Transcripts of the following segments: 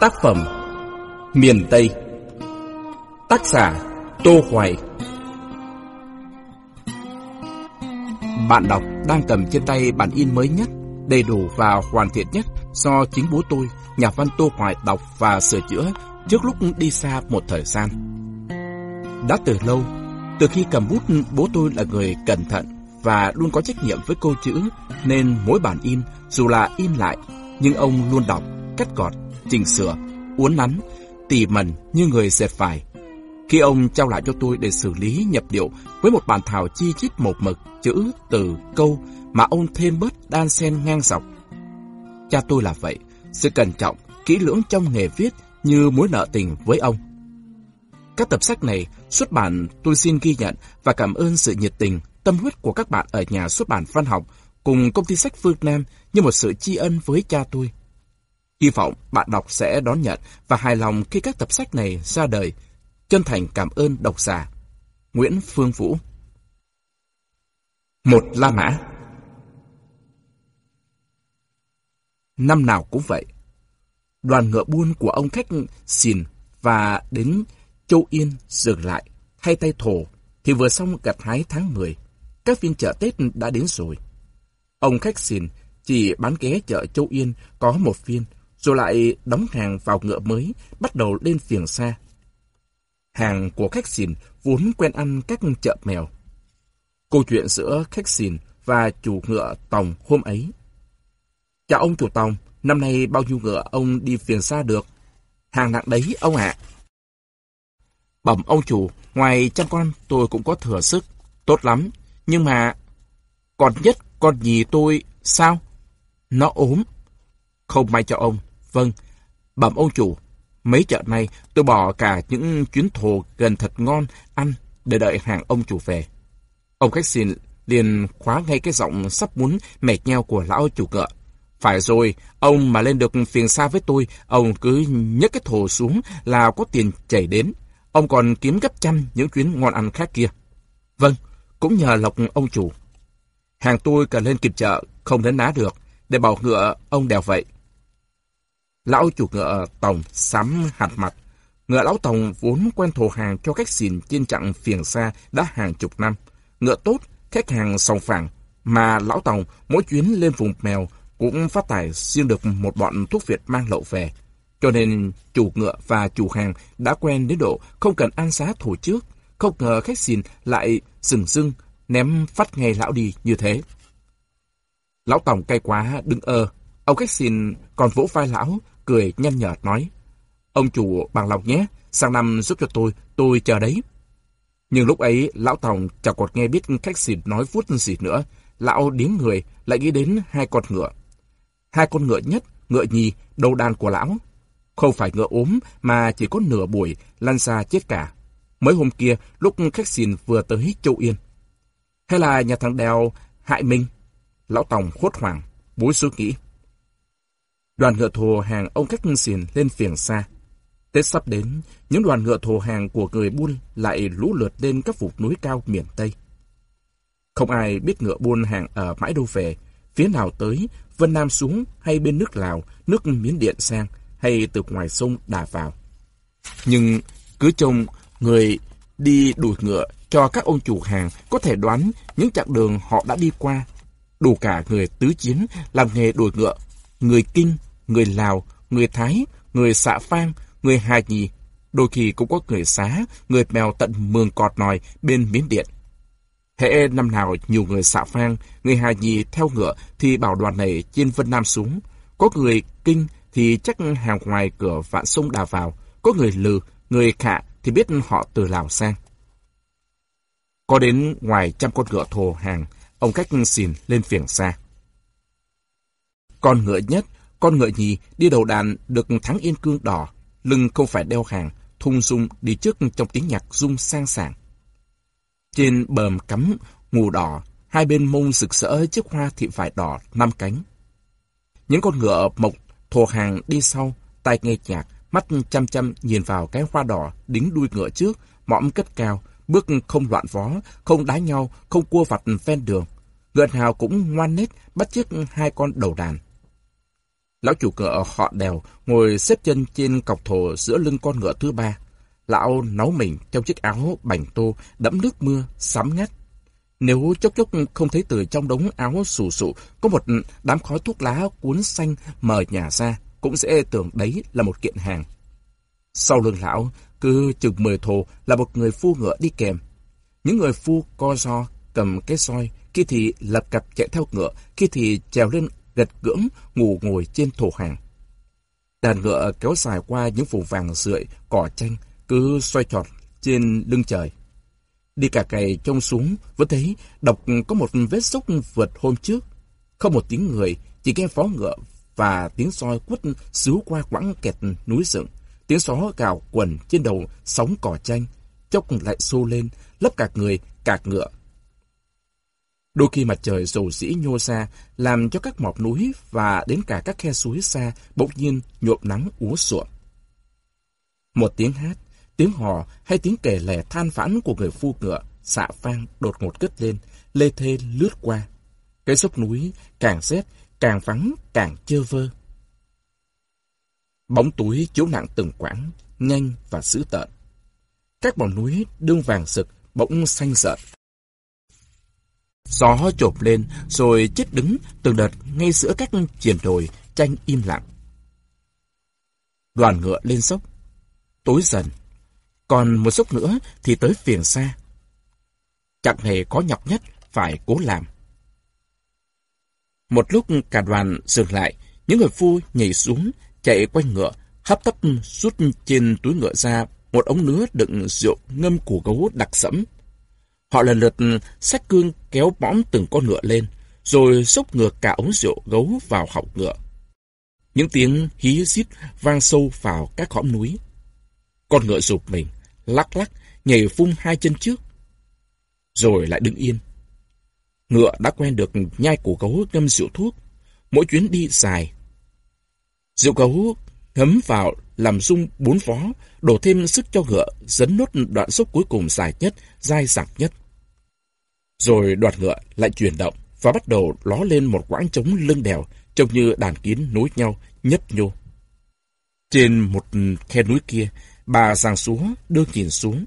Tác phẩm Miền Tây Tác giả Tô Hoài Bạn đọc đang cầm trên tay bản in mới nhất, đầy đủ và hoàn thiện nhất do chính bố tôi, nhà văn Tô Hoài đọc và sửa chữa trước lúc đi xa một thời gian. Đã từ lâu, từ khi cầm bút bố tôi là người cẩn thận và luôn có trách nhiệm với câu chữ nên mỗi bản in dù là in lại nhưng ông luôn đọc, cắt gọt, chỉnh sửa, uốn nắn, tỉ mẩn như người dệt vải. Khi ông trao lại cho tôi để xử lý nhập điệu với một bản thảo chi chít một mực, chữ, từ, câu mà ông thêm bớt đan xen ngang dọc. Cha tôi là vậy, sự cẩn trọng, kỹ lưỡng trong nghề viết như mối nợ tình với ông. Các tập sách này xuất bản tôi xin ghi nhận và cảm ơn sự nhiệt tình, tâm huyết của các bạn ở nhà xuất bản văn học cùng công ty sách Phương Nam như một sự tri ân với cha tôi. Hy vọng bạn đọc sẽ đón nhận và hài lòng khi các tập sách này ra đời. Chân thành cảm ơn độc giả. Nguyễn Phương Vũ Một La Mã Năm nào cũng vậy. Đoàn ngựa buôn của ông khách xìn và đến Châu Yên dừng lại, thay tay thổ, thì vừa xong gặt hái tháng 10. Các phiên chợ Tết đã đến rồi. Ông khách xìn chỉ bán ghé chợ Châu Yên có một phiên, rồi lại đóng hàng vào ngựa mới, bắt đầu lên phiền xa. Hàng của khách xìn vốn quen ăn các chợ mèo. Câu chuyện giữa khách xìn và chủ ngựa Tòng hôm ấy. Chào ông chủ Tòng, năm nay bao nhiêu ngựa ông đi phiền xa được? Hàng nặng đấy ông ạ. Bẩm ông chủ, ngoài trăm con tôi cũng có thừa sức. Tốt lắm, nhưng mà... Còn nhất con nhì tôi sao? Nó ốm. Không may cho ông. Vâng, bẩm ông chủ, mấy chợ này tôi bỏ cả những chuyến thồ gần thật ngon ăn để đợi hàng ông chủ về. Ông khách xin liền khóa ngay cái giọng sắp muốn mệt nhau của lão chủ ngựa. Phải rồi, ông mà lên được phiền xa với tôi, ông cứ nhấc cái thồ xuống là có tiền chảy đến. Ông còn kiếm gấp trăm những chuyến ngon ăn khác kia. Vâng, cũng nhờ lộc ông chủ. Hàng tôi cần lên kịp chợ, không đến ná được, để bảo ngựa ông đèo vậy. Lão chủ ngựa Tòng sắm hạt mặt. Ngựa lão Tòng vốn quen thổ hàng cho khách xìn trên chặng phiền xa đã hàng chục năm. Ngựa tốt, khách hàng sòng phẳng, mà lão Tòng mỗi chuyến lên vùng mèo cũng phát tài riêng được một bọn thuốc Việt mang lậu về. Cho nên chủ ngựa và chủ hàng đã quen đến độ không cần ăn xá thủ trước. Không ngờ khách xìn lại dừng dưng ném phát ngay lão đi như thế. Lão Tòng cay quá, đứng ơ. Ông khách xin còn vỗ vai lão, cười nhanh nhợt nói. Ông chủ bằng lòng nhé, sang năm giúp cho tôi, tôi chờ đấy. Nhưng lúc ấy, lão Tòng chẳng còn nghe biết khách xịt nói vuốt gì nữa. Lão điếng người, lại nghĩ đến hai con ngựa. Hai con ngựa nhất, ngựa nhì, đầu đàn của lão. Không phải ngựa ốm, mà chỉ có nửa buổi, lăn xa chết cả. Mới hôm kia, lúc khách xìn vừa tới Châu Yên. Hay là nhà thằng Đèo hại mình? Lão Tòng hốt hoảng, bối suy nghĩ. Đoàn ngựa thồ hàng ông khách xìn lên phiền xa. Tết sắp đến, những đoàn ngựa thồ hàng của người buôn lại lũ lượt lên các vùng núi cao miền Tây. Không ai biết ngựa buôn hàng ở mãi đâu về, phía nào tới, Vân Nam xuống hay bên nước Lào, nước Miến Điện sang, hay từ ngoài sông đà vào. Nhưng cứ trông người đi đuổi ngựa cho các ông chủ hàng có thể đoán những chặng đường họ đã đi qua. Đủ cả người tứ chiến làm nghề đuổi ngựa, người Kinh, người Lào, người Thái, người xạ phang, người Hà Nhì, đôi khi cũng có người xá, người mèo tận mường cọt nòi bên Miến Điện. Hệ năm nào nhiều người xạ phang, người Hà Nhì theo ngựa thì bảo đoàn này trên Vân Nam xuống. Có người Kinh thì chắc hàng ngoài cửa vạn sông đà vào, có người Lừ, người Khạ thì biết họ từ Lào sang. Có đến ngoài trăm con ngựa thồ hàng, ông cách xìn lên phiền xa. Con ngựa nhất, con ngựa nhì đi đầu đàn được thắng yên cương đỏ, lưng không phải đeo hàng, thung dung đi trước trong tiếng nhạc rung sang sảng. Trên bờm cắm ngù đỏ, hai bên mông rực rỡ chiếc hoa thị vải đỏ năm cánh. Những con ngựa mộc thồ hàng đi sau, tai nghe nhạc, mắt chăm chăm nhìn vào cái hoa đỏ đính đuôi ngựa trước, mõm cất cao, bước không loạn vó, không đá nhau, không cua vặt ven đường. Ngựa nào cũng ngoan nết bắt chiếc hai con đầu đàn. Lão chủ ngựa họ đèo ngồi xếp chân trên cọc thổ giữa lưng con ngựa thứ ba. Lão náu mình trong chiếc áo bành tô đẫm nước mưa, sám ngắt. Nếu chốc chốc không thấy từ trong đống áo sù sụ có một đám khói thuốc lá cuốn xanh mờ nhà ra, cũng sẽ tưởng đấy là một kiện hàng. Sau lưng lão, cứ chừng mười thồ là một người phu ngựa đi kèm. Những người phu co ro, cầm cái soi, khi thì lập cặp chạy theo ngựa, khi thì trèo lên gật gưỡng, ngủ ngồi trên thổ hàng. Đàn ngựa kéo dài qua những vùng vàng rượi, cỏ chanh, cứ xoay trọt trên lưng trời. Đi cả cày trông xuống, vẫn thấy độc có một vết xúc vượt hôm trước. Không một tiếng người, chỉ nghe phó ngựa và tiếng soi quất xíu qua quãng kẹt núi rừng. Tiếng gió gào quần trên đầu sóng cỏ chanh, chốc lại xô lên, lấp cả người, cả ngựa. Đôi khi mặt trời dầu dĩ nhô xa, làm cho các mọc núi và đến cả các khe suối xa bỗng nhiên nhộm nắng úa sụa. Một tiếng hát, tiếng hò hay tiếng kể lẻ than vãn của người phu ngựa, xạ vang đột ngột cất lên, lê thê lướt qua. Cái dốc núi càng rét, càng vắng, càng chơ vơ. Bóng túi chiếu nặng từng quãng, nhanh và dữ tợn. Các mỏm núi đương vàng sực, bỗng xanh rợn. Gió chộp lên, rồi chết đứng từng đợt ngay giữa các triển đồi, tranh im lặng. Đoàn ngựa lên sốc. Tối dần. Còn một sốc nữa thì tới phiền xa. Chẳng hề có nhọc nhất, phải cố làm. Một lúc cả đoàn dừng lại, những người phu nhảy xuống, chạy quanh ngựa, hấp tấp rút trên túi ngựa ra một ống nứa đựng rượu ngâm củ gấu đặc sẫm. Họ lần lượt sách cương kéo bõm từng con ngựa lên, rồi xốc ngược cả ống rượu gấu vào họng ngựa. Những tiếng hí xít vang sâu vào các khóm núi. Con ngựa rụt mình, lắc lắc, nhảy phung hai chân trước. Rồi lại đứng yên. Ngựa đã quen được nhai củ gấu ngâm rượu thuốc. Mỗi chuyến đi dài, Rượu gấu ngấm vào làm rung bốn phó, đổ thêm sức cho ngựa, dấn nốt đoạn xúc cuối cùng dài nhất, dai dẳng nhất. Rồi đoạt ngựa lại chuyển động và bắt đầu ló lên một quãng trống lưng đèo, trông như đàn kiến nối nhau, nhấp nhô. Trên một khe núi kia, bà giang xuống, đưa nhìn xuống.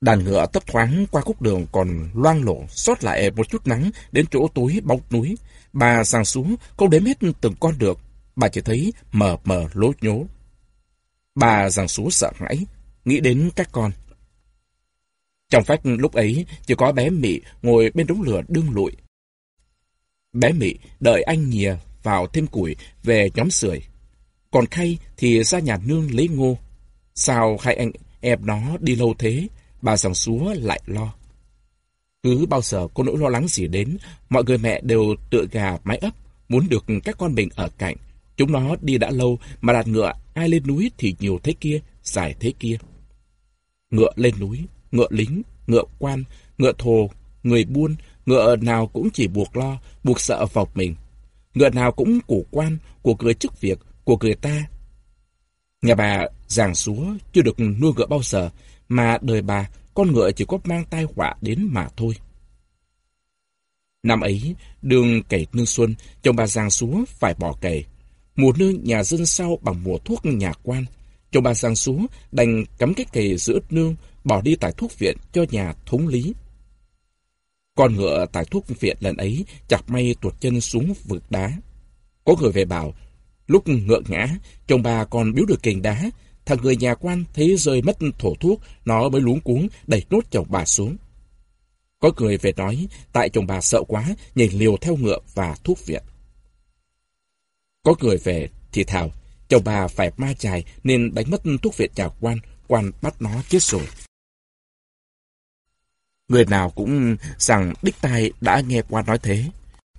Đàn ngựa tấp thoáng qua khúc đường còn loang lổ, sót lại một chút nắng đến chỗ tối bóng núi. Bà giang xuống, không đếm hết từng con được, bà chỉ thấy mờ mờ lố nhố. Bà giang xuống sợ hãi, nghĩ đến các con. Trong phách lúc ấy, chỉ có bé mỹ ngồi bên đống lửa đương lụi. Bé mỹ đợi anh nhìa vào thêm củi về nhóm sưởi. Còn Khay thì ra nhà nương lấy ngô. Sao hai anh em nó đi lâu thế, bà dòng súa lại lo. Cứ bao giờ có nỗi lo lắng gì đến, mọi người mẹ đều tựa gà mái ấp, muốn được các con mình ở cạnh, Chúng nó đi đã lâu mà đạt ngựa ai lên núi thì nhiều thế kia, dài thế kia. Ngựa lên núi, ngựa lính, ngựa quan, ngựa thồ, người buôn, ngựa nào cũng chỉ buộc lo, buộc sợ vào mình. Ngựa nào cũng của quan, của người chức việc, của người ta. Nhà bà giàng xúa chưa được nuôi ngựa bao giờ, mà đời bà con ngựa chỉ có mang tai họa đến mà thôi. Năm ấy, đường cày nương xuân, chồng bà giàng xúa phải bỏ cày. Mùa nương nhà dân sau bằng mùa thuốc nhà quan. Chồng bà giàng xúa đành cắm cái cày giữa nương, bỏ đi tại thuốc viện cho nhà thống lý. Con ngựa tại thuốc viện lần ấy chặt may tuột chân xuống vực đá. Có người về bảo, lúc ngựa ngã, chồng bà còn biếu được kềnh đá. Thằng người nhà quan thấy rơi mất thổ thuốc, nó mới luống cuống đẩy nốt chồng bà xuống. Có người về nói, tại chồng bà sợ quá, nhảy liều theo ngựa và thuốc viện. Có người về thì thào, chồng bà phải ma chài nên đánh mất thuốc viện nhà quan, quan bắt nó chết rồi. Người nào cũng rằng đích tai đã nghe qua nói thế.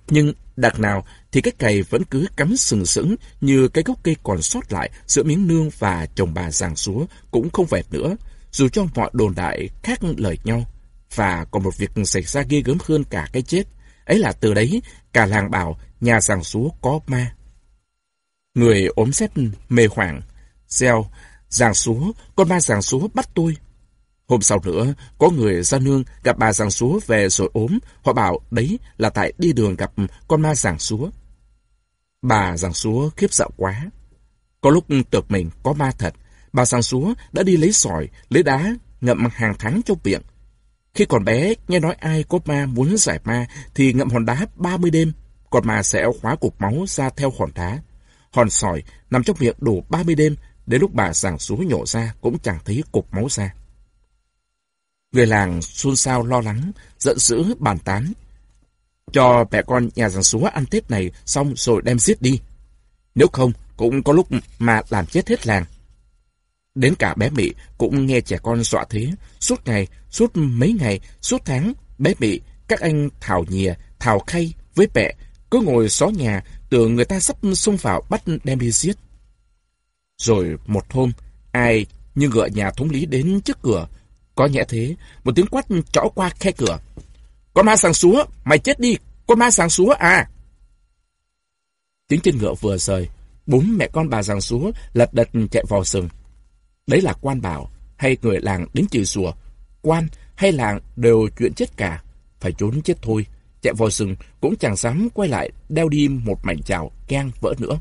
Nhưng đặc nào thì cái cày vẫn cứ cắm sừng sững như cái gốc cây còn sót lại giữa miếng nương và chồng bà giàng súa cũng không vẹt nữa, dù cho mọi đồn đại khác lời nhau. Và còn một việc xảy ra ghê gớm hơn cả cái chết. Ấy là từ đấy, cả làng bảo nhà giàng súa có ma. Người ốm xét mê hoảng. Gieo, giàng súa, con ma giàng súa bắt tôi. Hôm sau nữa, có người ra nương gặp bà giàng súa về rồi ốm. Họ bảo đấy là tại đi đường gặp con ma giàng súa. Bà giảng súa khiếp sợ quá. Có lúc tưởng mình có ma thật, bà giảng súa đã đi lấy sỏi, lấy đá, ngậm hàng tháng trong miệng. Khi còn bé, nghe nói ai có ma muốn giải ma thì ngậm hòn đá 30 đêm, còn ma sẽ khóa cục máu ra theo hòn đá. Hòn sỏi nằm trong miệng đủ 30 đêm, đến lúc bà giảng súa nhổ ra cũng chẳng thấy cục máu ra. Người làng xôn xao lo lắng, giận dữ bàn tán. Cho mẹ con nhà giàng xúa ăn Tết này xong rồi đem giết đi. Nếu không, cũng có lúc mà làm chết hết làng. Đến cả bé Mị cũng nghe trẻ con dọa thế. Suốt ngày, suốt mấy ngày, suốt tháng, bé Mị, các anh Thảo Nhìa, Thảo Khay với mẹ cứ ngồi xó nhà tưởng người ta sắp xông vào bắt đem đi giết. Rồi một hôm, ai như ngựa nhà thống lý đến trước cửa, có nhẽ thế, một tiếng quát chõ qua khe cửa. Con ma sàng súa, mày chết đi, con ma sàng súa à. Tiếng trên ngựa vừa rời, bốn mẹ con bà sàng súa lật đật chạy vào rừng. Đấy là quan bảo, hay người làng đến trừ sùa. Quan hay làng đều chuyện chết cả, phải trốn chết thôi. Chạy vào rừng cũng chẳng dám quay lại đeo đi một mảnh chảo keng vỡ nữa.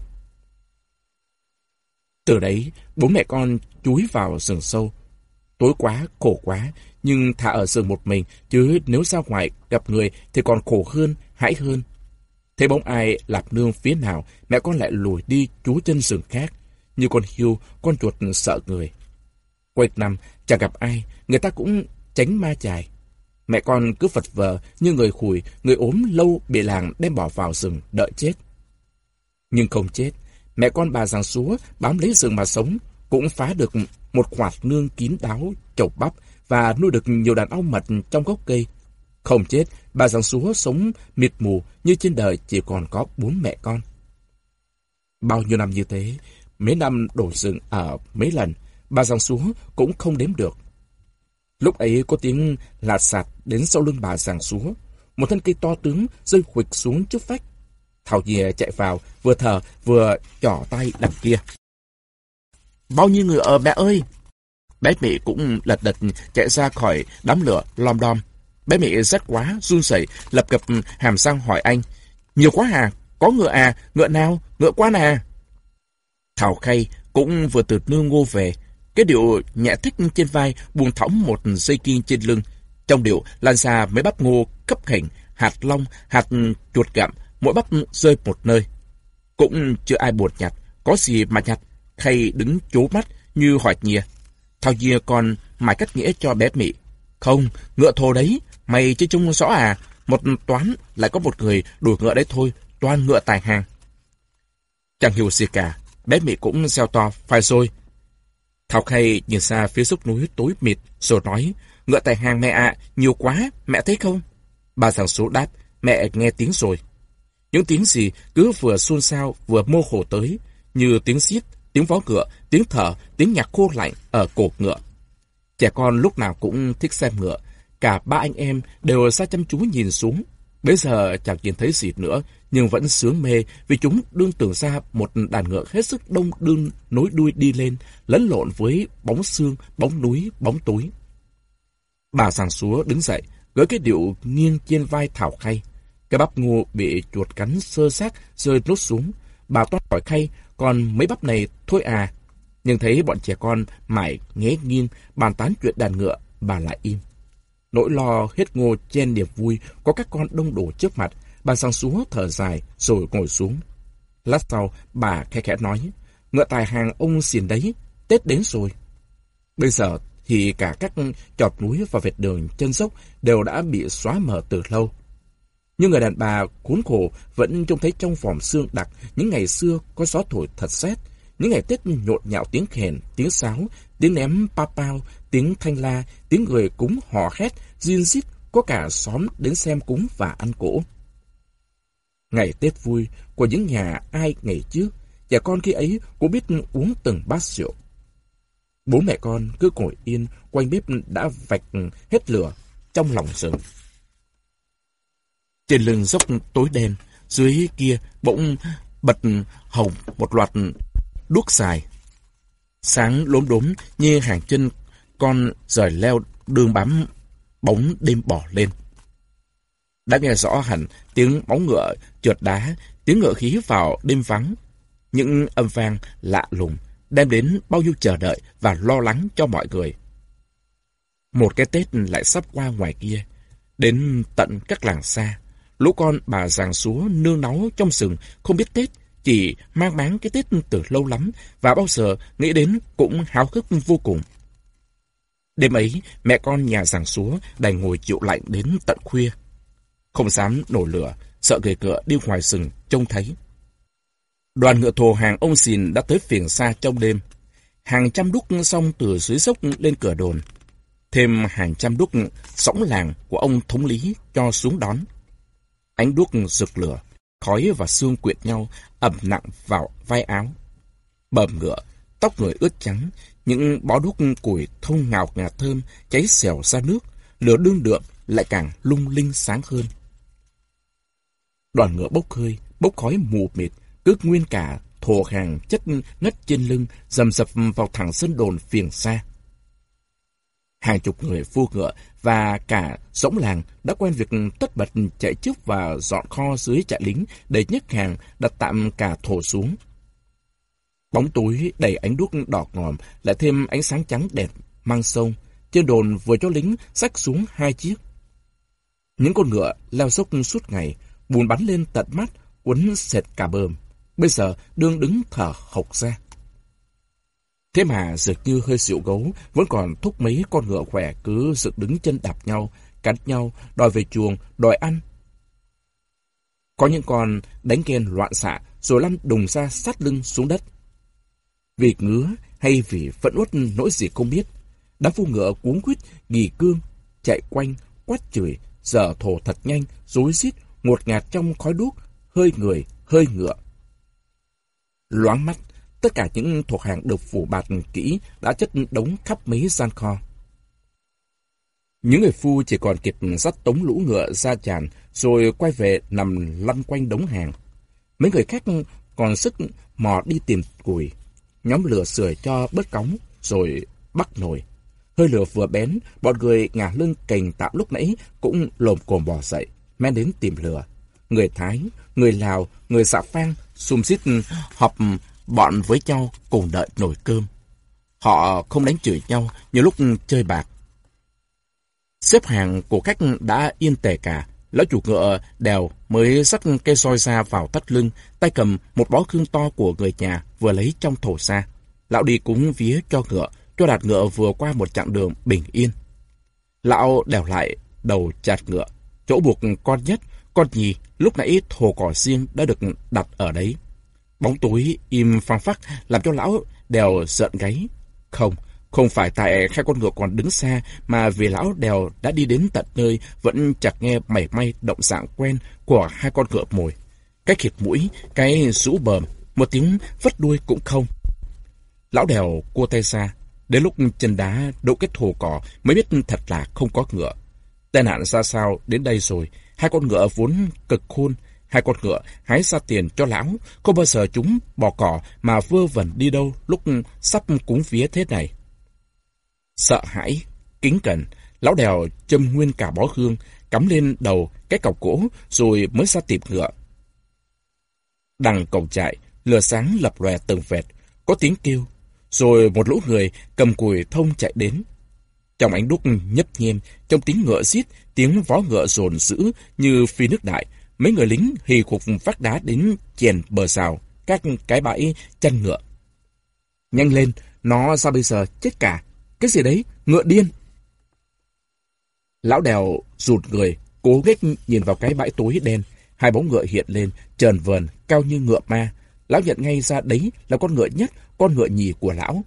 Từ đấy, bốn mẹ con chúi vào rừng sâu, Tối quá, khổ quá, nhưng thả ở giường một mình, chứ nếu ra ngoài gặp người thì còn khổ hơn, hãi hơn. Thấy bóng ai lạp nương phía nào, mẹ con lại lùi đi chú chân rừng khác. Như con hiu, con chuột sợ người. Quay năm, chẳng gặp ai, người ta cũng tránh ma chài. Mẹ con cứ vật vờ như người khủi, người ốm lâu bị làng đem bỏ vào rừng, đợi chết. Nhưng không chết, mẹ con bà giàng xúa bám lấy rừng mà sống, cũng phá được một khoạt nương kín đáo, chậu bắp và nuôi được nhiều đàn ong mật trong gốc cây. Không chết, bà giàng súa sống mịt mù như trên đời chỉ còn có bốn mẹ con. Bao nhiêu năm như thế, mấy năm đổ rừng ở mấy lần, bà giàng súa cũng không đếm được. Lúc ấy có tiếng lạt sạt đến sau lưng bà giàng súa. Một thân cây to tướng rơi khuỵch xuống trước vách. Thảo dìa chạy vào, vừa thở vừa trỏ tay đằng kia. Bao nhiêu người ở mẹ ơi? Bé Mỹ cũng lật đật chạy ra khỏi đám lửa lom đom. Bé Mỹ rất quá, run sẩy, lập cập hàm răng hỏi anh. Nhiều quá hà Có ngựa à? Ngựa nào? Ngựa quan à? Thảo Khay cũng vừa từ nương ngô về. Cái điệu nhẹ thích trên vai buông thõng một dây kiên trên lưng. Trong điệu lan ra mấy bắp ngô cấp hình, hạt long, hạt chuột gặm, mỗi bắp rơi một nơi. Cũng chưa ai buồn nhặt, có gì mà nhặt, thầy đứng chố mắt như hỏi nhìa. Thao dìa còn mải cách nghĩa cho bé Mỹ. Không, ngựa thô đấy, mày chứ trông rõ à? Một toán lại có một người đuổi ngựa đấy thôi, toàn ngựa tài hàng. Chẳng hiểu gì cả, bé Mỹ cũng gieo to, phải rồi. Thảo Khay nhìn xa phía xúc núi tối mịt, rồi nói, ngựa tài hàng mẹ ạ, nhiều quá, mẹ thấy không? Bà giảng số đáp, mẹ nghe tiếng rồi. Những tiếng gì cứ vừa xôn xao vừa mô hồ tới, như tiếng xít tiếng vó ngựa, tiếng thở, tiếng nhạc khô lạnh ở cột ngựa. Trẻ con lúc nào cũng thích xem ngựa. Cả ba anh em đều ra chăm chú nhìn xuống. Bây giờ chẳng nhìn thấy gì nữa, nhưng vẫn sướng mê vì chúng đương tưởng ra một đàn ngựa hết sức đông đương nối đuôi đi lên, lẫn lộn với bóng xương, bóng núi, bóng túi. Bà sàng súa đứng dậy, gỡ cái điệu nghiêng trên vai Thảo Khay. Cái bắp ngô bị chuột cắn sơ xác rơi nốt xuống. Bà toát khỏi khay, còn mấy bắp này thôi à. Nhưng thấy bọn trẻ con mải nghé nghiêng bàn tán chuyện đàn ngựa, bà lại im. Nỗi lo hết ngô chen niềm vui có các con đông đổ trước mặt, bà sang xuống thở dài rồi ngồi xuống. Lát sau, bà khẽ khẽ nói, ngựa tài hàng ông xiền đấy, Tết đến rồi. Bây giờ thì cả các chọt núi và vệt đường chân dốc đều đã bị xóa mờ từ lâu. Nhưng người đàn bà khốn khổ vẫn trông thấy trong phòng xương đặc những ngày xưa có gió thổi thật rét, những ngày Tết nhộn nhạo tiếng khèn, tiếng sáo, tiếng ném pa pao, tiếng thanh la, tiếng người cúng hò hét, riêng rít, có cả xóm đến xem cúng và ăn cỗ. Ngày Tết vui của những nhà ai ngày trước, và con khi ấy cũng biết uống từng bát rượu. Bố mẹ con cứ ngồi yên quanh bếp đã vạch hết lửa trong lòng rừng. Trên lưng dốc tối đen, dưới kia bỗng bật hồng một loạt đuốc dài. Sáng lốm đốm như hàng chân con rời leo đường bám bóng đêm bỏ lên. Đã nghe rõ hẳn tiếng bóng ngựa trượt đá, tiếng ngựa khí vào đêm vắng. Những âm vang lạ lùng đem đến bao nhiêu chờ đợi và lo lắng cho mọi người. Một cái Tết lại sắp qua ngoài kia, đến tận các làng xa. Lũ con bà giàng xúa nương náu trong rừng, không biết Tết, chỉ mang máng cái Tết từ lâu lắm và bao giờ nghĩ đến cũng háo hức vô cùng. Đêm ấy, mẹ con nhà giàng xúa đành ngồi chịu lạnh đến tận khuya. Không dám nổ lửa, sợ gầy cựa đi ngoài rừng, trông thấy. Đoàn ngựa thồ hàng ông xìn đã tới phiền xa trong đêm. Hàng trăm đúc xong từ dưới dốc lên cửa đồn. Thêm hàng trăm đúc sóng làng của ông thống lý cho xuống đón. Ánh đuốc rực lửa, khói và xương quyệt nhau ẩm nặng vào vai áo. Bờm ngựa, tóc người ướt trắng, những bó đuốc củi thông ngào ngạt thơm cháy xèo ra nước, lửa đương đượm lại càng lung linh sáng hơn. Đoàn ngựa bốc hơi, bốc khói mù mịt, cước nguyên cả thổ hàng chất ngất trên lưng, dầm dập vào thẳng sân đồn phiền xa. Hàng chục người phu ngựa và cả rỗng làng đã quen việc tất bật chạy trước và dọn kho dưới trại lính để nhấc hàng đặt tạm cả thổ xuống. Bóng tối đầy ánh đuốc đỏ ngòm lại thêm ánh sáng trắng đẹp mang sông. Trên đồn vừa cho lính xách xuống hai chiếc. Những con ngựa leo dốc suốt ngày, bùn bắn lên tận mắt, quấn sệt cả bờm. Bây giờ đương đứng thở hộc ra. Thế mà dường như hơi dịu gấu, vẫn còn thúc mấy con ngựa khỏe cứ dựng đứng chân đạp nhau, cắn nhau, đòi về chuồng, đòi ăn. Có những con đánh ghen loạn xạ, rồi lăn đùng ra sát lưng xuống đất. Vì ngứa hay vì phẫn uất nỗi gì không biết, đám phu ngựa cuống quýt, nghỉ cương, chạy quanh, quát chửi, dở thổ thật nhanh, rối rít, ngột ngạt trong khói đuốc, hơi người, hơi ngựa. Loáng mắt, tất cả những thuộc hàng được phủ bạt kỹ đã chất đống khắp mấy gian kho. Những người phu chỉ còn kịp dắt tống lũ ngựa ra tràn rồi quay về nằm lăn quanh đống hàng. Mấy người khác còn sức mò đi tìm củi, nhóm lửa sưởi cho bớt cóng, rồi bắt nồi. Hơi lửa vừa bén, bọn người ngả lưng cành tạm lúc nãy cũng lồm cồm bò dậy, men đến tìm lửa. Người Thái, người Lào, người xã Phan, xung xít họp bọn với nhau cùng đợi nồi cơm. Họ không đánh chửi nhau như lúc chơi bạc. Xếp hàng của khách đã yên tề cả. Lão chủ ngựa đèo mới dắt cây soi ra vào thắt lưng, tay cầm một bó khương to của người nhà vừa lấy trong thổ xa. Lão đi cúng vía cho ngựa, cho đạt ngựa vừa qua một chặng đường bình yên. Lão đèo lại đầu chặt ngựa, chỗ buộc con nhất, con nhì, lúc nãy thổ cỏ riêng đã được đặt ở đấy. Bóng tối im phăng phắc làm cho lão đèo giận gáy. Không, không phải tại hai con ngựa còn đứng xa, mà vì lão đèo đã đi đến tận nơi vẫn chặt nghe mảy may động dạng quen của hai con ngựa mồi. Cái khịt mũi, cái rũ bờm, một tiếng vất đuôi cũng không. Lão đèo cua tay xa, đến lúc chân đá đậu kết hồ cỏ mới biết thật là không có ngựa. Tai nạn ra sao đến đây rồi, hai con ngựa vốn cực khôn, hai con ngựa hái ra tiền cho lão, không bao giờ chúng bỏ cỏ mà vơ vẩn đi đâu lúc sắp cúng vía thế này. Sợ hãi, kính cẩn, lão đèo châm nguyên cả bó hương, cắm lên đầu cái cọc gỗ rồi mới ra tìm ngựa. Đằng cổng trại, lửa sáng lập lòe từng vẹt, có tiếng kêu, rồi một lũ người cầm cùi thông chạy đến. Trong ánh đúc nhấp nhem, trong tiếng ngựa giết, tiếng vó ngựa rồn dữ như phi nước đại, mấy người lính hì khục phát đá đến chèn bờ rào, các cái bãi chân ngựa. Nhanh lên, nó sao bây giờ chết cả. Cái gì đấy? Ngựa điên. Lão đèo rụt người, cố ghét nhìn vào cái bãi tối đen. Hai bóng ngựa hiện lên, trần vờn, cao như ngựa ma. Lão nhận ngay ra đấy là con ngựa nhất, con ngựa nhì của lão.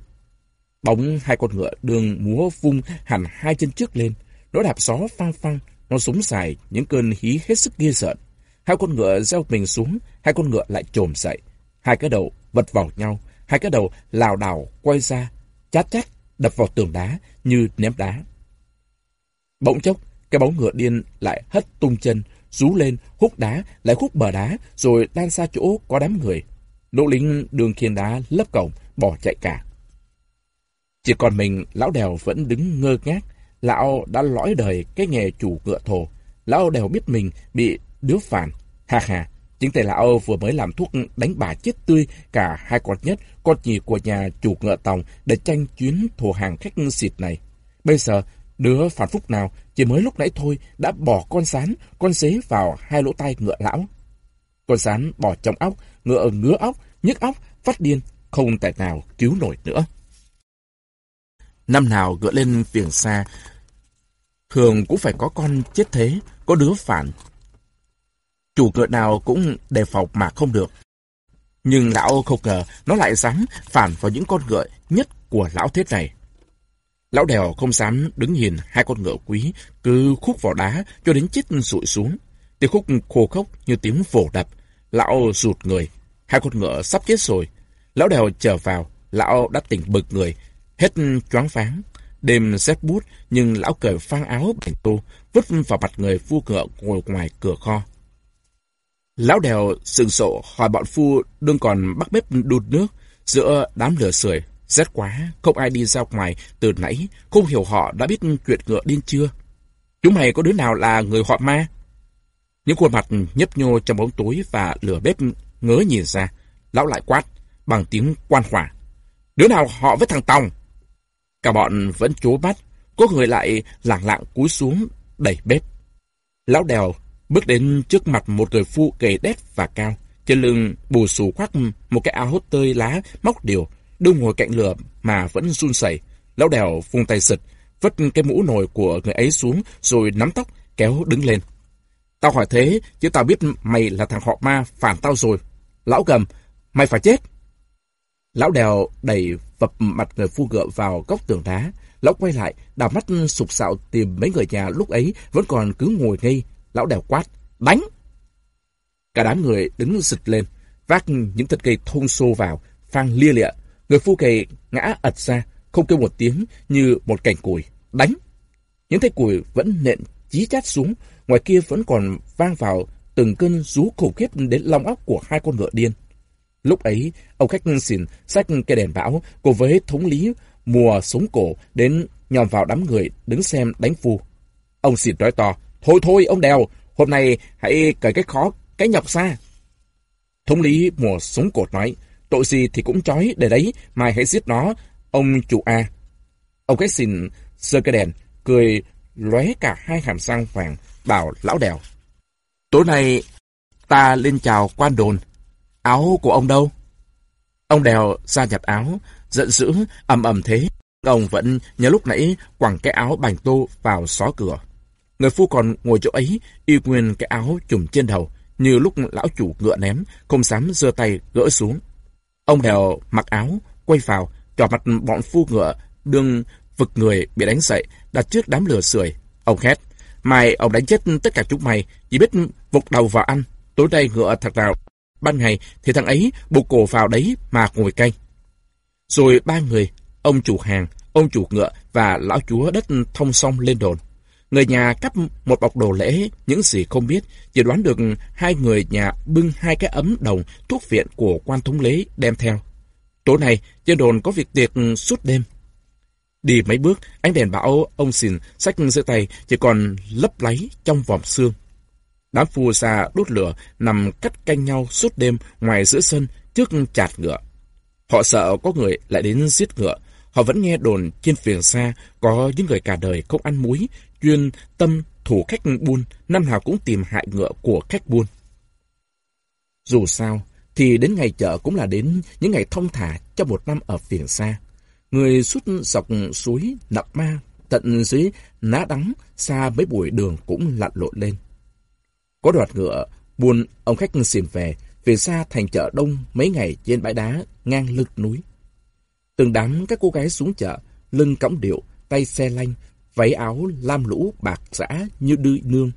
Bóng hai con ngựa đường múa vung hẳn hai chân trước lên. Nó đạp gió phang phang, nó súng xài những cơn hí hết sức ghê sợ. Hai con ngựa gieo mình xuống, hai con ngựa lại trồm dậy. Hai cái đầu vật vào nhau, hai cái đầu lào đảo quay ra, chát chát đập vào tường đá như ném đá. Bỗng chốc, cái bóng ngựa điên lại hất tung chân, rú lên, hút đá, lại hút bờ đá, rồi đan xa chỗ có đám người. Đỗ lính đường khiên đá lấp cổng, bỏ chạy cả. Chỉ còn mình, lão đèo vẫn đứng ngơ ngác. Lão đã lõi đời cái nghề chủ ngựa thồ. lão đèo biết mình bị đứa phản. Ha ha, chính thầy lão vừa mới làm thuốc đánh bà chết tươi cả hai con nhất, con nhì của nhà chủ ngựa tòng để tranh chuyến thù hàng khách xịt này. Bây giờ, đứa phản phúc nào chỉ mới lúc nãy thôi đã bỏ con sán, con xế vào hai lỗ tai ngựa lão. Con sán bỏ trong óc, ngựa ngứa óc, nhức óc, phát điên, không thể nào cứu nổi nữa. Năm nào gỡ lên phiền xa, thường cũng phải có con chết thế, có đứa phản. Chủ ngựa nào cũng đề phòng mà không được. Nhưng lão không ngờ nó lại dám phản vào những con ngựa nhất của lão thế này. Lão đèo không dám đứng nhìn hai con ngựa quý cứ khúc vào đá cho đến chết rụi xuống. Tiếng khúc khô khốc như tiếng vồ đập. Lão rụt người. Hai con ngựa sắp chết rồi. Lão đèo trở vào. Lão đã tỉnh bực người. Hết choáng váng. Đêm rét bút, nhưng lão cởi phang áo bành tô, vứt vào mặt người phu ngựa ngồi ngoài cửa kho. Lão đèo sừng sộ hỏi bọn phu đương còn bắt bếp đun nước giữa đám lửa sưởi Rét quá, không ai đi ra ngoài từ nãy, không hiểu họ đã biết chuyện ngựa điên chưa. Chúng mày có đứa nào là người họ ma? Những khuôn mặt nhấp nhô trong bóng tối và lửa bếp ngớ nhìn ra. Lão lại quát, bằng tiếng quan hỏa. Đứa nào họ với thằng Tòng? Cả bọn vẫn chố mắt, có người lại lảng lặng cúi xuống, đẩy bếp. Lão đèo bước đến trước mặt một người phu gầy đét và cao. Trên lưng bù xù khoác một cái áo hốt tơi lá, móc điều, đương ngồi cạnh lửa mà vẫn run sẩy. Lão đèo vung tay xịt, vứt cái mũ nồi của người ấy xuống rồi nắm tóc kéo đứng lên. Tao hỏi thế, chứ tao biết mày là thằng họ ma phản tao rồi. Lão gầm, mày phải chết. Lão đèo đẩy vập mặt người phu ngựa vào góc tường đá. Lão quay lại, đảo mắt sụp sạo tìm mấy người nhà lúc ấy vẫn còn cứ ngồi ngây. Lão đèo quát, đánh! Cả đám người đứng xịt lên, vác những thật cây thôn xô vào, phang lia lịa, Người phu kề ngã ật ra, không kêu một tiếng như một cành củi. Đánh! Những thấy củi vẫn nện chí chát xuống, ngoài kia vẫn còn vang vào từng cơn rú khủng khiếp đến lòng óc của hai con ngựa điên. Lúc ấy, ông khách xỉn xách cây đèn bão cùng với thống lý mùa súng cổ đến nhòm vào đám người đứng xem đánh phu. Ông xỉn nói to, thôi thôi ông đèo, hôm nay hãy cởi cái khó, cái nhọc xa. Thống lý mùa súng cột nói, Tội gì thì cũng trói để đấy, mai hãy giết nó, ông chủ A. Ông cái xin sơ cái đèn, cười lóe cả hai hàm răng vàng, bảo lão đèo. Tối nay ta lên chào quan đồn, áo của ông đâu? Ông đèo ra nhặt áo, giận dữ, ầm ầm thế. Ông vẫn nhớ lúc nãy quẳng cái áo bành tô vào xó cửa. Người phu còn ngồi chỗ ấy, y nguyên cái áo trùm trên đầu, như lúc lão chủ ngựa ném, không dám giơ tay gỡ xuống. Ông đèo mặc áo, quay vào, trò mặt bọn phu ngựa, đương vực người bị đánh dậy, đặt trước đám lửa sưởi. Ông hét mai ông đánh chết tất cả chúng mày, chỉ biết vụt đầu vào ăn. Tối nay ngựa thật nào, ban ngày thì thằng ấy buộc cổ vào đấy mà ngồi canh. Rồi ba người, ông chủ hàng, ông chủ ngựa và lão chúa đất thông song lên đồn. Người nhà cắp một bọc đồ lễ, những gì không biết, chỉ đoán được hai người nhà bưng hai cái ấm đồng thuốc viện của quan thống lễ đem theo. Tối nay, trên đồn có việc tiệc suốt đêm. Đi mấy bước, ánh đèn bão ông xìn sách giữa tay chỉ còn lấp láy trong vòng xương. Đám phu xa đốt lửa nằm cắt canh nhau suốt đêm ngoài giữa sân trước chạt ngựa. Họ sợ có người lại đến giết ngựa. Họ vẫn nghe đồn trên phiền xa có những người cả đời không ăn muối, chuyên tâm thủ khách buôn, năm nào cũng tìm hại ngựa của khách buôn. Dù sao, thì đến ngày chợ cũng là đến những ngày thông thả cho một năm ở phiền xa. Người suốt dọc suối nập ma, tận dưới ná đắng, xa mấy buổi đường cũng lặn lộn lên. Có đoạt ngựa, buôn ông khách xìm về, về xa thành chợ đông mấy ngày trên bãi đá ngang lưng núi. Từng đám các cô gái xuống chợ, lưng cõng điệu, tay xe lanh, váy áo lam lũ bạc rã như đưa nương.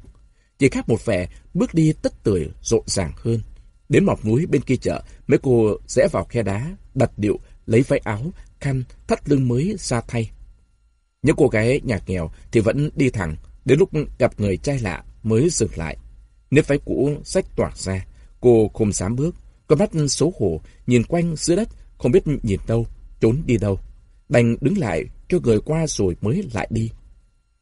Chỉ khác một vẻ, bước đi tất tưởi rộn ràng hơn. Đến mọc núi bên kia chợ, mấy cô rẽ vào khe đá, đặt điệu, lấy váy áo, khăn, thắt lưng mới ra thay. Những cô gái nhà nghèo thì vẫn đi thẳng, đến lúc gặp người trai lạ mới dừng lại. Nếp váy cũ sách tỏa ra, cô không dám bước, con mắt xấu hổ, nhìn quanh dưới đất, không biết nhìn đâu, trốn đi đâu. Đành đứng lại cho người qua rồi mới lại đi.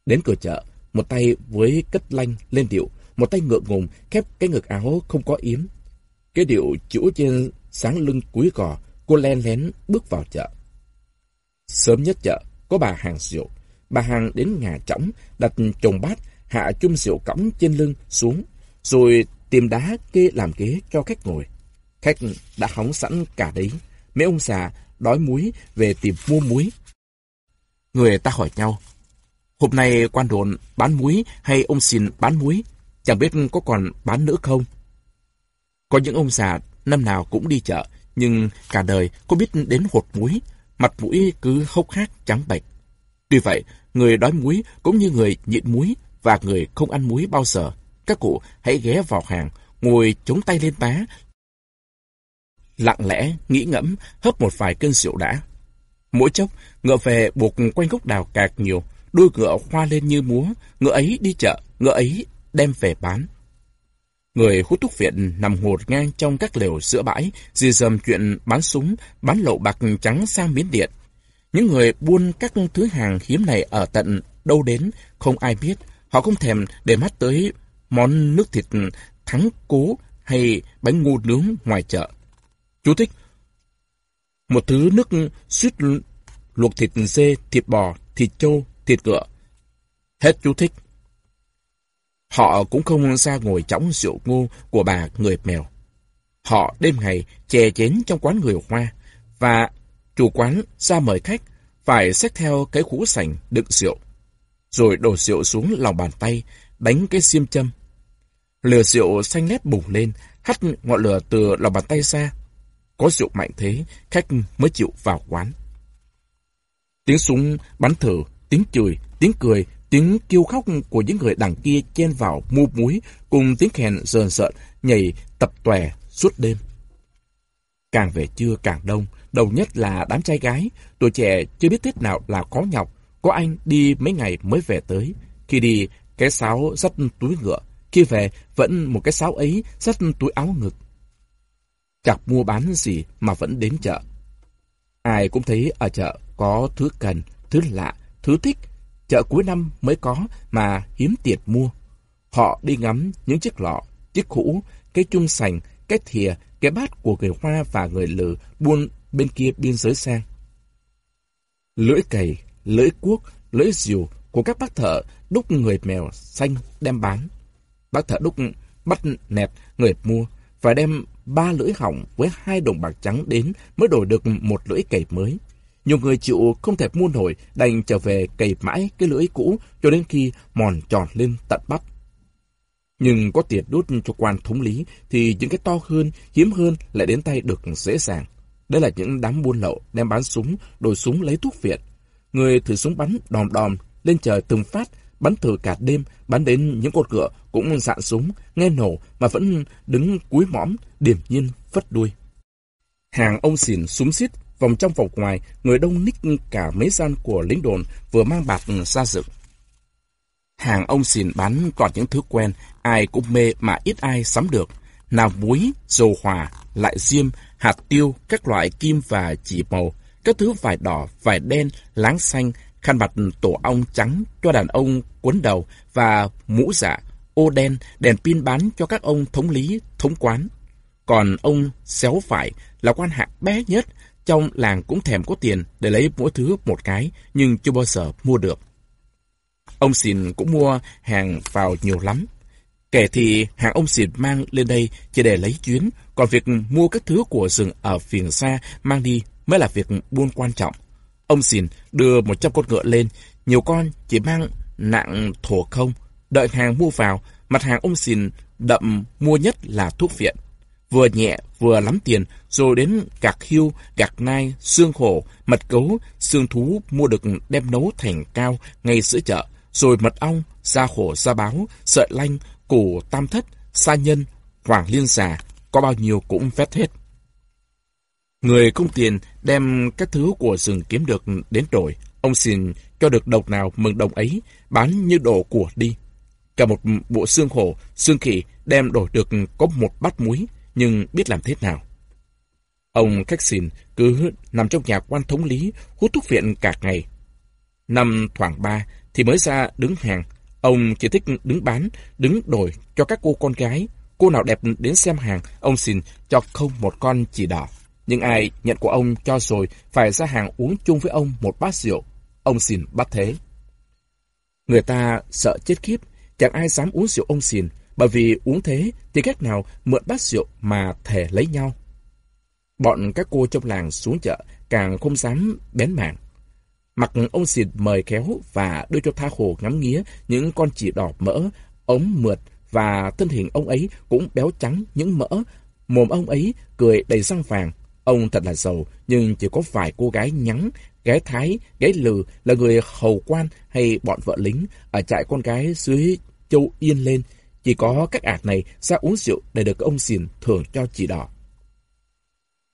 Đến cửa chợ, một tay với cất lanh lên điệu, một tay ngượng ngùng khép cái ngực áo không có yếm. Cái điệu chữ trên sáng lưng cúi cò, cô len lén bước vào chợ. Sớm nhất chợ, có bà hàng rượu. Bà hàng đến nhà trống, đặt chồng bát, hạ chung rượu cõng trên lưng xuống, rồi tìm đá kê làm ghế cho khách ngồi. Khách đã hóng sẵn cả đấy. Mấy ông già đói muối về tìm mua muối. Người ta hỏi nhau, hôm nay quan đồn bán muối hay ông xin bán muối, chẳng biết có còn bán nữa không? Có những ông già năm nào cũng đi chợ, nhưng cả đời có biết đến hột muối, mặt mũi cứ hốc hác trắng bệch. Tuy vậy, người đói muối cũng như người nhịn muối và người không ăn muối bao giờ. Các cụ hãy ghé vào hàng, ngồi chống tay lên tá, lặng lẽ, nghĩ ngẫm, hấp một vài cơn rượu đã. Mỗi chốc, ngựa về buộc quanh gốc đào cạc nhiều, đuôi ngựa hoa lên như múa, ngựa ấy đi chợ, ngựa ấy đem về bán. Người hút thuốc viện nằm ngột ngang trong các lều giữa bãi, dì dầm chuyện bán súng, bán lậu bạc trắng sang miến điện. Những người buôn các thứ hàng hiếm này ở tận đâu đến, không ai biết. Họ không thèm để mắt tới món nước thịt thắng cố hay bánh ngô nướng ngoài chợ. Chú thích Một thứ nước suýt luộc thịt dê, thịt bò, thịt trâu, thịt ngựa. Hết chú thích. Họ cũng không ra ngồi chóng rượu ngô của bà người mèo. Họ đêm ngày chè chén trong quán người Hoa và chủ quán ra mời khách phải xách theo cái khú sành đựng rượu. Rồi đổ rượu xuống lòng bàn tay, đánh cái xiêm châm. Lửa rượu xanh lét bùng lên, hắt ngọn lửa từ lòng bàn tay ra. Có rượu mạnh thế, khách mới chịu vào quán. Tiếng súng bắn thử, tiếng chửi, tiếng cười, tiếng kêu khóc của những người đằng kia chen vào mua muối cùng tiếng khen rờn rợn nhảy tập tòe suốt đêm. Càng về trưa càng đông, đầu nhất là đám trai gái, tuổi trẻ chưa biết tết nào là có nhọc, có anh đi mấy ngày mới về tới. Khi đi, cái sáo dắt túi ngựa, khi về vẫn một cái sáo ấy dắt túi áo ngực. Chẳng mua bán gì mà vẫn đến chợ. Ai cũng thấy ở chợ có thứ cần, thứ lạ, thứ thích. Chợ cuối năm mới có mà hiếm tiền mua. Họ đi ngắm những chiếc lọ, chiếc hũ, cái chung sành, cái thìa, cái bát của người Hoa và người Lừ buôn bên kia biên giới sang. Lưỡi cày, lưỡi cuốc, lưỡi diều của các bác thợ đúc người mèo xanh đem bán. Bác thợ đúc bắt nẹt người mua, phải đem ba lưỡi hỏng với hai đồng bạc trắng đến mới đổi được một lưỡi cày mới. Nhiều người chịu không thể mua nổi đành trở về cày mãi cái lưỡi cũ cho đến khi mòn tròn lên tận bắp. Nhưng có tiền đút cho quan thống lý thì những cái to hơn, hiếm hơn lại đến tay được dễ dàng. Đây là những đám buôn lậu đem bán súng, đổi súng lấy thuốc viện. Người thử súng bắn đòm đòm lên trời từng phát, bắn thử cả đêm, bắn đến những cột cửa cũng dạn súng, nghe nổ mà vẫn đứng cúi mõm, điềm nhiên phất đuôi. Hàng ông xỉn súng xít, vòng trong vòng ngoài, người đông ních cả mấy gian của lính đồn vừa mang bạc ra dựng. Hàng ông xỉn bán toàn những thứ quen, ai cũng mê mà ít ai sắm được. Nào muối, dầu hòa, lại diêm, hạt tiêu, các loại kim và chỉ màu, các thứ vải đỏ, vải đen, láng xanh, khăn mặt tổ ong trắng cho đàn ông quấn đầu và mũ dạ, ô đen, đèn pin bán cho các ông thống lý, thống quán. Còn ông xéo phải là quan hạng bé nhất, trong làng cũng thèm có tiền để lấy mỗi thứ một cái, nhưng chưa bao giờ mua được. Ông xìn cũng mua hàng vào nhiều lắm. Kể thì hàng ông xìn mang lên đây chỉ để lấy chuyến, còn việc mua các thứ của rừng ở phiền xa mang đi mới là việc buôn quan trọng. Ông xìn đưa một trăm con ngựa lên, nhiều con chỉ mang nặng thổ không. Đợi hàng mua vào, mặt hàng ông xìn đậm mua nhất là thuốc viện. Vừa nhẹ, vừa lắm tiền, rồi đến gạc hiêu, gạc nai, xương hổ, mật gấu, xương thú mua được đem nấu thành cao ngay giữa chợ, rồi mật ong, da hổ, da báo, sợi lanh, củ tam thất, sa nhân, hoàng liên xà, có bao nhiêu cũng vét hết. Người không tiền đem các thứ của rừng kiếm được đến đổi. Ông xin cho được đồng nào mừng đồng ấy, bán như đồ của đi. Cả một bộ xương hổ, xương khỉ đem đổi được có một bát muối, nhưng biết làm thế nào. Ông khách xin cứ nằm trong nhà quan thống lý, hút thuốc viện cả ngày. Năm thoảng ba thì mới ra đứng hàng. Ông chỉ thích đứng bán, đứng đổi cho các cô con gái. Cô nào đẹp đến xem hàng, ông xin cho không một con chỉ đỏ. Nhưng ai nhận của ông cho rồi phải ra hàng uống chung với ông một bát rượu. Ông xin bắt thế. Người ta sợ chết khiếp, chẳng ai dám uống rượu ông sìn bởi vì uống thế thì cách nào mượn bát rượu mà thề lấy nhau. Bọn các cô trong làng xuống chợ càng không dám bén mảng. Mặc ông xịt mời kéo và đưa cho tha hồ ngắm nghía những con chỉ đỏ mỡ, ống mượt và thân hình ông ấy cũng béo trắng những mỡ. Mồm ông ấy cười đầy răng vàng. Ông thật là giàu, nhưng chỉ có vài cô gái nhắn, gái thái, gái lừ là người hầu quan hay bọn vợ lính ở trại con gái dưới châu Yên lên. Chỉ có các ạt này ra uống rượu để được ông xìn thưởng cho chị đỏ.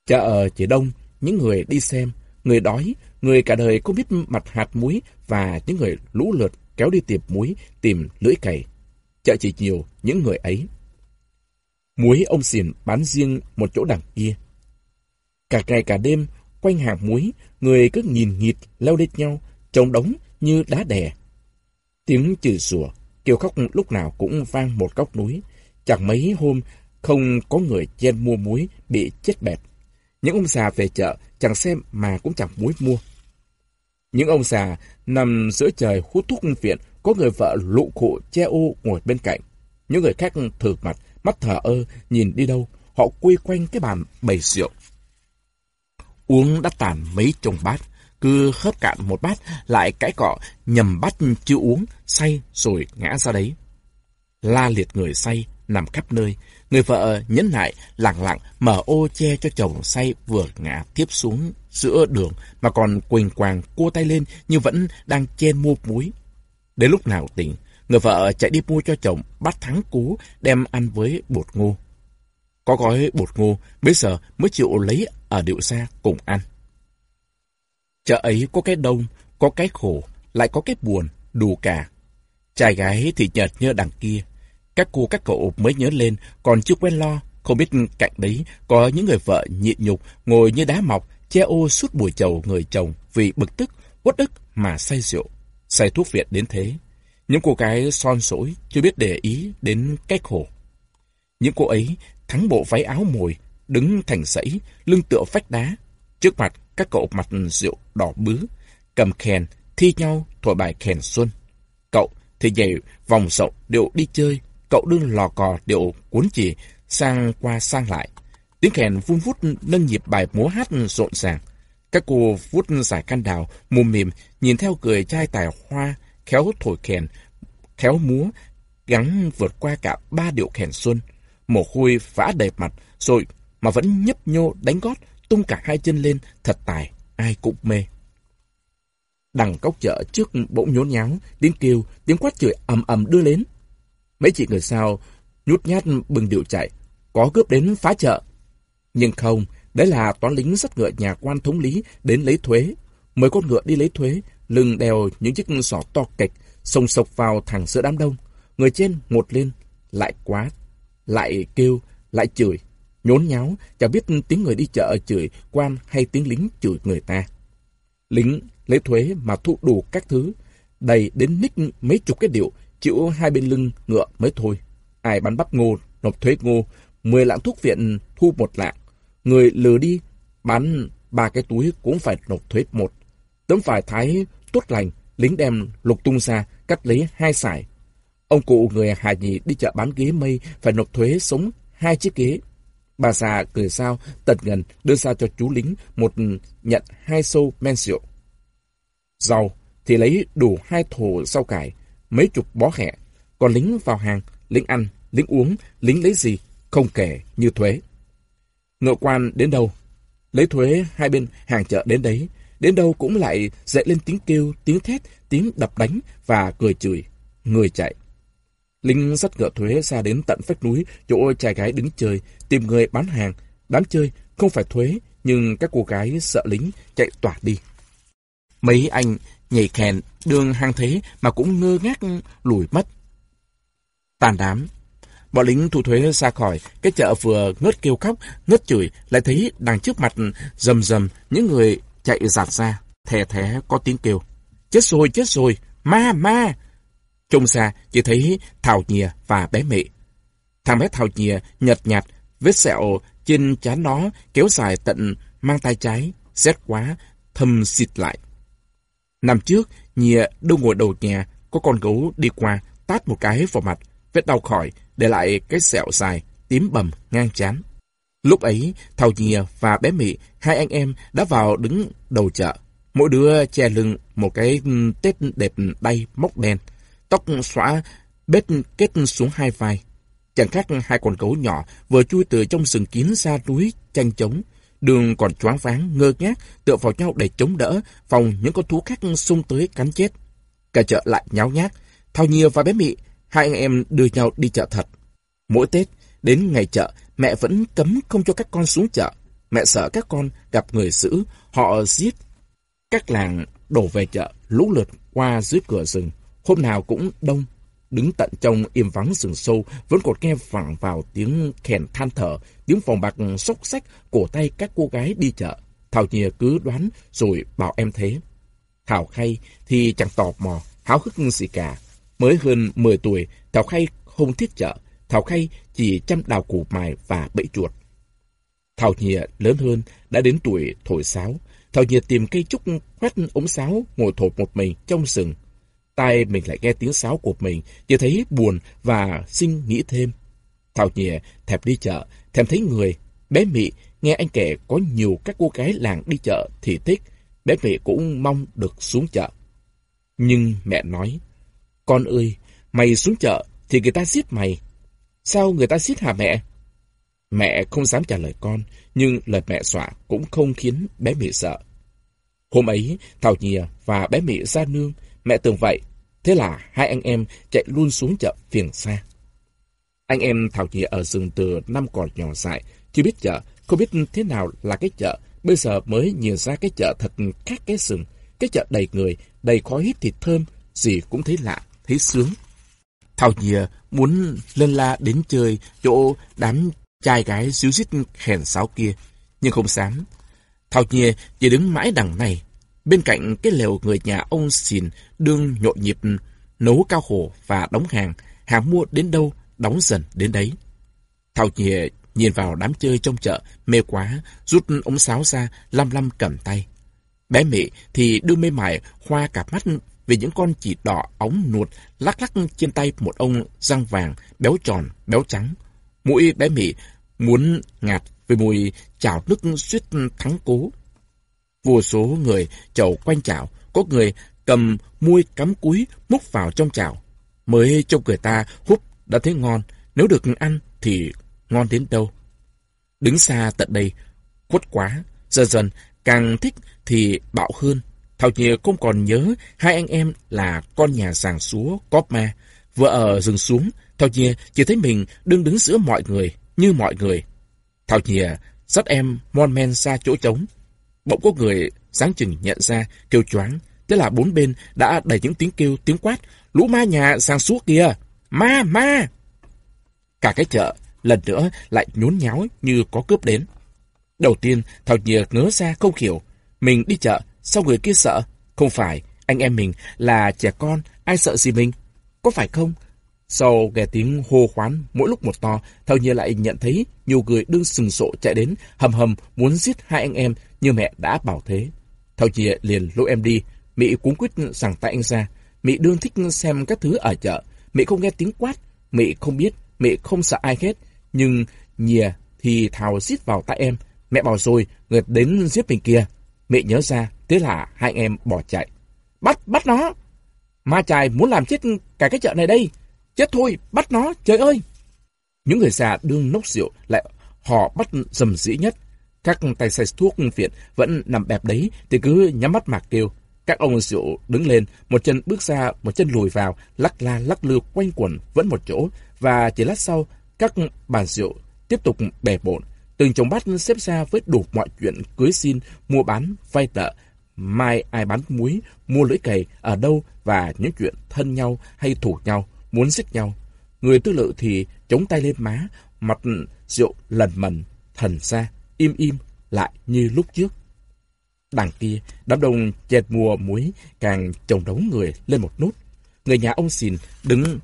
Chợ ở chị đông, những người đi xem, người đói, người cả đời không biết mặt hạt muối và những người lũ lượt kéo đi tìm muối, tìm lưỡi cày. Chợ chỉ nhiều những người ấy. Muối ông xìn bán riêng một chỗ đằng kia. Cả ngày cả đêm, quanh hàng muối, người cứ nhìn nghịt leo lên nhau, trông đống như đá đè. Tiếng chửi rủa, kêu khóc lúc nào cũng vang một góc núi. Chẳng mấy hôm không có người chen mua muối bị chết bẹp. Những ông già về chợ chẳng xem mà cũng chẳng muối mua. Những ông già nằm giữa trời hút thuốc viện, có người vợ lụ khụ che ô ngồi bên cạnh. Những người khác thử mặt, mắt thở ơ, nhìn đi đâu, họ quy quanh cái bàn bày rượu. Uống đã tàn mấy chồng bát, cứ hớp cạn một bát, lại cãi cọ, nhầm bát chưa uống, say rồi ngã ra đấy. La liệt người say, nằm khắp nơi, Người vợ nhẫn nại lặng lặng, mở ô che cho chồng say vừa ngã tiếp xuống giữa đường mà còn quỳnh quàng cua tay lên như vẫn đang chen mua muối. Đến lúc nào tỉnh, người vợ chạy đi mua cho chồng bát thắng cú đem ăn với bột ngô. Có gói bột ngô, bây giờ mới chịu lấy ở điệu xa cùng ăn. Chợ ấy có cái đông, có cái khổ, lại có cái buồn, đủ cả. Trai gái thì nhợt nhơ đằng kia, các cô các cậu mới nhớ lên, còn chưa quen lo, không biết cạnh đấy có những người vợ nhịn nhục, ngồi như đá mọc, che ô suốt buổi chầu người chồng vì bực tức, uất ức mà say rượu, say thuốc viện đến thế. Những cô gái son sỗi chưa biết để ý đến cái khổ. Những cô ấy thắng bộ váy áo mồi, đứng thành sẫy, lưng tựa vách đá. Trước mặt các cậu mặt rượu đỏ bứ, cầm kèn, thi nhau thổi bài kèn xuân. Cậu thì nhảy vòng rộng điệu đi chơi, Cậu đương lò cò điệu cuốn chỉ, sang qua sang lại. Tiếng kèn vun vút nâng nhịp bài múa hát rộn ràng. Các cô vút giải can đào, mồm mềm, nhìn theo cười trai tài hoa, khéo thổi kèn, khéo múa, gắn vượt qua cả ba điệu kèn xuân. Mồ hôi vã đầy mặt, rồi mà vẫn nhấp nhô đánh gót, tung cả hai chân lên, thật tài, ai cũng mê. Đằng cốc chợ trước bỗng nhốn nháo, tiếng kêu, tiếng quát chửi ầm ầm đưa lên. Mấy chị người sau nhút nhát bừng điệu chạy, có cướp đến phá chợ. Nhưng không, đấy là toán lính sắt ngựa nhà quan thống lý đến lấy thuế. Mấy con ngựa đi lấy thuế, lưng đèo những chiếc sỏ to kịch, sông sộc vào thẳng giữa đám đông. Người trên một lên, lại quá, lại kêu, lại chửi. Nhốn nháo, chả biết tiếng người đi chợ chửi quan hay tiếng lính chửi người ta. Lính lấy thuế mà thu đủ các thứ, đầy đến ních mấy chục cái điệu, chịu hai bên lưng ngựa mới thôi. Ai bán bắp ngô, nộp thuế ngô, mười lạng thuốc viện thu một lạng. Người lừa đi, bán ba cái túi cũng phải nộp thuế một. Tấm phải thái tốt lành, lính đem lục tung ra, cắt lấy hai sải. Ông cụ người Hà nhị đi chợ bán ghế mây phải nộp thuế sống hai chiếc ghế. Bà già cười sao, tật ngần đưa ra cho chú lính một nhận hai xô men rượu. Rau thì lấy đủ hai thổ rau cải, mấy chục bó hẹ, còn lính vào hàng, lính ăn, lính uống, lính lấy gì, không kể như thuế. Ngựa quan đến đâu, lấy thuế hai bên hàng chợ đến đấy, đến đâu cũng lại dậy lên tiếng kêu, tiếng thét, tiếng đập đánh và cười chửi, người chạy. Linh dắt ngựa thuế ra đến tận vách núi, chỗ trai gái đứng chơi, tìm người bán hàng. đám chơi không phải thuế, nhưng các cô gái sợ lính chạy tỏa đi. Mấy anh nhảy kèn, đường hang thế mà cũng ngơ ngác lùi mất. Tàn đám. Bọn lính thu thuế ra khỏi, cái chợ vừa ngớt kêu khóc, ngớt chửi, lại thấy đằng trước mặt rầm rầm những người chạy giạt ra, thè thé có tiếng kêu. Chết rồi, chết rồi, ma, ma. Trông xa chỉ thấy Thảo Nhìa và bé Mị. Thằng bé Thảo Nhìa nhợt nhạt, vết sẹo trên trán nó kéo dài tận mang tay trái, rét quá, thâm xịt lại. Năm trước, Nhìa đâu ngồi đầu nhà, có con gấu đi qua, tát một cái vào mặt, vết đau khỏi, để lại cái sẹo dài, tím bầm ngang chán. Lúc ấy, Thảo Nhìa và bé Mị, hai anh em đã vào đứng đầu chợ. Mỗi đứa che lưng một cái ừ, tết đẹp đay móc đen, tóc xõa bết kết xuống hai vai. Chẳng khác hai con gấu nhỏ vừa chui từ trong rừng kín ra núi tranh chống Đường còn choáng váng, ngơ ngác, tựa vào nhau để chống đỡ, phòng những con thú khác xung tới cắn chết. Cả chợ lại nháo nhác. Thao Nhìa và bé Mị, hai anh em đưa nhau đi chợ thật. Mỗi Tết, đến ngày chợ, mẹ vẫn cấm không cho các con xuống chợ. Mẹ sợ các con gặp người giữ, họ giết. Các làng đổ về chợ, lũ lượt qua dưới cửa rừng. Hôm nào cũng đông, đứng tận trong im vắng rừng sâu, vẫn còn nghe vẳng vào tiếng khèn than thở, tiếng phòng bạc xốc xách cổ tay các cô gái đi chợ. Thảo Nhìa cứ đoán rồi bảo em thế. Thảo Khay thì chẳng tò mò, háo hức gì cả. Mới hơn 10 tuổi, Thảo Khay không thiết chợ. Thảo Khay chỉ chăm đào củ mài và bẫy chuột. Thảo Nhìa lớn hơn, đã đến tuổi thổi sáo. Thảo Nhìa tìm cây trúc khoét ống sáo, ngồi thổi một mình trong rừng. Tai mình lại nghe tiếng sáo của mình, chỉ thấy buồn và xin nghĩ thêm. Thảo nhẹ, thèm đi chợ, thèm thấy người. Bé Mị nghe anh kể có nhiều các cô gái làng đi chợ thì thích. Bé Mị cũng mong được xuống chợ. Nhưng mẹ nói, con ơi, mày xuống chợ thì người ta giết mày. Sao người ta giết hả mẹ? Mẹ không dám trả lời con, nhưng lời mẹ xỏa cũng không khiến bé Mị sợ. Hôm ấy, Thảo Nhìa và bé Mị ra nương, mẹ tưởng vậy. Thế là hai anh em chạy luôn xuống chợ phiền xa. Anh em Thảo Nhìa ở rừng từ năm còn nhỏ dại, chưa biết chợ, không biết thế nào là cái chợ. Bây giờ mới nhìn ra cái chợ thật khác cái rừng. Cái chợ đầy người, đầy khói hít thịt thơm, gì cũng thấy lạ, thấy sướng. Thảo Nhìa muốn lên la đến chơi chỗ đám trai gái xíu xít hèn sáo kia, nhưng không dám. Thảo Nhìa chỉ đứng mãi đằng này, bên cạnh cái lều người nhà ông xìn đương nhộn nhịp nấu cao hổ và đóng hàng, hàng mua đến đâu, đóng dần đến đấy. Thảo Nhìa nhìn vào đám chơi trong chợ, mê quá, rút ống sáo ra, lăm lăm cầm tay. Bé Mị thì đưa mê mải, hoa cả mắt vì những con chỉ đỏ ống nuột lắc lắc trên tay một ông răng vàng, béo tròn, béo trắng. Mũi bé Mị muốn ngạt vì mùi chảo nước suýt thắng cố. Vô số người chầu quanh chảo, có người cầm muôi cắm cúi múc vào trong chảo. Mới cho người ta húp đã thấy ngon, nếu được ăn thì ngon đến đâu. Đứng xa tận đây, quất quá, dần dần càng thích thì bạo hơn. Thảo Nhìa không còn nhớ hai anh em là con nhà sàng súa, cóp ma. Vừa ở rừng xuống, Thảo Nhìa chỉ thấy mình đứng đứng giữa mọi người, như mọi người. Thảo Nhìa dắt em mon men ra chỗ trống. Bỗng có người sáng chừng nhận ra, kêu choáng. Thế là bốn bên đã đầy những tiếng kêu, tiếng quát. Lũ ma nhà sang suốt kìa! Ma! Ma! Cả cái chợ lần nữa lại nhốn nháo như có cướp đến. Đầu tiên, Thảo Nhìa ngớ ra không hiểu. Mình đi chợ, sao người kia sợ? Không phải, anh em mình là trẻ con, ai sợ gì mình? Có phải không? Sau nghe tiếng hô khoán mỗi lúc một to, thao Nhìa lại nhận thấy nhiều người đương sừng sộ chạy đến, hầm hầm muốn giết hai anh em như mẹ đã bảo thế. thao Nhìa liền lôi em đi, Mỹ cuốn quyết rằng tay anh ra. Mỹ đương thích xem các thứ ở chợ. Mỹ không nghe tiếng quát, Mỹ không biết, Mỹ không sợ ai hết. Nhưng nhìa thì thào giết vào tay em. Mẹ bảo rồi, người đến giết mình kia. Mẹ nhớ ra, thế là hai anh em bỏ chạy. Bắt, bắt nó! Ma chài muốn làm chết cả cái chợ này đây. Chết thôi, bắt nó, trời ơi! Những người già đương nốc rượu lại họ bắt dầm dĩ nhất. Các tay xay thuốc viện vẫn nằm bẹp đấy thì cứ nhắm mắt mà kêu. Các ông rượu đứng lên, một chân bước ra, một chân lùi vào, lắc la lắc lư quanh quẩn vẫn một chỗ. Và chỉ lát sau, các bàn rượu tiếp tục bè bộn. Từng chồng bát xếp ra với đủ mọi chuyện cưới xin, mua bán, vay nợ, mai ai bán muối, mua lưỡi cày ở đâu và những chuyện thân nhau hay thủ nhau, muốn giết nhau. Người tư lự thì chống tay lên má, mặt rượu lần mần, thần ra, im im, lại như lúc trước. Đằng kia, đám đông chẹt mùa muối càng chồng đống người lên một nút. người nhà ông xìn đứng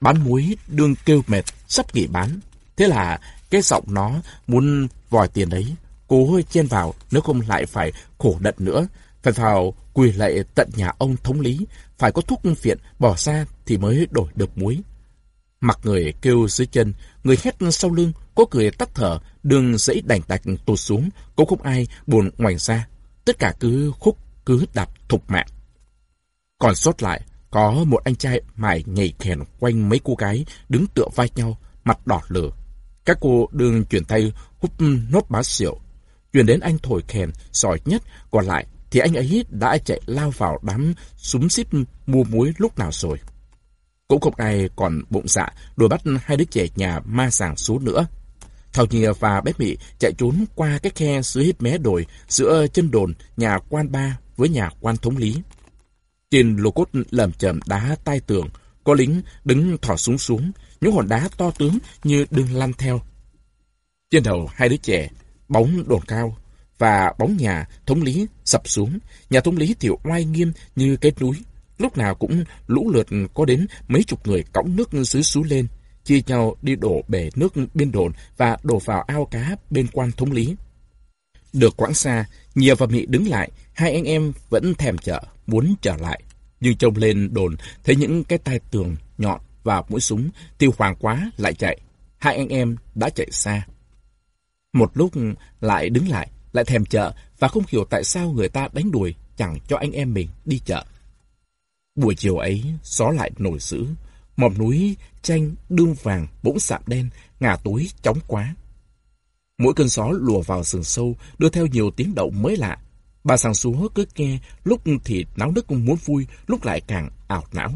bán muối đương kêu mệt, sắp nghỉ bán. Thế là cái giọng nó muốn vòi tiền đấy, cố chen vào nếu không lại phải khổ đận nữa. Phải vào quỳ lệ tận nhà ông thống lý, phải có thuốc phiện bỏ ra thì mới đổi được muối. Mặc người kêu dưới chân, người hét sau lưng, có cười tắt thở, đường dãy đành đạch tụt xuống, cũng không ai buồn ngoảnh ra. Tất cả cứ khúc, cứ đạp thục mạng. Còn sót lại, có một anh trai mải nhảy khèn quanh mấy cô gái đứng tựa vai nhau, mặt đỏ lửa. Các cô đương chuyển tay hút nốt bá rượu. Chuyển đến anh thổi khèn, giỏi nhất, còn lại thì anh ấy đã chạy lao vào đám súng xíp mua muối lúc nào rồi. Cũng không ai còn bụng dạ đuổi bắt hai đứa trẻ nhà ma sàng xuống nữa. Thảo Nhìa và bé Mị chạy trốn qua cái khe dưới hít mé đồi giữa chân đồn nhà quan ba với nhà quan thống lý. Trên lô cốt lầm chầm đá tai tường, có lính đứng thỏ súng xuống, những hòn đá to tướng như đừng lăn theo. Trên đầu hai đứa trẻ, bóng đồn cao và bóng nhà thống lý sập xuống. Nhà thống lý thì oai nghiêm như cái núi. Lúc nào cũng lũ lượt có đến mấy chục người cõng nước dưới xú lên, chia nhau đi đổ bể nước bên đồn và đổ vào ao cá bên quan thống lý. Được quãng xa, Nhìa và Mị đứng lại, hai anh em vẫn thèm chợ, muốn trở lại. Nhưng trông lên đồn, thấy những cái tai tường nhọn và mũi súng, tiêu hoàng quá lại chạy. Hai anh em đã chạy xa. Một lúc lại đứng lại, lại thèm chợ và không hiểu tại sao người ta đánh đuổi chẳng cho anh em mình đi chợ. Buổi chiều ấy, gió lại nổi dữ, mỏm núi chanh đương vàng bỗng sạm đen, ngả tối chóng quá. Mỗi cơn gió lùa vào rừng sâu, đưa theo nhiều tiếng động mới lạ. Bà sàng xúa cứ nghe, lúc thì náo nức muốn vui, lúc lại càng ảo não.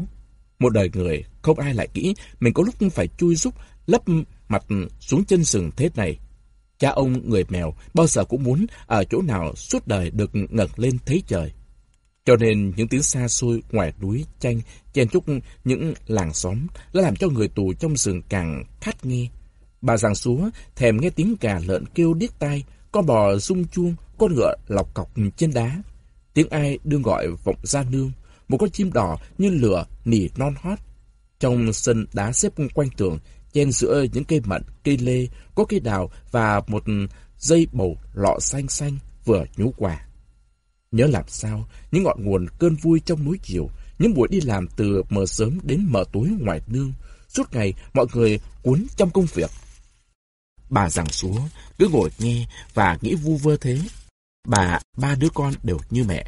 Một đời người, không ai lại nghĩ mình có lúc phải chui rúc, lấp mặt xuống chân rừng thế này. Cha ông người mèo bao giờ cũng muốn ở chỗ nào suốt đời được ngẩng lên thấy trời. Cho nên những tiếng xa xôi ngoài núi chanh chen chúc những làng xóm đã làm cho người tù trong rừng càng khát nghe. Bà giàng xúa thèm nghe tiếng gà lợn kêu điếc tai, con bò rung chuông, con ngựa lọc cọc trên đá. Tiếng ai đương gọi vọng ra nương, một con chim đỏ như lửa nỉ non hót. Trong sân đá xếp quanh tường, chen giữa những cây mận, cây lê, có cây đào và một dây bầu lọ xanh xanh vừa nhú quả. Nhớ làm sao, những ngọn nguồn cơn vui trong núi chiều, những buổi đi làm từ mờ sớm đến mờ tối ngoài nương, suốt ngày mọi người cuốn trong công việc. Bà giảng xúa, cứ ngồi nghe và nghĩ vu vơ thế. Bà, ba đứa con đều như mẹ.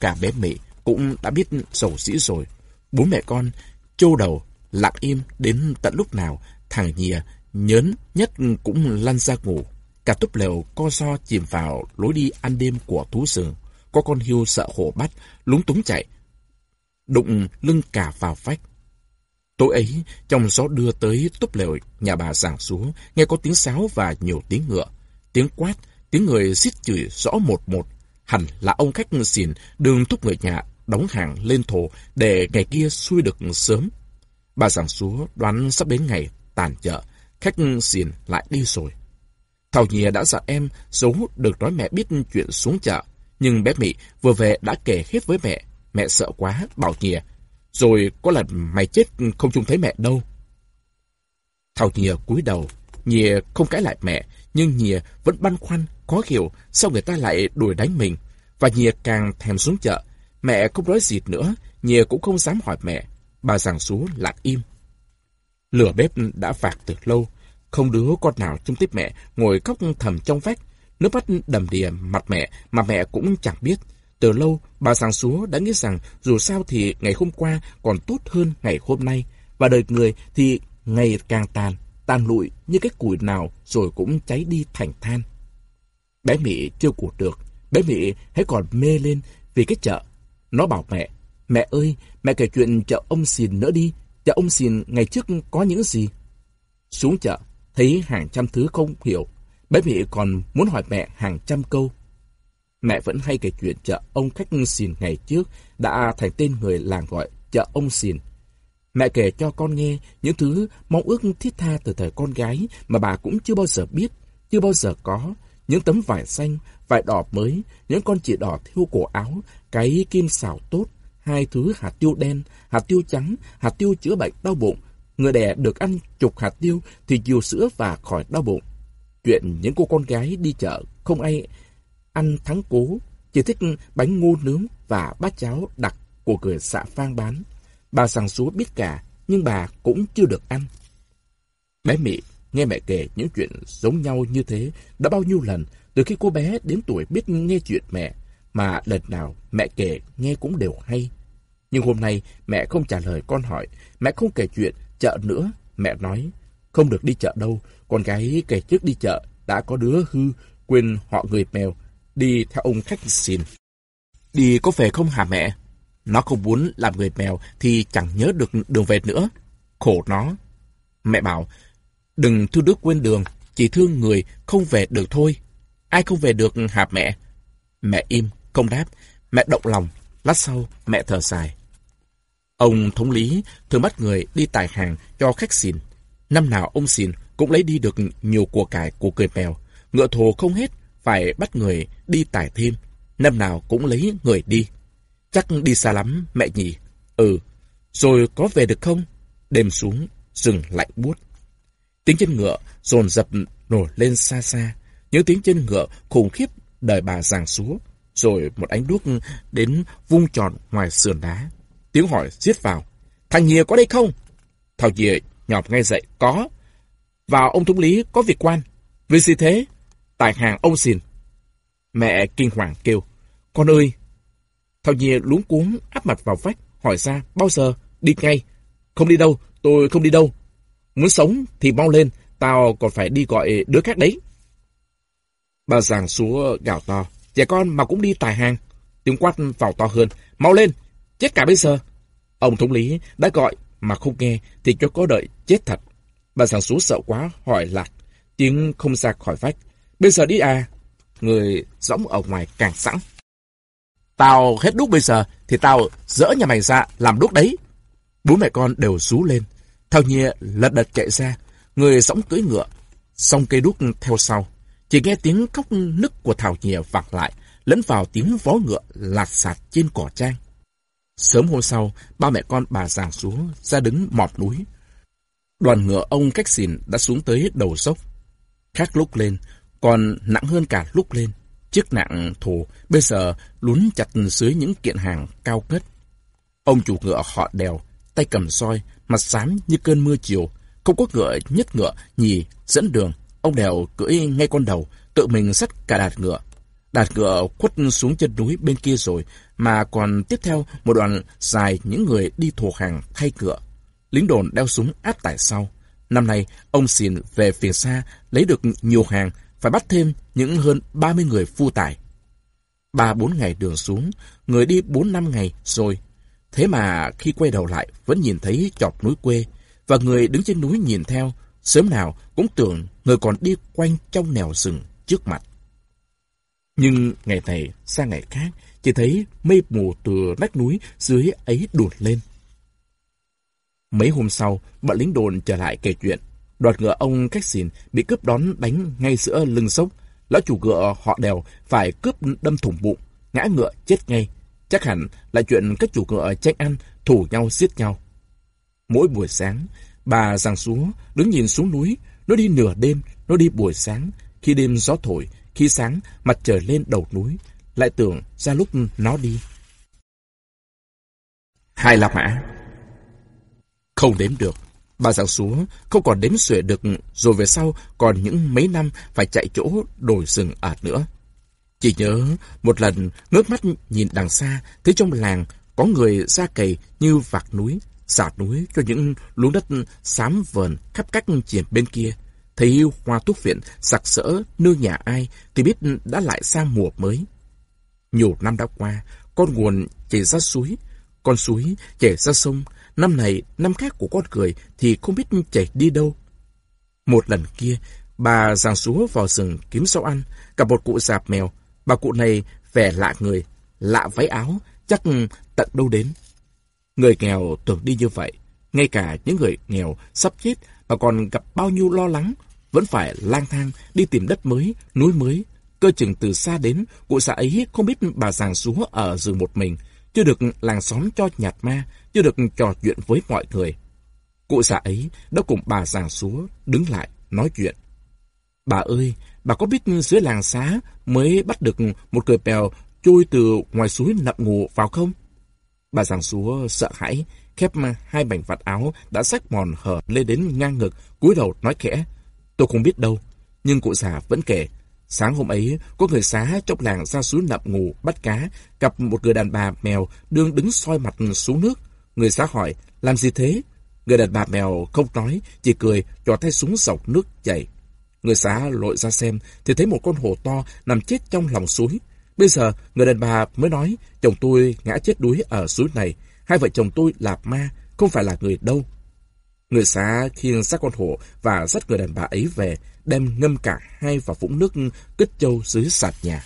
Cả bé Mỹ cũng đã biết sầu sĩ rồi. Bố mẹ con, trâu đầu, lặng im đến tận lúc nào, thằng nhìa, nhớn nhất cũng lăn ra ngủ. Cả túp lều co so chìm vào lối đi ăn đêm của thú rừng. Có con hươu sợ hổ bắt, lúng túng chạy. Đụng lưng cả vào vách. Tối ấy, trong gió đưa tới túp lều nhà bà giảng xuống, nghe có tiếng sáo và nhiều tiếng ngựa. Tiếng quát, tiếng người xít chửi rõ một một. Hẳn là ông khách xỉn đường thúc người nhà đóng hàng lên thổ để ngày kia xuôi được sớm. Bà giảng súa đoán sắp đến ngày tàn chợ, khách xỉn lại đi rồi. Thảo Nhìa đã dặn em giấu được nói mẹ biết chuyện xuống chợ. Nhưng bé Mỹ vừa về đã kể hết với mẹ. Mẹ sợ quá, bảo Nhìa. Rồi có lần mày chết không trông thấy mẹ đâu. Thảo Nhìa cúi đầu. Nhìa không cãi lại mẹ, nhưng Nhìa vẫn băn khoăn, khó hiểu sao người ta lại đuổi đánh mình. Và Nhìa càng thèm xuống chợ. Mẹ không nói gì nữa, Nhìa cũng không dám hỏi mẹ. Bà giảng xuống lặng im. Lửa bếp đã phạt từ lâu. Không đứa con nào trong tiếp mẹ ngồi khóc thầm trong vách. Nước mắt đầm đìa mặt mẹ mà mẹ cũng chẳng biết. Từ lâu, bà giảng súa đã nghĩ rằng dù sao thì ngày hôm qua còn tốt hơn ngày hôm nay. Và đời người thì ngày càng tàn, tàn lụi như cái củi nào rồi cũng cháy đi thành than. Bé Mỹ chưa cụt được, bé Mỹ hãy còn mê lên vì cái chợ. Nó bảo mẹ, mẹ ơi, mẹ kể chuyện chợ ông xìn nữa đi, chợ ông xìn ngày trước có những gì? Xuống chợ, thấy hàng trăm thứ không hiểu, bé Mỹ còn muốn hỏi mẹ hàng trăm câu. Mẹ vẫn hay kể chuyện chợ ông khách xìn ngày trước đã thành tên người làng gọi chợ ông xìn. Mẹ kể cho con nghe những thứ mong ước thiết tha từ thời con gái mà bà cũng chưa bao giờ biết, chưa bao giờ có. Những tấm vải xanh, vải đỏ mới, những con chỉ đỏ thiêu cổ áo, cái kim xào tốt, hai thứ hạt tiêu đen, hạt tiêu trắng, hạt tiêu chữa bệnh đau bụng. Người đẻ được ăn chục hạt tiêu thì nhiều sữa và khỏi đau bụng. Chuyện những cô con gái đi chợ không ai ăn thắng cố, chỉ thích bánh ngô nướng và bát cháo đặc của người xã phang bán. Bà sàng súa biết cả, nhưng bà cũng chưa được ăn. Bé Mị nghe mẹ kể những chuyện giống nhau như thế đã bao nhiêu lần từ khi cô bé đến tuổi biết nghe chuyện mẹ, mà lần nào mẹ kể nghe cũng đều hay. Nhưng hôm nay mẹ không trả lời con hỏi, mẹ không kể chuyện chợ nữa. Mẹ nói, không được đi chợ đâu, con gái kể trước đi chợ, đã có đứa hư, quên họ người mèo, đi theo ông khách xin. Đi có về không hả mẹ? Nó không muốn làm người mèo thì chẳng nhớ được đường về nữa. Khổ nó. Mẹ bảo, đừng thương đứa quên đường, chỉ thương người không về được thôi. Ai không về được hả mẹ? Mẹ im, không đáp. Mẹ động lòng. Lát sau, mẹ thở dài. Ông thống lý thường bắt người đi tài hàng cho khách xìn. Năm nào ông xìn cũng lấy đi được nhiều của cải của cười mèo. Ngựa thồ không hết, phải bắt người đi tải thêm. Năm nào cũng lấy người đi. Chắc đi xa lắm, mẹ nhỉ? Ừ. Rồi có về được không? Đêm xuống, rừng lạnh buốt. Tiếng chân ngựa dồn dập nổi lên xa xa. Những tiếng chân ngựa khủng khiếp đời bà giàng xuống. Rồi một ánh đuốc đến vung tròn ngoài sườn đá. Tiếng hỏi giết vào. Thằng Nhìa có đây không? Thảo Nhìa nhọp ngay dậy. Có. Và ông thống lý có việc quan. Vì gì thế? Tại hàng ông xin. Mẹ kinh hoàng kêu. Con ơi! Thảo Nhìa luống cuống áp mặt vào vách, hỏi ra bao giờ, đi ngay. Không đi đâu, tôi không đi đâu. Muốn sống thì mau lên, tao còn phải đi gọi đứa khác đấy. Bà giàng xúa gào to, trẻ con mà cũng đi tài hàng. Tiếng quát vào to hơn, mau lên, chết cả bây giờ. Ông thống lý đã gọi mà không nghe thì cho có đợi chết thật. Bà sản súa sợ quá, hỏi lạc, tiếng không ra khỏi vách. Bây giờ đi à? Người dõng ở ngoài càng sẵn. Tao hết đúc bây giờ, thì tao dỡ nhà mày ra làm đúc đấy. Bố mẹ con đều rú lên. Thao nhia lật đật chạy ra, người dõng cưỡi ngựa, xong cây đúc theo sau. Chỉ nghe tiếng khóc nức của Thảo nhìa vặn lại, lẫn vào tiếng vó ngựa lạt sạt trên cỏ trang. Sớm hôm sau, ba mẹ con bà giàng xuống, ra đứng mọt núi. Đoàn ngựa ông cách xìn đã xuống tới đầu dốc. Khác lúc lên, còn nặng hơn cả lúc lên. Chiếc nặng thù bây giờ lún chặt dưới những kiện hàng cao kết Ông chủ ngựa họ đèo, tay cầm soi, mặt xám như cơn mưa chiều. Không có ngựa nhất ngựa, nhì, dẫn đường. Ông đèo cưỡi ngay con đầu, tự mình sắt cả đạt ngựa. Đạt ngựa khuất xuống chân núi bên kia rồi, mà còn tiếp theo một đoạn dài những người đi thuộc hàng thay ngựa. Lính đồn đeo súng áp tải sau. Năm nay, ông xìn về phía xa, lấy được nhiều hàng, phải bắt thêm những hơn 30 người phu tải. Ba bốn ngày đường xuống, người đi bốn năm ngày rồi. Thế mà khi quay đầu lại vẫn nhìn thấy chọc núi quê, và người đứng trên núi nhìn theo, sớm nào cũng tưởng người còn đi quanh trong nẻo rừng trước mặt. Nhưng ngày này sang ngày khác, chỉ thấy mây mù từ nách núi dưới ấy đột lên. Mấy hôm sau, bọn lính đồn trở lại kể chuyện. Đoạt ngựa ông cách xìn bị cướp đón đánh ngay giữa lưng sốc. Lão chủ ngựa họ đèo phải cướp đâm thủng bụng, ngã ngựa chết ngay. Chắc hẳn là chuyện các chủ ngựa tranh ăn, thủ nhau giết nhau. Mỗi buổi sáng, bà giằng xuống, đứng nhìn xuống núi. Nó đi nửa đêm, nó đi buổi sáng. Khi đêm gió thổi, khi sáng mặt trời lên đầu núi. Lại tưởng ra lúc nó đi. Hai La Mã Không đếm được. Bà giảng xuống, không còn đếm xuể được, rồi về sau còn những mấy năm phải chạy chỗ đổi rừng ạt nữa. Chỉ nhớ một lần ngước mắt nhìn đằng xa, thấy trong làng có người ra cày như vạc núi, xả núi cho những luống đất xám vờn khắp các triển bên kia. Thấy hoa thuốc viện sặc sỡ nương nhà ai thì biết đã lại sang mùa mới. Nhiều năm đã qua, con nguồn chảy ra suối, con suối chảy ra sông, Năm này, năm khác của con cười thì không biết chảy đi đâu. Một lần kia, bà giàng súa vào rừng kiếm rau ăn, gặp một cụ dạp mèo. Bà cụ này vẻ lạ người, lạ váy áo, chắc tận đâu đến. Người nghèo tưởng đi như vậy, ngay cả những người nghèo sắp chết mà còn gặp bao nhiêu lo lắng, vẫn phải lang thang đi tìm đất mới, núi mới. Cơ chừng từ xa đến, cụ xã ấy không biết bà giàng súa ở rừng một mình, chưa được làng xóm cho nhạt ma, chưa được trò chuyện với mọi người. Cụ xã ấy đã cùng bà giàng xúa đứng lại nói chuyện. Bà ơi, bà có biết dưới làng xá mới bắt được một cười bèo trôi từ ngoài suối nậm ngủ vào không? Bà giàng xúa sợ hãi, khép hai mảnh vạt áo đã sách mòn hở lên đến ngang ngực, cúi đầu nói khẽ. Tôi không biết đâu, nhưng cụ già vẫn kể. Sáng hôm ấy, có người xá trong làng ra suối nậm ngủ bắt cá, gặp một người đàn bà mèo đương đứng soi mặt xuống nước. Người xá hỏi, làm gì thế? Người đàn bà mèo không nói, chỉ cười, cho tay súng dọc nước chảy. Người xá lội ra xem, thì thấy một con hổ to nằm chết trong lòng suối. Bây giờ, người đàn bà mới nói, chồng tôi ngã chết đuối ở suối này. Hai vợ chồng tôi là ma, không phải là người đâu. Người xá khiêng xác con hổ và dắt người đàn bà ấy về, đem ngâm cả hai vào vũng nước kích châu dưới sạt nhà.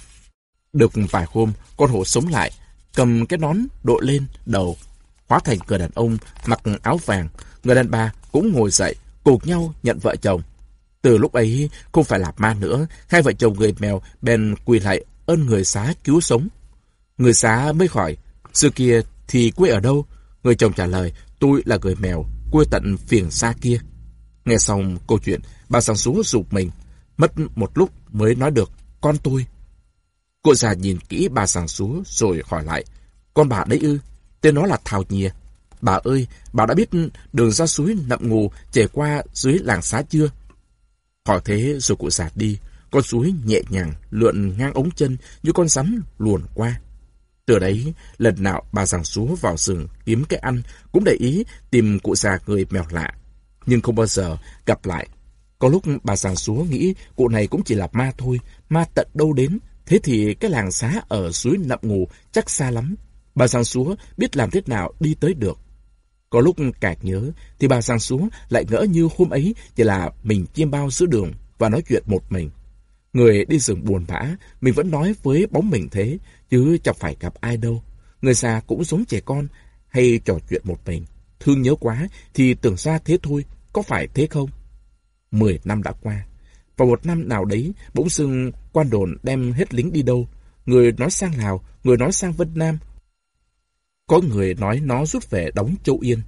Được vài hôm, con hổ sống lại, cầm cái nón đội lên đầu, hóa thành người đàn ông mặc áo vàng. Người đàn bà cũng ngồi dậy, cùng nhau nhận vợ chồng. Từ lúc ấy, không phải là ma nữa, hai vợ chồng người mèo bèn quỳ lại ơn người xá cứu sống. Người xá mới hỏi, xưa kia thì quê ở đâu? Người chồng trả lời, tôi là người mèo, quê tận phiền xa kia. Nghe xong câu chuyện, bà sáng xuống rụt mình. Mất một lúc mới nói được, con tôi. Cô già nhìn kỹ bà sàng xuống rồi hỏi lại, con bà đấy ư? Tên nó là Thảo Nhìa. Bà ơi, bà đã biết đường ra suối nậm ngù chảy qua dưới làng xá chưa? Hỏi thế rồi cụ già đi, con suối nhẹ nhàng lượn ngang ống chân như con rắn luồn qua. Từ đấy, lần nào bà giàng xúa vào rừng kiếm cái ăn cũng để ý tìm cụ già người mèo lạ. Nhưng không bao giờ gặp lại. Có lúc bà giàng xúa nghĩ cụ này cũng chỉ là ma thôi, ma tận đâu đến. Thế thì cái làng xá ở suối nậm ngủ chắc xa lắm. Bà giàng xúa biết làm thế nào đi tới được. Có lúc cạc nhớ thì bà giàng xúa lại ngỡ như hôm ấy chỉ là mình chiêm bao giữa đường và nói chuyện một mình. Người đi rừng buồn bã, mình vẫn nói với bóng mình thế, chứ chẳng phải gặp ai đâu. Người già cũng giống trẻ con, hay trò chuyện một mình. Thương nhớ quá thì tưởng ra thế thôi, có phải thế không? Mười năm đã qua. Vào một năm nào đấy, bỗng dưng quan đồn đem hết lính đi đâu. Người nói sang Lào, người nói sang Vân Nam. Có người nói nó rút về đóng Châu Yên.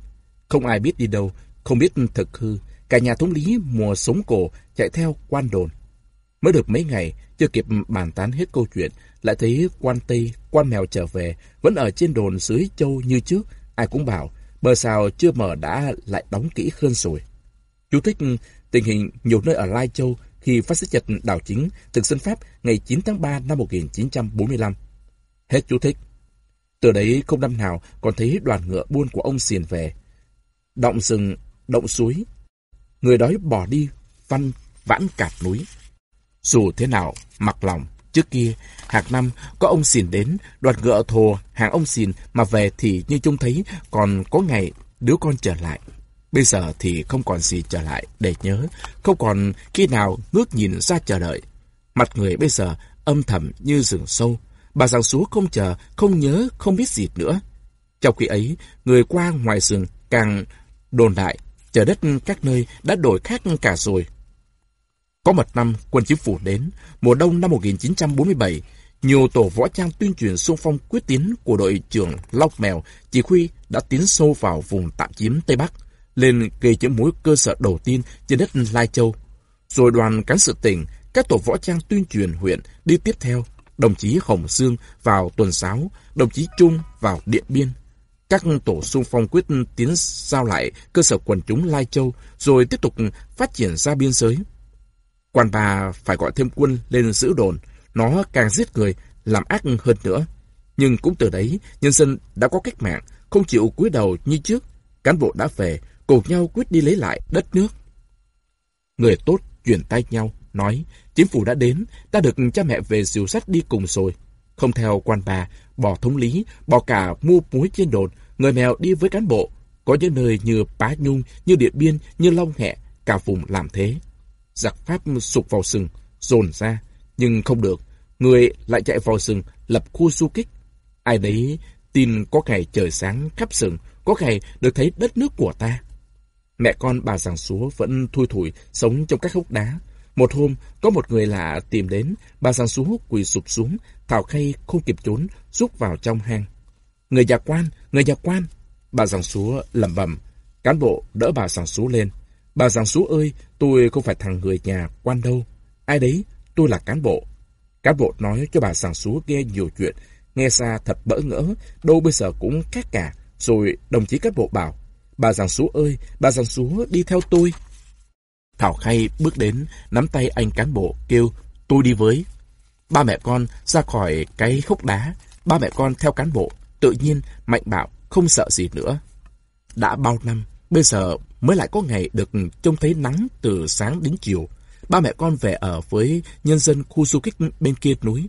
Không ai biết đi đâu, không biết thực hư. Cả nhà thống lý mùa sống cổ chạy theo quan đồn. Mới được mấy ngày, chưa kịp bàn tán hết câu chuyện, lại thấy quan Tây, quan mèo trở về, vẫn ở trên đồn dưới châu như trước. Ai cũng bảo, bờ sao chưa mở đã lại đóng kỹ hơn rồi. Chú thích tình hình nhiều nơi ở Lai Châu khi phát xít Nhật đảo chính thực dân Pháp ngày 9 tháng 3 năm 1945. Hết chú thích. Từ đấy không năm nào còn thấy đoàn ngựa buôn của ông xiền về. Động rừng, động suối. Người đói bỏ đi, văn vãn cạp núi. Dù thế nào, mặc lòng, trước kia, hàng năm có ông xìn đến, đoạt ngựa thồ hàng ông xìn mà về thì như chúng thấy còn có ngày đứa con trở lại. Bây giờ thì không còn gì trở lại để nhớ, không còn khi nào ngước nhìn ra chờ đợi. Mặt người bây giờ âm thầm như rừng sâu. Bà giang xuống không chờ, không nhớ, không biết gì nữa. Trong khi ấy, người qua ngoài rừng càng đồn đại, chờ đất các nơi đã đổi khác cả rồi. Có một năm, quân chính phủ đến, mùa đông năm 1947, nhiều tổ võ trang tuyên truyền xung phong quyết tiến của đội trưởng Lóc Mèo chỉ huy đã tiến sâu vào vùng tạm chiếm Tây Bắc, lên gây những mối cơ sở đầu tiên trên đất Lai Châu. Rồi đoàn cán sự tỉnh, các tổ võ trang tuyên truyền huyện đi tiếp theo, đồng chí Hồng Dương vào tuần sáu, đồng chí Trung vào Điện Biên. Các tổ xung phong quyết tiến giao lại cơ sở quần chúng Lai Châu, rồi tiếp tục phát triển ra biên giới. Quan bà phải gọi thêm quân lên giữ đồn, nó càng giết người, làm ác hơn nữa. Nhưng cũng từ đấy, nhân dân đã có cách mạng, không chịu cúi đầu như trước. Cán bộ đã về, cùng nhau quyết đi lấy lại đất nước. Người tốt chuyển tay nhau, nói, chính phủ đã đến, ta được cha mẹ về diều sắt đi cùng rồi. Không theo quan bà, bỏ thống lý, bỏ cả mua muối trên đồn, người mèo đi với cán bộ. Có những nơi như Pá Nhung, như Điện Biên, như Long Hẹ, cả vùng làm thế giặc Pháp sụp vào rừng, dồn ra, nhưng không được. Người lại chạy vào rừng, lập khu du kích. Ai đấy tin có ngày trời sáng khắp rừng, có ngày được thấy đất nước của ta. Mẹ con bà giàng súa vẫn thui thủi, sống trong các hốc đá. Một hôm, có một người lạ tìm đến, bà giàng súa quỳ sụp xuống, thảo khay không kịp trốn, rút vào trong hang. người già quan, người già quan. Bà giảng súa lẩm bẩm, cán bộ đỡ bà giảng súa lên. Bà giảng súa ơi, tôi không phải thằng người nhà quan đâu. Ai đấy, tôi là cán bộ. Cán bộ nói cho bà giảng súa nghe nhiều chuyện, nghe xa thật bỡ ngỡ, đâu bây giờ cũng khác cả. Rồi đồng chí cán bộ bảo, bà giảng súa ơi, bà giảng súa đi theo tôi. Thảo Khay bước đến, nắm tay anh cán bộ, kêu, tôi đi với. Ba mẹ con ra khỏi cái khúc đá, ba mẹ con theo cán bộ, tự nhiên, mạnh bạo, không sợ gì nữa. Đã bao năm, bây giờ mới lại có ngày được trông thấy nắng từ sáng đến chiều. Ba mẹ con về ở với nhân dân khu du kích bên kia núi.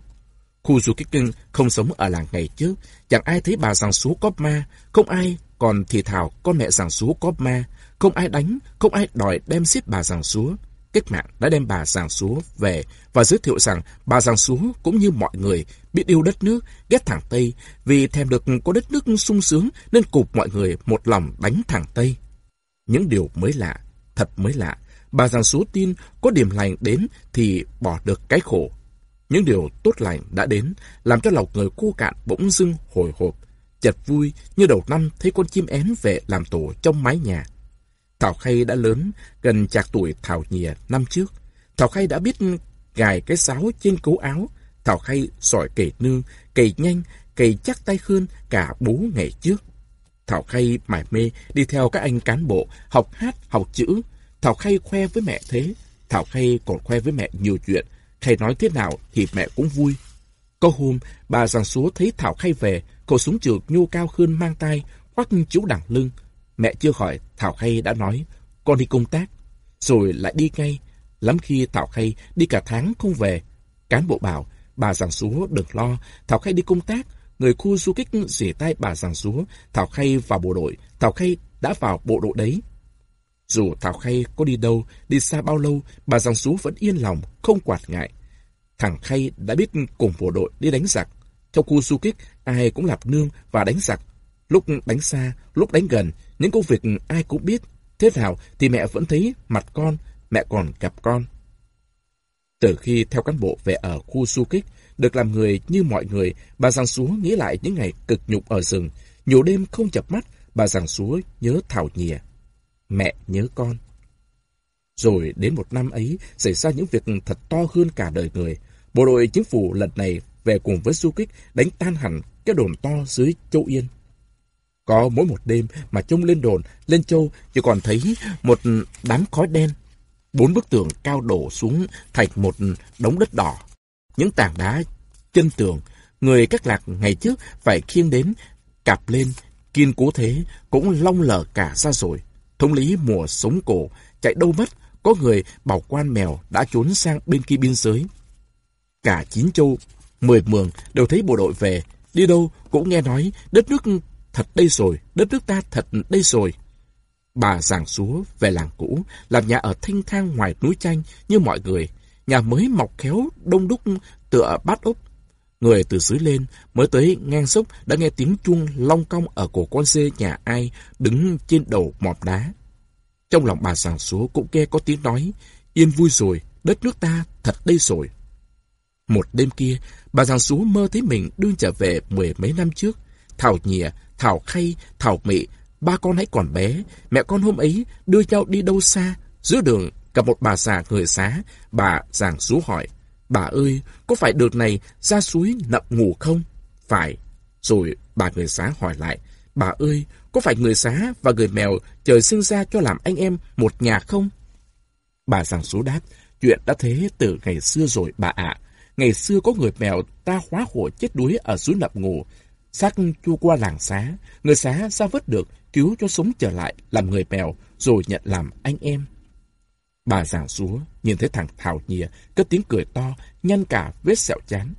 Khu du kích không sống ở làng ngày trước, chẳng ai thấy bà giảng xú có ma, không ai còn thì thảo con mẹ giảng xú có ma, không ai đánh, không ai đòi đem giết bà giảng xú. Cách mạng đã đem bà giảng xú về và giới thiệu rằng bà giảng xú cũng như mọi người biết yêu đất nước, ghét thẳng Tây. Vì thèm được có đất nước sung sướng nên cục mọi người một lòng đánh thẳng Tây. Những điều mới lạ, thật mới lạ. Bà giảng súa tin có điểm lành đến thì bỏ được cái khổ. Những điều tốt lành đã đến, làm cho lòng người cô cạn bỗng dưng hồi hộp, chật vui như đầu năm thấy con chim én về làm tổ trong mái nhà. Thảo Khay đã lớn, gần chạc tuổi Thảo Nhìa năm trước. Thảo Khay đã biết gài cái sáo trên cấu áo. Thảo Khay sỏi kể nương, cày nhanh, cày chắc tay hơn cả bố ngày trước. Thảo Khay mải mê đi theo các anh cán bộ, học hát, học chữ. Thảo Khay khoe với mẹ thế. Thảo Khay còn khoe với mẹ nhiều chuyện. Khay nói thế nào thì mẹ cũng vui. Có hôm, bà giàng súa thấy Thảo Khay về, cậu súng trường nhô cao khơn mang tay, khoác chú đằng lưng. Mẹ chưa hỏi, Thảo Khay đã nói, con đi công tác. Rồi lại đi ngay. Lắm khi Thảo Khay đi cả tháng không về. Cán bộ bảo, bà giảng súa đừng lo, Thảo Khay đi công tác. Người khu du kích rỉ tay bà giảng rúa, Thảo Khay vào bộ đội, Thảo Khay đã vào bộ đội đấy. Dù Thảo Khay có đi đâu, đi xa bao lâu, bà giảng rúa vẫn yên lòng, không quạt ngại. Thằng Khay đã biết cùng bộ đội đi đánh giặc. Trong khu du kích, ai cũng lạp nương và đánh giặc. Lúc đánh xa, lúc đánh gần, những công việc ai cũng biết. Thế nào thì mẹ vẫn thấy mặt con, mẹ còn gặp con. Từ khi theo cán bộ về ở khu du kích, được làm người như mọi người, bà Giang Súa nghĩ lại những ngày cực nhục ở rừng. Nhiều đêm không chập mắt, bà Giang Súa nhớ Thảo Nhìa. Mẹ nhớ con. Rồi đến một năm ấy, xảy ra những việc thật to hơn cả đời người. Bộ đội chính phủ lần này về cùng với du kích đánh tan hẳn cái đồn to dưới Châu Yên. Có mỗi một đêm mà trông lên đồn, lên châu chỉ còn thấy một đám khói đen. Bốn bức tường cao đổ xuống thành một đống đất đỏ. Những tảng đá chân tường, người các lạc ngày trước phải khiêng đến, cặp lên, kiên cố thế, cũng long lở cả ra rồi. Thống lý mùa sống cổ, chạy đâu mất, có người bảo quan mèo đã trốn sang bên kia biên giới. Cả chín châu, mười mường đều thấy bộ đội về, đi đâu cũng nghe nói đất nước thật đây rồi, đất nước ta thật đây rồi. Bà giảng xúa về làng cũ, làm nhà ở thanh thang ngoài núi chanh như mọi người. Nhà mới mọc khéo, đông đúc, tựa bát úp. Người từ dưới lên, mới tới ngang sốc đã nghe tiếng chuông long cong ở cổ con dê nhà ai đứng trên đầu mọp đá. Trong lòng bà sàng xuống cũng nghe có tiếng nói, yên vui rồi, đất nước ta thật đây rồi. Một đêm kia, bà giàng xú mơ thấy mình đương trở về mười mấy năm trước. Thảo nhìa Thảo Khay, Thảo Mị, ba con hãy còn bé, mẹ con hôm ấy đưa nhau đi đâu xa, giữa đường gặp một bà già người xá, bà giảng rú hỏi, bà ơi, có phải đợt này ra suối nậm ngủ không? Phải. Rồi bà người xá hỏi lại, bà ơi, có phải người xá và người mèo trời sinh ra cho làm anh em một nhà không? Bà giảng rú đáp, chuyện đã thế từ ngày xưa rồi bà ạ. Ngày xưa có người mèo ta hóa hổ chết đuối ở suối nậm ngủ, Xác chu qua làng xá, người xá ra vớt được, cứu cho sống trở lại, làm người mèo, rồi nhận làm anh em. Bà giảng xuống nhìn thấy thằng Thảo Nhìa, cất tiếng cười to, nhăn cả vết sẹo chán.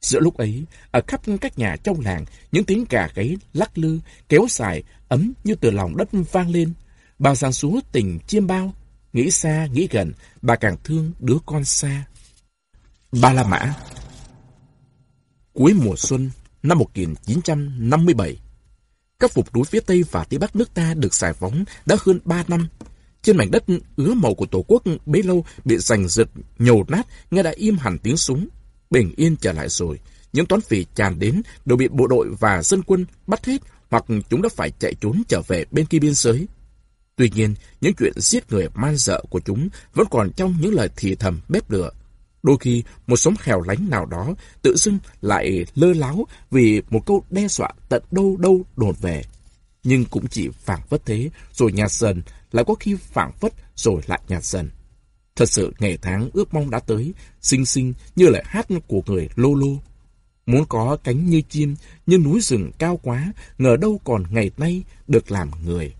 Giữa lúc ấy, ở khắp các nhà trong làng, những tiếng gà gáy lắc lư, kéo dài, ấm như từ lòng đất vang lên. Bà giảng xuống tình chiêm bao, nghĩ xa, nghĩ gần, bà càng thương đứa con xa. Ba La Mã Cuối mùa xuân, năm 1957. Các vùng núi phía Tây và Tây Bắc nước ta được giải phóng đã hơn 3 năm. Trên mảnh đất ứa màu của Tổ quốc bấy lâu bị giành giật, nhổ nát, nghe đã im hẳn tiếng súng. Bình yên trở lại rồi, những toán phỉ tràn đến đều bị bộ đội và dân quân bắt hết hoặc chúng đã phải chạy trốn trở về bên kia biên giới. Tuy nhiên, những chuyện giết người man dợ của chúng vẫn còn trong những lời thì thầm bếp lửa. Đôi khi, một sống khèo lánh nào đó tự dưng lại lơ láo vì một câu đe dọa tận đâu đâu đồn về. Nhưng cũng chỉ phảng phất thế, rồi nhạt dần, lại có khi phảng phất rồi lại nhạt dần. Thật sự ngày tháng ước mong đã tới, xinh xinh như lời hát của người lô lô. Muốn có cánh như chim, như núi rừng cao quá, ngờ đâu còn ngày nay được làm người.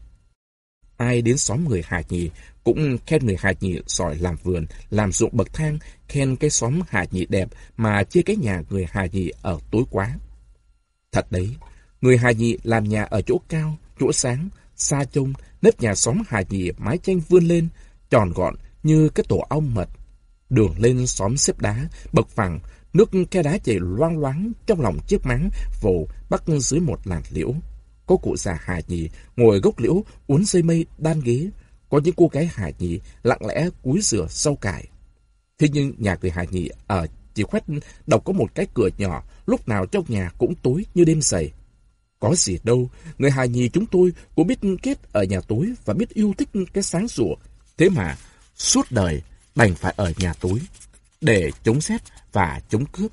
Ai đến xóm người Hà Nhì cũng khen người Hà Nhì giỏi làm vườn, làm ruộng bậc thang, khen cái xóm Hà Nhì đẹp mà chia cái nhà người Hà Nhì ở tối quá. Thật đấy, người Hà nhị làm nhà ở chỗ cao, chỗ sáng, xa trông, nếp nhà xóm Hà nhị mái tranh vươn lên, tròn gọn như cái tổ ong mật. Đường lên xóm xếp đá, bậc phẳng, nước khe đá chảy loang loáng trong lòng chiếc máng vồ bắt dưới một làn liễu. Có cụ già Hà nhị ngồi gốc liễu uốn dây mây đan ghế. Có những cô gái Hà nhị lặng lẽ cúi rửa rau cải. Thế nhưng nhà người Hà nhị ở chỉ khoét độc có một cái cửa nhỏ, lúc nào trong nhà cũng tối như đêm dày. Có gì đâu, người hài Nhì chúng tôi cũng biết kết ở nhà tối và biết yêu thích cái sáng sủa. Thế mà, suốt đời đành phải ở nhà tối để chống xét và chống cướp.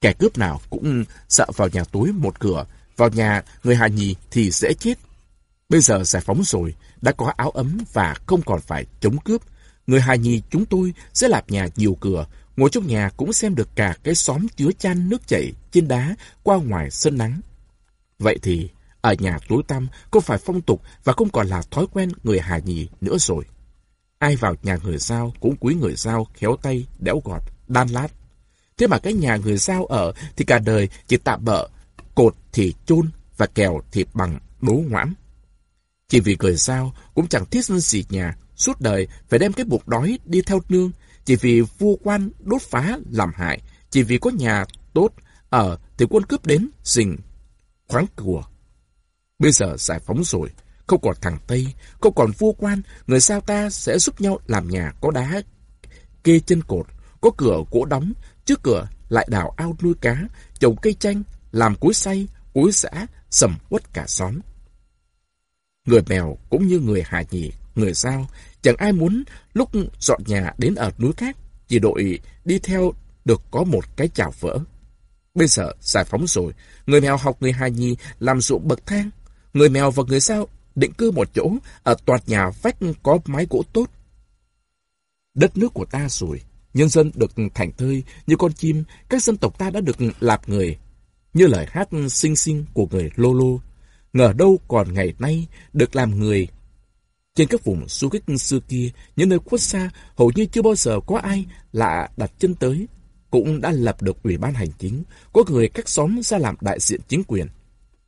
Kẻ cướp nào cũng sợ vào nhà tối một cửa, vào nhà người hài Nhì thì dễ chết. Bây giờ giải phóng rồi, đã có áo ấm và không còn phải chống cướp. Người hài Nhì chúng tôi sẽ làm nhà nhiều cửa, ngồi trong nhà cũng xem được cả cái xóm chứa chan nước chảy trên đá qua ngoài sân nắng. Vậy thì, ở nhà tối tăm có phải phong tục và không còn là thói quen người Hà Nhì nữa rồi. Ai vào nhà người Giao cũng quý người Giao khéo tay, đẽo gọt, đan lát. Thế mà cái nhà người Giao ở thì cả đời chỉ tạm bợ, cột thì chôn và kèo thì bằng đố ngoãn Chỉ vì người Giao cũng chẳng thiết gì nhà, suốt đời phải đem cái bụng đói đi theo nương, chỉ vì vua quan đốt phá làm hại, chỉ vì có nhà tốt ở thì quân cướp đến rình khoáng của. Bây giờ giải phóng rồi, không còn thằng Tây, không còn vua quan, người sao ta sẽ giúp nhau làm nhà có đá, kê chân cột, có cửa gỗ đóng, trước cửa lại đào ao nuôi cá, trồng cây chanh, làm cối xay, cối xã, sầm uất cả xóm. Người mèo cũng như người Hà Nhì, người sao, chẳng ai muốn lúc dọn nhà đến ở núi khác, chỉ đội đi theo được có một cái chảo vỡ. Bây giờ giải phóng rồi, người mèo học người hài nhi làm ruộng bậc thang, người mèo và người sao định cư một chỗ ở tòa nhà vách có mái gỗ tốt. Đất nước của ta rồi, nhân dân được thành thơi như con chim, các dân tộc ta đã được lạp người, như lời hát xinh xinh của người Lô Lô. Ngờ đâu còn ngày nay được làm người. Trên các vùng du kích xưa kia, những nơi khuất xa, hầu như chưa bao giờ có ai lạ đặt chân tới, cũng đã lập được ủy ban hành chính, có người các xóm ra làm đại diện chính quyền.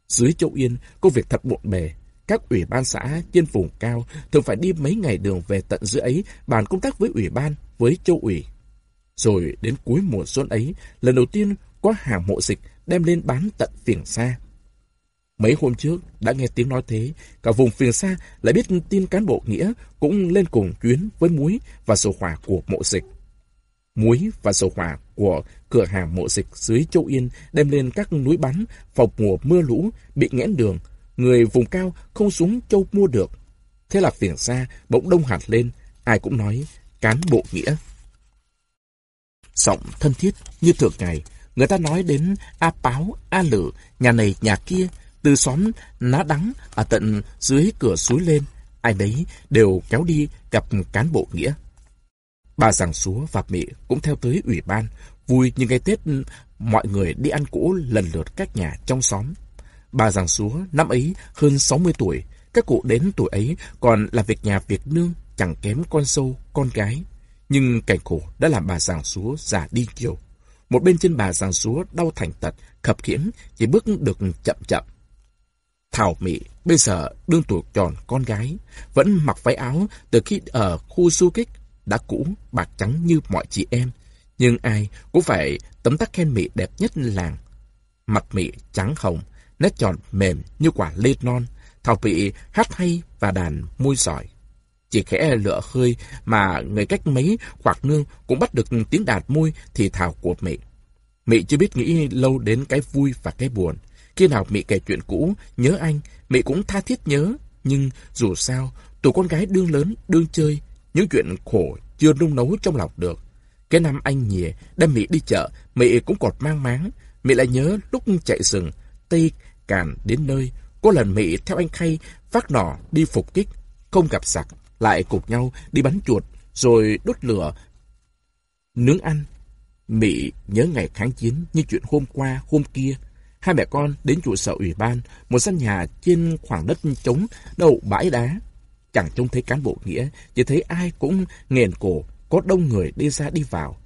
Dưới Châu Yên, công việc thật bộn bề, các ủy ban xã trên vùng cao thường phải đi mấy ngày đường về tận dưới ấy bàn công tác với ủy ban, với châu ủy. Rồi đến cuối mùa xuân ấy, lần đầu tiên có hàng mộ dịch đem lên bán tận phiền xa. Mấy hôm trước đã nghe tiếng nói thế, cả vùng phiền xa lại biết tin cán bộ nghĩa cũng lên cùng chuyến với muối và dầu hỏa của mộ dịch. Muối và dầu hỏa của cửa hàng mộ dịch dưới Châu Yên đem lên các núi bắn phòng mùa mưa lũ bị nghẽn đường người vùng cao không xuống châu mua được. Thế là phiền xa bỗng đông hạt lên, ai cũng nói cán bộ nghĩa. Giọng thân thiết như thường ngày, người ta nói đến A Páo, A Lử, nhà này nhà kia, từ xóm ná đắng ở tận dưới cửa suối lên, ai đấy đều kéo đi gặp cán bộ nghĩa. Bà giảng súa và mẹ cũng theo tới ủy ban, vui như ngày Tết mọi người đi ăn cỗ lần lượt các nhà trong xóm. Bà giảng súa năm ấy hơn 60 tuổi, các cụ đến tuổi ấy còn là việc nhà việc nương chẳng kém con sâu, con gái. Nhưng cảnh khổ đã làm bà giảng súa già đi nhiều. Một bên chân bà giảng súa đau thành tật, khập khiễng, chỉ bước được chậm chậm. Thảo Mỹ bây giờ đương tuổi tròn con gái, vẫn mặc váy áo từ khi ở khu du kích, đã cũ, bạc trắng như mọi chị em. Nhưng ai cũng phải tấm tắc khen Mỹ đẹp nhất làng. Mặt Mỹ trắng hồng, nét tròn mềm như quả lê non, Thảo vị hát hay và đàn môi giỏi. Chỉ khẽ lựa hơi mà người cách mấy hoặc nương cũng bắt được tiếng đàn môi thì thảo của mị Mị chưa biết nghĩ lâu đến cái vui và cái buồn. Khi nào Mị kể chuyện cũ, nhớ anh, Mị cũng tha thiết nhớ. Nhưng dù sao, tụi con gái đương lớn, đương chơi, những chuyện khổ chưa nung nấu trong lòng được. Cái năm anh nhìa, đem Mỹ đi chợ, Mỹ cũng còn mang máng. Mỹ lại nhớ lúc chạy rừng, Tây Càn đến nơi, có lần Mỹ theo anh Khay phát nỏ đi phục kích, không gặp giặc, lại cùng nhau đi bắn chuột, rồi đốt lửa, nướng ăn. Mỹ nhớ ngày kháng chiến như chuyện hôm qua, hôm kia. Hai mẹ con đến trụ sở ủy ban, một căn nhà trên khoảng đất trống đầu bãi đá. Chẳng trông thấy cán bộ nghĩa, chỉ thấy ai cũng nghền cổ, có đông người đi ra đi vào.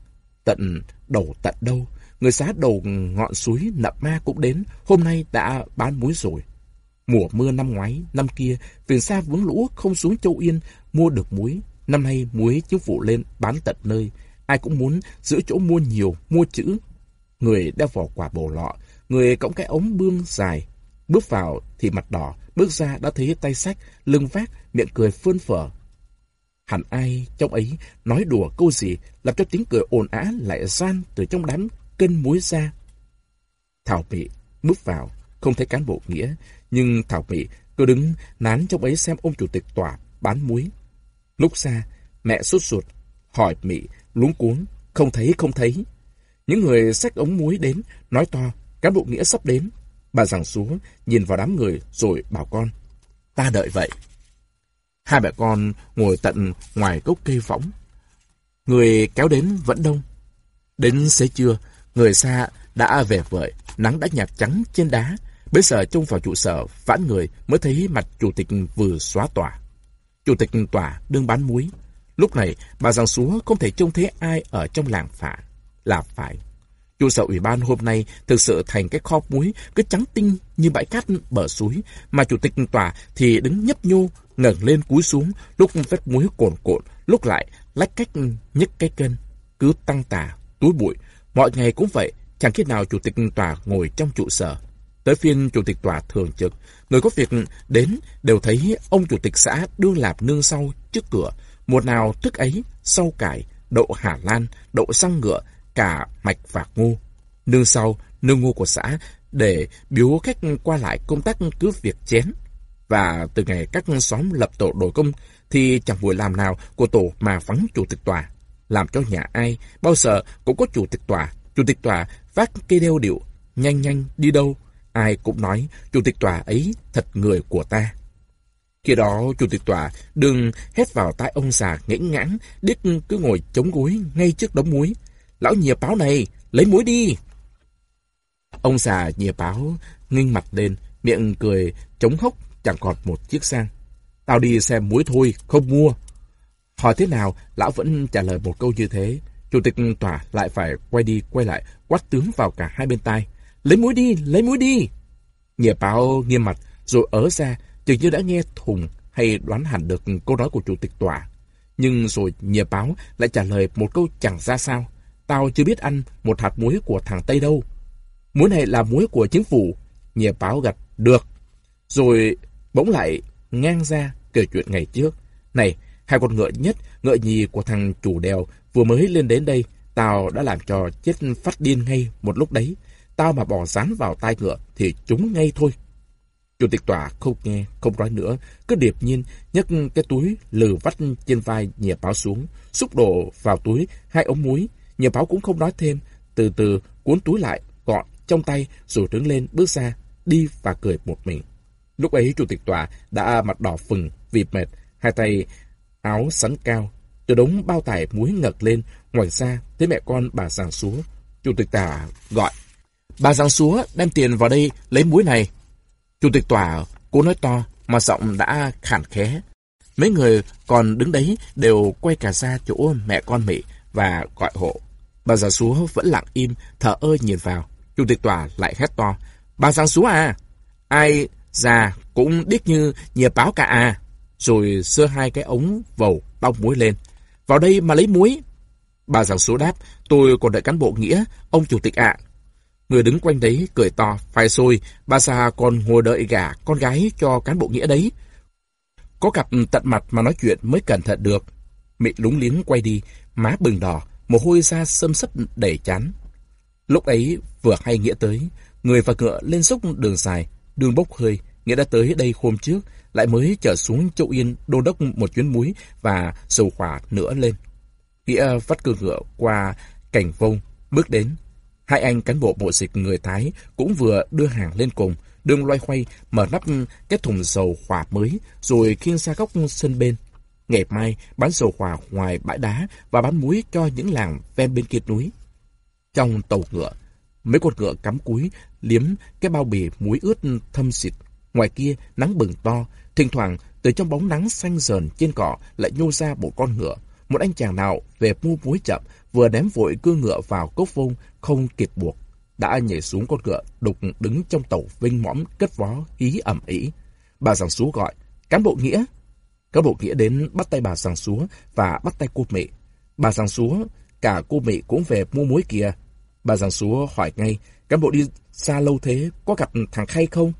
Tận đầu tận đâu, người xá đầu ngọn suối nậm ma cũng đến, hôm nay đã bán muối rồi. Mùa mưa năm ngoái, năm kia, tiền xa vướng lũ không xuống Châu Yên mua được muối. Năm nay muối chính phủ lên bán tận nơi. Ai cũng muốn giữ chỗ mua nhiều, mua chữ. Người đeo vỏ quả bồ lọ, người cõng cái ống bương dài. Bước vào thì mặt đỏ, bước ra đã thấy tay sách, lưng vác, miệng cười phơn phở. Hẳn ai trong ấy nói đùa câu gì làm cho tiếng cười ồn ả lại gian từ trong đám cân muối ra. Thảo Mị bước vào, không thấy cán bộ nghĩa, nhưng Thảo Mị cứ đứng nán trong ấy xem ông chủ tịch tòa bán muối. Lúc xa, mẹ sốt ruột, hỏi Mị, luống cuốn, không thấy, không thấy. Những người xách ống muối đến, nói to, cán bộ nghĩa sắp đến. Bà giằng xuống, nhìn vào đám người, rồi bảo con, ta đợi vậy. Hai mẹ con ngồi tận ngoài gốc cây võng. Người kéo đến vẫn đông. Đến xế trưa, người xa đã về vợi, nắng đã nhạt trắng trên đá. Bây giờ trông vào trụ sở, vãn người mới thấy mặt chủ tịch vừa xóa tòa. Chủ tịch tòa đương bán muối. Lúc này, bà giằng súa không thể trông thấy ai ở trong làng phả. Là phải. Trụ sở ủy ban hôm nay thực sự thành cái kho muối cứ trắng tinh như bãi cát bờ suối, mà chủ tịch tòa thì đứng nhấp nhô, ngẩng lên cúi xuống, lúc vết muối cồn cộn, lúc lại lách cách nhấc cái cân, cứ tăng tà, túi bụi. Mọi ngày cũng vậy, chẳng khi nào chủ tịch tòa ngồi trong trụ sở. Tới phiên chủ tịch tòa thường trực, người có việc đến đều thấy ông chủ tịch xã đương lạp nương sau trước cửa, một nào thức ấy, sau cải, đậu Hà Lan, đậu xăng ngựa, cả mạch và ngô. Nương sau, nương ngô của xã để biếu khách qua lại công tác cứ việc chén. Và từ ngày các xóm lập tổ đổi công thì chẳng buổi làm nào của tổ mà vắng chủ tịch tòa. Làm cho nhà ai, bao giờ cũng có chủ tịch tòa. Chủ tịch tòa phát cây đeo điệu, nhanh nhanh đi đâu. Ai cũng nói chủ tịch tòa ấy thật người của ta. Khi đó, chủ tịch tòa đừng hét vào tai ông già nghẽn ngãn, điếc cứ ngồi chống gối ngay trước đống muối. Lão nhìa báo này, lấy muối đi. Ông già nhìa báo, nghênh mặt lên, miệng cười, chống hốc, chẳng còn một chiếc sang. Tao đi xem muối thôi, không mua. Hỏi thế nào, lão vẫn trả lời một câu như thế. Chủ tịch tòa lại phải quay đi quay lại, quát tướng vào cả hai bên tai. Lấy muối đi, lấy muối đi. Nhìa báo nghiêm mặt, rồi ớ ra, Chừng như đã nghe thùng hay đoán hẳn được câu nói của chủ tịch tòa. Nhưng rồi nhìa báo lại trả lời một câu chẳng ra sao. Tao chưa biết ăn một hạt muối của thằng Tây đâu. Muối này là muối của chính phủ. nhà báo gật, được. Rồi bỗng lại ngang ra kể chuyện ngày trước. Này, hai con ngựa nhất, ngựa nhì của thằng chủ đèo vừa mới lên đến đây. Tao đã làm cho chết phát điên ngay một lúc đấy. Tao mà bỏ rán vào tai ngựa thì chúng ngay thôi. Chủ tịch tòa không nghe, không nói nữa, cứ điệp nhiên nhấc cái túi lừ vắt trên vai nhẹ báo xuống, xúc đổ vào túi hai ống muối nhà báo cũng không nói thêm, từ từ cuốn túi lại, gọn trong tay rồi đứng lên bước ra, đi và cười một mình. Lúc ấy chủ tịch tòa đã mặt đỏ phừng vì mệt, hai tay áo sắn cao, từ đống bao tải muối ngật lên, ngoài ra thấy mẹ con bà giàng súa. Chủ tịch tòa gọi, bà giàng súa đem tiền vào đây lấy muối này. Chủ tịch tòa, cố nói to, mà giọng đã khản khé. Mấy người còn đứng đấy đều quay cả ra chỗ mẹ con Mỹ và gọi hộ. Bà già súa vẫn lặng im, thở ơ nhìn vào. Chủ tịch tòa lại hét to. Bà già súa à? Ai già cũng điếc như nhờ báo cả à? Rồi xưa hai cái ống vầu bóc muối lên. Vào đây mà lấy muối. Bà già súa đáp. Tôi còn đợi cán bộ nghĩa. Ông chủ tịch ạ, Người đứng quanh đấy cười to, phai xôi, bà già còn ngồi đợi gả con gái cho cán bộ nghĩa đấy. Có cặp tận mặt mà nói chuyện mới cẩn thận được. Mị lúng liếng quay đi, má bừng đỏ, mồ hôi ra sâm sấp đầy chán. Lúc ấy vừa hay Nghĩa tới, người và ngựa lên dốc đường dài, đường bốc hơi. Nghĩa đã tới đây hôm trước, lại mới trở xuống Châu Yên đô đốc một chuyến muối và dầu hỏa nữa lên. Nghĩa vắt cơ ngựa qua cảnh vông, bước đến. Hai anh cán bộ bộ dịch người Thái cũng vừa đưa hàng lên cùng, đường loay hoay mở nắp cái thùng dầu hỏa mới, rồi khiêng ra góc sân bên. Ngày mai bán dầu hỏa ngoài bãi đá và bán muối cho những làng ven bên kia núi. Trong tàu ngựa, mấy con ngựa cắm cúi liếm cái bao bì muối ướt thâm xịt. Ngoài kia nắng bừng to, thỉnh thoảng từ trong bóng nắng xanh dờn trên cỏ lại nhô ra một con ngựa. Một anh chàng nào về mua muối chậm vừa ném vội cưa ngựa vào cốc vông không kịp buộc đã nhảy xuống con ngựa đục đứng trong tàu vinh mõm cất vó hí ẩm ý. Bà giảng xú gọi, cán bộ nghĩa các bộ nghĩa đến bắt tay bà giảng súa và bắt tay cô mị. Bà giảng súa cả cô mị cũng về mua muối kìa. Bà giảng súa hỏi ngay, cán bộ đi xa lâu thế, có gặp thằng Khay không?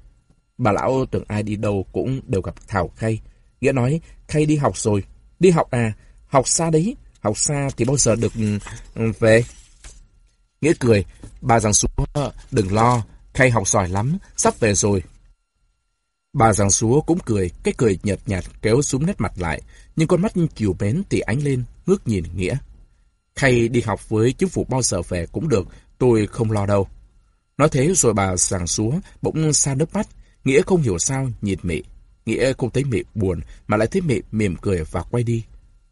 Bà lão tưởng ai đi đâu cũng đều gặp Thảo Khay. Nghĩa nói, Khay đi học rồi. Đi học à? Học xa đấy. Học xa thì bao giờ được ừ, về? Nghĩa cười, bà giảng súa đừng lo, Khay học giỏi lắm, sắp về rồi. Bà giảng súa cũng cười, cái cười nhợt nhạt kéo xuống nét mặt lại, nhưng con mắt chiều bén thì ánh lên, ngước nhìn Nghĩa. Khay đi học với chính phủ bao giờ về cũng được, tôi không lo đâu. Nói thế rồi bà giảng súa, bỗng xa nước mắt, Nghĩa không hiểu sao nhìn mị. Nghĩa không thấy mị buồn, mà lại thấy mị mỉm cười và quay đi.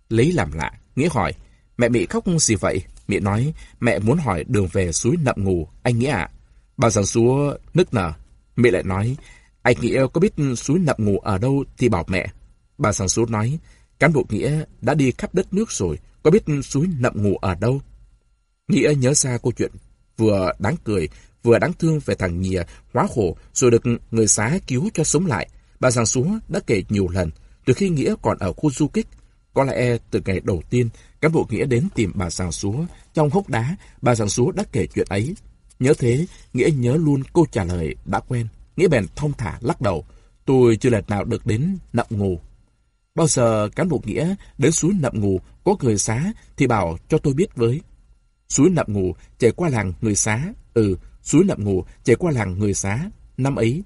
Lấy làm lạ, Nghĩa hỏi, mẹ mị khóc gì vậy? Mị nói, mẹ muốn hỏi đường về suối nậm ngủ, anh Nghĩa ạ. Bà giảng súa nức nở. Mị lại nói, anh Nghĩa có biết suối nậm ngủ ở đâu thì bảo mẹ. Bà sàng xúa nói, cán bộ Nghĩa đã đi khắp đất nước rồi, có biết suối nậm ngủ ở đâu? Nghĩa nhớ ra câu chuyện vừa đáng cười, vừa đáng thương về thằng nhìa hóa khổ rồi được người xá cứu cho sống lại. Bà sàng xúa đã kể nhiều lần, từ khi Nghĩa còn ở khu du kích. Có lẽ từ ngày đầu tiên, cán bộ Nghĩa đến tìm bà sàng xúa. Trong hốc đá, bà sàng xúa đã kể chuyện ấy. Nhớ thế, Nghĩa nhớ luôn câu trả lời đã quen. Nghĩa bèn thông thả lắc đầu. Tôi chưa lần nào được đến nậm ngù. Bao giờ cán bộ Nghĩa đến suối nậm ngù có người xá thì bảo cho tôi biết với. Suối nậm ngù chảy qua làng người xá. Ừ, suối nậm ngù chảy qua làng người xá. Năm ấy,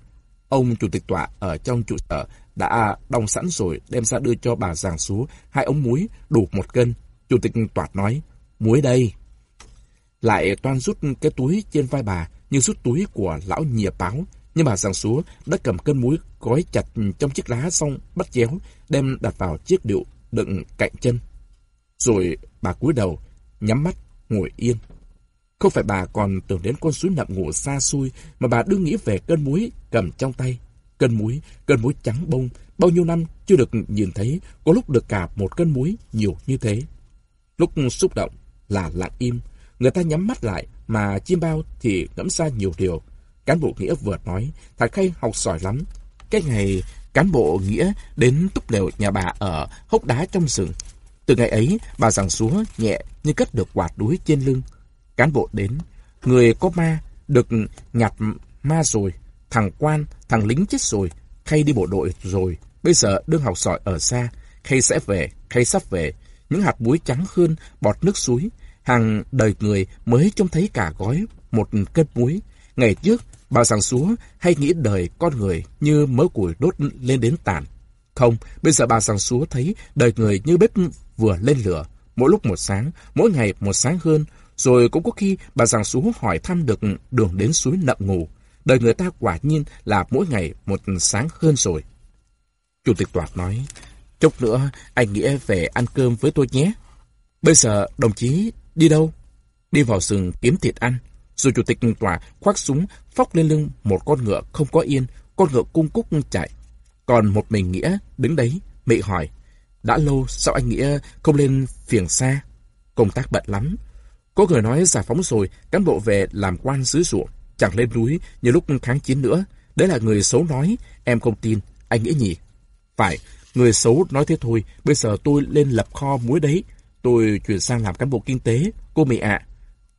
ông chủ tịch tọa ở trong trụ sở đã đong sẵn rồi đem ra đưa cho bà giảng xúa hai ống muối đủ một cân. Chủ tịch tọa nói, muối đây. Lại toan rút cái túi trên vai bà như rút túi của lão nhìa báo. Nhưng bà sàng súa đã cầm cân muối gói chặt trong chiếc lá xong bắt chéo đem đặt vào chiếc điệu đựng cạnh chân. Rồi bà cúi đầu, nhắm mắt, ngồi yên. Không phải bà còn tưởng đến con suối nậm ngủ xa xôi, mà bà đương nghĩ về cân muối cầm trong tay. Cân muối, cân muối trắng bông, bao nhiêu năm chưa được nhìn thấy, có lúc được cả một cân muối nhiều như thế. Lúc xúc động là lặng im, người ta nhắm mắt lại, mà chim bao thì ngẫm ra nhiều điều. Cán bộ Nghĩa vừa nói, thằng Khay học giỏi lắm. Cái ngày cán bộ Nghĩa đến túp lều nhà bà ở hốc đá trong rừng. Từ ngày ấy, bà giằng xúa nhẹ như cất được quạt đuối trên lưng. Cán bộ đến, người có ma, được nhặt ma rồi, thằng quan, thằng lính chết rồi, Khay đi bộ đội rồi, bây giờ đương học giỏi ở xa, Khay sẽ về, Khay sắp về, những hạt muối trắng hơn bọt nước suối, hàng đời người mới trông thấy cả gói một cân muối. Ngày trước, bà sàng súa hay nghĩ đời con người như mớ củi đốt lên đến tàn. Không, bây giờ bà sàng súa thấy đời người như bếp vừa lên lửa, mỗi lúc một sáng, mỗi ngày một sáng hơn, rồi cũng có khi bà sàng xuống hỏi thăm được đường đến suối nậm ngủ. Đời người ta quả nhiên là mỗi ngày một sáng hơn rồi. Chủ tịch Toạt nói, Chốc nữa anh Nghĩa về ăn cơm với tôi nhé. Bây giờ đồng chí đi đâu? Đi vào rừng kiếm thịt ăn. Rồi chủ tịch tòa khoác súng phóc lên lưng một con ngựa không có yên, con ngựa cung cúc chạy. Còn một mình Nghĩa đứng đấy, mị hỏi, đã lâu sao anh Nghĩa không lên phiền xa? Công tác bận lắm, có người nói giải phóng rồi, cán bộ về làm quan xứ ruộng, chẳng lên núi như lúc kháng chiến nữa. Đấy là người xấu nói, em không tin, anh nghĩa nhỉ? Phải, người xấu nói thế thôi, bây giờ tôi lên lập kho muối đấy. Tôi chuyển sang làm cán bộ kinh tế, cô mị ạ.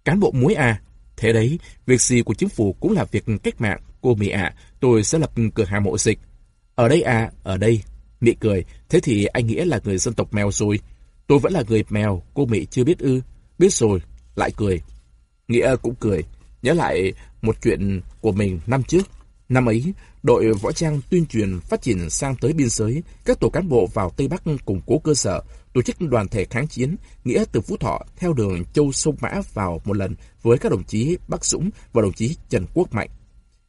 Cán bộ muối à? Thế đấy, việc gì của chính phủ cũng là việc cách mạng, cô Mỹ ạ. Tôi sẽ lập cửa hàng mộ dịch. Ở đây à, ở đây. Mỹ cười, thế thì anh nghĩa là người dân tộc mèo rồi. Tôi vẫn là người mèo, cô Mỹ chưa biết ư. Biết rồi, lại cười. Nghĩa cũng cười. nhớ lại một chuyện của mình năm trước. Năm ấy, đội võ trang tuyên truyền phát triển sang tới biên giới, các tổ cán bộ vào Tây Bắc củng cố cơ sở, tổ chức đoàn thể kháng chiến, nghĩa từ Phú Thọ theo đường Châu Sông Mã vào một lần với các đồng chí Bắc Dũng và đồng chí Trần Quốc Mạnh.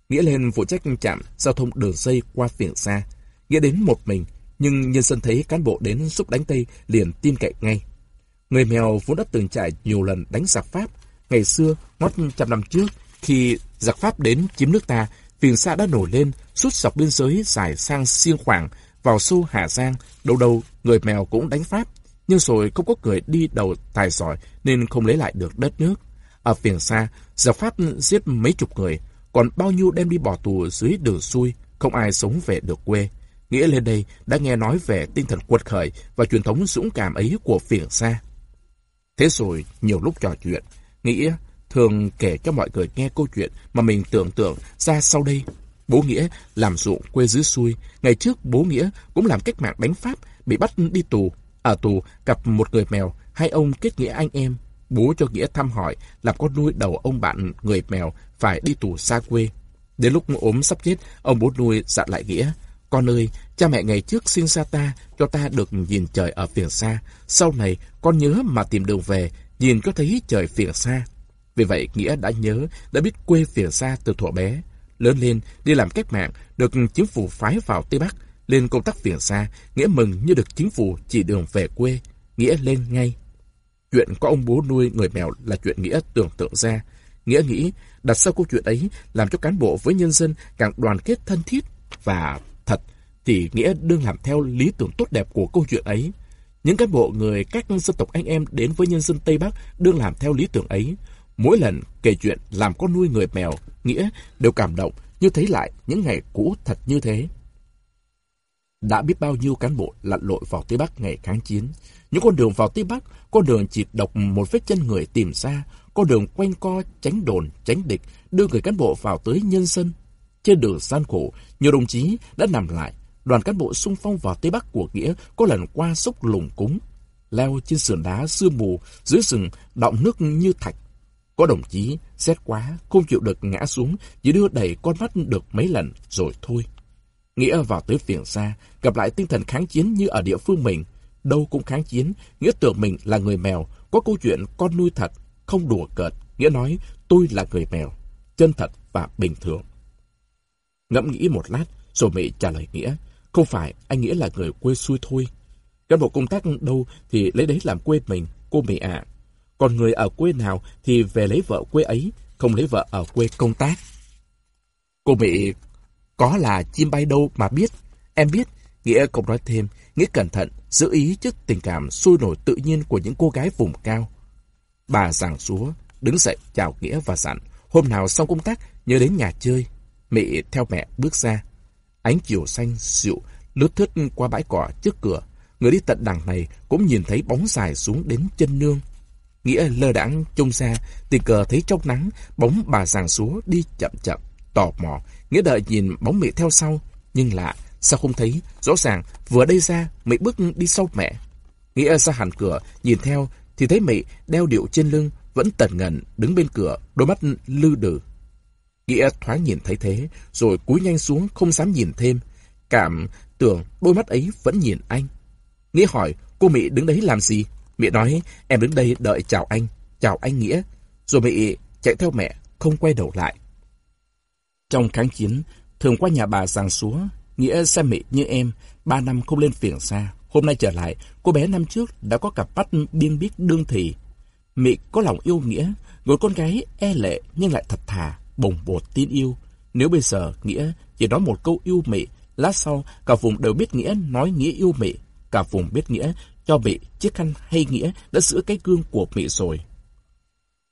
Nghĩa lên phụ trách trạm giao thông đường dây qua phiền xa. Nghĩa đến một mình, nhưng nhân dân thấy cán bộ đến giúp đánh Tây liền tin cậy ngay. Người mèo vốn đã từng trải nhiều lần đánh giặc Pháp. Ngày xưa, ngót trăm năm trước, khi giặc Pháp đến chiếm nước ta, phiền xa đã nổi lên, suốt dọc biên giới dài sang xiên khoảng, vào xu Hà Giang, đâu đâu người mèo cũng đánh Pháp. Nhưng rồi không có người đi đầu tài giỏi nên không lấy lại được đất nước. Ở phiền xa, giặc Pháp giết mấy chục người, còn bao nhiêu đem đi bỏ tù dưới đường xuôi, không ai sống về được quê. Nghĩa lên đây đã nghe nói về tinh thần quật khởi và truyền thống dũng cảm ấy của phiền xa. Thế rồi, nhiều lúc trò chuyện, Nghĩa thường kể cho mọi người nghe câu chuyện mà mình tưởng tượng ra sau đây. Bố Nghĩa làm ruộng quê dưới xuôi. Ngày trước bố Nghĩa cũng làm cách mạng đánh Pháp, bị bắt đi tù. Ở tù gặp một người mèo, hai ông kết nghĩa anh em. Bố cho Nghĩa thăm hỏi, làm con nuôi đầu ông bạn người mèo phải đi tù xa quê. Đến lúc ốm sắp chết, ông bố nuôi dặn lại Nghĩa. Con ơi, cha mẹ ngày trước sinh ra ta, cho ta được nhìn trời ở phiền xa. Sau này, con nhớ mà tìm đường về, nhìn có thấy trời phiền xa. Vì vậy, Nghĩa đã nhớ, đã biết quê phiền xa từ thuở bé. Lớn lên, đi làm cách mạng, được chính phủ phái vào Tây Bắc. Lên công tác phía xa, Nghĩa mừng như được chính phủ chỉ đường về quê. Nghĩa lên ngay. Chuyện có ông bố nuôi người mèo là chuyện Nghĩa tưởng tượng ra. Nghĩa nghĩ, đặt sau câu chuyện ấy, làm cho cán bộ với nhân dân càng đoàn kết thân thiết và thật, thì Nghĩa đương làm theo lý tưởng tốt đẹp của câu chuyện ấy. Những cán bộ người các dân tộc anh em đến với nhân dân Tây Bắc đương làm theo lý tưởng ấy. Mỗi lần kể chuyện làm con nuôi người mèo, Nghĩa đều cảm động như thấy lại những ngày cũ thật như thế. Đã biết bao nhiêu cán bộ lặn lội vào Tây Bắc ngày kháng chiến. Những con đường vào Tây Bắc, con đường chỉ độc một vết chân người tìm ra, con đường quanh co tránh đồn, tránh địch, đưa người cán bộ vào tới nhân dân. Trên đường gian khổ, nhiều đồng chí đã nằm lại. Đoàn cán bộ xung phong vào Tây Bắc của Nghĩa có lần qua sốc lùng cúng. Leo trên sườn đá sương mù, dưới rừng đọng nước như thạch. Có đồng chí, xét quá, không chịu được ngã xuống, chỉ đưa đẩy con mắt được mấy lần, rồi thôi. Nghĩa vào tới phiền xa, gặp lại tinh thần kháng chiến như ở địa phương mình. Đâu cũng kháng chiến, Nghĩa tưởng mình là người mèo, có câu chuyện con nuôi thật, không đùa cợt. Nghĩa nói, tôi là người mèo, chân thật và bình thường. Ngẫm nghĩ một lát, rồi Mỹ trả lời Nghĩa, không phải anh Nghĩa là người quê xuôi thôi. Cán bộ công tác đâu thì lấy đấy làm quê mình, cô Mỹ ạ. Còn người ở quê nào thì về lấy vợ quê ấy, không lấy vợ ở quê công tác. Cô Mỹ có là chim bay đâu mà biết. Em biết, Nghĩa cũng nói thêm, Nghĩa cẩn thận, giữ ý trước tình cảm sôi nổi tự nhiên của những cô gái vùng cao. Bà giảng xúa đứng dậy chào Nghĩa và dặn, hôm nào xong công tác nhớ đến nhà chơi. Mỹ theo mẹ bước ra. Ánh chiều xanh dịu lướt thướt qua bãi cỏ trước cửa. Người đi tận đằng này cũng nhìn thấy bóng dài xuống đến chân nương. Nghĩa lơ đãng trông xa, tình cờ thấy trong nắng, bóng bà giàng súa đi chậm chậm, tò mò. Nghĩa đợi nhìn bóng mẹ theo sau, nhưng lạ, sao không thấy? Rõ ràng, vừa đây ra, mẹ bước đi sau mẹ. Nghĩa ra hẳn cửa, nhìn theo, thì thấy mẹ đeo điệu trên lưng, vẫn tần ngần, đứng bên cửa, đôi mắt lư đừ. Nghĩa thoáng nhìn thấy thế, rồi cúi nhanh xuống không dám nhìn thêm. Cảm tưởng đôi mắt ấy vẫn nhìn anh. Nghĩa hỏi, cô Mỹ đứng đấy làm gì? Mẹ nói, em đứng đây đợi chào anh, chào anh Nghĩa. Rồi mẹ chạy theo mẹ, không quay đầu lại. Trong kháng chiến, thường qua nhà bà giàng xúa, Nghĩa xem mẹ như em, ba năm không lên phiền xa. Hôm nay trở lại, cô bé năm trước đã có cặp mắt biên biết đương thị. Mẹ có lòng yêu Nghĩa, người con gái e lệ nhưng lại thật thà, bồng bột tin yêu. Nếu bây giờ Nghĩa chỉ nói một câu yêu mẹ, lát sau cả vùng đều biết Nghĩa nói Nghĩa yêu mẹ, cả vùng biết Nghĩa cho mẹ chiếc khăn hay Nghĩa đã sửa cái gương của mẹ rồi.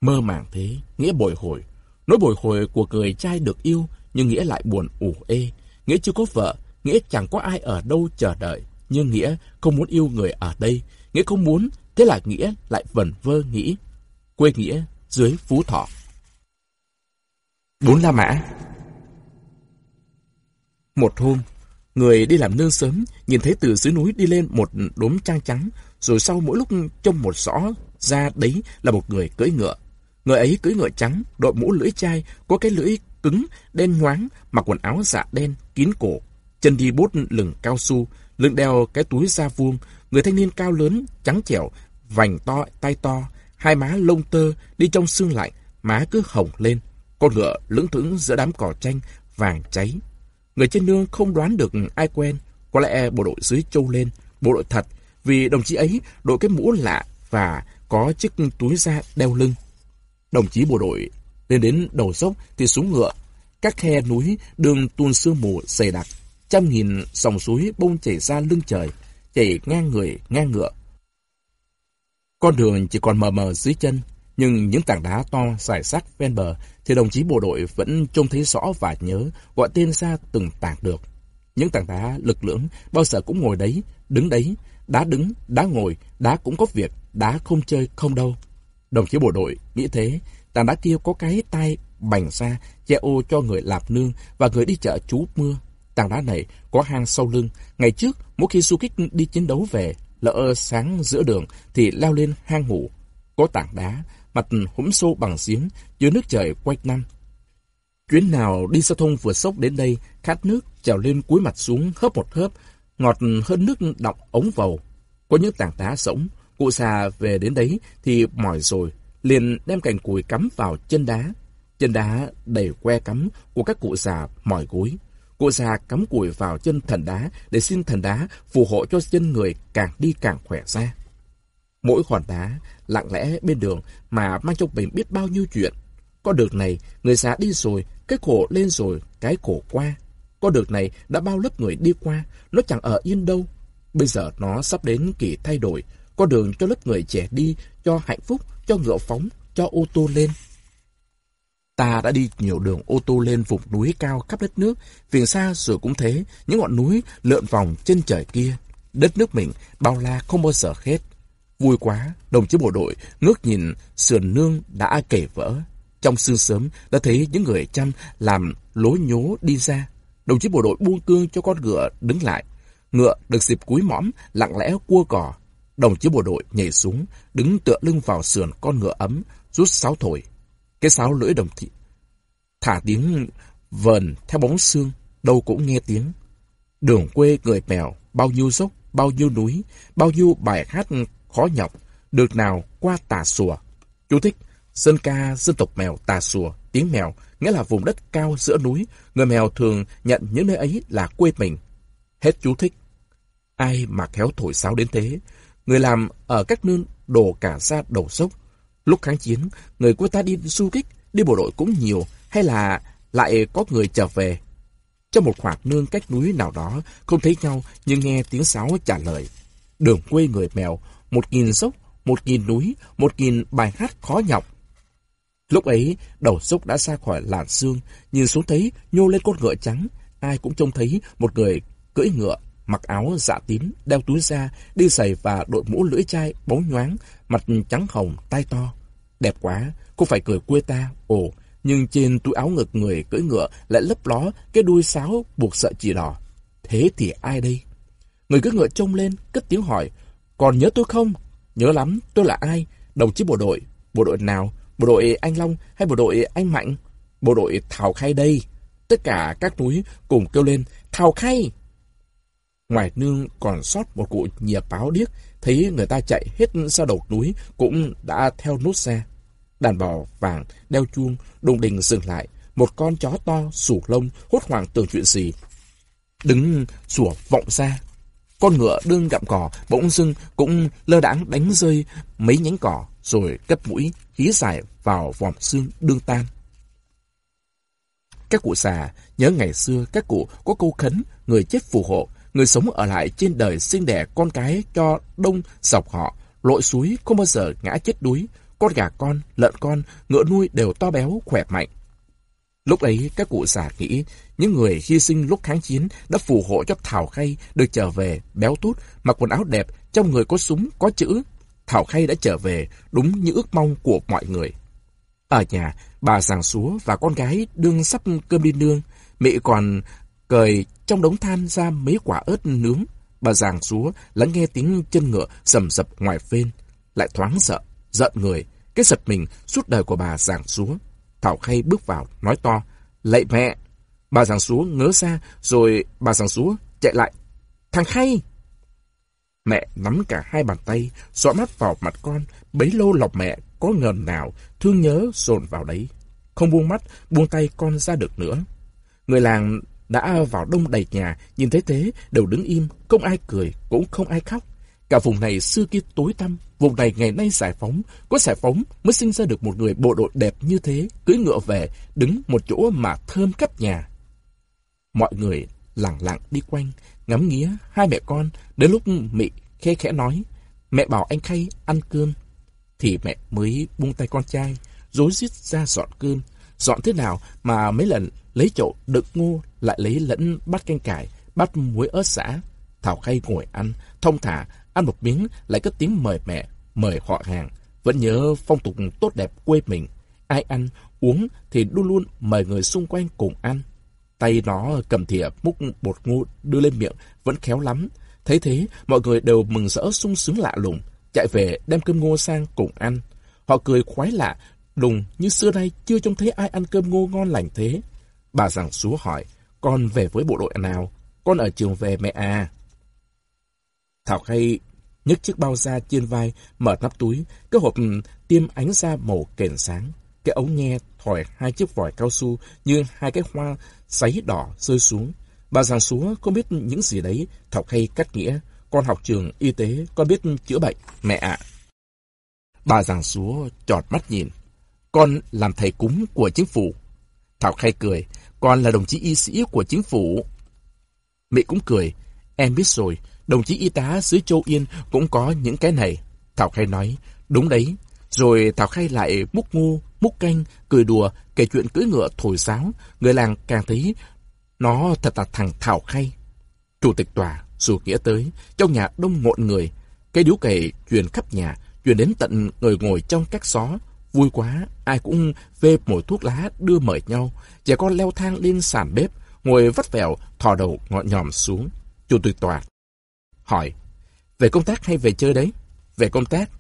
Mơ màng thế, Nghĩa bồi hồi. Nỗi bồi hồi của người trai được yêu, nhưng Nghĩa lại buồn ủ ê. Nghĩa chưa có vợ, Nghĩa chẳng có ai ở đâu chờ đợi. Nhưng Nghĩa không muốn yêu người ở đây. Nghĩa không muốn, thế là Nghĩa lại vẩn vơ nghĩ. Quê Nghĩa dưới Phú Thọ. Bốn La Mã Một hôm, người đi làm nương sớm, nhìn thấy từ dưới núi đi lên một đốm trang trắng, rồi sau mỗi lúc trông một rõ ra đấy là một người cưỡi ngựa. Người ấy cưỡi ngựa trắng, đội mũ lưỡi chai, có cái lưỡi cứng, đen nhoáng, mặc quần áo dạ đen, kín cổ, chân đi bốt lửng cao su, lưng đeo cái túi da vuông, người thanh niên cao lớn, trắng trẻo, vành to, tay to, hai má lông tơ, đi trong xương lạnh, má cứ hồng lên. Con ngựa lững thững giữa đám cỏ tranh, vàng cháy. Người trên nương không đoán được ai quen, có lẽ bộ đội dưới châu lên, bộ đội thật, vì đồng chí ấy đội cái mũ lạ và có chiếc túi da đeo lưng. Đồng chí bộ đội lên đến đầu dốc thì xuống ngựa, các khe núi đường tuôn sương mù dày đặc, trăm nghìn dòng suối bông chảy ra lưng trời, chảy ngang người, ngang ngựa. Con đường chỉ còn mờ mờ dưới chân, nhưng những tảng đá to dài sắc ven bờ thì đồng chí bộ đội vẫn trông thấy rõ và nhớ gọi tên ra từng tảng được. Những tảng đá lực lưỡng bao giờ cũng ngồi đấy, đứng đấy, đá đứng, đá ngồi, đá cũng có việc, đá không chơi không đâu. Đồng chí bộ đội nghĩ thế, tảng đá kia có cái tay bành ra, che ô cho người lạp nương và người đi chợ trú mưa. Tảng đá này có hang sau lưng, ngày trước mỗi khi du kích đi chiến đấu về, lỡ sáng giữa đường thì leo lên hang ngủ. Có tảng đá, mặt húm xô bằng giếng, dưới nước trời quanh năm. Chuyến nào đi giao thông vừa sốc đến đây, khát nước, trèo lên cuối mặt xuống hớp một hớp, ngọt hơn nước đọng ống vầu. Có những tảng đá rỗng, cụ xà về đến đấy thì mỏi rồi, liền đem cành cùi cắm vào chân đá. Chân đá đầy que cắm của các cụ già mỏi gối. Cụ già cắm cùi vào chân thần đá để xin thần đá phù hộ cho chân người càng đi càng khỏe ra. Mỗi hòn đá lặng lẽ bên đường mà mang trong mình biết bao nhiêu chuyện. Con đường này, người già đi rồi, cái khổ lên rồi, cái khổ qua. Con đường này đã bao lớp người đi qua, nó chẳng ở yên đâu. Bây giờ nó sắp đến kỳ thay đổi, con đường cho lớp người trẻ đi, cho hạnh phúc, cho ngựa phóng, cho ô tô lên. Ta đã đi nhiều đường ô tô lên vùng núi cao khắp đất nước, phiền xa rồi cũng thế, những ngọn núi lượn vòng trên trời kia. Đất nước mình bao la không bao giờ hết. Vui quá, đồng chí bộ đội ngước nhìn sườn nương đã kể vỡ. Trong sương sớm đã thấy những người chăm làm lối nhố đi ra. Đồng chí bộ đội buông cương cho con ngựa đứng lại. Ngựa được dịp cúi mõm, lặng lẽ cua cỏ. Đồng chí bộ đội nhảy xuống, đứng tựa lưng vào sườn con ngựa ấm, rút sáo thổi. Cái sáo lưỡi đồng chí thả tiếng vờn theo bóng xương, đâu cũng nghe tiếng. Đường quê người mèo, bao nhiêu dốc, bao nhiêu núi, bao nhiêu bài hát khó nhọc, được nào qua tà sùa. Chú thích, dân ca dân tộc mèo tà sùa, tiếng mèo, nghĩa là vùng đất cao giữa núi, người mèo thường nhận những nơi ấy là quê mình. Hết chú thích. Ai mà khéo thổi sáo đến thế, người làm ở các nương đổ cả ra đầu sốc. Lúc kháng chiến, người của ta đi du kích, đi bộ đội cũng nhiều, hay là lại có người trở về. Trong một khoảng nương cách núi nào đó, không thấy nhau nhưng nghe tiếng sáo trả lời. Đường quê người mèo, một nghìn dốc, một nghìn núi, một nghìn bài hát khó nhọc. Lúc ấy, đầu dốc đã xa khỏi làn xương, nhìn xuống thấy nhô lên con ngựa trắng. Ai cũng trông thấy một người cưỡi ngựa, mặc áo dạ tím, đeo túi da, đi giày và đội mũ lưỡi chai bóng nhoáng, mặt trắng hồng, tai to. Đẹp quá, cô phải cười quê ta, ồ, nhưng trên túi áo ngực người cưỡi ngựa lại lấp ló cái đuôi sáo buộc sợi chỉ đỏ. Thế thì ai đây? Người cưỡi ngựa trông lên, cất tiếng hỏi, còn nhớ tôi không? Nhớ lắm, tôi là ai? Đồng chí bộ đội. Bộ đội nào? Bộ đội Anh Long hay bộ đội Anh Mạnh? Bộ đội Thảo Khay đây. Tất cả các núi cùng kêu lên, Thảo Khay! Ngoài nương còn sót một cụ nhìa báo điếc, thấy người ta chạy hết ra đầu núi cũng đã theo nút xe. Đàn bò vàng, đeo chuông, đùng đình dừng lại. Một con chó to, sủ lông, hốt hoảng tưởng chuyện gì. Đứng sủa vọng ra. Con ngựa đương gặm cỏ, bỗng dưng cũng lơ đãng đánh rơi mấy nhánh cỏ, rồi cất mũi, khí dài vào vòm xương đương tan. Các cụ già nhớ ngày xưa các cụ có câu khấn người chết phù hộ, người sống ở lại trên đời sinh đẻ con cái cho đông dọc họ, lội suối không bao giờ ngã chết đuối, con gà con, lợn con, ngựa nuôi đều to béo, khỏe mạnh. Lúc ấy, các cụ già nghĩ, những người hy sinh lúc kháng chiến đã phù hộ cho Thảo Khay được trở về, béo tốt mặc quần áo đẹp, trong người có súng, có chữ. Thảo Khay đã trở về, đúng như ước mong của mọi người. Ở nhà, bà giàng xúa và con gái đương sắp cơm đi nương. Mẹ còn cởi trong đống than ra mấy quả ớt nướng. Bà giàng xúa lắng nghe tiếng chân ngựa sầm sập ngoài phên. Lại thoáng sợ, giận người, Cái giật mình suốt đời của bà giàng xuống. Thảo Khay bước vào, nói to, lạy mẹ. Bà giảng xuống ngớ ra, rồi bà giảng xuống chạy lại. Thằng Khay! Mẹ nắm cả hai bàn tay, dõi mắt vào mặt con, bấy lâu lọc mẹ có ngờn nào, thương nhớ dồn vào đấy. Không buông mắt, buông tay con ra được nữa. Người làng đã vào đông đầy nhà, nhìn thấy thế, đều đứng im, không ai cười, cũng không ai khóc. Cả vùng này xưa kia tối tăm, vùng này ngày nay giải phóng, có giải phóng mới sinh ra được một người bộ đội đẹp như thế, cưỡi ngựa về, đứng một chỗ mà thơm khắp nhà. Mọi người lặng lặng đi quanh, ngắm nghía hai mẹ con, đến lúc Mị khe khẽ nói, mẹ bảo anh Khay ăn cơm, thì mẹ mới buông tay con trai, rối rít ra dọn cơm. Dọn thế nào mà mấy lần lấy chậu đựng ngô lại lấy lẫn bát canh cải, bát muối ớt xả. Thảo Khay ngồi ăn, thông thả, ăn một miếng lại cất tiếng mời mẹ, mời họ hàng. Vẫn nhớ phong tục tốt đẹp quê mình. Ai ăn, uống thì luôn luôn mời người xung quanh cùng ăn. Tay nó cầm thìa múc bột ngô đưa lên miệng, vẫn khéo lắm. Thấy thế, mọi người đều mừng rỡ sung sướng lạ lùng, chạy về đem cơm ngô sang cùng ăn. Họ cười khoái lạ, đùng như xưa nay chưa trông thấy ai ăn cơm ngô ngon lành thế. Bà giảng xúa hỏi, con về với bộ đội nào? Con ở trường về mẹ à? Thảo Khay nhấc chiếc bao da trên vai, mở nắp túi, cái hộp ừ, tiêm ánh ra màu kền sáng. Cái ống nghe thổi hai chiếc vòi cao su như hai cái hoa sấy đỏ rơi xuống. Bà giảng xúa không biết những gì đấy, Thảo hay cắt nghĩa. Con học trường y tế, con biết chữa bệnh, mẹ ạ. Bà giảng xúa trọt mắt nhìn. Con làm thầy cúng của chính phủ. Thảo Khay cười, con là đồng chí y sĩ của chính phủ. Mẹ cũng cười, em biết rồi, đồng chí y tá dưới Châu Yên cũng có những cái này. Thảo khai nói, đúng đấy. Rồi Thảo khai lại múc ngu, múc canh, cười đùa, kể chuyện cưỡi ngựa thổi sáo. Người làng càng thấy nó thật là thằng Thảo khai Chủ tịch tòa, dù nghĩa tới, trong nhà đông ngộn người. Cái điếu cày truyền khắp nhà, truyền đến tận người ngồi trong các xó. Vui quá, ai cũng vê mồi thuốc lá đưa mời nhau. Trẻ con leo thang lên sàn bếp, ngồi vắt vẻo, thò đầu ngọn nhòm xuống. Chủ tịch tòa hỏi, về công tác hay về chơi đấy? Về công tác.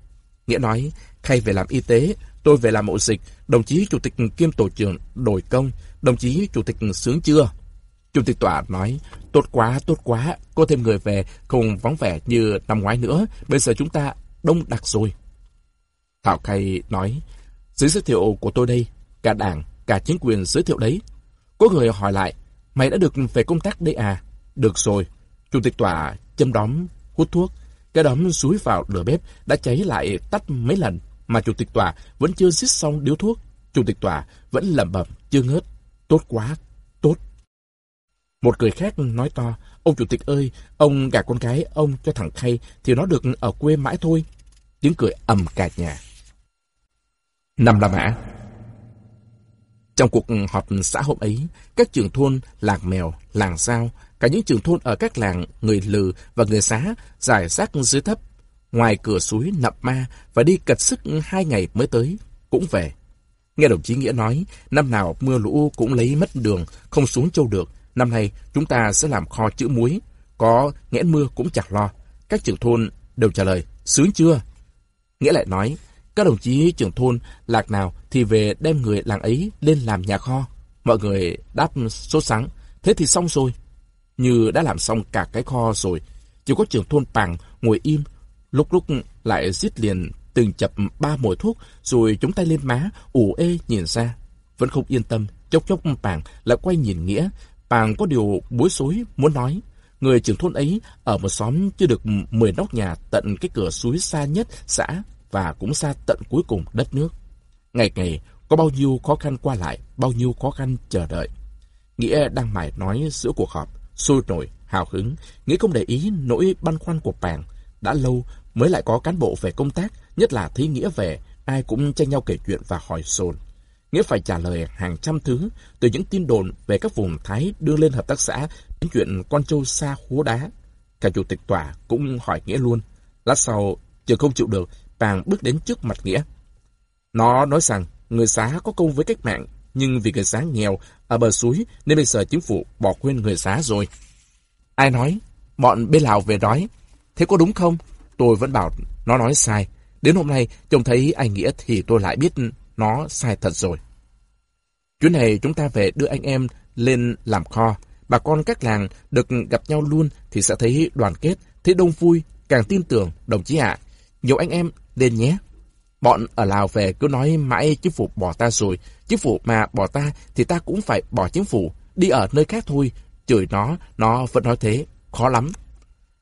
Nghĩa nói, thay về làm y tế, tôi về làm mộ dịch, đồng chí chủ tịch kiêm tổ trưởng đổi công, đồng chí chủ tịch sướng chưa? Chủ tịch tòa nói, tốt quá, tốt quá, có thêm người về, không vắng vẻ như năm ngoái nữa, bây giờ chúng ta đông đặc rồi. Thảo Khay nói, dưới giới thiệu của tôi đây, cả đảng, cả chính quyền giới thiệu đấy. Có người hỏi lại, mày đã được về công tác đây à? Được rồi. Chủ tịch tòa châm đóm, hút thuốc. Cái đóm suối vào lửa bếp đã cháy lại tắt mấy lần, mà chủ tịch tòa vẫn chưa xích xong điếu thuốc. Chủ tịch tòa vẫn lẩm bẩm chưa ngớt. Tốt quá, tốt. Một người khác nói to, ông chủ tịch ơi, ông gả con gái ông cho thằng Khay thì nó được ở quê mãi thôi. Tiếng cười ầm cả nhà. Năm La Mã Trong cuộc họp xã hôm ấy, các trường thôn, làng mèo, làng sao, cả những trường thôn ở các làng người lừ và người xá giải rác dưới thấp, ngoài cửa suối nậm ma và đi cật sức hai ngày mới tới, cũng về. Nghe đồng chí Nghĩa nói, năm nào mưa lũ cũng lấy mất đường, không xuống châu được, Năm nay, chúng ta sẽ làm kho chữ muối. Có nghẽn mưa cũng chẳng lo. Các trưởng thôn đều trả lời, sướng chưa? Nghĩa lại nói, các đồng chí trưởng thôn lạc nào thì về đem người làng ấy lên làm nhà kho. Mọi người đáp sốt sắng, thế thì xong rồi. Như đã làm xong cả cái kho rồi, chỉ có trưởng thôn Pàng ngồi im, lúc lúc lại giết liền từng chập ba mồi thuốc rồi chống tay lên má, ủ ê nhìn ra. Vẫn không yên tâm, chốc chốc Pàng lại quay nhìn Nghĩa, Pàng có điều bối rối muốn nói. Người trưởng thôn ấy ở một xóm chưa được 10 nóc nhà tận cái cửa suối xa nhất xã và cũng xa tận cuối cùng đất nước. Ngày ngày có bao nhiêu khó khăn qua lại, bao nhiêu khó khăn chờ đợi. Nghĩa đang mải nói giữa cuộc họp, sôi nổi, hào hứng. Nghĩa không để ý nỗi băn khoăn của Pàng. Đã lâu mới lại có cán bộ về công tác, nhất là thí Nghĩa về, ai cũng tranh nhau kể chuyện và hỏi xôn. Nghĩa phải trả lời hàng trăm thứ, từ những tin đồn về các vùng Thái đưa lên hợp tác xã đến chuyện con trâu xa hố đá. Cả chủ tịch tòa cũng hỏi Nghĩa luôn. Lát sau, chờ không chịu được, Pàng bước đến trước mặt Nghĩa. Nó nói rằng người xá có công với cách mạng, nhưng vì người xá nghèo ở bờ suối nên bây giờ chính phủ bỏ quên người xá rồi. Ai nói? Bọn bên Lào về nói. Thế có đúng không? Tôi vẫn bảo nó nói sai. Đến hôm nay, trông thấy anh Nghĩa thì tôi lại biết nó sai thật rồi. Chuyến này chúng ta về đưa anh em lên làm kho. Bà con các làng được gặp nhau luôn thì sẽ thấy đoàn kết, thấy đông vui, càng tin tưởng, đồng chí ạ. Nhiều anh em lên nhé. Bọn ở Lào về cứ nói mãi chính phủ bỏ ta rồi. Chính phủ mà bỏ ta thì ta cũng phải bỏ chính phủ. Đi ở nơi khác thôi. Chửi nó, nó vẫn nói thế. Khó lắm.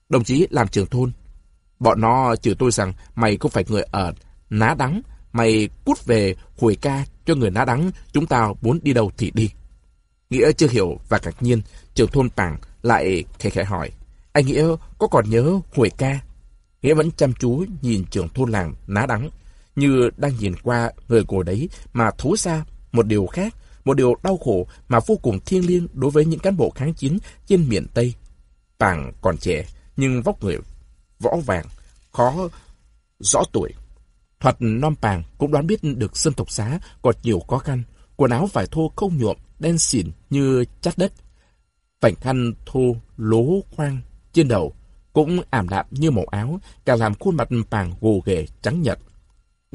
Đồng chí làm trưởng thôn. Bọn nó chửi tôi rằng mày không phải người ở ná đắng. Mày cút về hồi ca cho người ná đắng. Chúng tao muốn đi đâu thì đi. Nghĩa chưa hiểu và ngạc nhiên. Trưởng thôn Pảng lại khẽ khẽ hỏi. Anh Nghĩa có còn nhớ hồi ca? Nghĩa vẫn chăm chú nhìn trưởng thôn làng ná đắng như đang nhìn qua người cô đấy mà thú ra một điều khác, một điều đau khổ mà vô cùng thiêng liêng đối với những cán bộ kháng chiến trên miền Tây. Pàng còn trẻ, nhưng vóc người võ vàng, khó rõ tuổi. Thoạt non pàng cũng đoán biết được dân tộc xá còn nhiều khó khăn, quần áo vải thô không nhuộm, đen xỉn như chát đất. Vành khăn thô lố khoang trên đầu cũng ảm đạm như màu áo, càng làm khuôn mặt pàng gồ ghề trắng nhật.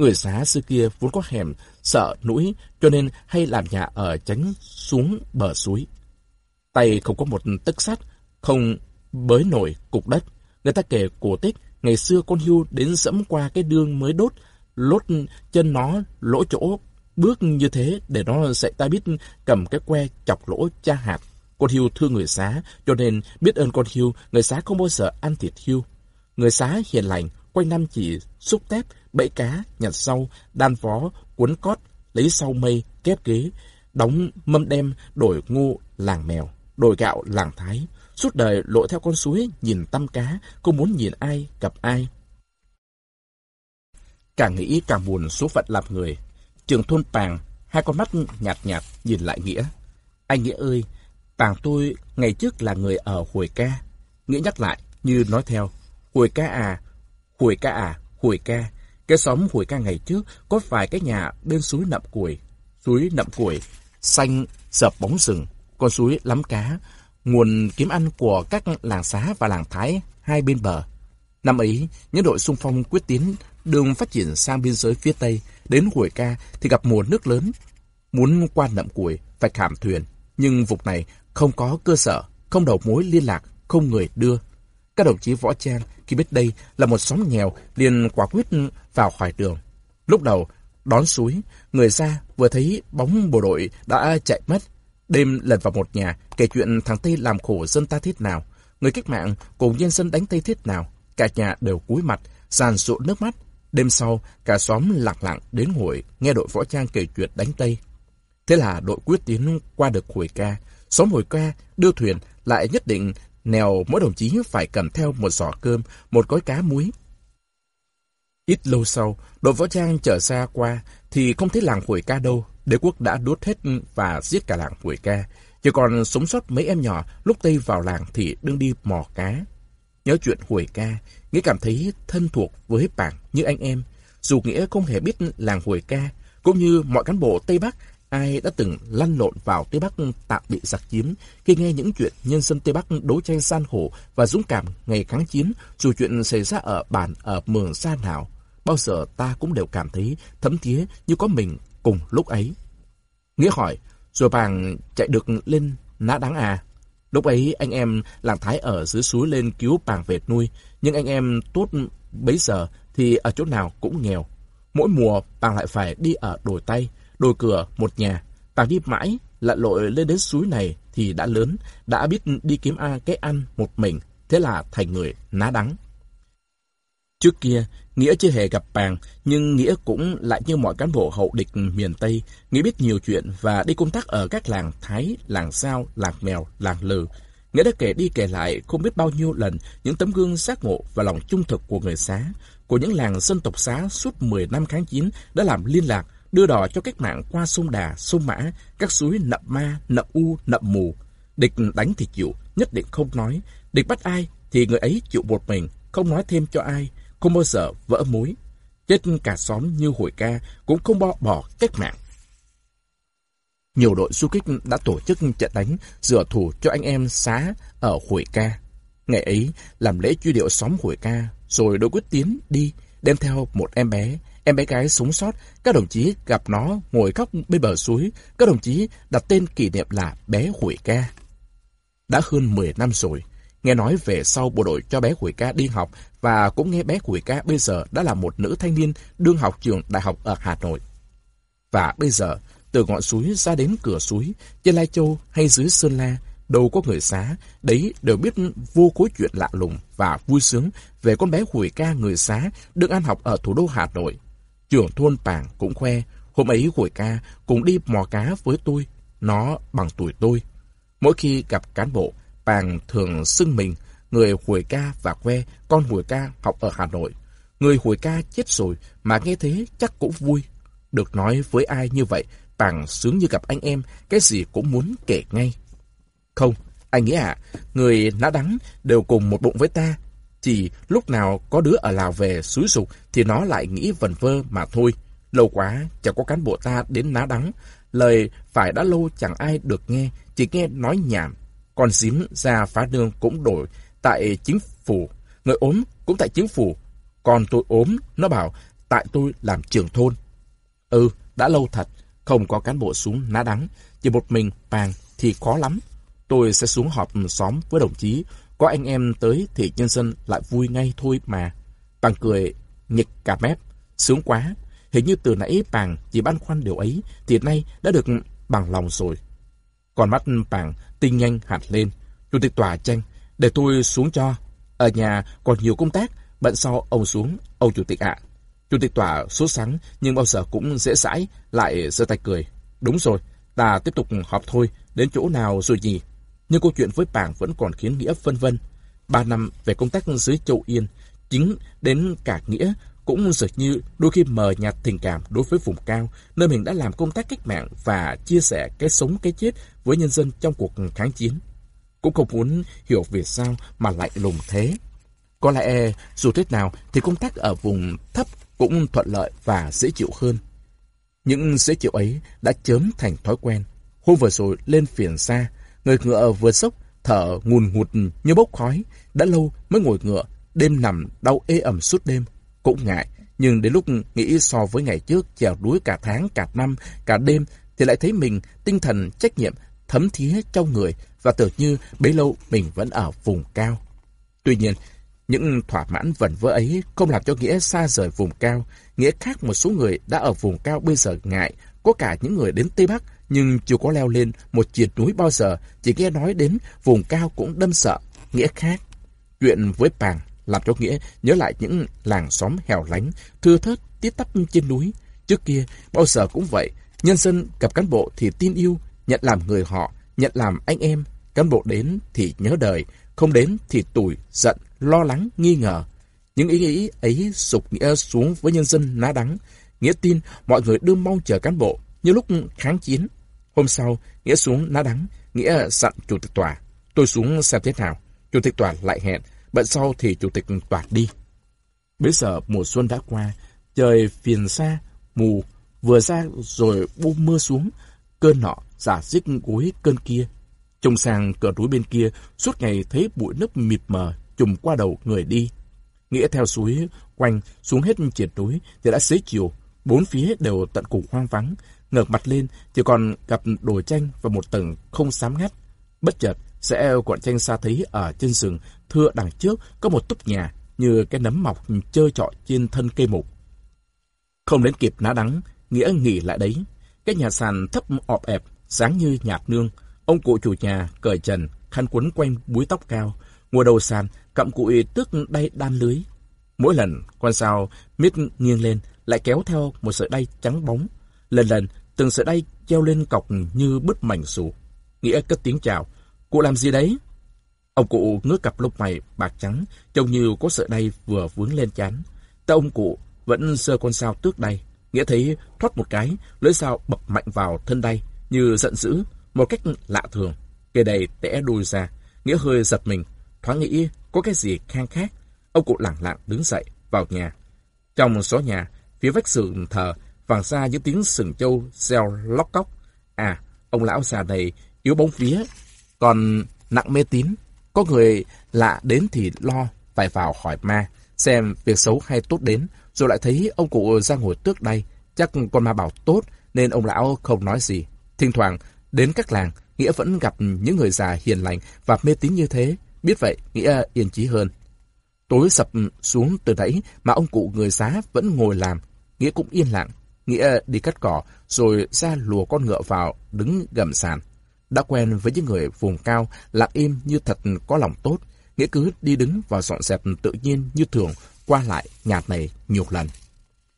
Người xá xưa kia vốn có hẻm, sợ núi, cho nên hay làm nhà ở tránh xuống bờ suối. Tay không có một tấc sắt, không bới nổi cục đất. Người ta kể cổ tích, ngày xưa con hưu đến dẫm qua cái đương mới đốt, lốt chân nó lỗ chỗ, bước như thế để nó dạy ta biết cầm cái que chọc lỗ cha hạt. Con hưu thương người xá, cho nên biết ơn con hưu, người xá không bao giờ ăn thịt hưu. Người xá hiền lành, quanh năm chỉ xúc tép, bẫy cá, nhặt sâu, đan vó, cuốn cót, lấy sau mây, kép ghế, đóng mâm đem, đổi ngu làng mèo, đổi gạo làng thái. Suốt đời lội theo con suối, nhìn tăm cá, không muốn nhìn ai, gặp ai. Càng nghĩ càng buồn số phận làm người. Trường thôn Pàng, hai con mắt nhạt nhạt nhìn lại Nghĩa. Anh Nghĩa ơi, Pàng tôi ngày trước là người ở Hồi Ca. Nghĩa nhắc lại, như nói theo. Hồi Ca à, Hồi Ca à, Hồi Ca. Cái xóm Hồi Ca ngày trước có vài cái nhà bên suối nậm củi. Suối nậm củi, xanh, dập bóng rừng, con suối lắm cá, nguồn kiếm ăn của các làng xá và làng Thái hai bên bờ. Năm ấy, những đội xung phong quyết tiến đường phát triển sang biên giới phía Tây, đến Hồi Ca thì gặp mùa nước lớn. Muốn qua nậm củi phải khảm thuyền, nhưng vùng này không có cơ sở, không đầu mối liên lạc, không người đưa. Các đồng chí võ trang khi biết đây là một xóm nghèo liền quả quyết vào khỏi đường. Lúc đầu, đón suối, người ra vừa thấy bóng bộ đội đã chạy mất. Đêm lần vào một nhà kể chuyện thằng Tây làm khổ dân ta thiết nào, người cách mạng cùng nhân dân đánh Tây thiết nào. Cả nhà đều cúi mặt, giàn rụn nước mắt. Đêm sau, cả xóm lặng lặng đến ngồi nghe đội võ trang kể chuyện đánh Tây. Thế là đội quyết tiến qua được hồi ca. Xóm hồi ca đưa thuyền lại nhất định Nèo mỗi đồng chí phải cầm theo một giỏ cơm, một gói cá muối. Ít lâu sau, đội võ trang trở xa qua thì không thấy làng Huổi Ca đâu. Đế quốc đã đốt hết và giết cả làng Huổi Ca. Chỉ còn sống sót mấy em nhỏ lúc Tây vào làng thì đương đi mò cá. Nhớ chuyện Huổi Ca, Nghĩa cảm thấy thân thuộc với bạn như anh em. Dù Nghĩa không hề biết làng Huổi Ca, cũng như mọi cán bộ Tây Bắc Ai đã từng lăn lộn vào Tây Bắc tạm bị giặc chiếm, khi nghe những chuyện nhân dân Tây Bắc đấu tranh gian khổ và dũng cảm ngày kháng chiến, dù chuyện xảy ra ở bản ở mường xa nào, bao giờ ta cũng đều cảm thấy thấm thía như có mình cùng lúc ấy. Nghĩa hỏi, rồi bàng chạy được lên ná đáng à? Lúc ấy anh em làng Thái ở dưới suối lên cứu bàng về nuôi, nhưng anh em tốt bấy giờ thì ở chỗ nào cũng nghèo. Mỗi mùa bàng lại phải đi ở đồi tay, Đôi cửa một nhà, Tao đi mãi, lặn lội lên đến suối này thì đã lớn, đã biết đi kiếm a cái ăn một mình, thế là thành người ná đắng. Trước kia, Nghĩa chưa hề gặp Bàng, nhưng Nghĩa cũng lại như mọi cán bộ hậu địch miền Tây, Nghĩa biết nhiều chuyện và đi công tác ở các làng Thái, làng Sao, làng Mèo, làng Lừ. Nghĩa đã kể đi kể lại không biết bao nhiêu lần những tấm gương giác ngộ và lòng trung thực của người xá, của những làng dân tộc xá suốt 10 năm kháng chiến đã làm liên lạc đưa đò cho cách mạng qua sông Đà, sông Mã, các suối nậm ma, nậm u, nậm mù. Địch đánh thì chịu, nhất định không nói. Địch bắt ai thì người ấy chịu một mình, không nói thêm cho ai, không bao giờ vỡ mối. Chết cả xóm như hồi ca cũng không bỏ, bỏ cách mạng. Nhiều đội du kích đã tổ chức trận đánh rửa thù cho anh em xá ở Hồi Ca. Ngày ấy làm lễ truy điệu xóm Hồi Ca, rồi đội quyết tiến đi đem theo một em bé. Em bé gái sống sót, các đồng chí gặp nó ngồi khóc bên bờ suối. Các đồng chí đặt tên kỷ niệm là bé Hủy Ca. Đã hơn 10 năm rồi, nghe nói về sau bộ đội cho bé Hủy Ca đi học và cũng nghe bé Hủy Ca bây giờ đã là một nữ thanh niên đương học trường đại học ở Hà Nội. Và bây giờ, từ ngọn suối ra đến cửa suối, trên Lai Châu hay dưới Sơn La, đâu có người xá, đấy đều biết vô khối chuyện lạ lùng và vui sướng về con bé Hủy Ca người xá được ăn học ở thủ đô Hà Nội. Trưởng thôn Pàng cũng khoe, hôm ấy Hủy Ca cũng đi mò cá với tôi, nó bằng tuổi tôi. Mỗi khi gặp cán bộ, Pàng thường xưng mình, người Hủy Ca và khoe con Hủy Ca học ở Hà Nội. Người Hủy Ca chết rồi mà nghe thế chắc cũng vui. Được nói với ai như vậy, Pàng sướng như gặp anh em, cái gì cũng muốn kể ngay. Không, anh nghĩ ạ, người nã đắng đều cùng một bụng với ta. Chỉ lúc nào có đứa ở Lào về xúi sụp thì nó lại nghĩ vần vơ mà thôi. Lâu quá, chẳng có cán bộ ta đến ná đắng. Lời phải đã lâu chẳng ai được nghe, chỉ nghe nói nhảm. Còn dím ra phá nương cũng đổi tại chính phủ. Người ốm cũng tại chính phủ. Còn tôi ốm, nó bảo tại tôi làm trưởng thôn. Ừ, đã lâu thật, không có cán bộ xuống ná đắng. Chỉ một mình, bàn thì khó lắm. Tôi sẽ xuống họp xóm với đồng chí. Có anh em tới thì nhân dân lại vui ngay thôi mà. Bằng cười, nhịch cả mép. Sướng quá. Hình như từ nãy Bàng chỉ băn khoăn điều ấy thì nay đã được bằng lòng rồi. Còn mắt Bàng tinh nhanh hạt lên. Chủ tịch tòa tranh, để tôi xuống cho. Ở nhà còn nhiều công tác, bận sau ông xuống, ông chủ tịch ạ. Chủ tịch tòa sốt sắng nhưng bao giờ cũng dễ dãi, lại giơ tay cười. Đúng rồi, ta tiếp tục họp thôi, đến chỗ nào rồi nhỉ? Nhưng câu chuyện với Bảng vẫn còn khiến Nghĩa phân vân. Ba năm về công tác dưới Châu Yên, chính đến cả Nghĩa cũng dường như đôi khi mờ nhạt tình cảm đối với vùng cao, nơi mình đã làm công tác cách mạng và chia sẻ cái sống cái chết với nhân dân trong cuộc kháng chiến. Cũng không muốn hiểu vì sao mà lại lùng thế. Có lẽ dù thế nào thì công tác ở vùng thấp cũng thuận lợi và dễ chịu hơn. Những dễ chịu ấy đã chớm thành thói quen. Hôm vừa rồi lên phiền xa, Người ngựa vừa sốc, thở ngùn ngụt như bốc khói. Đã lâu mới ngồi ngựa, đêm nằm đau ê ẩm suốt đêm. Cũng ngại, nhưng đến lúc nghĩ so với ngày trước chèo đuối cả tháng, cả năm, cả đêm, thì lại thấy mình tinh thần trách nhiệm thấm thía trong người và tưởng như bấy lâu mình vẫn ở vùng cao. Tuy nhiên, những thỏa mãn vẩn vỡ ấy không làm cho Nghĩa xa rời vùng cao. Nghĩa khác một số người đã ở vùng cao bây giờ ngại, có cả những người đến Tây Bắc nhưng chưa có leo lên một triệt núi bao giờ, chỉ nghe nói đến vùng cao cũng đâm sợ, nghĩa khác. Chuyện với Pàng làm cho Nghĩa nhớ lại những làng xóm hẻo lánh, thưa thớt, tít tắp trên núi. Trước kia, bao giờ cũng vậy, nhân dân gặp cán bộ thì tin yêu, nhận làm người họ, nhận làm anh em. Cán bộ đến thì nhớ đời, không đến thì tủi, giận, lo lắng, nghi ngờ. Những ý nghĩ ấy sụp Nghĩa xuống với nhân dân ná đắng. Nghĩa tin mọi người đương mong chờ cán bộ như lúc kháng chiến. Hôm sau, Nghĩa xuống ná đắng, Nghĩa dặn chủ tịch tòa. Tôi xuống xem thế nào. Chủ tịch tòa lại hẹn, bận sau thì chủ tịch tòa đi. Bây giờ mùa xuân đã qua, trời phiền xa, mù, vừa ra rồi buông mưa xuống. Cơn nọ giả dích gối cơn kia. Trông sang cửa núi bên kia, suốt ngày thấy bụi nước mịt mờ, trùm qua đầu người đi. Nghĩa theo suối, quanh, xuống hết triệt núi, thì đã xế chiều. Bốn phía đều tận cùng hoang vắng, ngược mặt lên chỉ còn gặp đồ tranh và một tầng không xám ngắt. Bất chợt, sẽ quọn tranh xa thấy ở trên rừng, thưa đằng trước có một túp nhà như cái nấm mọc chơi trọi trên thân cây mục. Không đến kịp ná đắng, Nghĩa nghỉ lại đấy. Cái nhà sàn thấp ọp ẹp, sáng như nhạt nương. Ông cụ chủ nhà cởi trần, khăn quấn quanh búi tóc cao. Ngồi đầu sàn, cặm cụi tước đay đan lưới. Mỗi lần, con sao mít nghiêng lên, lại kéo theo một sợi đay trắng bóng. Lần lần, từng sợi đay treo lên cọc như bứt mảnh sụ. Nghĩa cất tiếng chào. Cụ làm gì đấy? Ông cụ ngước cặp lông mày bạc trắng, trông như có sợi đay vừa vướng lên chán. Tay ông cụ vẫn sơ con sao tước đay. Nghĩa thấy thoát một cái, lưỡi sao bập mạnh vào thân đay, như giận dữ, một cách lạ thường. kề đầy tẽ đuôi ra, Nghĩa hơi giật mình, thoáng nghĩ có cái gì khang khác. Ông cụ lặng lặng đứng dậy, vào nhà. Trong xó nhà, phía vách sườn thờ vàng xa những tiếng sừng châu reo lóc cóc. À, ông lão già này yếu bóng vía, còn nặng mê tín. Có người lạ đến thì lo, phải vào hỏi ma. xem việc xấu hay tốt đến, rồi lại thấy ông cụ ra ngồi tước đây. Chắc con ma bảo tốt, nên ông lão không nói gì. Thỉnh thoảng, đến các làng, Nghĩa vẫn gặp những người già hiền lành và mê tín như thế. Biết vậy, Nghĩa yên chí hơn. Tối sập xuống từ nãy mà ông cụ người giá vẫn ngồi làm. Nghĩa cũng yên lặng. Nghĩa đi cắt cỏ, rồi ra lùa con ngựa vào, đứng gầm sàn. Đã quen với những người vùng cao, lặng im như thật có lòng tốt. Nghĩa cứ đi đứng và dọn dẹp tự nhiên như thường, qua lại nhà này nhiều lần.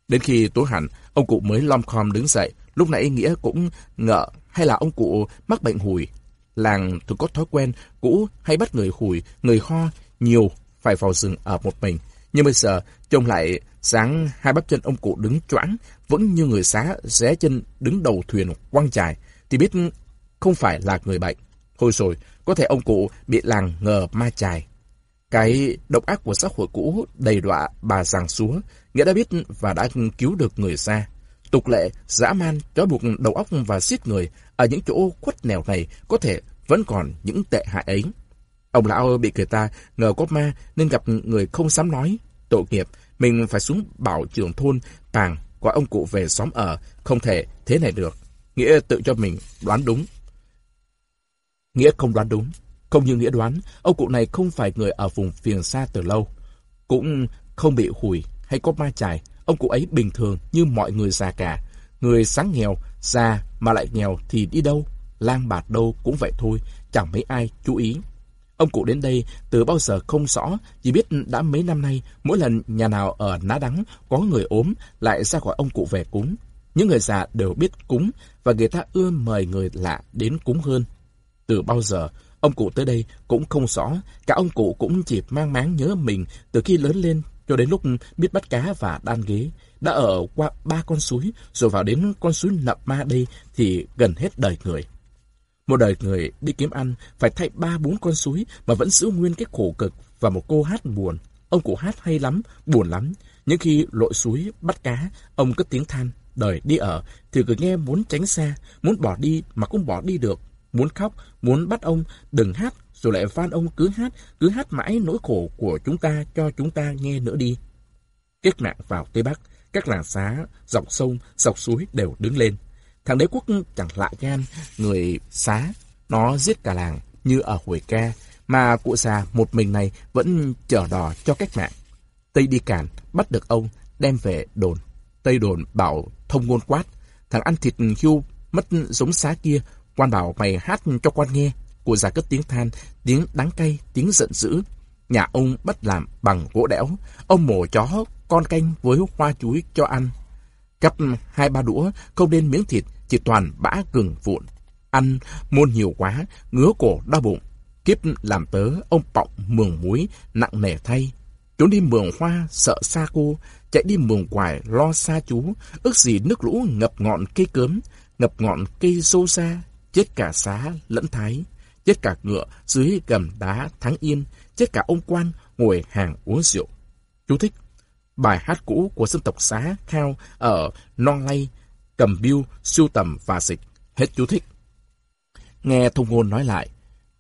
Đến khi tối hẳn, ông cụ mới lom khom đứng dậy. Lúc nãy Nghĩa cũng ngợ hay là ông cụ mắc bệnh hùi. Làng thường có thói quen cũ hay bắt người hùi, người ho nhiều phải vào rừng ở một mình. Nhưng bây giờ, trông lại sáng hai bắp chân ông cụ đứng choãng, vẫn như người xá ré chân đứng đầu thuyền quăng chài thì biết không phải là người bệnh. Thôi rồi, có thể ông cụ bị làng ngờ ma chài. Cái độc ác của xã hội cũ đầy đọa bà giàng xúa, nghĩa đã biết và đã cứu được người xa. Tục lệ, dã man, trói buộc đầu óc và giết người ở những chỗ khuất nẻo này có thể vẫn còn những tệ hại ấy. Ông lão bị người ta ngờ có ma nên gặp người không dám nói. Tội nghiệp, mình phải xuống bảo trưởng thôn Pàng gọi ông cụ về xóm ở. Không thể thế này được. Nghĩa tự cho mình đoán đúng. Nghĩa không đoán đúng. Không như Nghĩa đoán, ông cụ này không phải người ở vùng phiền xa từ lâu. Cũng không bị hủi hay có ma chài. Ông cụ ấy bình thường như mọi người già cả. Người sáng nghèo, già mà lại nghèo thì đi đâu? lang bạt đâu cũng vậy thôi, chẳng mấy ai chú ý. Ông cụ đến đây từ bao giờ không rõ, chỉ biết đã mấy năm nay, mỗi lần nhà nào ở Ná Đắng có người ốm lại ra gọi ông cụ về cúng. Những người già đều biết cúng và người ta ưa mời người lạ đến cúng hơn. Từ bao giờ, ông cụ tới đây cũng không rõ, cả ông cụ cũng chỉ mang máng nhớ mình từ khi lớn lên cho đến lúc biết bắt cá và đan ghế. Đã ở qua ba con suối, rồi vào đến con suối Nậm Ma đây thì gần hết đời người. Một đời người đi kiếm ăn phải thay ba bốn con suối mà vẫn giữ nguyên cái khổ cực và một cô hát buồn. Ông cụ hát hay lắm, buồn lắm. Những khi lội suối bắt cá, ông cất tiếng than. Đời đi ở thì cứ nghe muốn tránh xa, muốn bỏ đi mà cũng bỏ đi được. Muốn khóc, muốn bắt ông đừng hát, rồi lại van ông cứ hát, cứ hát mãi nỗi khổ của chúng ta cho chúng ta nghe nữa đi. Kết nạn vào Tây Bắc, các làng xá, dọc sông, dọc suối đều đứng lên. Thằng đế quốc chẳng lại gan, người xá, nó giết cả làng như ở hồi ca, mà cụ già một mình này vẫn chờ đò cho cách mạng. Tây đi cản, bắt được ông, đem về đồn. Tây đồn bảo thông ngôn quát, thằng ăn thịt hưu mất giống xá kia, quan bảo mày hát cho quan nghe. Cụ già cất tiếng than, tiếng đắng cay, tiếng giận dữ. Nhà ông bắt làm bằng gỗ đẽo, ông mổ chó, con canh với hoa chuối cho ăn. Cắp hai ba đũa, không nên miếng thịt, chỉ toàn bã gừng vụn. Ăn muôn nhiều quá, ngứa cổ đau bụng. Kiếp làm tớ, ông Pọng mường muối, nặng nề thay. Trốn đi mường hoa, sợ xa cô, chạy đi mường quài, lo xa chú, ước gì nước lũ ngập ngọn cây cớm, ngập ngọn cây sâu xa, chết cả xá lẫn thái, chết cả ngựa dưới gầm đá thắng yên, chết cả ông quan ngồi hàng uống rượu. Chú thích Bài hát cũ của dân tộc xá Khao ở Non Lay, cầm biêu, sưu tầm và dịch. Hết chú thích. Nghe thông ngôn nói lại,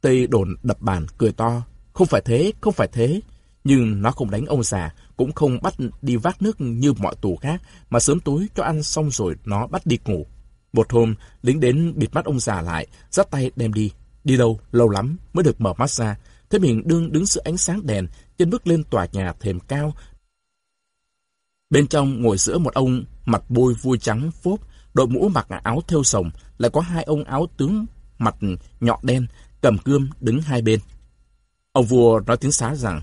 Tây đồn đập bàn cười to. Không phải thế, không phải thế. Nhưng nó không đánh ông già, cũng không bắt đi vác nước như mọi tù khác, mà sớm tối cho ăn xong rồi nó bắt đi ngủ. Một hôm, lính đến bịt mắt ông già lại, dắt tay đem đi. Đi đâu, lâu lắm, mới được mở mắt ra. Thế mình đương đứng giữa ánh sáng đèn, chân bước lên tòa nhà thềm cao. Bên trong ngồi giữa một ông mặt bôi vui trắng phốp, đội mũ mặc áo thêu sồng, lại có hai ông áo tướng mặt nhọn đen, cầm cương đứng hai bên. Ông vua nói tiếng xá rằng,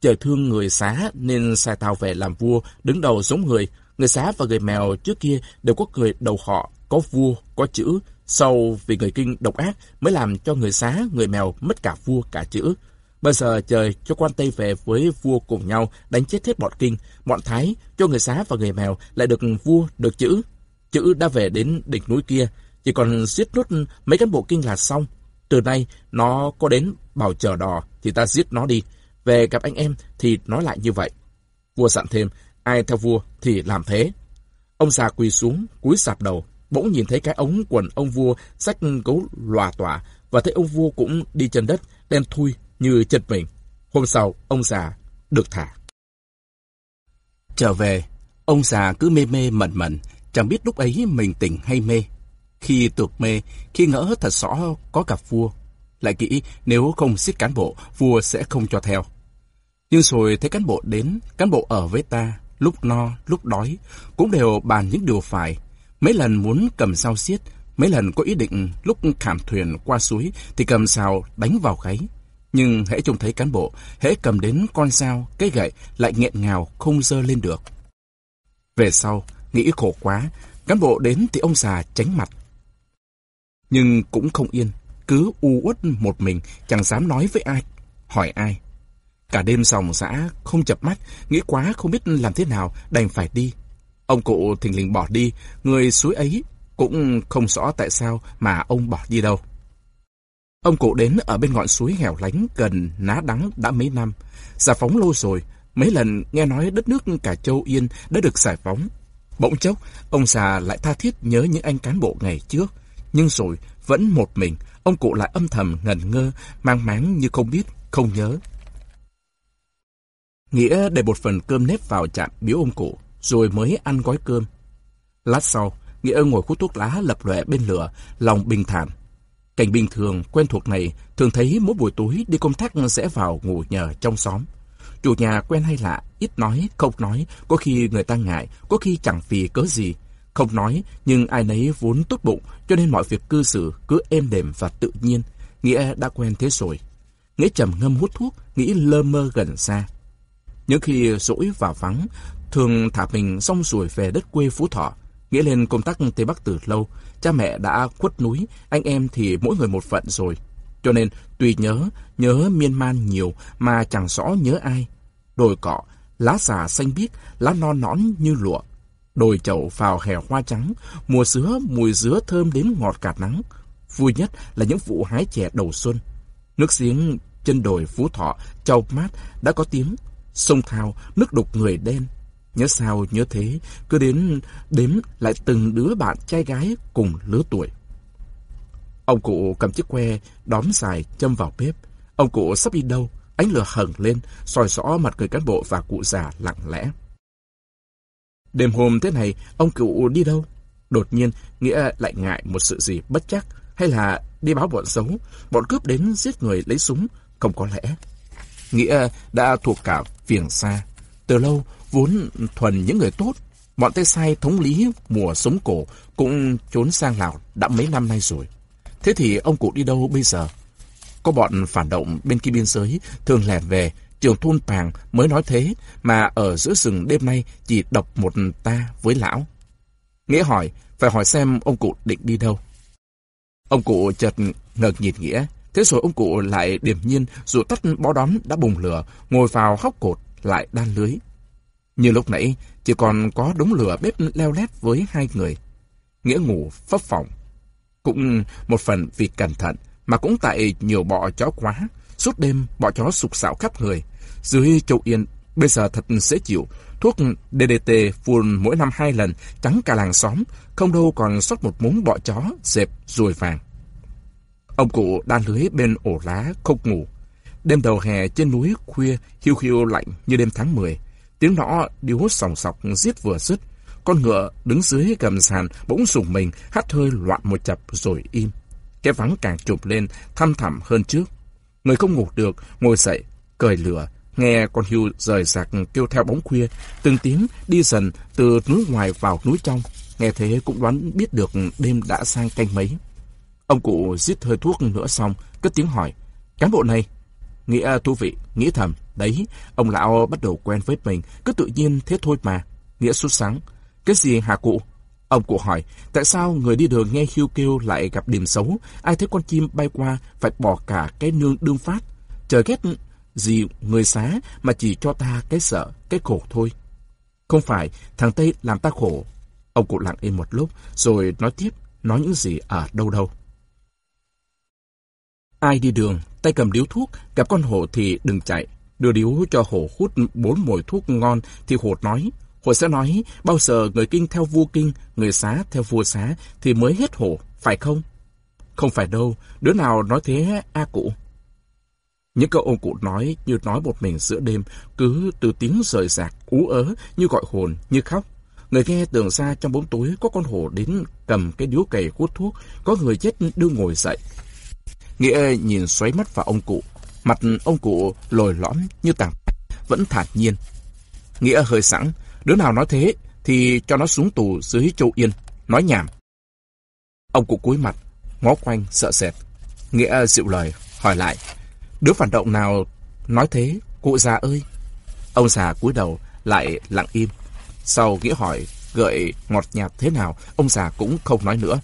trời thương người xá nên sai tao về làm vua, đứng đầu giống người. Người xá và người mèo trước kia đều có người đầu họ, có vua, có chữ. Sau vì người kinh độc ác mới làm cho người xá, người mèo mất cả vua cả chữ. Bây giờ trời cho quan Tây về với vua cùng nhau đánh chết hết bọn kinh, bọn Thái, cho người xá và người mèo lại được vua, được chữ. Chữ đã về đến đỉnh núi kia, chỉ còn giết nốt mấy cán bộ kinh là xong. Từ nay, nó có đến bảo chờ đò, thì ta giết nó đi. Về gặp anh em thì nói lại như vậy. Vua dặn thêm, ai theo vua thì làm thế. Ông già quỳ xuống, cúi sạp đầu, bỗng nhìn thấy cái ống quần ông vua sách cấu lòa tỏa, và thấy ông vua cũng đi chân đất, đen thui như chật mình. Hôm sau, ông già được thả. Trở về, ông già cứ mê mê mẩn mẩn, chẳng biết lúc ấy mình tỉnh hay mê. Khi tuột mê, khi ngỡ thật rõ có gặp vua. Lại nghĩ nếu không giết cán bộ, vua sẽ không cho theo. Nhưng rồi thấy cán bộ đến, cán bộ ở với ta, lúc no, lúc đói, cũng đều bàn những điều phải. Mấy lần muốn cầm dao xiết, mấy lần có ý định lúc khảm thuyền qua suối thì cầm dao đánh vào gáy. Nhưng hễ trông thấy cán bộ, hễ cầm đến con dao, cái gậy lại nghẹn ngào không dơ lên được. Về sau, nghĩ khổ quá, cán bộ đến thì ông già tránh mặt. Nhưng cũng không yên, cứ u uất một mình, chẳng dám nói với ai, hỏi ai. Cả đêm dòng dã, không chập mắt, nghĩ quá không biết làm thế nào, đành phải đi. Ông cụ thình lình bỏ đi, người suối ấy cũng không rõ tại sao mà ông bỏ đi đâu. Ông cụ đến ở bên ngọn suối hẻo lánh gần ná đắng đã mấy năm. Giải phóng lâu rồi, mấy lần nghe nói đất nước cả châu Yên đã được giải phóng. Bỗng chốc, ông già lại tha thiết nhớ những anh cán bộ ngày trước. Nhưng rồi, vẫn một mình, ông cụ lại âm thầm ngần ngơ, mang máng như không biết, không nhớ. Nghĩa để một phần cơm nếp vào chạm biếu ông cụ, rồi mới ăn gói cơm. Lát sau, Nghĩa ngồi hút thuốc lá lập lòe bên lửa, lòng bình thản. Cảnh bình thường, quen thuộc này, thường thấy mỗi buổi tối đi công tác sẽ vào ngủ nhờ trong xóm. Chủ nhà quen hay lạ, ít nói, không nói, có khi người ta ngại, có khi chẳng vì cớ gì. Không nói, nhưng ai nấy vốn tốt bụng, cho nên mọi việc cư xử cứ êm đềm và tự nhiên. Nghĩa đã quen thế rồi. Nghĩa trầm ngâm hút thuốc, nghĩ lơ mơ gần xa. Những khi rỗi và vắng, thường thả mình xong rồi về đất quê Phú Thọ. Nghĩa lên công tác Tây Bắc từ lâu, cha mẹ đã khuất núi, anh em thì mỗi người một phận rồi. Cho nên, tùy nhớ, nhớ miên man nhiều mà chẳng rõ nhớ ai. Đồi cỏ lá xà xanh biếc, lá non nõn như lụa. Đồi chậu phào hè hoa trắng, mùa sứa mùi dứa thơm đến ngọt cả nắng. Vui nhất là những vụ hái chè đầu xuân. Nước giếng chân đồi Phú Thọ, châu mát đã có tiếng. Sông Thao, nước đục người đen, Nhớ sao nhớ thế, cứ đến đếm lại từng đứa bạn trai gái cùng lứa tuổi. Ông cụ cầm chiếc que, đóm dài, châm vào bếp. Ông cụ sắp đi đâu, ánh lửa hừng lên, soi rõ mặt người cán bộ và cụ già lặng lẽ. Đêm hôm thế này, ông cụ đi đâu? Đột nhiên, Nghĩa lại ngại một sự gì bất chắc, hay là đi báo bọn xấu, bọn cướp đến giết người lấy súng, không có lẽ. Nghĩa đã thuộc cả phiền xa. Từ lâu, Vốn thuần những người tốt, bọn Tây sai thống lý mùa sống cổ cũng trốn sang Lào đã mấy năm nay rồi. Thế thì ông cụ đi đâu bây giờ? Có bọn phản động bên kia biên giới thường lẻn về, trường thôn Pàng mới nói thế, mà ở giữa rừng đêm nay chỉ độc một ta với lão. Nghĩa hỏi, phải hỏi xem ông cụ định đi đâu. Ông cụ chợt ngợt nhìn Nghĩa, thế rồi ông cụ lại điềm nhiên dù tắt bó đón đã bùng lửa, ngồi vào hóc cột, lại đan lưới. Như lúc nãy, chỉ còn có đống lửa bếp leo lét với hai người. Nghĩa ngủ phấp phòng. Cũng một phần vì cẩn thận, mà cũng tại nhiều bọ chó quá. Suốt đêm, bọ chó sục sạo khắp người. Dưới châu Yên, bây giờ thật dễ chịu. Thuốc DDT phun mỗi năm hai lần, trắng cả làng xóm. Không đâu còn sót một mống bọ chó, dẹp, ruồi vàng. Ông cụ đan lưới bên ổ lá, không ngủ. Đêm đầu hè trên núi khuya, hiu hiu lạnh như đêm tháng 10. Tiếng nõ điếu sòng sọc giết vừa dứt. Con ngựa đứng dưới gầm sàn bỗng sùng mình, hắt hơi loạn một chập rồi im. Cái vắng càng chụp lên, thăm thẳm hơn trước. Người không ngủ được, ngồi dậy, cởi lửa, nghe con hưu rời sạc kêu theo bóng khuya, từng tiếng đi dần từ núi ngoài vào núi trong. Nghe thế cũng đoán biết được đêm đã sang canh mấy. Ông cụ giết hơi thuốc nữa xong, cất tiếng hỏi, cán bộ này, nghĩa thú vị, nghĩ thầm, Đấy, ông lão bắt đầu quen với mình, cứ tự nhiên thế thôi mà. Nghĩa sốt sáng. Cái gì hả cụ? Ông cụ hỏi, tại sao người đi đường nghe hiu kêu lại gặp điểm xấu? Ai thấy con chim bay qua phải bỏ cả cái nương đương phát? Trời ghét gì người xá mà chỉ cho ta cái sợ, cái khổ thôi. Không phải, thằng Tây làm ta khổ. Ông cụ lặng im một lúc, rồi nói tiếp, nói những gì ở đâu đâu. Ai đi đường, tay cầm điếu thuốc, gặp con hổ thì đừng chạy, Đưa điếu cho hổ hút bốn mồi thuốc ngon thì hổ nói. Hổ sẽ nói bao giờ người kinh theo vua kinh, người xá theo vua xá thì mới hết hổ, phải không? Không phải đâu, đứa nào nói thế a cụ? Những câu ông cụ nói như nói một mình giữa đêm, cứ từ tiếng rời rạc, ú ớ, như gọi hồn, như khóc. Người nghe tưởng ra trong bóng tối có con hổ đến cầm cái điếu cày hút thuốc, có người chết đưa ngồi dậy. Nghĩa nhìn xoáy mắt vào ông cụ, mặt ông cụ lồi lõm như tảng vẫn thản nhiên. Nghĩa hơi sẵn, đứa nào nói thế thì cho nó xuống tù dưới châu Yên, nói nhảm. Ông cụ cúi mặt, ngó quanh sợ sệt. Nghĩa dịu lời, hỏi lại, đứa phản động nào nói thế, cụ già ơi? Ông già cúi đầu, lại lặng im. Sau Nghĩa hỏi, gợi ngọt nhạt thế nào, ông già cũng không nói nữa.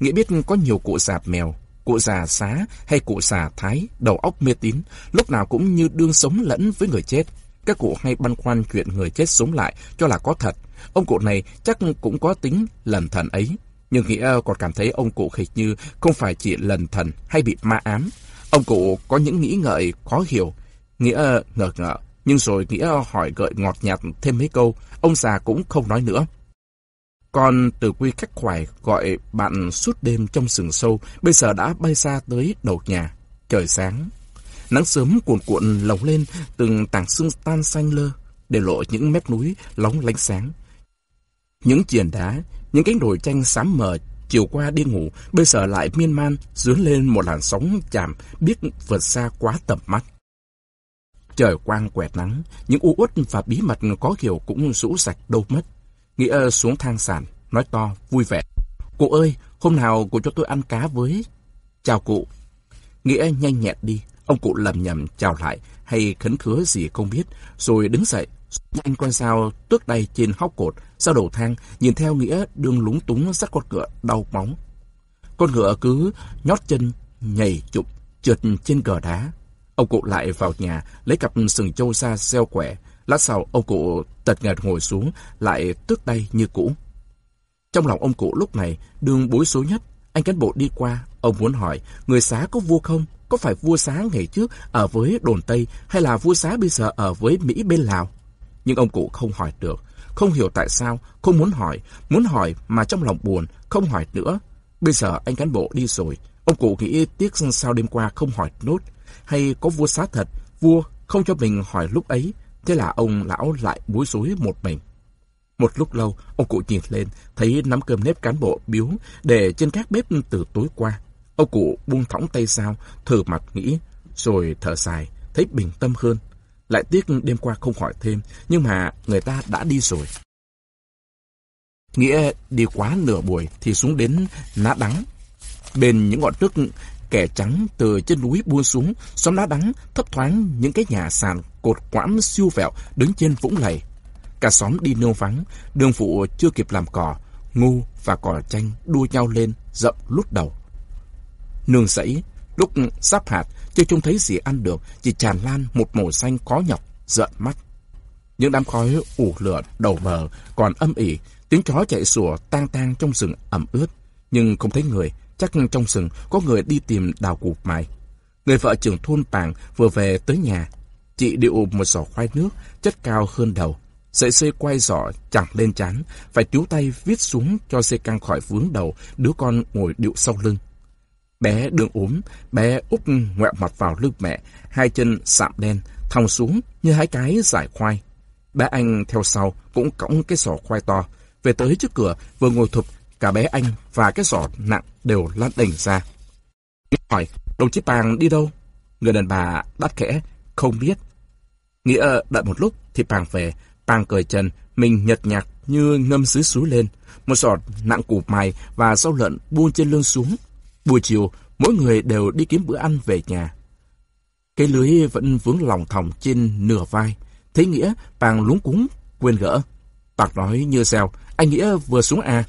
Nghĩa biết có nhiều cụ già mèo, cụ già xá hay cụ già thái, đầu óc mê tín, lúc nào cũng như đương sống lẫn với người chết. Các cụ hay băn khoăn chuyện người chết sống lại cho là có thật. Ông cụ này chắc cũng có tính lần thần ấy. Nhưng Nghĩa còn cảm thấy ông cụ khịch như không phải chỉ lần thần hay bị ma ám. Ông cụ có những nghĩ ngợi khó hiểu. Nghĩa ngờ ngợ, nhưng rồi Nghĩa hỏi gợi ngọt nhạt thêm mấy câu, ông già cũng không nói nữa. Con từ quy khách khoải gọi bạn suốt đêm trong sừng sâu, bây giờ đã bay xa tới đầu nhà. Trời sáng. Nắng sớm cuộn cuộn lồng lên từng tảng xương tan xanh lơ, để lộ những mép núi lóng lánh sáng. Những triền đá, những cánh đồi tranh xám mờ chiều qua đi ngủ, bây giờ lại miên man dướn lên một làn sóng chạm biết vượt xa quá tầm mắt. Trời quang quẹt nắng, những u uất và bí mật có kiểu cũng rũ sạch đâu mất. Nghĩa xuống thang sàn, nói to, vui vẻ. Cụ ơi, hôm nào cụ cho tôi ăn cá với. Chào cụ. Nghĩa nhanh nhẹn đi, ông cụ lầm nhầm chào lại hay khấn khứa gì không biết, rồi đứng dậy. nhanh con sao tước tay trên hóc cột, sau đầu thang, nhìn theo Nghĩa đương lúng túng dắt con ngựa đau bóng. Con ngựa cứ nhót chân, nhảy chụp, trượt trên cờ đá. Ông cụ lại vào nhà, lấy cặp sừng trâu ra gieo quẻ, Lát sau, ông cụ tật ngật ngồi xuống, lại tước tay như cũ. Trong lòng ông cụ lúc này, đường bối số nhất, anh cán bộ đi qua, ông muốn hỏi, người xá có vua không? Có phải vua xá ngày trước ở với đồn Tây hay là vua xá bây giờ ở với Mỹ bên Lào? Nhưng ông cụ không hỏi được, không hiểu tại sao, không muốn hỏi, muốn hỏi mà trong lòng buồn, không hỏi nữa. Bây giờ anh cán bộ đi rồi, ông cụ nghĩ tiếc sao đêm qua không hỏi nốt, hay có vua xá thật, vua không cho mình hỏi lúc ấy, Thế là ông lão lại bối rối một mình. Một lúc lâu, ông cụ nhìn lên, thấy nắm cơm nếp cán bộ biếu để trên các bếp từ tối qua. Ông cụ buông thõng tay sao, thử mặt nghĩ, rồi thở dài, thấy bình tâm hơn. Lại tiếc đêm qua không hỏi thêm, nhưng mà người ta đã đi rồi. Nghĩa đi quá nửa buổi thì xuống đến ná đắng. Bên những ngọn nước kẻ trắng từ trên núi buông xuống, xóm đá đắng thấp thoáng những cái nhà sàn cột quãm siêu vẹo đứng trên vũng lầy. Cả xóm đi nương vắng, đường phụ chưa kịp làm cỏ, ngu và cỏ chanh đua nhau lên, rậm lút đầu. Nương sẫy, lúc sắp hạt, chưa trông thấy gì ăn được, chỉ tràn lan một màu xanh khó nhọc, giận mắt. Những đám khói ủ lửa đầu bờ còn âm ỉ, tiếng chó chạy sủa tang tang trong rừng ẩm ướt, nhưng không thấy người, chắc trong rừng có người đi tìm đào củ mài. Người vợ trưởng thôn Pàng vừa về tới nhà, Chị điệu một giỏ khoai nước, chất cao hơn đầu. Sợi dây quay giỏ chẳng lên chán, phải chú tay viết xuống cho dây căng khỏi vướng đầu, đứa con ngồi điệu sau lưng. Bé đường ốm, bé úp ngoẹo mặt vào lưng mẹ, hai chân sạm đen, thòng xuống như hai cái giải khoai. Bé anh theo sau cũng cõng cái giỏ khoai to. Về tới trước cửa, vừa ngồi thụp, cả bé anh và cái giỏ nặng đều lăn đỉnh ra. Hỏi, đồng chí Pàng đi đâu? Người đàn bà đắt khẽ, không biết. Nghĩa đợi một lúc thì Pàng về, Pàng cười chân, mình nhật nhạt như ngâm dưới suối lên. Một giọt nặng củ mài và rau lợn buông trên lưng xuống. Buổi chiều, mỗi người đều đi kiếm bữa ăn về nhà. Cái lưới vẫn vướng lòng thòng trên nửa vai. Thấy Nghĩa, Pàng lúng cúng, quên gỡ. Pàng nói như sao, anh Nghĩa vừa xuống à.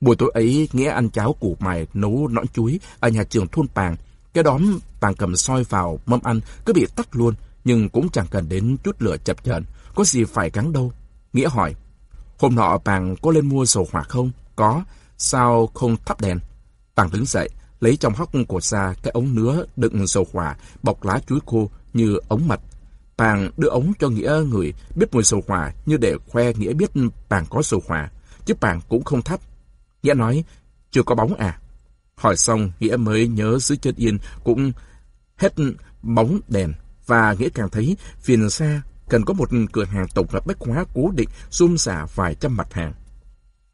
Buổi tối ấy, Nghĩa ăn cháo củ mài nấu nõn chuối ở nhà trường thôn Pàng. Cái đóm Pàng cầm soi vào mâm ăn cứ bị tắt luôn nhưng cũng chẳng cần đến chút lửa chập chờn, có gì phải cắn đâu. Nghĩa hỏi, hôm nọ Pàng có lên mua dầu hỏa không? Có, sao không thắp đèn? Pàng đứng dậy, lấy trong hốc của ra cái ống nứa đựng dầu hỏa, bọc lá chuối khô như ống mật. Pàng đưa ống cho Nghĩa người biết mùi dầu hỏa như để khoe Nghĩa biết Pàng có dầu hỏa, chứ Pàng cũng không thắp. Nghĩa nói, chưa có bóng à? Hỏi xong, Nghĩa mới nhớ dưới chân yên cũng hết bóng đèn và Nghĩa càng thấy phiền xa cần có một cửa hàng tổng hợp bách hóa cố định xung xả vài trăm mặt hàng.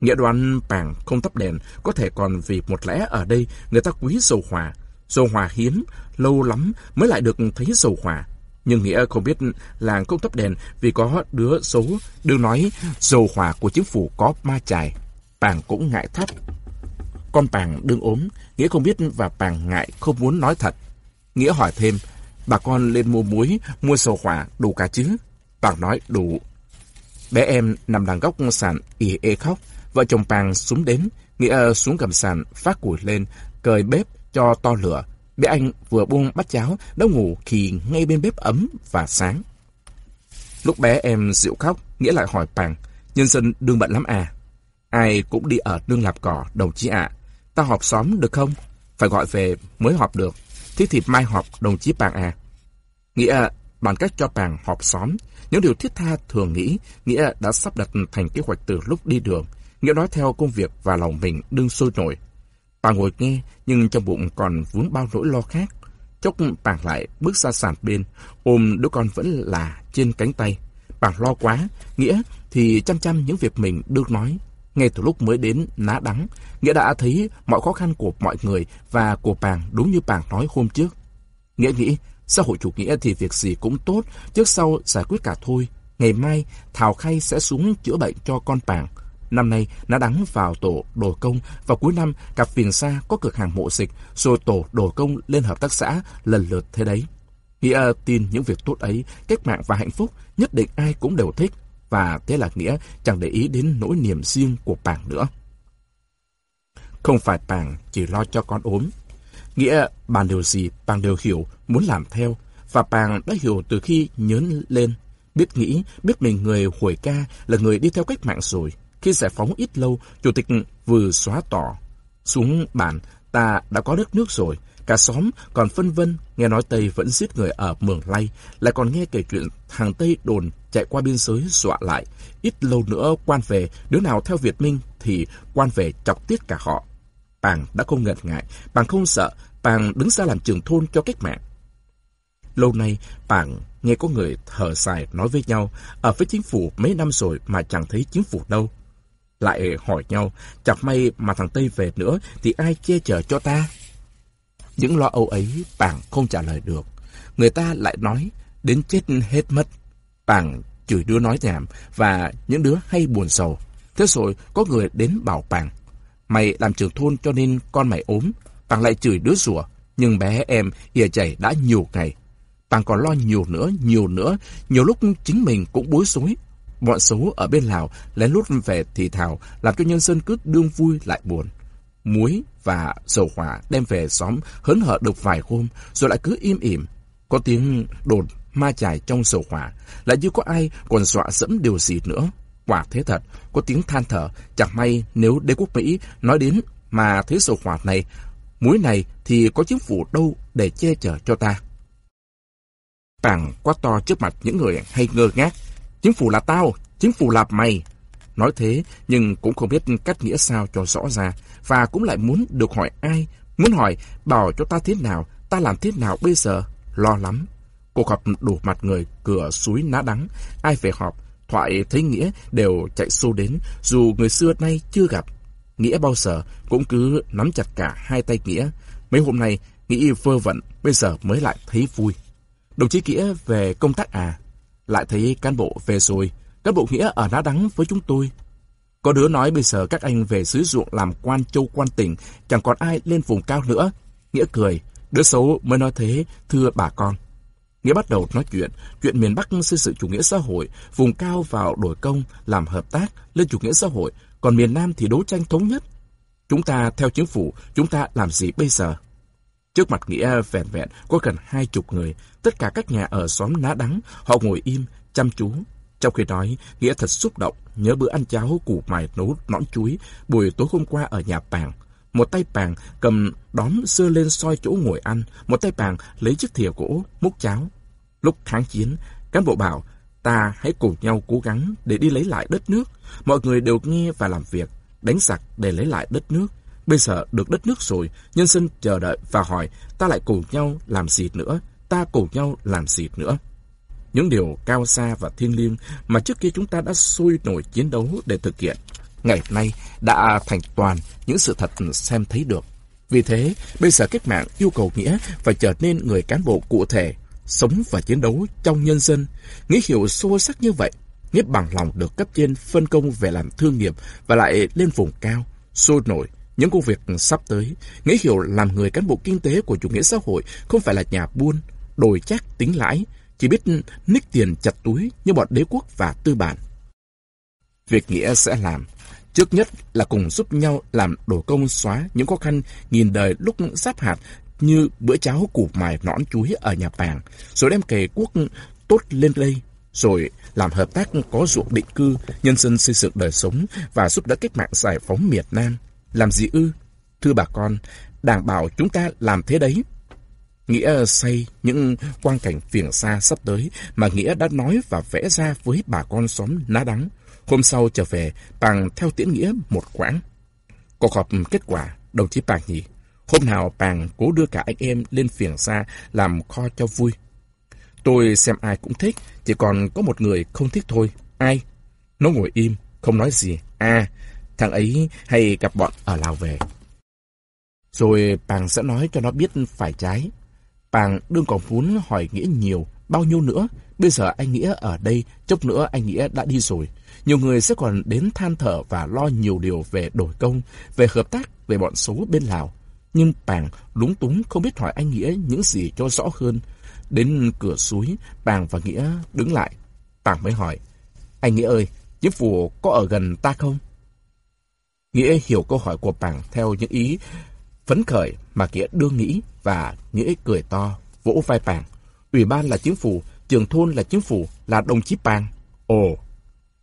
Nghĩa đoán bảng không tắp đèn có thể còn vì một lẽ ở đây người ta quý dầu hỏa. Dầu hỏa hiếm, lâu lắm mới lại được thấy dầu hỏa. Nhưng Nghĩa không biết làng không tắp đèn vì có đứa xấu đừng nói dầu hỏa của chính phủ có ma chài. Bàng cũng ngại thắt. Con Bàng đương ốm, Nghĩa không biết và Bàng ngại không muốn nói thật. Nghĩa hỏi thêm, bà con lên mua muối, mua sầu hỏa đủ cả chứ? Bàng nói đủ. Bé em nằm đằng góc sàn ì ê khóc. Vợ chồng Bàng xuống đến, Nghĩa xuống gầm sàn, phát củi lên, cởi bếp cho to lửa. Bé anh vừa buông bát cháo, đã ngủ thì ngay bên bếp ấm và sáng. Lúc bé em dịu khóc, Nghĩa lại hỏi Bàng, nhân dân đương bận lắm à? Ai cũng đi ở nương lạp cỏ, đồng chí ạ. Ta họp xóm được không? Phải gọi về mới họp được. Thế thì mai họp đồng chí bạn à? Nghĩa bằng cách cho bạn họp xóm. Những điều thiết tha thường nghĩ, Nghĩa đã sắp đặt thành kế hoạch từ lúc đi đường. Nghĩa nói theo công việc và lòng mình đương sôi nổi. Bà ngồi nghe, nhưng trong bụng còn vướng bao nỗi lo khác. Chốc bạn lại bước ra sàn bên, ôm đứa con vẫn là trên cánh tay. bạn lo quá, Nghĩa thì chăm chăm những việc mình được nói. Ngay từ lúc mới đến ná đắng, Nghĩa đã thấy mọi khó khăn của mọi người và của bàng đúng như bàng nói hôm trước. Nghĩa nghĩ, xã hội chủ nghĩa thì việc gì cũng tốt, trước sau giải quyết cả thôi. Ngày mai, Thảo Khay sẽ xuống chữa bệnh cho con bàng. Năm nay, ná đắng vào tổ đồ công và cuối năm cặp phiền xa có cửa hàng mộ dịch rồi tổ đồ công lên hợp tác xã lần lượt thế đấy. Nghĩa tin những việc tốt ấy, cách mạng và hạnh phúc nhất định ai cũng đều thích và thế là Nghĩa chẳng để ý đến nỗi niềm riêng của pàng nữa. Không phải pàng chỉ lo cho con ốm. Nghĩa bàn điều gì pàng đều hiểu, muốn làm theo và pàng đã hiểu từ khi nhớn lên, biết nghĩ, biết mình người hồi ca là người đi theo cách mạng rồi. Khi giải phóng ít lâu, Chủ tịch vừa xóa tỏ. Xuống bản, ta đã có đất nước rồi. Cả xóm còn phân vân, nghe nói Tây vẫn giết người ở Mường Lay, lại còn nghe kể chuyện hàng Tây đồn chạy qua biên giới dọa lại. Ít lâu nữa quan về, đứa nào theo Việt Minh thì quan về chọc tiết cả họ. Bàng đã không ngần ngại, Bàng không sợ, Bàng đứng ra làm trường thôn cho cách mạng. Lâu nay, Bàng nghe có người thở dài nói với nhau, ở với chính phủ mấy năm rồi mà chẳng thấy chính phủ đâu lại hỏi nhau, chẳng may mà thằng Tây về nữa thì ai che chở cho ta? Những lo âu ấy Bàng không trả lời được. Người ta lại nói, đến chết hết mất. Bàng chửi đứa nói nhảm và những đứa hay buồn sầu. Thế rồi có người đến bảo Bàng, mày làm trưởng thôn cho nên con mày ốm. Bàng lại chửi đứa rủa, nhưng bé em ỉa chảy đã nhiều ngày. Bàng còn lo nhiều nữa, nhiều nữa, nhiều lúc chính mình cũng bối rối, Bọn xấu ở bên Lào lén lút về thì thào, làm cho nhân dân cứ đương vui lại buồn. Muối và dầu hỏa đem về xóm hớn hở được vài hôm, rồi lại cứ im ỉm. Có tiếng đồn ma chài trong dầu hỏa, lại như có ai còn dọa dẫm điều gì nữa. Quả thế thật, có tiếng than thở, chẳng may nếu đế quốc Mỹ nói đến mà thế dầu hỏa này, muối này thì có chính phủ đâu để che chở cho ta. Bảng quá to trước mặt những người hay ngơ ngác, Chính phủ là tao, chính phủ là mày. Nói thế, nhưng cũng không biết cách nghĩa sao cho rõ ra, và cũng lại muốn được hỏi ai, muốn hỏi bảo cho ta thế nào, ta làm thế nào bây giờ, lo lắm. Cuộc họp đủ mặt người cửa suối ná đắng, ai về họp, thoại thấy Nghĩa đều chạy xô đến, dù người xưa nay chưa gặp. Nghĩa bao giờ cũng cứ nắm chặt cả hai tay Nghĩa. Mấy hôm nay, Nghĩa vơ vẩn, bây giờ mới lại thấy vui. Đồng chí Nghĩa về công tác à? Lại thấy cán bộ về rồi, cán bộ nghĩa ở ná đắng với chúng tôi. Có đứa nói bây giờ các anh về xứ ruộng làm quan châu quan tỉnh, chẳng còn ai lên vùng cao nữa. Nghĩa cười, đứa xấu mới nói thế, thưa bà con. Nghĩa bắt đầu nói chuyện, chuyện miền Bắc xây dựng chủ nghĩa xã hội, vùng cao vào đổi công, làm hợp tác, lên chủ nghĩa xã hội, còn miền Nam thì đấu tranh thống nhất. Chúng ta theo chính phủ, chúng ta làm gì bây giờ? Trước mặt Nghĩa vẹn vẹn có gần hai chục người, tất cả các nhà ở xóm ná đắng, họ ngồi im, chăm chú. Trong khi nói, Nghĩa thật xúc động, nhớ bữa ăn cháo củ mài nấu nõn chuối buổi tối hôm qua ở nhà Pàng. Một tay Pàng cầm đóm sơ lên soi chỗ ngồi ăn, một tay Pàng lấy chiếc thìa gỗ múc cháo. Lúc kháng chiến, cán bộ bảo, ta hãy cùng nhau cố gắng để đi lấy lại đất nước. Mọi người đều nghe và làm việc, đánh giặc để lấy lại đất nước. Bây giờ được đất nước rồi, nhân dân chờ đợi và hỏi ta lại cùng nhau làm gì nữa. ta cùng nhau làm gì nữa. Những điều cao xa và thiêng liêng mà trước kia chúng ta đã sôi nổi chiến đấu để thực hiện, ngày nay đã thành toàn những sự thật xem thấy được. Vì thế, bây giờ cách mạng yêu cầu Nghĩa phải trở nên người cán bộ cụ thể, sống và chiến đấu trong nhân dân. Nghĩa hiểu sâu sắc như vậy, Nghĩa bằng lòng được cấp trên phân công về làm thương nghiệp và lại lên vùng cao, sôi nổi, những công việc sắp tới. Nghĩa hiểu làm người cán bộ kinh tế của chủ nghĩa xã hội không phải là nhà buôn, đổi chắc tính lãi, chỉ biết ních tiền chặt túi như bọn đế quốc và tư bản. Việc Nghĩa sẽ làm Trước nhất là cùng giúp nhau làm đổ công xóa những khó khăn nghìn đời lúc sắp hạt như bữa cháo củ mài nõn chuối ở nhà bàng, rồi đem kề quốc tốt lên đây, rồi làm hợp tác có ruộng định cư, nhân dân xây dựng đời sống và giúp đỡ cách mạng giải phóng miền Nam. Làm gì ư? Thưa bà con, đảm bảo chúng ta làm thế đấy. Nghĩa xây những quang cảnh phiền xa sắp tới mà Nghĩa đã nói và vẽ ra với bà con xóm ná đắng. Hôm sau trở về, Pàng theo tiễn nghĩa một quãng. Cuộc họp kết quả, đồng chí Pàng nhỉ? Hôm nào Pàng cố đưa cả anh em lên phiền xa làm kho cho vui. Tôi xem ai cũng thích, chỉ còn có một người không thích thôi. Ai? Nó ngồi im, không nói gì. À, thằng ấy hay gặp bọn ở Lào về. Rồi Pàng sẽ nói cho nó biết phải trái. Bàng đương còn muốn hỏi Nghĩa nhiều, bao nhiêu nữa. Bây giờ anh Nghĩa ở đây, chốc nữa anh Nghĩa đã đi rồi. Nhiều người sẽ còn đến than thở và lo nhiều điều về đổi công, về hợp tác, về bọn số bên Lào. Nhưng Bàng lúng túng không biết hỏi anh Nghĩa những gì cho rõ hơn. Đến cửa suối, Bàng và Nghĩa đứng lại. Bàng mới hỏi, anh Nghĩa ơi, chính phủ có ở gần ta không? Nghĩa hiểu câu hỏi của Bàng theo những ý phấn khởi mà Nghĩa đương nghĩ và Nghĩa cười to, vỗ vai pàng Ủy ban là chính phủ, trường thôn là chính phủ, là đồng chí pàng Ồ,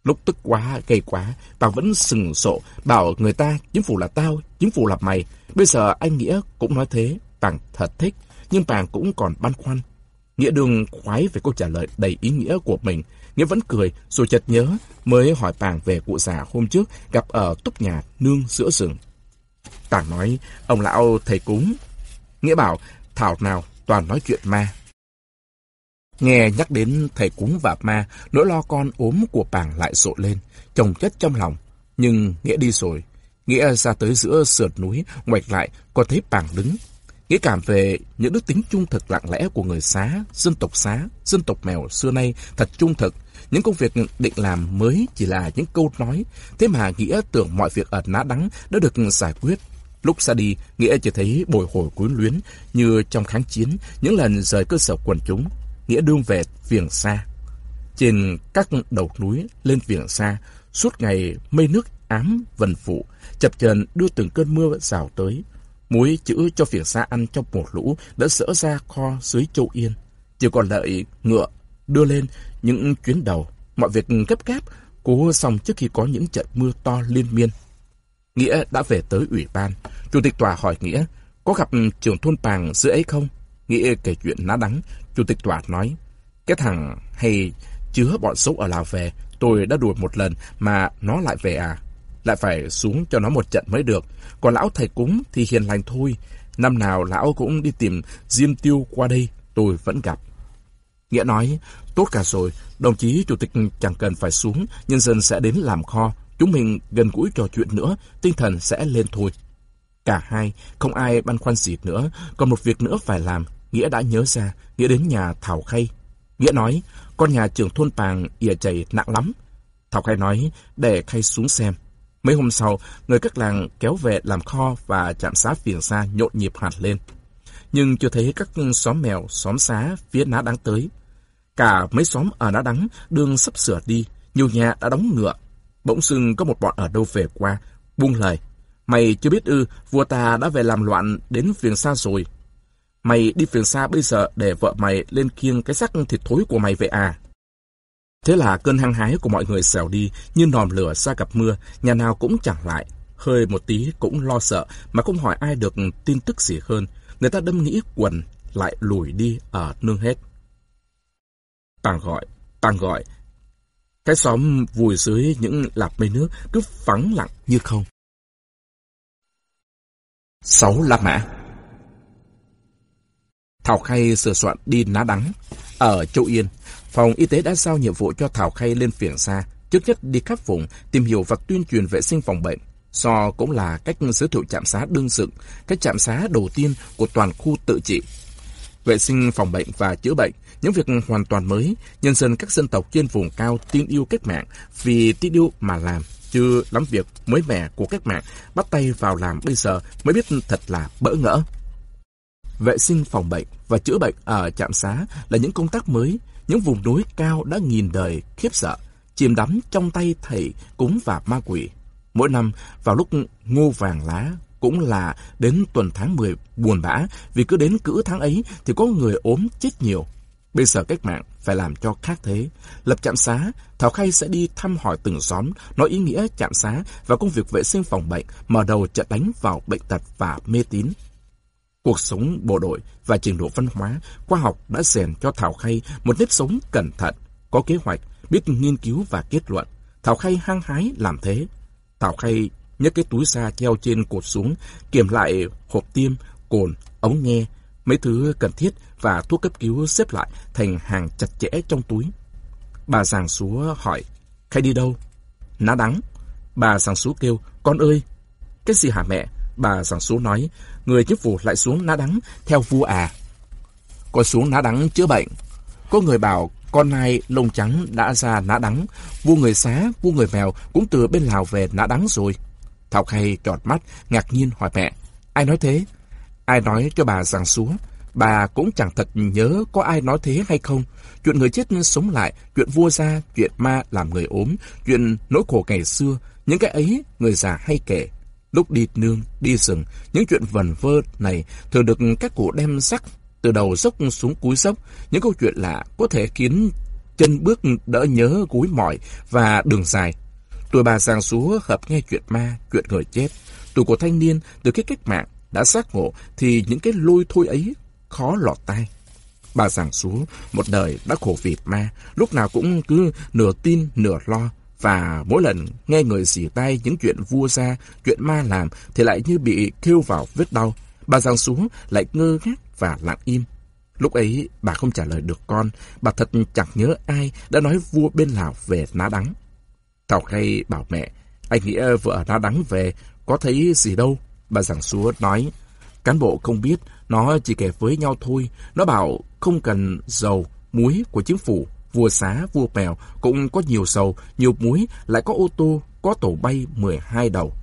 Lúc tức quá, gây quá, Pàng vẫn sừng sộ, bảo người ta, chính phủ là tao, chính phủ là mày. Bây giờ anh Nghĩa cũng nói thế, Tàng thật thích, nhưng Tàng cũng còn băn khoăn. Nghĩa đương khoái về câu trả lời đầy ý nghĩa của mình. Nghĩa vẫn cười, rồi chợt nhớ, mới hỏi Tàng về cụ già hôm trước gặp ở túc nhà nương giữa rừng. Tàng nói, ông lão thầy cúng. Nghĩa bảo, thảo nào toàn nói chuyện ma. Nghe nhắc đến thầy cúng và ma, nỗi lo con ốm của pàng lại rộ lên, chồng chất trong lòng. Nhưng Nghĩa đi rồi. Nghĩa ra tới giữa sườn núi, ngoạch lại, có thấy pàng đứng. Nghĩa cảm về những đức tính trung thực lặng lẽ của người xá, dân tộc xá, dân tộc mèo xưa nay thật trung thực. Những công việc định làm mới chỉ là những câu nói, thế mà Nghĩa tưởng mọi việc ở ná đắng đã được giải quyết. Lúc ra đi, Nghĩa chỉ thấy bồi hồi cuốn luyến như trong kháng chiến, những lần rời cơ sở quần chúng, nghĩa đương về Viềng xa Trên các đầu núi lên Viềng xa suốt ngày mây nước ám vần phụ, chập chờn đưa từng cơn mưa rào tới. Muối chữ cho Viềng xa ăn trong một lũ đã dỡ ra kho dưới Châu Yên. Chỉ còn lợi ngựa đưa lên những chuyến đầu, mọi việc gấp gáp, cố xong trước khi có những trận mưa to liên miên. Nghĩa đã về tới ủy ban. Chủ tịch tòa hỏi Nghĩa, có gặp ừ, trưởng thôn Pàng giữa ấy không? Nghĩa kể chuyện ná đắng, Chủ tịch tòa nói, cái thằng hay chứa bọn xấu ở Lào về, tôi đã đuổi một lần mà nó lại về à? Lại phải xuống cho nó một trận mới được. Còn lão thầy cúng thì hiền lành thôi. Năm nào lão cũng đi tìm diêm tiêu qua đây, tôi vẫn gặp. Nghĩa nói, tốt cả rồi, đồng chí chủ tịch chẳng cần phải xuống, nhân dân sẽ đến làm kho. Chúng mình gần gũi trò chuyện nữa, tinh thần sẽ lên thôi. Cả hai, không ai băn khoăn gì nữa, còn một việc nữa phải làm, Nghĩa đã nhớ ra, Nghĩa đến nhà Thảo Khay. Nghĩa nói, con nhà trưởng thôn Pàng ỉa chảy nặng lắm. Thảo Khay nói, để Khay xuống xem. Mấy hôm sau, người các làng kéo về làm kho và chạm xá phiền xa nhộn nhịp hẳn lên. Nhưng chưa thấy các xóm mèo, xóm xá phía ná đáng tới. Cả mấy xóm ở ná đắng đường sắp sửa đi, nhiều nhà đã đóng ngựa. Bỗng dưng có một bọn ở đâu về qua, buông lời. Mày chưa biết ư, vua ta đã về làm loạn đến phiền xa rồi. Mày đi phiền xa bây giờ để vợ mày lên kiêng cái xác thịt thối của mày về à? Thế là cơn hăng hái của mọi người xèo đi như nòm lửa ra gặp mưa, nhà nào cũng chẳng lại. Hơi một tí cũng lo sợ mà không hỏi ai được tin tức gì hơn. Người ta đâm nghĩ quần lại lùi đi ở nương hết. Tàng gọi, tàng gọi. Cái xóm vùi dưới những lạp mây nước cứ vắng lặng như không. Sáu La Mã Thảo Khay sửa soạn đi ná đắng. Ở Châu Yên, phòng y tế đã giao nhiệm vụ cho Thảo Khay lên phiền xa, trước nhất đi khắp vùng, tìm hiểu và tuyên truyền vệ sinh phòng bệnh. Do cũng là cách giới thiệu trạm xá đương sự cách trạm xá đầu tiên của toàn khu tự trị. Vệ sinh phòng bệnh và chữa bệnh, những việc hoàn toàn mới, nhân dân các dân tộc trên vùng cao tin yêu cách mạng vì tin yêu mà làm, chứ lắm việc mới mẻ của cách mạng bắt tay vào làm bây giờ mới biết thật là bỡ ngỡ. Vệ sinh phòng bệnh và chữa bệnh ở trạm xá là những công tác mới, những vùng núi cao đã nghìn đời khiếp sợ, chìm đắm trong tay thầy cúng và ma quỷ. Mỗi năm, vào lúc ngô vàng lá, cũng là đến tuần tháng 10 buồn bã, vì cứ đến cữ tháng ấy thì có người ốm chết nhiều. Bây giờ cách mạng phải làm cho khác thế. Lập trạm xá, Thảo Khay sẽ đi thăm hỏi từng xóm, nói ý nghĩa trạm xá và công việc vệ sinh phòng bệnh, mở đầu trận đánh vào bệnh tật và mê tín. Cuộc sống bộ đội và trình độ văn hóa, khoa học đã rèn cho Thảo Khay một nếp sống cẩn thận, có kế hoạch, biết nghiên cứu và kết luận. Thảo Khay hăng hái làm thế. Thảo Khay nhấc cái túi xa treo trên cột xuống, kiểm lại hộp tiêm, cồn, ống nghe, mấy thứ cần thiết và thuốc cấp cứu xếp lại thành hàng chặt chẽ trong túi. Bà giàng súa hỏi, khai đi đâu? Ná đắng. Bà giàng súa kêu, con ơi. Cái gì hả mẹ? Bà giàng súa nói, người chức phủ lại xuống ná đắng theo vua à. Con xuống ná đắng chữa bệnh. Có người bảo con nai lông trắng đã ra ná đắng. Vua người xá, vua người mèo cũng từ bên Lào về ná đắng rồi. Thảo Khay trọt mắt, ngạc nhiên hỏi mẹ. Ai nói thế? Ai nói cho bà rằng xúa? Bà cũng chẳng thật nhớ có ai nói thế hay không. Chuyện người chết sống lại, chuyện vua ra, chuyện ma làm người ốm, chuyện nỗi khổ ngày xưa, những cái ấy người già hay kể. Lúc đi nương, đi rừng, những chuyện vần vơ này thường được các cụ đem sắc từ đầu dốc xuống cuối dốc. Những câu chuyện lạ có thể khiến chân bước đỡ nhớ cúi mỏi và đường dài. Tuổi bà giang xúa hợp nghe chuyện ma, chuyện người chết. Tuổi của thanh niên từ cái cách mạng đã giác ngộ thì những cái lôi thôi ấy khó lọt tai. Bà giảng xuống, một đời đã khổ vì ma, lúc nào cũng cứ nửa tin nửa lo, và mỗi lần nghe người xỉ tay những chuyện vua ra, chuyện ma làm thì lại như bị kêu vào vết đau. Bà giảng xuống lại ngơ ngác và lặng im. Lúc ấy bà không trả lời được con, bà thật chẳng nhớ ai đã nói vua bên Lào về ná đắng. Thảo Khay bảo mẹ, anh Nghĩa vừa ở ná đắng về, có thấy gì đâu. Bà giảng xúa nói, cán bộ không biết, nó chỉ kể với nhau thôi. Nó bảo không cần dầu, muối của chính phủ, vua xá, vua bèo cũng có nhiều dầu, nhiều muối, lại có ô tô, có tổ bay 12 đầu.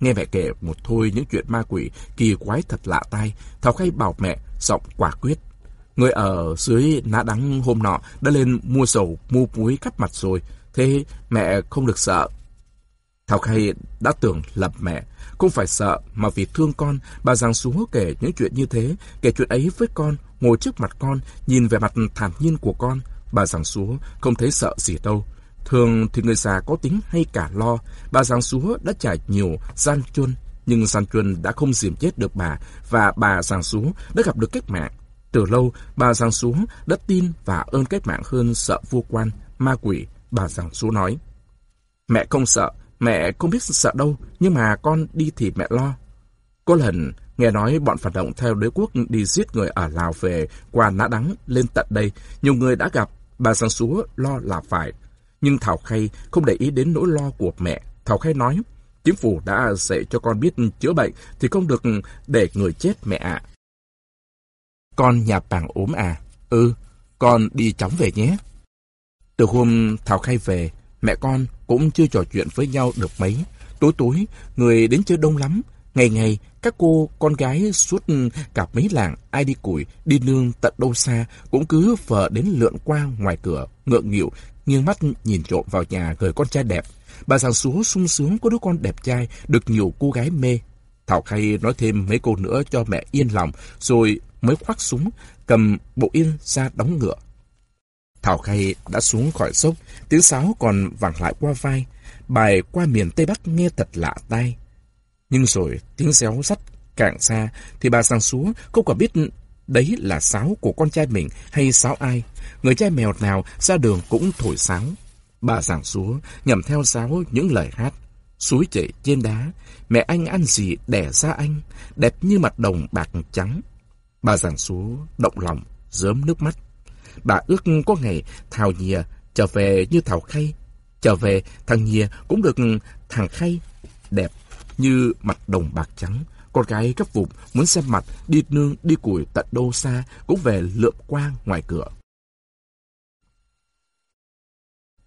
Nghe mẹ kể một thôi những chuyện ma quỷ kỳ quái thật lạ tai, Thảo Khay bảo mẹ, giọng quả quyết. Người ở dưới ná đắng hôm nọ đã lên mua dầu, mua muối khắp mặt rồi, thế mẹ không được sợ. Thảo Khay đã tưởng lập mẹ, không phải sợ mà vì thương con, bà Giang Súa kể những chuyện như thế, kể chuyện ấy với con, ngồi trước mặt con, nhìn về mặt thản nhiên của con. Bà Giang Súa không thấy sợ gì đâu. Thường thì người già có tính hay cả lo, bà Giang Súa đã trải nhiều gian chuân, nhưng gian chuân đã không diềm chết được bà và bà Giang Súa đã gặp được cách mạng. Từ lâu, bà Giang Súa đã tin và ơn cách mạng hơn sợ vua quan, ma quỷ, bà Giang Súa nói. Mẹ không sợ, Mẹ không biết sợ đâu, nhưng mà con đi thì mẹ lo. Có lần nghe nói bọn phản động theo đế quốc đi giết người ở Lào về qua nã đắng lên tận đây. Nhiều người đã gặp, bà sang xúa lo là phải. Nhưng Thảo Khay không để ý đến nỗi lo của mẹ. Thảo Khay nói, chính phủ đã dạy cho con biết chữa bệnh thì không được để người chết mẹ ạ. Con nhà bàng ốm à? Ừ, con đi chóng về nhé. Từ hôm Thảo Khay về, Mẹ con cũng chưa trò chuyện với nhau được mấy. Tối tối, người đến chơi đông lắm. Ngày ngày, các cô, con gái suốt cả mấy làng, ai đi củi, đi nương tận đâu xa, cũng cứ vợ đến lượn qua ngoài cửa, ngượng nghịu, nghiêng mắt nhìn trộm vào nhà người con trai đẹp. Bà giàng xúa sung sướng có đứa con đẹp trai, được nhiều cô gái mê. Thảo Khay nói thêm mấy câu nữa cho mẹ yên lòng, rồi mới khoác súng, cầm bộ yên ra đóng ngựa. Thảo Khay đã xuống khỏi sốc, tiếng sáo còn vẳng lại qua vai. Bài qua miền Tây Bắc nghe thật lạ tai. Nhưng rồi tiếng réo sắt càng xa thì bà sang xuống không còn biết đấy là sáo của con trai mình hay sáo ai. Người trai mèo nào ra đường cũng thổi sáo. Bà giảng xuống nhầm theo sáo những lời hát. Suối chảy trên đá, mẹ anh ăn gì đẻ ra anh, đẹp như mặt đồng bạc trắng. Bà giảng xuống động lòng, dớm nước mắt. Bà ước có ngày Thảo Nhìa trở về như Thảo Khay. Trở về thằng Nhìa cũng được thằng Khay đẹp như mặt đồng bạc trắng. Con gái cấp vụt muốn xem mặt đi nương đi củi tận đô xa cũng về lượm quang ngoài cửa.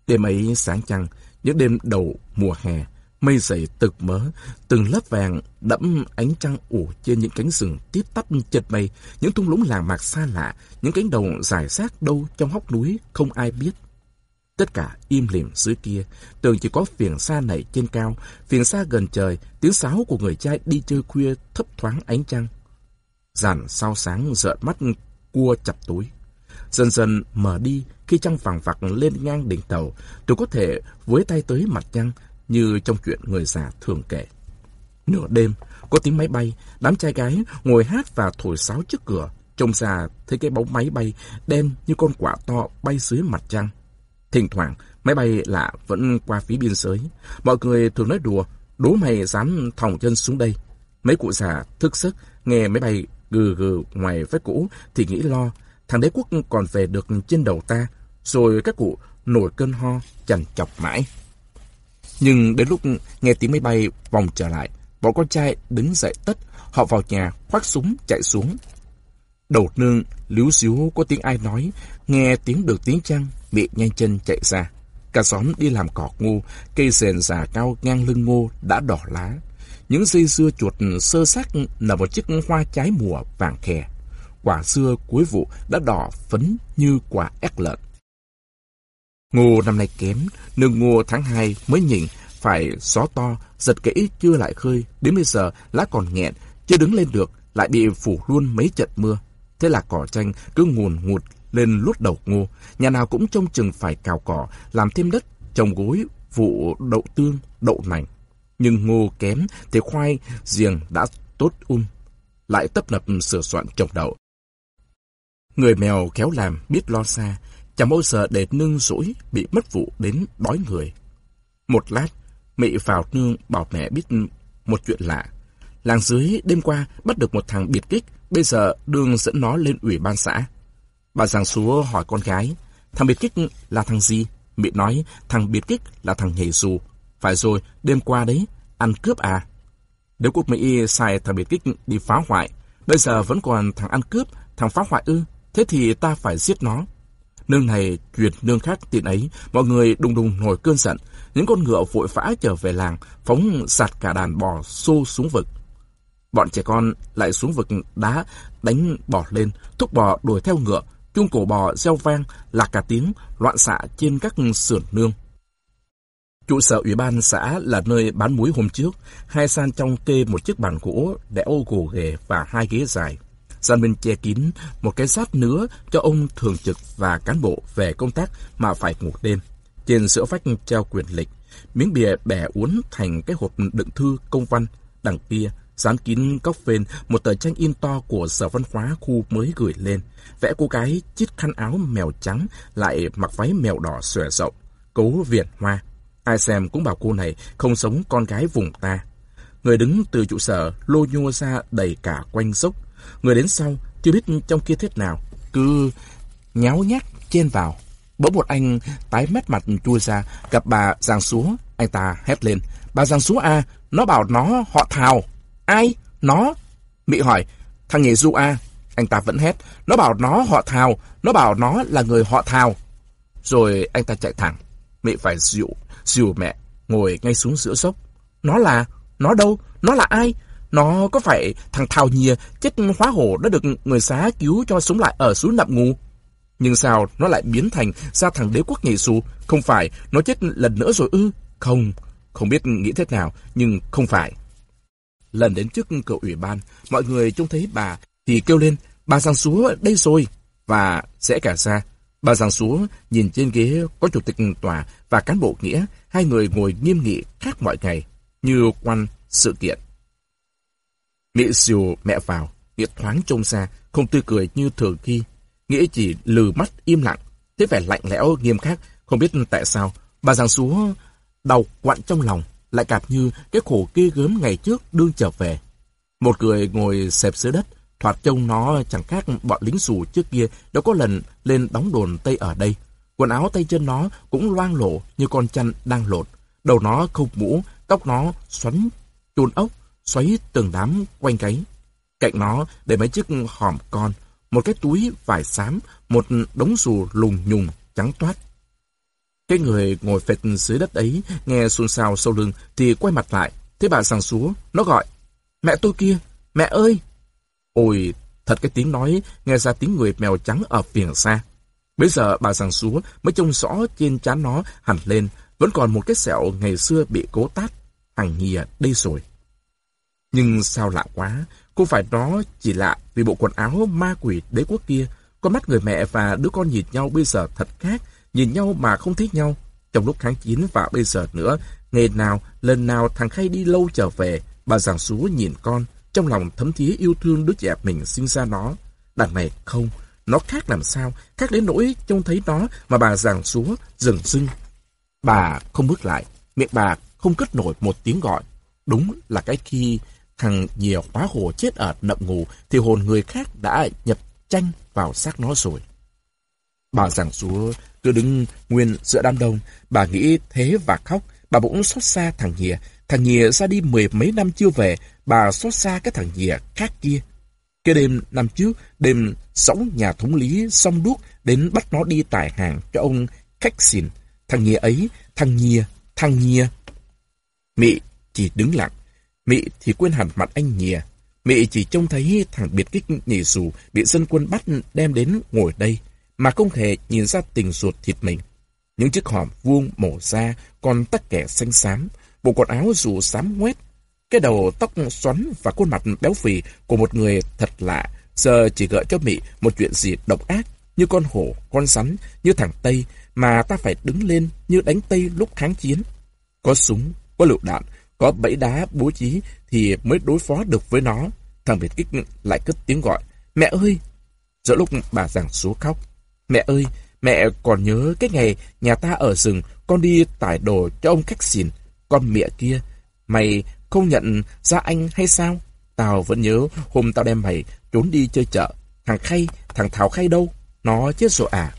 Đêm ấy sáng trăng, những đêm đầu mùa hè, mây dày tực mớ, từng lớp vàng đẫm ánh trăng ủ trên những cánh rừng tiếp tắp chật mây, những thung lũng làng mạc xa lạ, những cánh đồng dài rác đâu trong hốc núi không ai biết. Tất cả im lìm dưới kia, tưởng chỉ có phiền xa nảy trên cao, phiền xa gần trời, tiếng sáo của người trai đi chơi khuya thấp thoáng ánh trăng. Giàn sao sáng rợn mắt cua chặt túi. Dần dần mở đi khi trăng vàng vặc lên ngang đỉnh tàu, tôi có thể với tay tới mặt trăng như trong chuyện người già thường kể. Nửa đêm, có tiếng máy bay, đám trai gái ngồi hát và thổi sáo trước cửa. Trông ra thấy cái bóng máy bay đen như con quả to bay dưới mặt trăng. Thỉnh thoảng, máy bay lạ vẫn qua phía biên giới. Mọi người thường nói đùa, đố mày dám thòng chân xuống đây. Mấy cụ già thức giấc, nghe máy bay gừ gừ ngoài vách cũ thì nghĩ lo. Thằng đế quốc còn về được trên đầu ta. Rồi các cụ nổi cơn ho, chằn chọc mãi. Nhưng đến lúc nghe tiếng máy bay vòng trở lại, bọn con trai đứng dậy tất, họ vào nhà, khoác súng, chạy xuống. Đầu nương, liếu xíu có tiếng ai nói, nghe tiếng được tiếng chăng, bị nhanh chân chạy ra. Cả xóm đi làm cỏ ngô, cây sền già cao ngang lưng ngô đã đỏ lá. Những dây dưa chuột sơ xác nở một chiếc hoa trái mùa vàng khè. Quả dưa cuối vụ đã đỏ phấn như quả ép lợn. Ngô năm nay kém, nương ngô tháng 2 mới nhịn, phải gió to, giật kỹ chưa lại khơi, đến bây giờ lá còn nghẹn, chưa đứng lên được, lại bị phủ luôn mấy trận mưa. Thế là cỏ chanh cứ nguồn ngụt lên lút đầu ngô, nhà nào cũng trông chừng phải cào cỏ, làm thêm đất, trồng gối, vụ đậu tương, đậu nành. Nhưng ngô kém thì khoai, giềng đã tốt um, lại tấp nập sửa soạn trồng đậu. Người mèo khéo làm, biết lo xa, chẳng bao giờ để nương rỗi bị mất vụ đến đói người. Một lát, Mị vào nương bảo mẹ biết một chuyện lạ. Làng dưới đêm qua bắt được một thằng biệt kích, bây giờ đường dẫn nó lên ủy ban xã. Bà giàng xúa hỏi con gái, thằng biệt kích là thằng gì? Mị nói, thằng biệt kích là thằng nhảy dù. Phải rồi, đêm qua đấy, ăn cướp à? Nếu quốc Mỹ xài thằng biệt kích đi phá hoại, bây giờ vẫn còn thằng ăn cướp, thằng phá hoại ư, thế thì ta phải giết nó. Nương này chuyển nương khác tiện ấy, mọi người đùng đùng nổi cơn giận. Những con ngựa vội vã trở về làng, phóng sạt cả đàn bò xô xuống vực. Bọn trẻ con lại xuống vực đá, đánh bò lên, thúc bò đuổi theo ngựa, chuông cổ bò reo vang, lạc cả tiếng, loạn xạ trên các sườn nương. Trụ sở ủy ban xã là nơi bán muối hôm trước, hai san trong kê một chiếc bàn gỗ đẽo gồ ghề và hai ghế dài. Gian Minh che kín một cái sát nữa cho ông thường trực và cán bộ về công tác mà phải ngủ đêm. Trên giữa vách treo quyền lịch, miếng bìa bẻ uốn thành cái hộp đựng thư công văn. Đằng kia, dán kín góc phên một tờ tranh in to của Sở Văn hóa khu mới gửi lên. Vẽ cô gái chít khăn áo mèo trắng lại mặc váy mèo đỏ xòe rộng, cấu viền hoa. Ai xem cũng bảo cô này không sống con gái vùng ta. Người đứng từ trụ sở lô nhô ra đầy cả quanh dốc. Người đến sau chưa biết trong kia thế nào, cứ nháo nhác chen vào. Bỗng một anh tái mét mặt chui ra, gặp bà Giang Súa, anh ta hét lên. Bà Giang Súa à, nó bảo nó họ Thào. Ai? Nó? Mỹ hỏi, thằng nghề Du A. Anh ta vẫn hét, nó bảo nó họ Thào, nó bảo nó là người họ Thào. Rồi anh ta chạy thẳng. Mỹ phải dịu, dịu mẹ, ngồi ngay xuống giữa dốc. Nó là, nó đâu, nó là ai? Nó có phải thằng thao Nhìa chết hóa hổ đã được người xá cứu cho sống lại ở suối nậm ngu Nhưng sao nó lại biến thành ra thằng đế quốc nhảy xù? Không phải, nó chết lần nữa rồi ư? Không, không biết nghĩ thế nào, nhưng không phải. Lần đến trước cửa ủy ban, mọi người trông thấy bà thì kêu lên, bà Giang Súa đây rồi, và sẽ cả ra. Bà Giang Súa nhìn trên ghế có chủ tịch tòa và cán bộ nghĩa, hai người ngồi nghiêm nghị khác mọi ngày, như quan sự kiện. Mỹ siêu mẹ vào, Nghĩa thoáng trông xa, không tươi cười như thường khi. Nghĩa chỉ lừ mắt im lặng, thế vẻ lạnh lẽo nghiêm khắc, không biết tại sao. Bà Giang xúa đau quặn trong lòng, lại cảm như cái khổ ghê gớm ngày trước đương trở về. Một người ngồi xẹp dưới đất, Thoạt trông nó chẳng khác bọn lính xù trước kia đã có lần lên đóng đồn Tây ở đây. Quần áo tay chân nó cũng loang lộ như con chăn đang lột. Đầu nó không mũ, tóc nó xoắn chôn ốc, xoáy từng đám quanh gáy. Cạnh nó để mấy chiếc hòm con, một cái túi vải xám, một đống dù lùng nhùng trắng toát. Cái người ngồi phệt dưới đất ấy nghe xôn xao sau lưng thì quay mặt lại. Thế bà sàng súa, nó gọi. Mẹ tôi kia, mẹ ơi! Ôi, thật cái tiếng nói nghe ra tiếng người mèo trắng ở phiền xa. Bây giờ bà sàng súa mới trông rõ trên trán nó hẳn lên, vẫn còn một cái sẹo ngày xưa bị cố tát. Thằng Nhìa à, đây rồi. Nhưng sao lạ quá, không phải đó chỉ lạ vì bộ quần áo ma quỷ đế quốc kia. Con mắt người mẹ và đứa con nhìn nhau bây giờ thật khác, nhìn nhau mà không thích nhau. Trong lúc kháng chiến và bây giờ nữa, ngày nào, lần nào thằng Khay đi lâu trở về, bà giảng xú nhìn con, trong lòng thấm thía yêu thương đứa trẻ mình sinh ra nó. Đằng này không, nó khác làm sao, khác đến nỗi trông thấy nó mà bà giảng xúa dừng dưng. Bà không bước lại, miệng bà không cất nổi một tiếng gọi. Đúng là cái khi thằng nhiều khóa hồ chết ở nậm ngủ thì hồn người khác đã nhập tranh vào xác nó rồi. Bà giảng xúa cứ đứng nguyên giữa đám đông, bà nghĩ thế và khóc, bà bỗng xót xa thằng Nhìa. Thằng Nhìa ra đi mười mấy năm chưa về, bà xót xa cái thằng Nhìa khác kia. Cái đêm năm trước, đêm sống nhà thống lý xong đuốc đến bắt nó đi tải hàng cho ông khách xìn. Thằng Nhìa ấy, thằng Nhìa, thằng Nhìa. Mị chỉ đứng lặng, Mị thì quên hẳn mặt anh Nhìa. Mị chỉ trông thấy thằng biệt kích nhì dù bị dân quân bắt đem đến ngồi đây mà không hề nhìn ra tình ruột thịt mình. Những chiếc hòm vuông mổ ra, còn tắc kẻ xanh xám, bộ quần áo dù xám ngoét, cái đầu tóc xoắn và khuôn mặt béo phì của một người thật lạ, giờ chỉ gợi cho Mị một chuyện gì độc ác, như con hổ, con rắn, như thằng Tây, mà ta phải đứng lên như đánh Tây lúc kháng chiến. Có súng, có lựu đạn, có bẫy đá bố trí thì mới đối phó được với nó. Thằng Việt Kích lại cất tiếng gọi, mẹ ơi! Giữa lúc bà giảng số khóc, Mẹ ơi, mẹ còn nhớ cái ngày nhà ta ở rừng, con đi tải đồ cho ông khách xìn. Con mẹ kia, mày không nhận ra anh hay sao? Tao vẫn nhớ hôm tao đem mày trốn đi chơi chợ. Thằng Khay, thằng Thảo Khay đâu? Nó chết rồi à?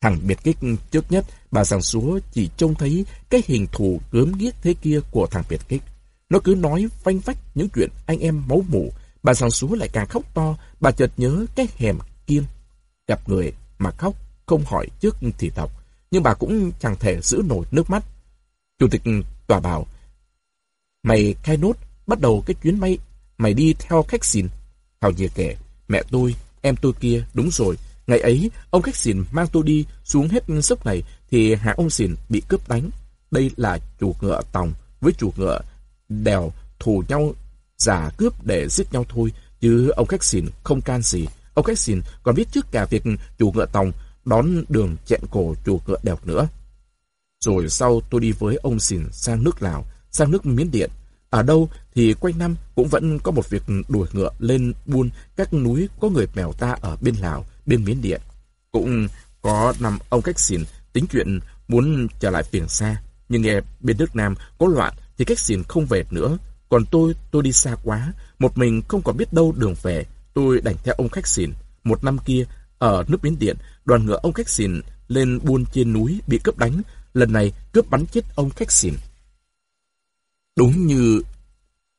Thằng biệt kích trước nhất, bà giảng súa chỉ trông thấy cái hình thù gớm ghiếc thế kia của thằng biệt kích. Nó cứ nói phanh phách những chuyện anh em máu mủ. Bà giảng súa lại càng khóc to, bà chợt nhớ cái hẻm kiên gặp người mà khóc, không hỏi trước thì đọc nhưng bà cũng chẳng thể giữ nổi nước mắt. Chủ tịch tòa bảo, mày khai nốt, bắt đầu cái chuyến bay, mày đi theo khách xin Thảo Dìa kể, mẹ tôi, em tôi kia, đúng rồi, ngày ấy ông khách xỉn mang tôi đi xuống hết sốc này thì hạ ông xỉn bị cướp đánh. Đây là chủ ngựa tòng với chủ ngựa đèo thù nhau giả cướp để giết nhau thôi, chứ ông khách xỉn không can gì. Ông khách xỉn còn biết trước cả việc chủ ngựa tòng đón đường chẹn cổ chủ ngựa đèo nữa. Rồi sau tôi đi với ông xỉn sang nước Lào, sang nước Miến Điện. Ở đâu thì quanh năm cũng vẫn có một việc đuổi ngựa lên buôn các núi có người mèo ta ở bên Lào, bên Miến Điện. Cũng có năm ông cách xìn tính chuyện muốn trở lại phiền xa. Nhưng nghe bên nước Nam có loạn thì cách xìn không về nữa. Còn tôi, tôi đi xa quá, một mình không còn biết đâu đường về. Tôi đành theo ông khách xìn. Một năm kia, ở nước Miến Điện, đoàn ngựa ông khách xìn lên buôn trên núi bị cướp đánh. Lần này cướp bắn chết ông khách xìn. Đúng như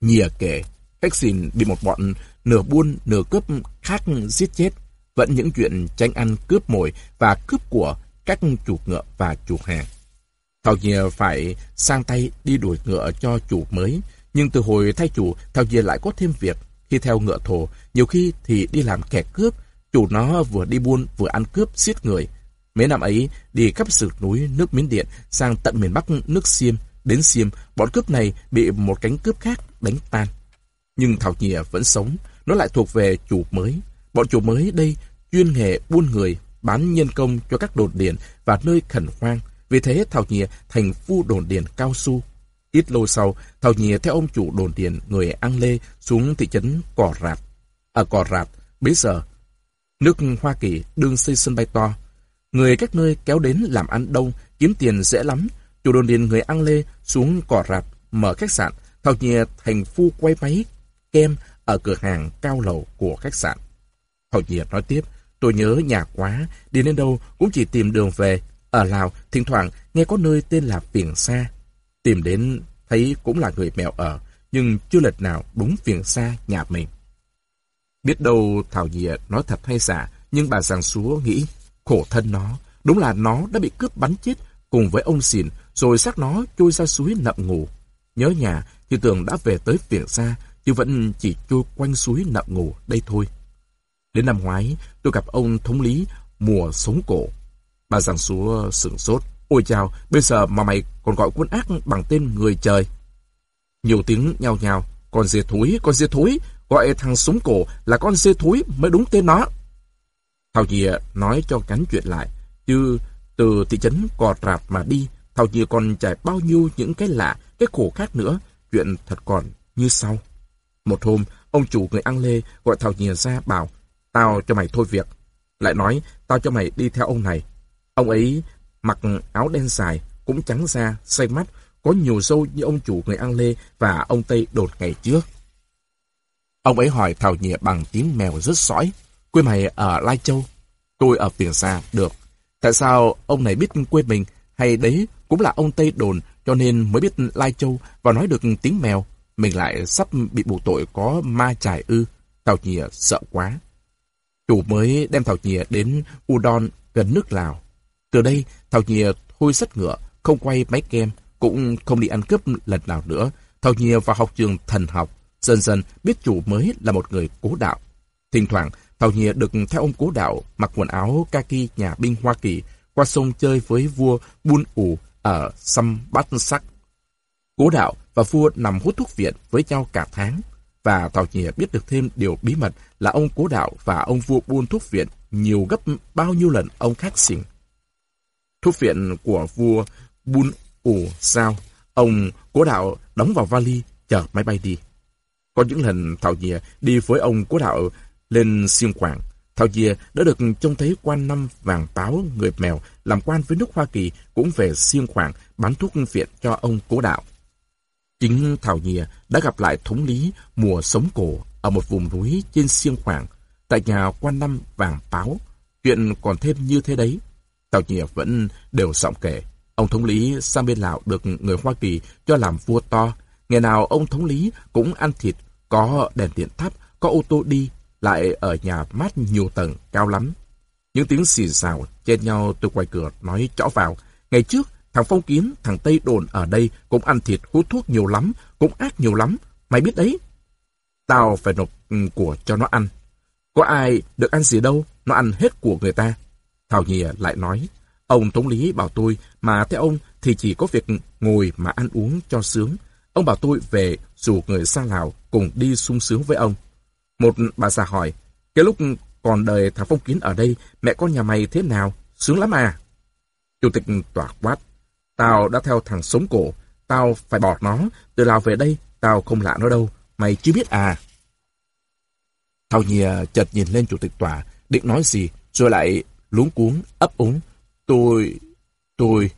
nhìa kể, khách xìn bị một bọn nửa buôn nửa cướp khác giết chết. Vẫn những chuyện tranh ăn cướp mồi và cướp của các chủ ngựa và chủ hàng. Thảo Dìa phải sang tay đi đuổi ngựa cho chủ mới, nhưng từ hồi thay chủ, Thảo Dìa lại có thêm việc khi theo ngựa thổ, nhiều khi thì đi làm kẻ cướp, chủ nó vừa đi buôn vừa ăn cướp giết người. Mấy năm ấy, đi khắp sườn núi nước Miến Điện sang tận miền Bắc nước Xiêm, đến Xiêm, bọn cướp này bị một cánh cướp khác đánh tan. Nhưng Thảo Nhìa vẫn sống, nó lại thuộc về chủ mới. Bọn chủ mới đây chuyên nghề buôn người, bán nhân công cho các đồn điền và nơi khẩn hoang. Vì thế Thảo Nhìa thành phu đồn điền cao su. Ít lâu sau, Thảo Nhìa theo ông chủ đồn điền người An Lê xuống thị trấn Cò Rạp. Ở à, Cò Rạp, bấy giờ, nước Hoa Kỳ đương xây sân bay to. Người các nơi kéo đến làm ăn đông, kiếm tiền dễ lắm. Chủ đồn điền người An Lê xuống Cò Rạp, mở khách sạn. Thảo Nhìa thành phu quay máy kem ở cửa hàng cao lầu của khách sạn. Hậu diệp nói tiếp, tôi nhớ nhà quá, đi đến đâu cũng chỉ tìm đường về. Ở Lào, thỉnh thoảng nghe có nơi tên là Phiền Sa. Tìm đến thấy cũng là người mèo ở, nhưng chưa lệch nào đúng Phiền Sa nhà mình. Biết đâu Thảo Nhịa nói thật hay giả, nhưng bà giàng Súa nghĩ, khổ thân nó, đúng là nó đã bị cướp bắn chết cùng với ông xìn rồi xác nó trôi ra suối nậm ngủ. Nhớ nhà thì tưởng đã về tới Phiền Sa, chứ vẫn chỉ trôi quanh suối nậm ngủ đây thôi. Đến năm ngoái, tôi gặp ông thống lý mùa sống cổ. Bà giảng xúa sửng sốt. Ôi chào, bây giờ mà mày còn gọi quân ác bằng tên người trời. Nhiều tiếng nhao nhao. Con dê thúi, con dê thúi. Gọi thằng súng cổ là con dê thúi mới đúng tên nó. Thảo Dìa nói cho cánh chuyện lại. Chứ từ thị trấn Cò Rạp mà đi, Thảo Dìa còn trải bao nhiêu những cái lạ, cái khổ khác nữa. Chuyện thật còn như sau. Một hôm, ông chủ người ăn lê gọi Thảo Dìa ra bảo Tao cho mày thôi việc. Lại nói, tao cho mày đi theo ông này. Ông ấy mặc áo đen dài, cũng trắng da, say mắt, có nhiều dâu như ông chủ người An Lê và ông Tây đột ngày trước. Ông ấy hỏi Thảo Nhịa bằng tiếng mèo rất sõi. Quê mày ở Lai Châu. Tôi ở Tiền Sa, được. Tại sao ông này biết quê mình, hay đấy cũng là ông Tây đồn cho nên mới biết Lai Châu và nói được tiếng mèo. Mình lại sắp bị buộc tội có ma trải ư. Thảo Nhịa sợ quá. Chủ mới đem Thảo Nhìa đến Udon gần nước Lào. Từ đây, Thảo Nhìa thôi sắt ngựa, không quay máy kem, cũng không đi ăn cướp lần nào nữa. Thảo Nhìa vào học trường thần học, dần dần biết chủ mới là một người cố đạo. Thỉnh thoảng, Thảo Nhìa được theo ông cố đạo mặc quần áo kaki nhà binh Hoa Kỳ qua sông chơi với vua Bun ủ ở Sâm Bát Sắc. Cố đạo và vua nằm hút thuốc viện với nhau cả tháng và Thảo Nhìa biết được thêm điều bí mật là ông cố đạo và ông vua buôn thuốc viện nhiều gấp bao nhiêu lần ông khác xỉn. Thuốc viện của vua buôn ủ sao, ông cố đạo đóng vào vali chờ máy bay đi. Có những lần Thảo dìa đi với ông cố đạo lên siêng quảng, Thảo dìa đã được trông thấy quan năm vàng táo người mèo làm quan với nước Hoa Kỳ cũng về siêng quảng bán thuốc viện cho ông cố đạo. Chính Thảo dìa đã gặp lại thống lý mùa sống cổ ở một vùng núi trên siêng khoảng, tại nhà quan năm vàng báo. Chuyện còn thêm như thế đấy. Tào Nhìa vẫn đều giọng kể. Ông thống lý sang bên Lào được người Hoa Kỳ cho làm vua to. Ngày nào ông thống lý cũng ăn thịt, có đèn điện thắp, có ô tô đi, lại ở nhà mát nhiều tầng, cao lắm. Những tiếng xì xào chen nhau từ ngoài cửa nói chõ vào. Ngày trước, Thằng Phong Kiến, thằng Tây đồn ở đây cũng ăn thịt hút thuốc nhiều lắm, cũng ác nhiều lắm. Mày biết đấy. Tao phải nộp ừ, của cho nó ăn. Có ai được ăn gì đâu, nó ăn hết của người ta. Thảo Nhìa lại nói, ông Thống lý bảo tôi, mà theo ông thì chỉ có việc ngồi mà ăn uống cho sướng. Ông bảo tôi về dù người xa Lào cùng đi sung sướng với ông. Một bà già hỏi, cái lúc còn đời thằng Phong Kiến ở đây, mẹ con nhà mày thế nào? Sướng lắm à? Chủ tịch tỏa quát, Tao đã theo thằng sống cổ, tao phải bỏ nó, từ Lào về đây, tao không lạ nó đâu, mày chưa biết à. Thao Nhi à, chợt nhìn lên chủ tịch tòa, định nói gì, rồi lại luống cuống, ấp úng. Tôi, tôi,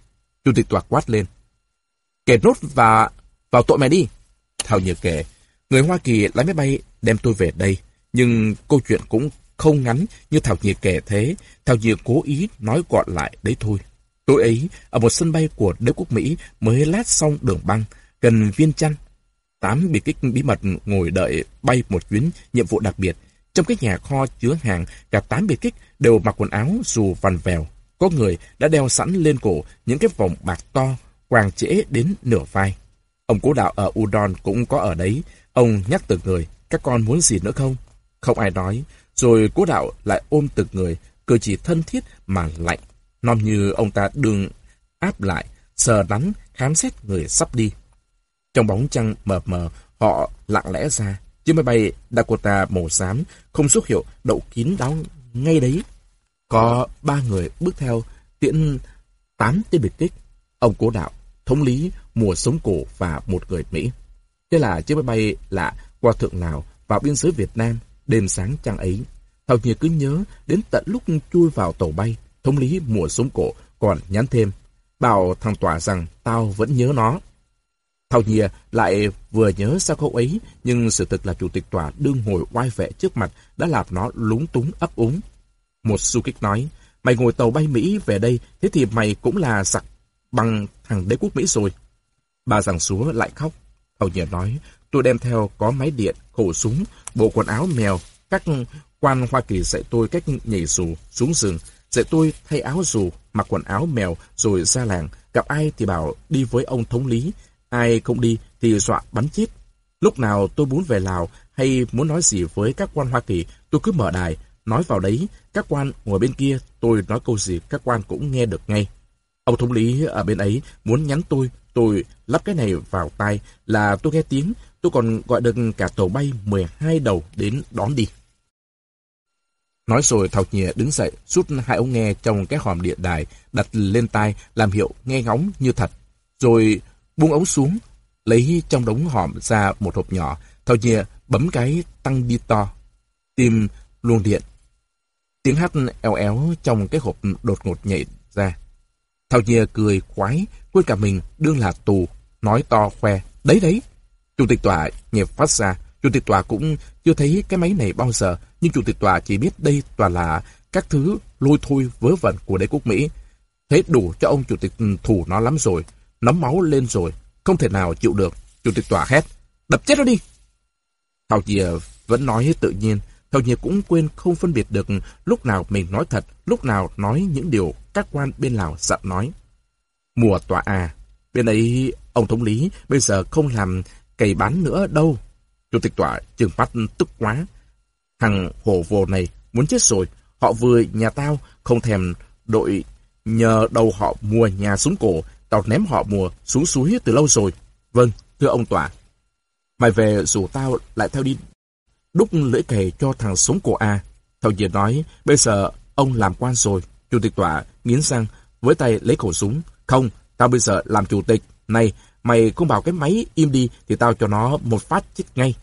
chủ tịch tòa quát lên. Kể nốt và vào tội mày đi. Thao Nhi kể, người Hoa Kỳ lái máy bay đem tôi về đây, nhưng câu chuyện cũng không ngắn như Thảo Nhi kể thế. Thảo Nhi cố ý nói gọn lại đấy thôi. Tối ấy, ở một sân bay của đế quốc Mỹ mới lát xong đường băng, gần viên chăn. Tám biệt kích bí mật ngồi đợi bay một chuyến nhiệm vụ đặc biệt. Trong cái nhà kho chứa hàng, cả tám biệt kích đều mặc quần áo dù vằn vèo. Có người đã đeo sẵn lên cổ những cái vòng bạc to, quàng trễ đến nửa vai. Ông cố đạo ở Udon cũng có ở đấy. Ông nhắc từng người, các con muốn gì nữa không? Không ai nói. Rồi cố đạo lại ôm từng người, cử chỉ thân thiết mà lạnh non như ông ta đường áp lại, sờ đắn, khám xét người sắp đi. Trong bóng trăng mờ mờ, họ lặng lẽ ra. Chiếc máy bay Dakota màu xám, không xuất hiệu, đậu kín đáo ngay đấy. Có ba người bước theo, tiễn tám tên biệt kích. Ông cố đạo, thống lý, mùa sống cổ và một người Mỹ. Thế là chiếc máy bay lạ qua thượng Lào vào biên giới Việt Nam, đêm sáng trăng ấy. Thảo Nhiệt cứ nhớ đến tận lúc chui vào tàu bay, thống lý mùa sống cổ còn nhắn thêm, bảo thằng tòa rằng tao vẫn nhớ nó. Thao Nhìa à, lại vừa nhớ sao câu ấy, nhưng sự thật là chủ tịch tòa đương ngồi oai vệ trước mặt đã làm nó lúng túng ấp úng. Một su kích nói, mày ngồi tàu bay Mỹ về đây, thế thì mày cũng là giặc bằng thằng đế quốc Mỹ rồi. Bà giảng súa lại khóc. Thao Nhìa nói, tôi đem theo có máy điện, khẩu súng, bộ quần áo mèo, các quan Hoa Kỳ dạy tôi cách nhảy dù, xuống rừng, dạy tôi thay áo dù, mặc quần áo mèo rồi ra làng, gặp ai thì bảo đi với ông thống lý, ai không đi thì dọa bắn chết. Lúc nào tôi muốn về Lào hay muốn nói gì với các quan Hoa Kỳ, tôi cứ mở đài, nói vào đấy, các quan ngồi bên kia, tôi nói câu gì các quan cũng nghe được ngay. Ông thống lý ở bên ấy muốn nhắn tôi, tôi lắp cái này vào tai là tôi nghe tiếng, tôi còn gọi được cả tàu bay 12 đầu đến đón đi. Nói rồi Thảo nhìa đứng dậy, rút hai ống nghe trong cái hòm điện đài, đặt lên tai, làm hiệu nghe ngóng như thật. Rồi buông ống xuống, lấy trong đống hòm ra một hộp nhỏ. thao Nhẹ bấm cái tăng đi to, tìm luồng điện. Tiếng hát eo éo trong cái hộp đột ngột nhảy ra. thao Nhẹ cười khoái, quên cả mình đương là tù, nói to khoe. Đấy đấy! Chủ tịch tòa nhịp phát ra, Chủ tịch tòa cũng chưa thấy cái máy này bao giờ, nhưng chủ tịch tòa chỉ biết đây toàn là các thứ lôi thôi vớ vẩn của đế quốc Mỹ. Thế đủ cho ông chủ tịch thủ nó lắm rồi, Nóng máu lên rồi, không thể nào chịu được. Chủ tịch tòa hét, đập chết nó đi. Thảo Dìa vẫn nói tự nhiên, Thảo Dìa cũng quên không phân biệt được lúc nào mình nói thật, lúc nào nói những điều các quan bên Lào dặn nói. Mùa tòa à, bên ấy ông thống lý bây giờ không làm cày bán nữa đâu. Chủ tịch tòa trừng mắt tức quá. Thằng hổ vồ này muốn chết rồi. Họ vừa nhà tao không thèm đội nhờ đầu họ mùa nhà xuống cổ. Tao ném họ mùa xuống suối từ lâu rồi. Vâng, thưa ông tòa. Mày về rủ tao lại theo đi đúc lưỡi kề cho thằng sống cổ A. Thầu diệp nói, bây giờ ông làm quan rồi. Chủ tịch tòa nghiến răng, với tay lấy khẩu súng. Không, tao bây giờ làm chủ tịch. Này, mày không bảo cái máy im đi thì tao cho nó một phát chết ngay.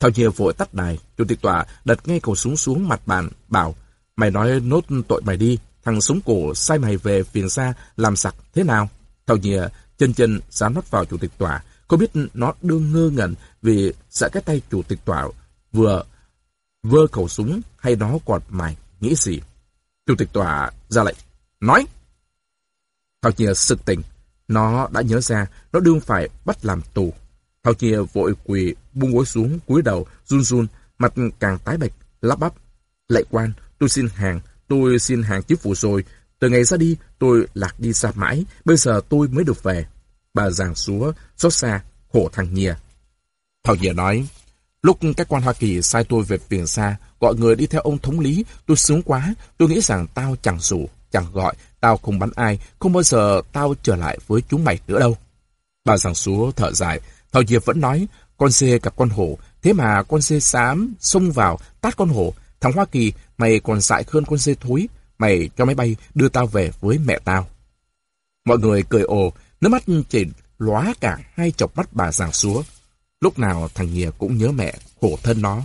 Thao diệp vội tắt đài, chủ tịch tòa đặt ngay khẩu súng xuống mặt bàn, bảo, mày nói nốt tội mày đi, thằng súng cổ sai mày về phiền xa làm sặc thế nào? Thao Nhia chân chân dán mắt vào chủ tịch tòa, có biết nó đương ngơ ngẩn vì sợ cái tay chủ tịch tòa vừa vơ khẩu súng hay nó còn mày nghĩ gì? Chủ tịch tòa ra lệnh, nói. Thao Nhia sực tỉnh, nó đã nhớ ra nó đương phải bắt làm tù. Thao Chia vội quỳ, buông gối xuống, cúi đầu, run run, mặt càng tái bệch, lắp bắp. Lệ quan, tôi xin hàng, tôi xin hàng chức vụ rồi. Từ ngày ra đi, tôi lạc đi xa mãi, bây giờ tôi mới được về. Bà giảng xúa, xót xa, khổ thằng nhìa. Thảo nhìa nói, lúc các quan Hoa Kỳ sai tôi về phiền xa, gọi người đi theo ông thống lý, tôi sướng quá, tôi nghĩ rằng tao chẳng rủ, chẳng gọi, tao không bắn ai, không bao giờ tao trở lại với chúng mày nữa đâu. Bà giảng xúa thở dài, Thảo Diệp vẫn nói, con dê gặp con hổ, thế mà con dê xám xông vào, tát con hổ. Thằng Hoa Kỳ, mày còn dại hơn con dê thối. Mày cho máy bay đưa tao về với mẹ tao. Mọi người cười ồ, nước mắt chỉ lóa cả hai chọc mắt bà giàng xúa. Lúc nào thằng Nhìa cũng nhớ mẹ, khổ thân nó.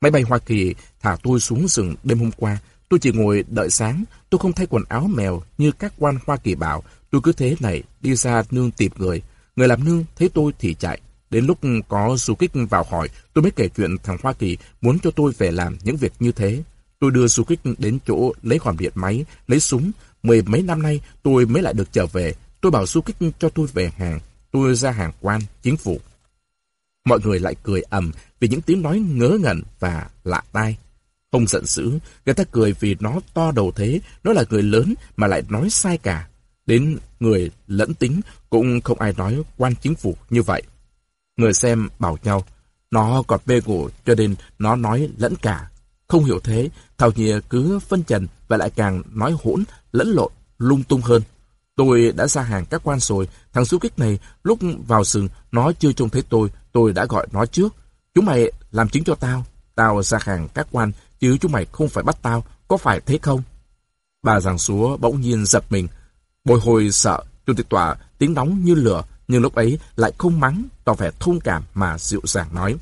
Máy bay Hoa Kỳ thả tôi xuống rừng đêm hôm qua. Tôi chỉ ngồi đợi sáng, tôi không thay quần áo mèo như các quan Hoa Kỳ bảo. Tôi cứ thế này đi ra nương tìm người. Người làm nương thấy tôi thì chạy. Đến lúc có du kích vào hỏi, tôi mới kể chuyện thằng Hoa Kỳ muốn cho tôi về làm những việc như thế. Tôi đưa du kích đến chỗ lấy hòm điện máy, lấy súng. Mười mấy năm nay tôi mới lại được trở về. Tôi bảo du kích cho tôi về hàng. Tôi ra hàng quan, chính phủ. Mọi người lại cười ầm vì những tiếng nói ngớ ngẩn và lạ tai. Không giận dữ, người ta cười vì nó to đầu thế, nó là người lớn mà lại nói sai cả. Đến người lẫn tính cũng không ai nói quan chính phủ như vậy. Người xem bảo nhau, nó còn bê ngủ cho nên nó nói lẫn cả. Không hiểu thế, Thảo Nhìa cứ phân trần và lại càng nói hỗn, lẫn lộn, lung tung hơn. Tôi đã ra hàng các quan rồi, thằng du kích này lúc vào sừng nó chưa trông thấy tôi, tôi đã gọi nó trước. Chúng mày làm chứng cho tao, tao ra hàng các quan, chứ chúng mày không phải bắt tao, có phải thế không? Bà giảng súa bỗng nhiên giật mình, bồi hồi sợ, chủ tịch tòa tiếng nóng như lửa, nhưng lúc ấy lại không mắng, tỏ vẻ thông cảm mà dịu dàng nói.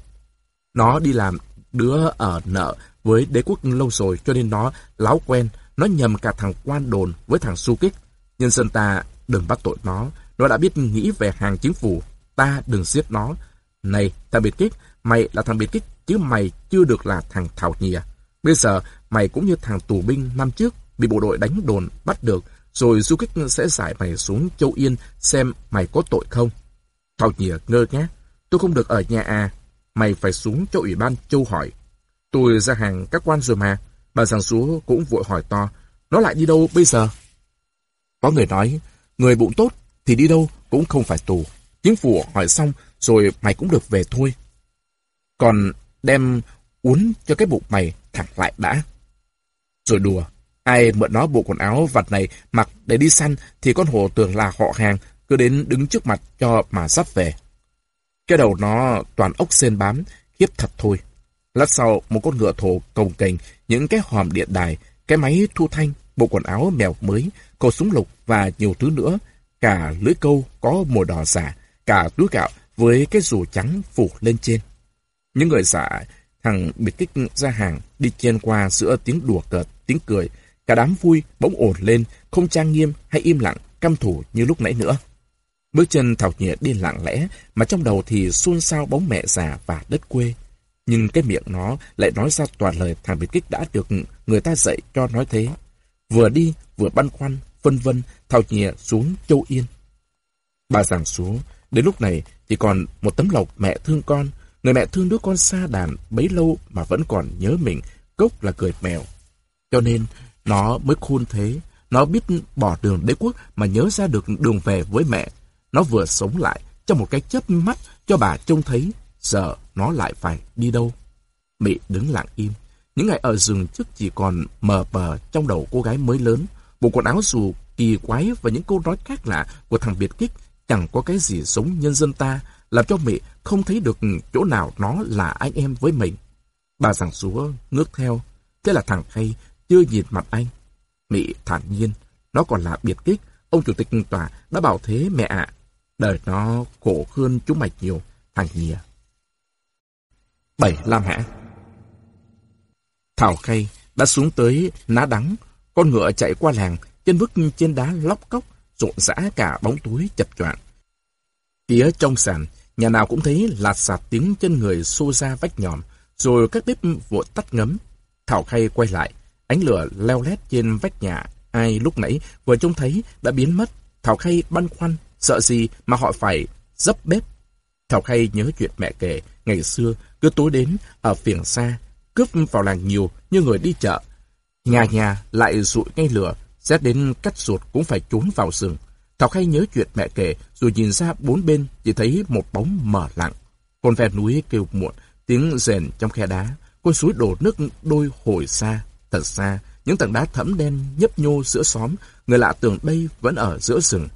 Nó đi làm đứa ở nợ với đế quốc lâu rồi cho nên nó láo quen, nó nhầm cả thằng quan đồn với thằng su kích. Nhân dân ta đừng bắt tội nó, nó đã biết nghĩ về hàng chính phủ. ta đừng giết nó. Này, thằng biệt kích, mày là thằng biệt kích, chứ mày chưa được là thằng Thảo Nhìa. À? Bây giờ, mày cũng như thằng tù binh năm trước, bị bộ đội đánh đồn, bắt được, rồi du kích sẽ giải mày xuống Châu Yên xem mày có tội không. Thảo Nhìa à, ngơ ngác, tôi không được ở nhà à, mày phải xuống cho ủy ban Châu hỏi. Tôi ra hàng các quan rồi mà, bà giảng súa cũng vội hỏi to, nó lại đi đâu bây giờ? Có người nói, người bụng tốt thì đi đâu cũng không phải tù. Chính phủ hỏi xong rồi mày cũng được về thôi. Còn đem uốn cho cái bụng mày thẳng lại đã. Rồi đùa, ai mượn nó bộ quần áo vặt này mặc để đi săn thì con hổ tưởng là họ hàng cứ đến đứng trước mặt cho mà sắp về. Cái đầu nó toàn ốc sên bám, khiếp thật thôi. Lát sau, một con ngựa thổ cồng kềnh, những cái hòm điện đài, cái máy thu thanh, bộ quần áo mèo mới, cầu súng lục và nhiều thứ nữa. Cả lưới câu có màu đỏ giả, cả túi gạo với cái dù trắng phủ lên trên. Những người giả, thằng biệt kích ra hàng, đi chen qua giữa tiếng đùa cợt, tiếng cười. Cả đám vui, bỗng ổn lên, không trang nghiêm hay im lặng, căm thủ như lúc nãy nữa. Bước chân Thảo Nhẹ đi lặng lẽ, mà trong đầu thì xôn xao bóng mẹ già và đất quê. Nhưng cái miệng nó lại nói ra toàn lời thằng biệt kích đã được người ta dạy cho nói thế. Vừa đi, vừa băn khoăn, vân vân, thao nhìa xuống Châu Yên. Bà giảng xuống, đến lúc này chỉ còn một tấm lộc mẹ thương con. Người mẹ thương đứa con xa đàn bấy lâu mà vẫn còn nhớ mình, cốc là cười mèo. Cho nên, nó mới khôn thế. Nó biết bỏ đường đế quốc mà nhớ ra được đường về với mẹ. Nó vừa sống lại trong một cái chớp mắt cho bà trông thấy, giờ nó lại phải đi đâu. Mị đứng lặng im. Những ngày ở rừng trước chỉ còn mờ bờ trong đầu cô gái mới lớn. Bộ quần áo dù kỳ quái và những câu nói khác lạ của thằng biệt kích chẳng có cái gì giống nhân dân ta, làm cho Mị không thấy được chỗ nào nó là anh em với mình. Bà giảng súa ngước theo, thế là thằng khay chưa nhìn mặt anh. Mị thản nhiên, nó còn là biệt kích, ông chủ tịch tòa đã bảo thế mẹ ạ. Đời nó khổ hơn chúng mày nhiều, thằng nhìa. Bảy Lam Hã Thảo khay đã xuống tới ná đắng, con ngựa chạy qua làng, chân bước trên đá lóc cốc, rộn rã cả bóng túi chập choạng. Phía trong sàn, nhà nào cũng thấy lạt sạt tiếng chân người xô ra vách nhòm, rồi các bếp vội tắt ngấm. Thảo khay quay lại, ánh lửa leo lét trên vách nhà, ai lúc nãy vừa trông thấy đã biến mất. Thảo khay băn khoăn, sợ gì mà họ phải dấp bếp. Thảo khay nhớ chuyện mẹ kể, ngày xưa cứ tối đến ở phiền xa, cướp vào làng nhiều như người đi chợ. Nhà nhà lại rụi ngay lửa, xét đến cắt ruột cũng phải trốn vào rừng. Thảo hay nhớ chuyện mẹ kể, rồi nhìn ra bốn bên chỉ thấy một bóng mờ lặng. Con ve núi kêu muộn, tiếng rền trong khe đá. Con suối đổ nước đôi hồi xa, thật xa. Những tầng đá thẫm đen nhấp nhô giữa xóm, người lạ tưởng đây vẫn ở giữa rừng.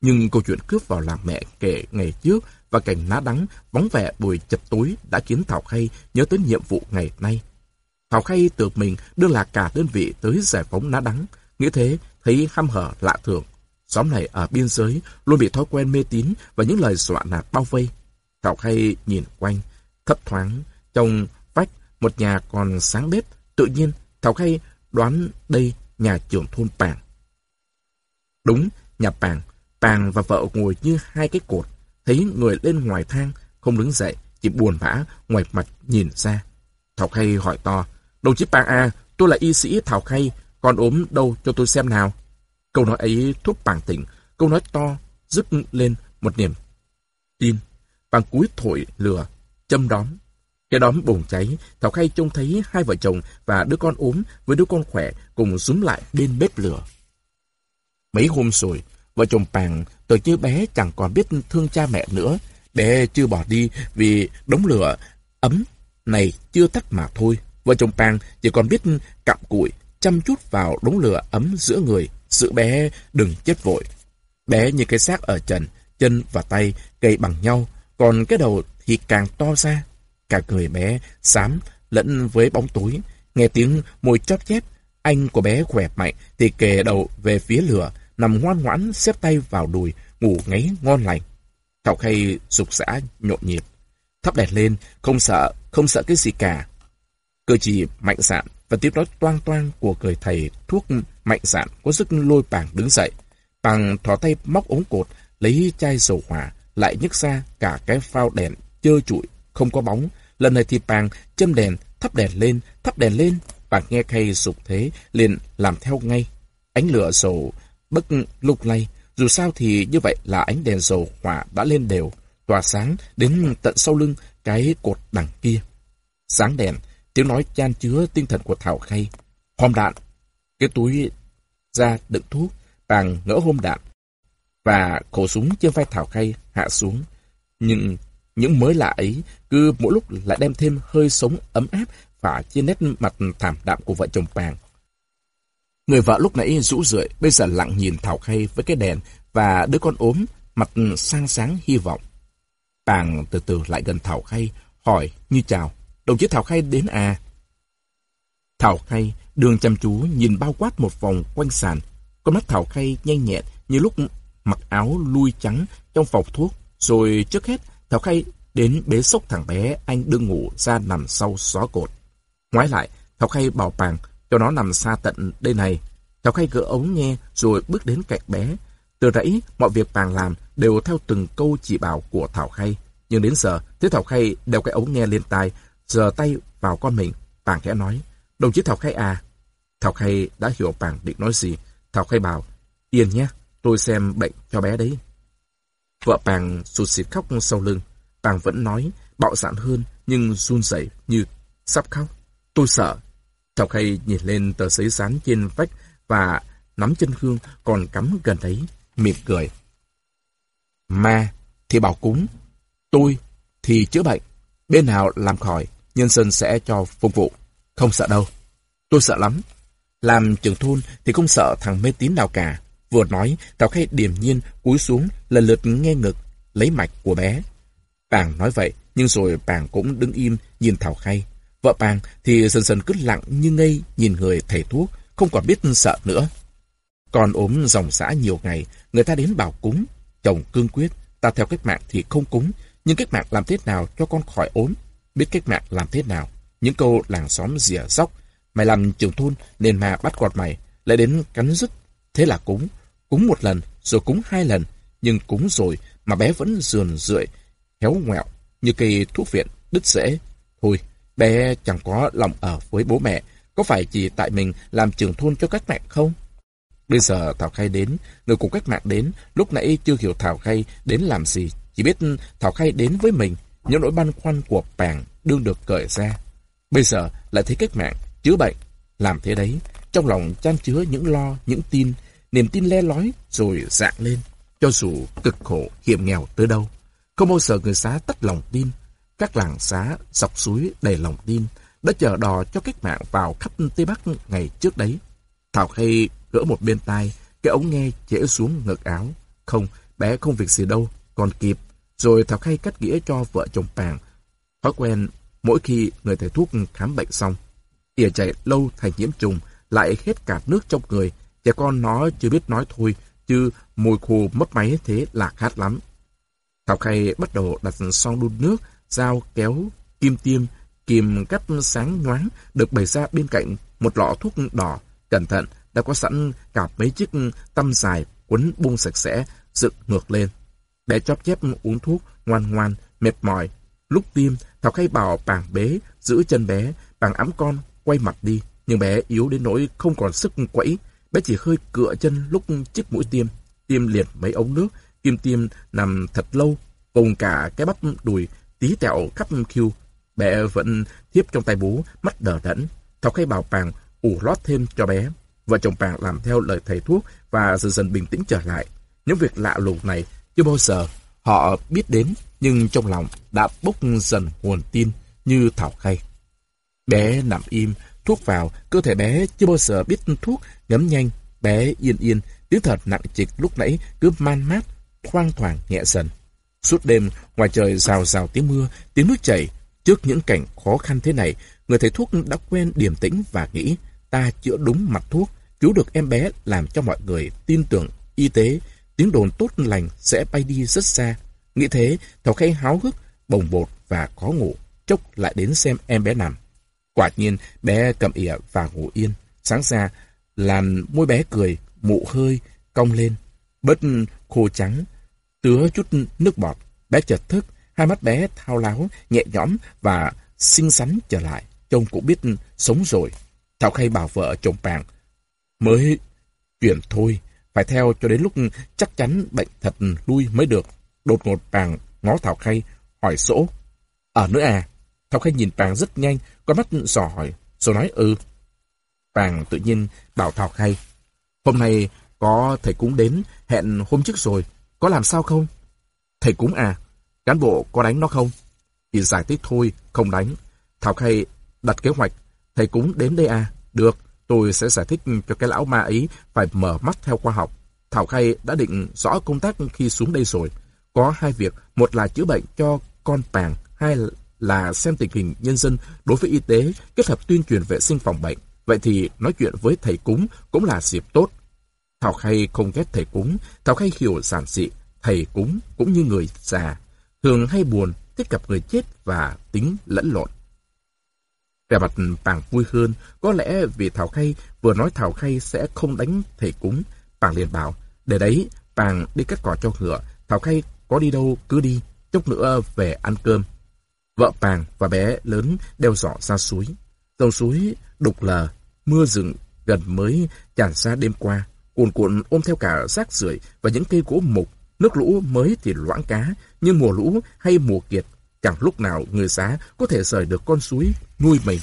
Nhưng câu chuyện cướp vào làng mẹ kể ngày trước và cảnh ná đắng, vắng vẻ buổi chập tối đã khiến Thảo Khay nhớ tới nhiệm vụ ngày nay. Thảo Khay tưởng mình đưa lạc cả đơn vị tới giải phóng ná đắng. Nghĩ thế, thấy hăm hở lạ thường. Xóm này ở biên giới luôn bị thói quen mê tín và những lời dọa nạt bao vây. Thảo Khay nhìn quanh, thấp thoáng, trong vách một nhà còn sáng bếp. Tự nhiên, Thảo Khay đoán đây nhà trưởng thôn Pàng. Đúng, nhà Pàng. Pàng và vợ ngồi như hai cái cột. Thấy người lên ngoài thang, không đứng dậy, chỉ buồn bã, ngoài mặt nhìn ra. Thảo Khay hỏi to, đồng chí Pàng a tôi là y sĩ Thảo Khay, còn ốm đâu cho tôi xem nào. Câu nói ấy thúc bàng tỉnh, câu nói to, dứt lên một niềm tin. Bằng cúi thổi lửa, châm đóm. Cái đóm bùng cháy, Thảo Khay trông thấy hai vợ chồng và đứa con ốm với đứa con khỏe cùng súm lại bên bếp lửa. Mấy hôm rồi, vợ chồng Pàng tự như bé chẳng còn biết thương cha mẹ nữa. Bé chưa bỏ đi vì đống lửa ấm này chưa tắt mà thôi. Vợ chồng Pang chỉ còn biết cặm cụi, chăm chút vào đống lửa ấm giữa người, giữ bé đừng chết vội. Bé như cái xác ở trần, chân và tay cây bằng nhau, còn cái đầu thì càng to ra. Cả người bé xám lẫn với bóng tối, nghe tiếng môi chóp chép, anh của bé khỏe mạnh thì kề đầu về phía lửa, nằm ngoan ngoãn xếp tay vào đùi, ngủ ngáy ngon lành. Thảo Khay rục rã nhộn nhịp. Thắp đèn lên, không sợ, không sợ cái gì cả. Cơ chỉ mạnh dạn và tiếp đó toang toang của người thầy thuốc mạnh dạn có sức lôi bàng đứng dậy. Bằng thỏ tay móc ống cột, lấy chai dầu hỏa, lại nhấc ra cả cái phao đèn trơ trụi, không có bóng. Lần này thì Pàng châm đèn, thắp đèn lên, thắp đèn lên. và nghe khay sụp thế, liền làm theo ngay. Ánh lửa dầu bất lục lay. Dù sao thì như vậy là ánh đèn dầu hỏa đã lên đều, tỏa sáng đến tận sau lưng cái cột đằng kia. Sáng đèn, tiếng nói chan chứa tinh thần của Thảo Khay. Hôm đạn, cái túi ra đựng thuốc, bằng ngỡ hôm đạn. Và khẩu súng trên vai Thảo Khay hạ xuống. Nhưng những mới lạ ấy cứ mỗi lúc lại đem thêm hơi sống ấm áp phả trên nét mặt thảm đạm của vợ chồng Pàng. Người vợ lúc nãy rũ rượi, bây giờ lặng nhìn Thảo Khay với cái đèn và đứa con ốm, mặt sang sáng hy vọng. bàng từ từ lại gần Thảo Khay, hỏi như chào, đồng chí Thảo Khay đến à? Thảo Khay đường chăm chú nhìn bao quát một vòng quanh sàn, con mắt Thảo Khay nhanh nhẹn như lúc mặc áo lui trắng trong phòng thuốc, rồi trước hết Thảo Khay đến bế sốc thằng bé anh đương ngủ ra nằm sau xó cột. Ngoái lại, Thảo Khay bảo bàng cho nó nằm xa tận đây này. Thảo Khay gỡ ống nghe rồi bước đến cạnh bé. Từ nãy, mọi việc Pàng làm đều theo từng câu chỉ bảo của Thảo Khay. Nhưng đến giờ, thấy Thảo Khay đeo cái ống nghe lên tai, giờ tay vào con mình. Pàng khẽ nói, đồng chí Thảo Khay à? Thảo Khay đã hiểu Pàng định nói gì. Thảo Khay bảo, yên nhé, tôi xem bệnh cho bé đấy. Vợ Pàng sụt xịt khóc sau lưng. Pàng vẫn nói, bạo dạn hơn, nhưng run rẩy như sắp khóc. Tôi sợ. Thảo Khay nhìn lên tờ giấy dán trên vách và nắm chân Hương còn cắm gần đấy, mỉm cười. Ma thì bảo cúng, tôi thì chữa bệnh. Bên nào làm khỏi, nhân dân sẽ cho phục vụ. Không sợ đâu. Tôi sợ lắm. Làm trưởng thôn thì không sợ thằng mê tín nào cả. Vừa nói, Thảo Khay điềm nhiên cúi xuống lần lượt nghe ngực, lấy mạch của bé. Bàng nói vậy, nhưng rồi bàng cũng đứng im nhìn Thảo Khay. Vợ bàng thì dần dần cứ lặng như ngây nhìn người thầy thuốc, không còn biết sợ nữa. Còn ốm dòng xã nhiều ngày, người ta đến bảo cúng. Chồng cương quyết, ta theo cách mạng thì không cúng, nhưng cách mạng làm thế nào cho con khỏi ốm? Biết cách mạng làm thế nào? Những câu làng xóm rỉa dốc mày làm trường thôn nên mà bắt gọt mày, lại đến cắn rứt. Thế là cúng, cúng một lần, rồi cúng hai lần, nhưng cúng rồi mà bé vẫn rườn rượi, héo ngoẹo, như cây thuốc viện, đứt rễ. Thôi, bé chẳng có lòng ở với bố mẹ, có phải chỉ tại mình làm trường thôn cho cách mạng không? Bây giờ Thảo Khay đến, người cùng cách mạng đến, lúc nãy chưa hiểu Thảo Khay đến làm gì, chỉ biết Thảo Khay đến với mình, những nỗi băn khoăn của bàng đương được cởi ra. Bây giờ lại thấy cách mạng, chữa bệnh, làm thế đấy, trong lòng chan chứa những lo, những tin, niềm tin le lói rồi dạng lên, cho dù cực khổ, hiểm nghèo tới đâu. Không bao giờ người xá tắt lòng tin, các làng xá dọc suối đầy lòng tin, đã chờ đò cho cách mạng vào khắp Tây Bắc ngày trước đấy. Thảo Khay gỡ một bên tai, cái ống nghe chễ xuống ngực áo. Không, bé không việc gì đâu, còn kịp. Rồi Thảo Khay cắt nghĩa cho vợ chồng Pàng. Thói quen, mỗi khi người thầy thuốc khám bệnh xong, ỉa chạy lâu thành nhiễm trùng, lại hết cả nước trong người. Trẻ con nó chưa biết nói thôi, chứ mùi khô mất máy thế là khát lắm. Thảo Khay bắt đầu đặt son đun nước, dao kéo, kim tiêm, kìm cắt sáng nhoáng được bày ra bên cạnh một lọ thuốc đỏ. Cẩn thận, đã có sẵn cả mấy chiếc tăm dài quấn bung sạch sẽ, dựng ngược lên. để chóp chép uống thuốc, ngoan ngoan, mệt mỏi. Lúc tiêm, Thảo Khay bảo bàng bế, giữ chân bé, bàng ấm con, quay mặt đi. Nhưng bé yếu đến nỗi không còn sức quẫy. Bé chỉ hơi cựa chân lúc chiếc mũi tiêm. Tiêm liệt mấy ống nước, kim tiêm nằm thật lâu, cùng cả cái bắp đùi tí tẹo khắp khiu. Bé vẫn thiếp trong tay bố, mắt đờ đẫn. Thảo Khay bảo bàng ủ lót thêm cho bé. Vợ chồng pàng làm theo lời thầy thuốc và dần dần bình tĩnh trở lại. Những việc lạ lùng này chưa bao giờ họ biết đến, nhưng trong lòng đã bốc dần nguồn tin như thảo khay. Bé nằm im, thuốc vào, cơ thể bé chưa bao giờ biết thuốc, ngấm nhanh, bé yên yên, tiếng thở nặng trịch lúc nãy cứ man mát, thoang thoảng nhẹ dần. Suốt đêm, ngoài trời rào rào tiếng mưa, tiếng nước chảy, trước những cảnh khó khăn thế này, người thầy thuốc đã quen điềm tĩnh và nghĩ ta chữa đúng mặt thuốc, cứu được em bé làm cho mọi người tin tưởng y tế, tiếng đồn tốt lành sẽ bay đi rất xa. Nghĩ thế, Thảo Khay háo hức, bồng bột và khó ngủ, chốc lại đến xem em bé nằm. Quả nhiên, bé cầm ỉa và ngủ yên. Sáng ra, làn môi bé cười, mụ hơi, cong lên, bớt khô trắng, tứa chút nước bọt. Bé chợt thức, hai mắt bé thao láo, nhẹ nhõm và xinh xắn trở lại. Trông cũng biết sống rồi. Thảo Khay bảo vợ chồng Pàng, mới chuyển thôi, phải theo cho đến lúc chắc chắn bệnh thật lui mới được. Đột ngột Pàng ngó Thảo Khay, hỏi sỗ. Ở nữa à? Thảo Khay nhìn Pàng rất nhanh, con mắt dò hỏi, rồi nói ừ. Pàng tự nhiên bảo Thảo Khay, hôm nay có thầy cúng đến, hẹn hôm trước rồi, có làm sao không? Thầy cúng à? Cán bộ có đánh nó không? Thì giải thích thôi, không đánh. Thảo Khay đặt kế hoạch, thầy cúng đến đây à? Được, tôi sẽ giải thích cho cái lão ma ấy phải mở mắt theo khoa học. Thảo Khay đã định rõ công tác khi xuống đây rồi. Có hai việc, một là chữa bệnh cho con pàng, hai là xem tình hình nhân dân đối với y tế, kết hợp tuyên truyền vệ sinh phòng bệnh. Vậy thì nói chuyện với thầy cúng cũng là dịp tốt. Thảo Khay không ghét thầy cúng, Thảo Khay hiểu giản dị, thầy cúng cũng như người già, thường hay buồn, thích gặp người chết và tính lẫn lộn. Vẻ mặt Pàng vui hơn, có lẽ vì Thảo Khay vừa nói Thảo Khay sẽ không đánh thầy cúng. Pàng liền bảo, để đấy, Pàng đi cắt cỏ cho ngựa, Thảo Khay có đi đâu cứ đi, chút nữa về ăn cơm. Vợ Pàng và bé lớn đeo giỏ ra suối. Dòng suối đục lờ, mưa rừng gần mới tràn ra đêm qua, cuồn cuộn ôm theo cả rác rưởi và những cây gỗ mục. Nước lũ mới thì loãng cá, nhưng mùa lũ hay mùa kiệt, chẳng lúc nào người xá có thể rời được con suối nuôi mình.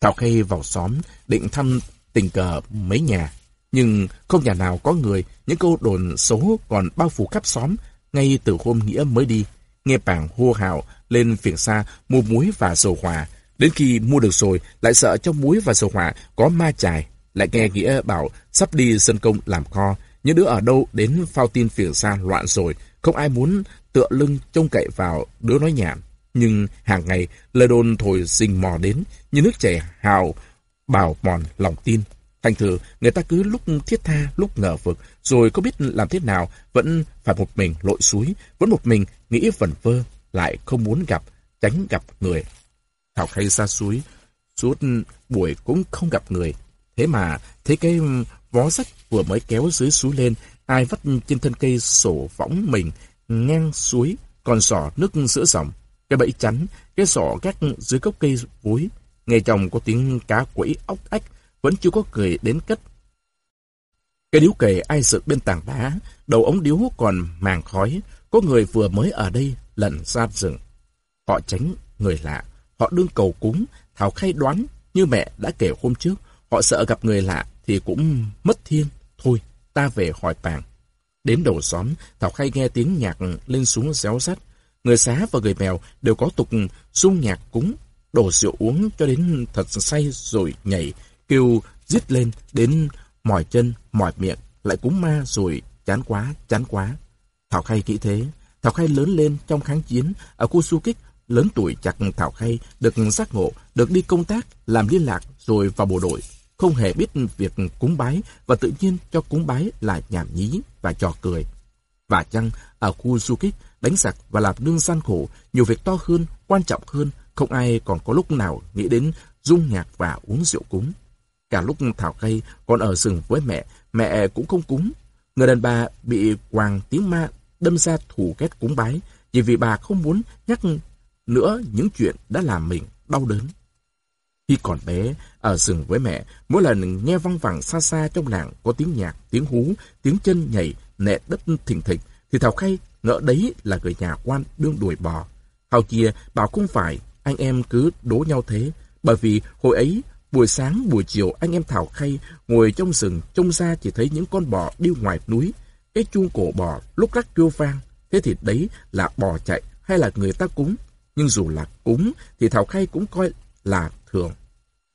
Thảo Khay vào xóm, định thăm tình cờ mấy nhà. Nhưng không nhà nào có người, những câu đồn xấu còn bao phủ khắp xóm, ngay từ hôm Nghĩa mới đi. Nghe bảng hô hào lên phiền xa mua muối và dầu hỏa. Đến khi mua được rồi, lại sợ trong muối và dầu hỏa có ma chài. Lại nghe Nghĩa bảo sắp đi sân công làm kho. Những đứa ở đâu đến phao tin phiền xa loạn rồi, không ai muốn tựa lưng trông cậy vào đứa nói nhảm. Nhưng hàng ngày, lời đồn thổi rình mò đến, như nước chảy hào, bào mòn lòng tin. Thành thử, người ta cứ lúc thiết tha, lúc ngờ vực, rồi có biết làm thế nào, vẫn phải một mình lội suối, vẫn một mình nghĩ vẩn vơ, lại không muốn gặp, tránh gặp người. Thảo Khay ra suối, suốt buổi cũng không gặp người. Thế mà, thấy cái ừ, vó rách vừa mới kéo dưới suối lên, ai vắt trên thân cây sổ võng mình, ngang suối, còn sỏ nước sữa dòng. Cái bẫy chắn, cái sỏ gác dưới gốc cây vối. Nghe chồng có tiếng cá quẫy ốc ách, vẫn chưa có người đến cất. Cái điếu kề ai sực bên tảng đá, đầu ống điếu còn màng khói, có người vừa mới ở đây lẩn ra rừng. Họ tránh người lạ, họ đương cầu cúng, Thảo Khay đoán như mẹ đã kể hôm trước, họ sợ gặp người lạ thì cũng mất thiên. Thôi, ta về hỏi bàn Đến đầu xóm, Thảo khai nghe tiếng nhạc lên xuống réo rắt. Người xá và người mèo đều có tục xung nhạc cúng, đổ rượu uống cho đến thật say rồi nhảy, kêu giết lên đến mỏi chân, mỏi miệng, lại cúng ma rồi chán quá, chán quá. Thảo khai nghĩ thế. Thảo khai lớn lên trong kháng chiến ở khu su kích, lớn tuổi chặt Thảo khai được giác ngộ, được đi công tác, làm liên lạc rồi vào bộ đội. Không hề biết việc cúng bái và tự nhiên cho cúng bái là nhảm nhí và trò cười. Và chăng ở khu du kích, đánh giặc và làm nương gian khổ, nhiều việc to hơn, quan trọng hơn, không ai còn có lúc nào nghĩ đến dung nhạc và uống rượu cúng. Cả lúc Thảo cây còn ở rừng với mẹ, mẹ cũng không cúng. Người đàn bà bị quàng tiếng ma đâm ra thủ ghét cúng bái, chỉ vì bà không muốn nhắc nữa những chuyện đã làm mình đau đớn. Khi còn bé, ở rừng với mẹ, mỗi lần nghe văng vẳng xa xa trong làng có tiếng nhạc, tiếng hú, tiếng chân nhảy, nẹ đất thình thịch, thì Thảo Khay ngỡ đấy là người nhà quan đương đuổi bò. Hào kia bảo không phải, anh em cứ đố nhau thế, bởi vì hồi ấy, buổi sáng, buổi chiều anh em Thảo Khay ngồi trong rừng, trông ra chỉ thấy những con bò đi ngoài núi. Cái chuông cổ bò lúc rắc kêu vang, thế thì đấy là bò chạy hay là người ta cúng. Nhưng dù là cúng thì Thảo Khay cũng coi là thường.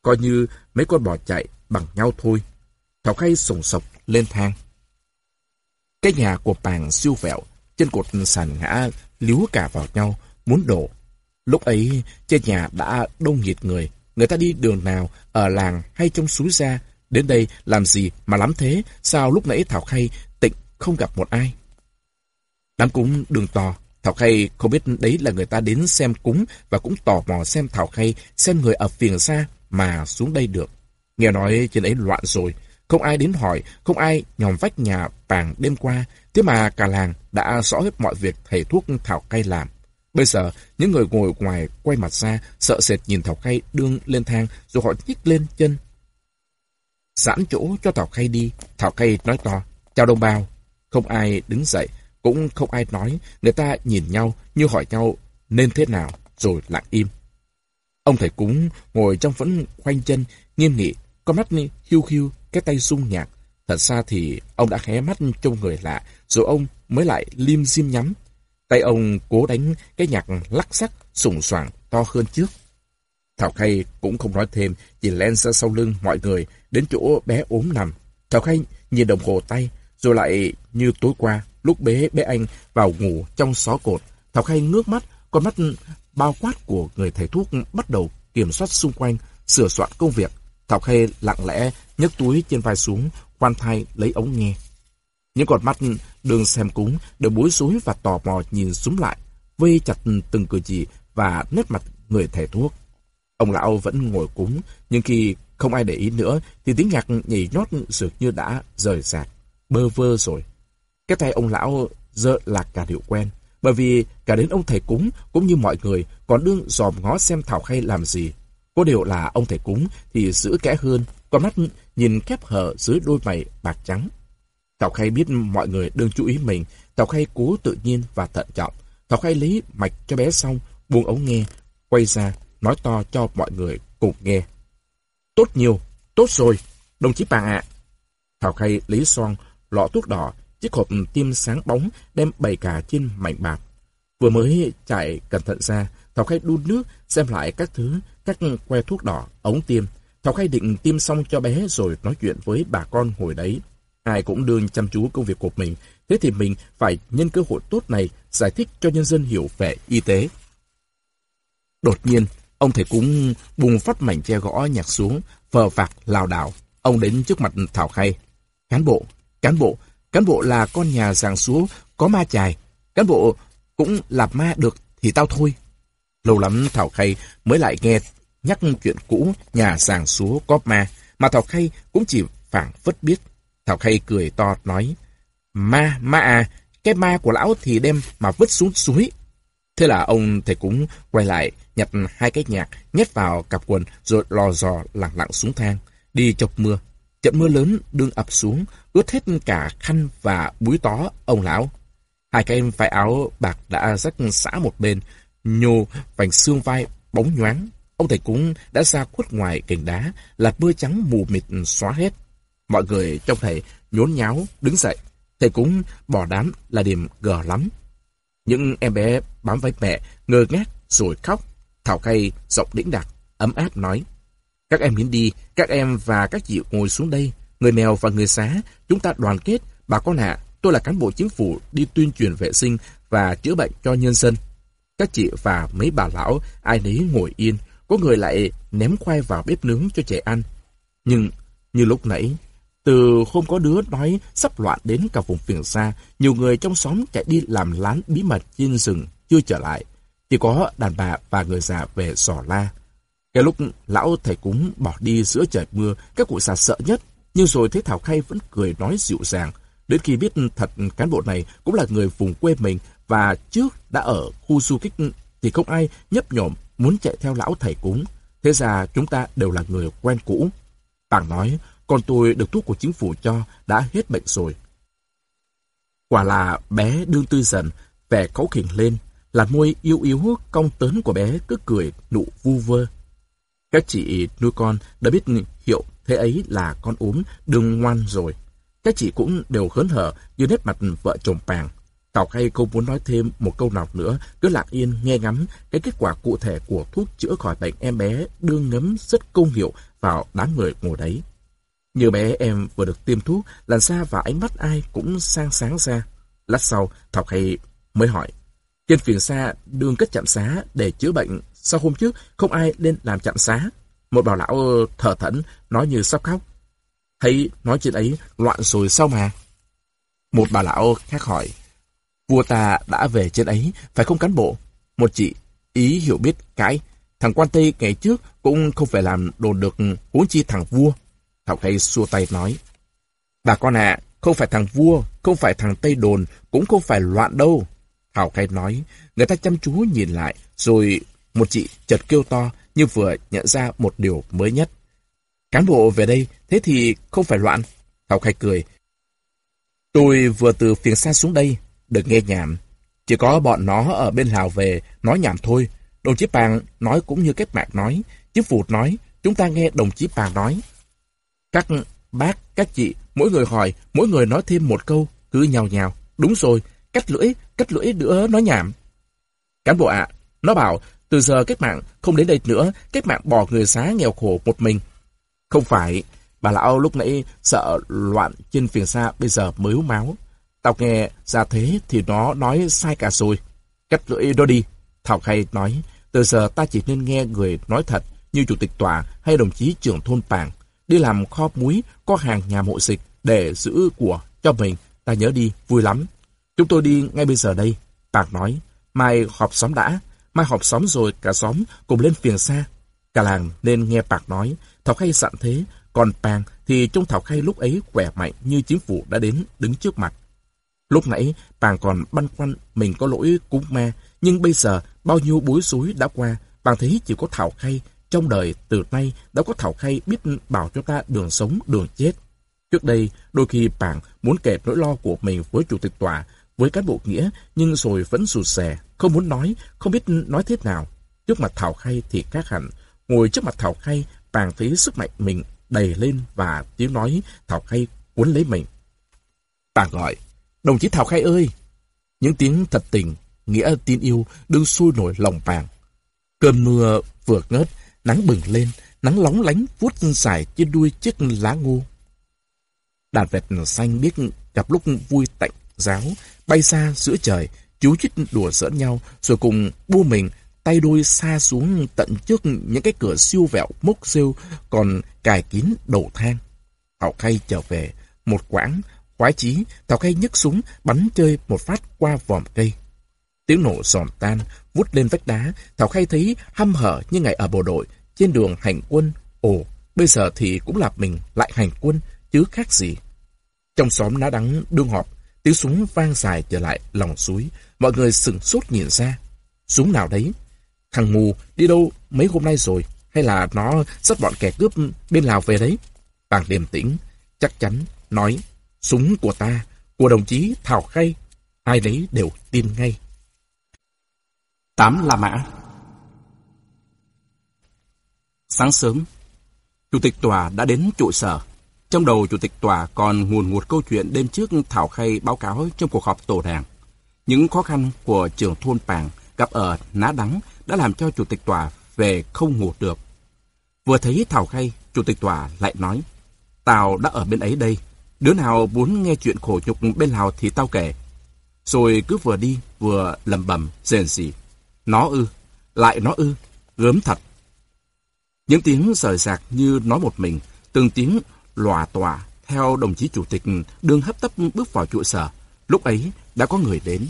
Coi như mấy con bò chạy bằng nhau thôi. Thảo Khay sồng sọc lên thang. Cái nhà của bàng siêu vẹo, trên cột sàn ngã líu cả vào nhau, muốn đổ. Lúc ấy, trên nhà đã đông nghịt người. Người ta đi đường nào, ở làng hay trong suối ra. Đến đây làm gì mà lắm thế? Sao lúc nãy Thảo Khay tịnh không gặp một ai? Đám cúng đường to, Thảo Khay không biết đấy là người ta đến xem cúng và cũng tò mò xem Thảo Khay, xem người ở phiền xa mà xuống đây được. Nghe nói trên ấy loạn rồi, không ai đến hỏi, không ai nhòm vách nhà bàn đêm qua, Thế mà cả làng đã rõ hết mọi việc thầy thuốc Thảo khay làm. Bây giờ, những người ngồi ngoài quay mặt ra, sợ sệt nhìn Thảo khay đương lên thang, rồi họ nhích lên chân. Giãn chỗ cho Thảo khay đi, Thảo khay nói to, chào đồng bào. Không ai đứng dậy, cũng không ai nói, người ta nhìn nhau như hỏi nhau nên thế nào, rồi lặng im. Ông thầy cúng ngồi trong vẫn khoanh chân, nghiêm nghị, con mắt hiu hiu, cái tay sung nhạc. Thật ra thì ông đã hé mắt trông người lạ, rồi ông mới lại lim dim nhắm. Tay ông cố đánh cái nhạc lắc sắc, sùng soảng, to hơn trước. Thảo Khay cũng không nói thêm, chỉ len ra sau lưng mọi người, đến chỗ bé ốm nằm. Thảo Khay nhìn đồng hồ tay, rồi lại như tối qua, lúc bế bé anh vào ngủ trong xó cột. Thảo Khay ngước mắt, con mắt bao quát của người thầy thuốc bắt đầu kiểm soát xung quanh, sửa soạn công việc. Thảo Khê lặng lẽ nhấc túi trên vai xuống, quan thai lấy ống nghe. Những con mắt đường xem cúng đều bối rối và tò mò nhìn xuống lại, vây chặt từng cử chỉ và nét mặt người thầy thuốc. Ông lão vẫn ngồi cúng, nhưng khi không ai để ý nữa thì tiếng nhạc nhảy nhót dường như đã rời rạc, bơ vơ rồi. Cái tay ông lão dơ lạc cả điều quen, bởi vì cả đến ông thầy cúng cũng như mọi người còn đương dòm ngó xem Thảo Khay làm gì. Có điều là ông thầy cúng thì giữ kẽ hơn, con mắt nhìn khép hở dưới đôi mày bạc trắng. Thảo Khay biết mọi người đương chú ý mình, Thảo Khay cố tự nhiên và thận trọng. Thảo Khay lấy mạch cho bé xong, buông ống nghe, quay ra, nói to cho mọi người cùng nghe. Tốt nhiều, tốt rồi, đồng chí bà ạ. Thảo Khay lấy son, lọ thuốc đỏ, chiếc hộp tim sáng bóng đem bày cả trên mảnh bạc. Vừa mới chạy cẩn thận ra, Thảo khai đun nước, xem lại các thứ, các que thuốc đỏ, ống tiêm. Thảo khai định tiêm xong cho bé rồi nói chuyện với bà con hồi đấy. Ai cũng đương chăm chú công việc của mình, thế thì mình phải nhân cơ hội tốt này giải thích cho nhân dân hiểu về y tế. Đột nhiên, ông thầy cúng bùng phát mảnh che gõ nhạc xuống, vờ phạc, lào đảo. Ông đến trước mặt Thảo khai Cán bộ, cán bộ, cán bộ là con nhà giàng xúa có ma chài. Cán bộ cũng lạp ma được thì tao thôi. Lâu lắm Thảo Khay mới lại nghe nhắc chuyện cũ nhà giàng xúa có ma, mà Thảo Khay cũng chỉ phảng phất biết. Thảo Khay cười to nói, ma, ma à, cái ma của lão thì đem mà vứt xuống suối. Thế là ông thầy cúng quay lại, nhặt hai cái nhạc, nhét vào cặp quần, rồi lò dò lặng lặng xuống thang, đi chọc mưa. Trận mưa lớn đương ập xuống, ướt hết cả khăn và búi tó ông lão. Hai cái vai áo bạc đã rách xã một bên, nhô vành xương vai bóng nhoáng. Ông thầy cúng đã ra khuất ngoài cành đá, là mưa trắng mù mịt xóa hết. Mọi người trong thầy nhốn nháo, đứng dậy. Thầy cúng bỏ đám là điểm gờ lắm. Những em bé bám váy mẹ, ngơ ngác rồi khóc. Thảo cây giọng đĩnh đặc, ấm áp nói. Các em đến đi, các em và các chị ngồi xuống đây. Người nghèo và người xá, chúng ta đoàn kết. Bà con ạ, tôi là cán bộ chính phủ đi tuyên truyền vệ sinh và chữa bệnh cho nhân dân. Các chị và mấy bà lão, ai nấy ngồi yên, có người lại ném khoai vào bếp nướng cho trẻ ăn. Nhưng, như lúc nãy, từ hôm có đứa nói sắp loạn đến cả vùng phiền xa, nhiều người trong xóm chạy đi làm lán bí mật trên rừng, chưa trở lại. Chỉ có đàn bà và người già về sò la. Cái lúc lão thầy cúng bỏ đi giữa trời mưa, các cụ già sợ nhất. Nhưng rồi thấy Thảo Khay vẫn cười nói dịu dàng. Đến khi biết thật cán bộ này cũng là người vùng quê mình và trước đã ở khu du kích thì không ai nhấp nhổm muốn chạy theo lão thầy cúng. Thế ra chúng ta đều là người quen cũ. Bảng nói, con tôi được thuốc của chính phủ cho đã hết bệnh rồi. Quả là bé đương tư dần, vẻ cáu khỉnh lên, làn môi yêu yếu cong tớn của bé cứ cười nụ vu vơ. Các chị nuôi con đã biết hiệu thế ấy là con ốm đừng ngoan rồi. Các chị cũng đều hớn hở như nét mặt vợ chồng pàng. Tào Khay không muốn nói thêm một câu nào nữa, cứ lặng yên nghe ngắm cái kết quả cụ thể của thuốc chữa khỏi bệnh em bé đương ngấm rất công hiệu vào đám người ngồi đấy. Như bé em vừa được tiêm thuốc, làn da và ánh mắt ai cũng sang sáng ra. Lát sau, Thảo Khay mới hỏi. Trên phiền xa đương kết chạm xá để chữa bệnh, sao hôm trước không ai lên làm chạm xá? Một bà lão thở thẫn, nói như sắp khóc. Thấy nói chuyện ấy loạn rồi sao mà? Một bà lão khác hỏi. Vua ta đã về trên ấy, phải không cán bộ? Một chị ý hiểu biết cái. Thằng quan Tây ngày trước cũng không phải làm đồ được huống chi thằng vua. Thảo Khay xua tay nói. Bà con ạ, không phải thằng vua, không phải thằng Tây Đồn, cũng không phải loạn đâu. Thảo khay nói, người ta chăm chú nhìn lại, rồi một chị chợt kêu to như vừa nhận ra một điều mới nhất. Cán bộ về đây, thế thì không phải loạn. Thảo Khai cười. Tôi vừa từ phiền xa xuống đây, được nghe nhảm. Chỉ có bọn nó ở bên Lào về nói nhảm thôi. Đồng chí Pàng nói cũng như cách mạc nói, chứ Phụt nói, chúng ta nghe đồng chí Pàng nói. Các bác, các chị, mỗi người hỏi, mỗi người nói thêm một câu, cứ nhào nhào. Đúng rồi, cắt lưỡi, cắt lưỡi nữa nói nhảm. Cán bộ ạ, nó bảo, từ giờ cách mạng không đến đây nữa, cách mạng bỏ người xá nghèo khổ một mình. Không phải, bà lão lúc nãy sợ loạn trên phiền xa bây giờ mới máu. Tao nghe ra thế thì nó nói sai cả rồi. Cắt lưỡi đó đi. Thảo Khay nói, từ giờ ta chỉ nên nghe người nói thật như chủ tịch tòa hay đồng chí trưởng thôn Pàng. Đi làm kho muối, có hàng nhà mộ dịch để giữ của cho mình. Ta nhớ đi, vui lắm. Chúng tôi đi ngay bây giờ đây. Pàng nói, mai họp xóm đã. Mai họp xóm rồi cả xóm cùng lên phiền xa. Cả làng nên nghe bạc nói, Thảo Khay sẵn thế, còn Pàng thì trông Thảo Khay lúc ấy khỏe mạnh như chính phủ đã đến đứng trước mặt. Lúc nãy, Pàng còn băn khoăn mình có lỗi cúng ma, nhưng bây giờ bao nhiêu bối rối đã qua, Pàng thấy chỉ có Thảo Khay. Trong đời từ nay đã có Thảo Khay biết bảo cho ta đường sống, đường chết. Trước đây, đôi khi Pàng muốn kẹp nỗi lo của mình với chủ tịch tòa, với cán bộ nghĩa, nhưng rồi vẫn sụt sẻ, không muốn nói, không biết nói thế nào. Trước mặt Thảo Khay thì khác hẳn. Ngồi trước mặt Thảo Khay, Pàng thấy sức mạnh mình đầy lên và tiếng nói Thảo Khay cuốn lấy mình. Pàng gọi, Đồng chí Thảo Khai ơi! Những tiếng thật tình, nghĩa tin yêu đương sôi nổi lòng vàng. Cơn mưa vừa ngớt, nắng bừng lên, nắng lóng lánh vuốt dài trên đuôi chiếc lá ngô. Đàn vẹt xanh biết gặp lúc vui tạnh giáo, bay xa giữa trời, chú chích đùa giỡn nhau, rồi cùng bu mình tay đôi xa xuống tận trước những cái cửa siêu vẹo mốc siêu còn cài kín đầu thang. Thảo khay trở về, một quãng Khoái chí, Thảo Khay nhấc súng, bắn chơi một phát qua vòm cây. Tiếng nổ giòn tan, vút lên vách đá, Thảo Khay thấy hăm hở như ngày ở bộ đội, trên đường hành quân. Ồ, bây giờ thì cũng là mình lại hành quân, chứ khác gì. Trong xóm ná đắng đương họp, tiếng súng vang dài trở lại lòng suối. Mọi người sừng sốt nhìn ra. Súng nào đấy? Thằng mù đi đâu mấy hôm nay rồi? Hay là nó dắt bọn kẻ cướp bên Lào về đấy? Bàng điềm tĩnh, chắc chắn, nói Súng của ta, của đồng chí Thảo Khay, ai đấy đều tin ngay. Tám La Mã Sáng sớm, Chủ tịch tòa đã đến trụ sở. Trong đầu Chủ tịch tòa còn nguồn ngụt câu chuyện đêm trước Thảo Khay báo cáo trong cuộc họp tổ đảng. Những khó khăn của trưởng thôn Pàng gặp ở Ná Đắng đã làm cho Chủ tịch tòa về không ngủ được. Vừa thấy Thảo Khay, Chủ tịch tòa lại nói, Tao đã ở bên ấy đây, Đứa nào muốn nghe chuyện khổ nhục bên Lào thì tao kể. Rồi cứ vừa đi, vừa lầm bầm, rền rỉ. Nó ư, lại nó ư, gớm thật. Những tiếng rời rạc như nói một mình, từng tiếng lòa tòa theo đồng chí chủ tịch đương hấp tấp bước vào trụ sở. Lúc ấy đã có người đến.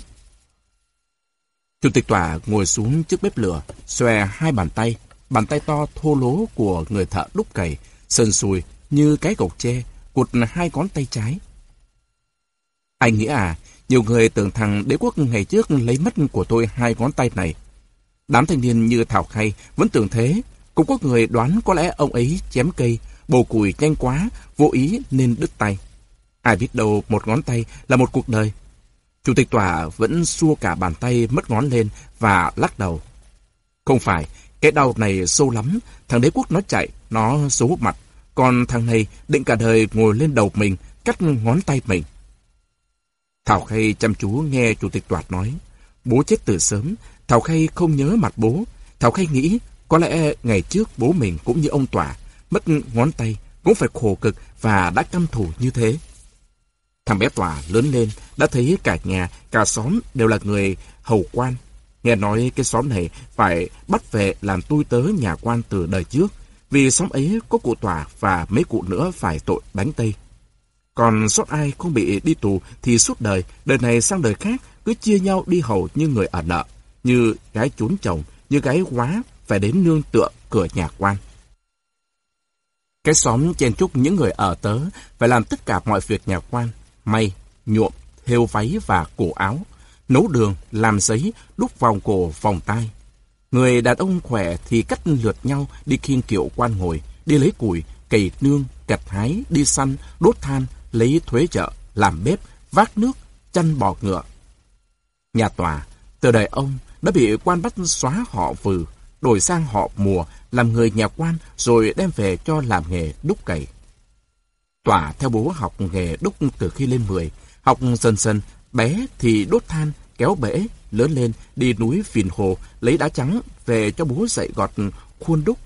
Chủ tịch tòa ngồi xuống trước bếp lửa, xòe hai bàn tay, bàn tay to thô lố của người thợ đúc cày, sần sùi như cái gộc tre, cụt hai ngón tay trái. Anh nghĩ à, nhiều người tưởng thằng đế quốc ngày trước lấy mất của tôi hai ngón tay này. Đám thanh niên như Thảo Khay vẫn tưởng thế, cũng có người đoán có lẽ ông ấy chém cây, bồ củi nhanh quá, vô ý nên đứt tay. Ai biết đâu một ngón tay là một cuộc đời. Chủ tịch tòa vẫn xua cả bàn tay mất ngón lên và lắc đầu. Không phải, cái đau này sâu lắm, thằng đế quốc nó chạy, nó xấu mặt, còn thằng này định cả đời ngồi lên đầu mình, cắt ngón tay mình. Thảo Khay chăm chú nghe Chủ tịch Toạt nói. Bố chết từ sớm, Thảo Khay không nhớ mặt bố. Thảo Khay nghĩ có lẽ ngày trước bố mình cũng như ông Tòa, mất ngón tay, cũng phải khổ cực và đã căm thù như thế. Thằng bé Tòa lớn lên, đã thấy cả nhà, cả xóm đều là người hầu quan. Nghe nói cái xóm này phải bắt về làm tôi tớ nhà quan từ đời trước, vì xóm ấy có cụ tòa và mấy cụ nữa phải tội đánh Tây. Còn sót ai không bị đi tù thì suốt đời, đời này sang đời khác cứ chia nhau đi hầu như người ở nợ, như gái trốn chồng, như gái quá phải đến nương tựa cửa nhà quan. Cái xóm chen chúc những người ở tớ phải làm tất cả mọi việc nhà quan. may, nhuộm, thêu váy và cổ áo, nấu đường, làm giấy, đúc vòng cổ, vòng tay. Người đàn ông khỏe thì cắt lượt nhau đi khiêng kiệu quan ngồi, đi lấy củi, cày nương, gặt hái, đi săn, đốt than, lấy thuế chợ, làm bếp, vác nước, chăn bò ngựa. Nhà tòa, từ đời ông, đã bị quan bắt xóa họ vừ, đổi sang họ mùa, làm người nhà quan rồi đem về cho làm nghề đúc cày. Tòa theo bố học nghề đúc từ khi lên 10, học dần dần, bé thì đốt than, kéo bể, lớn lên đi núi phìn hồ, lấy đá trắng về cho bố dạy gọt khuôn đúc.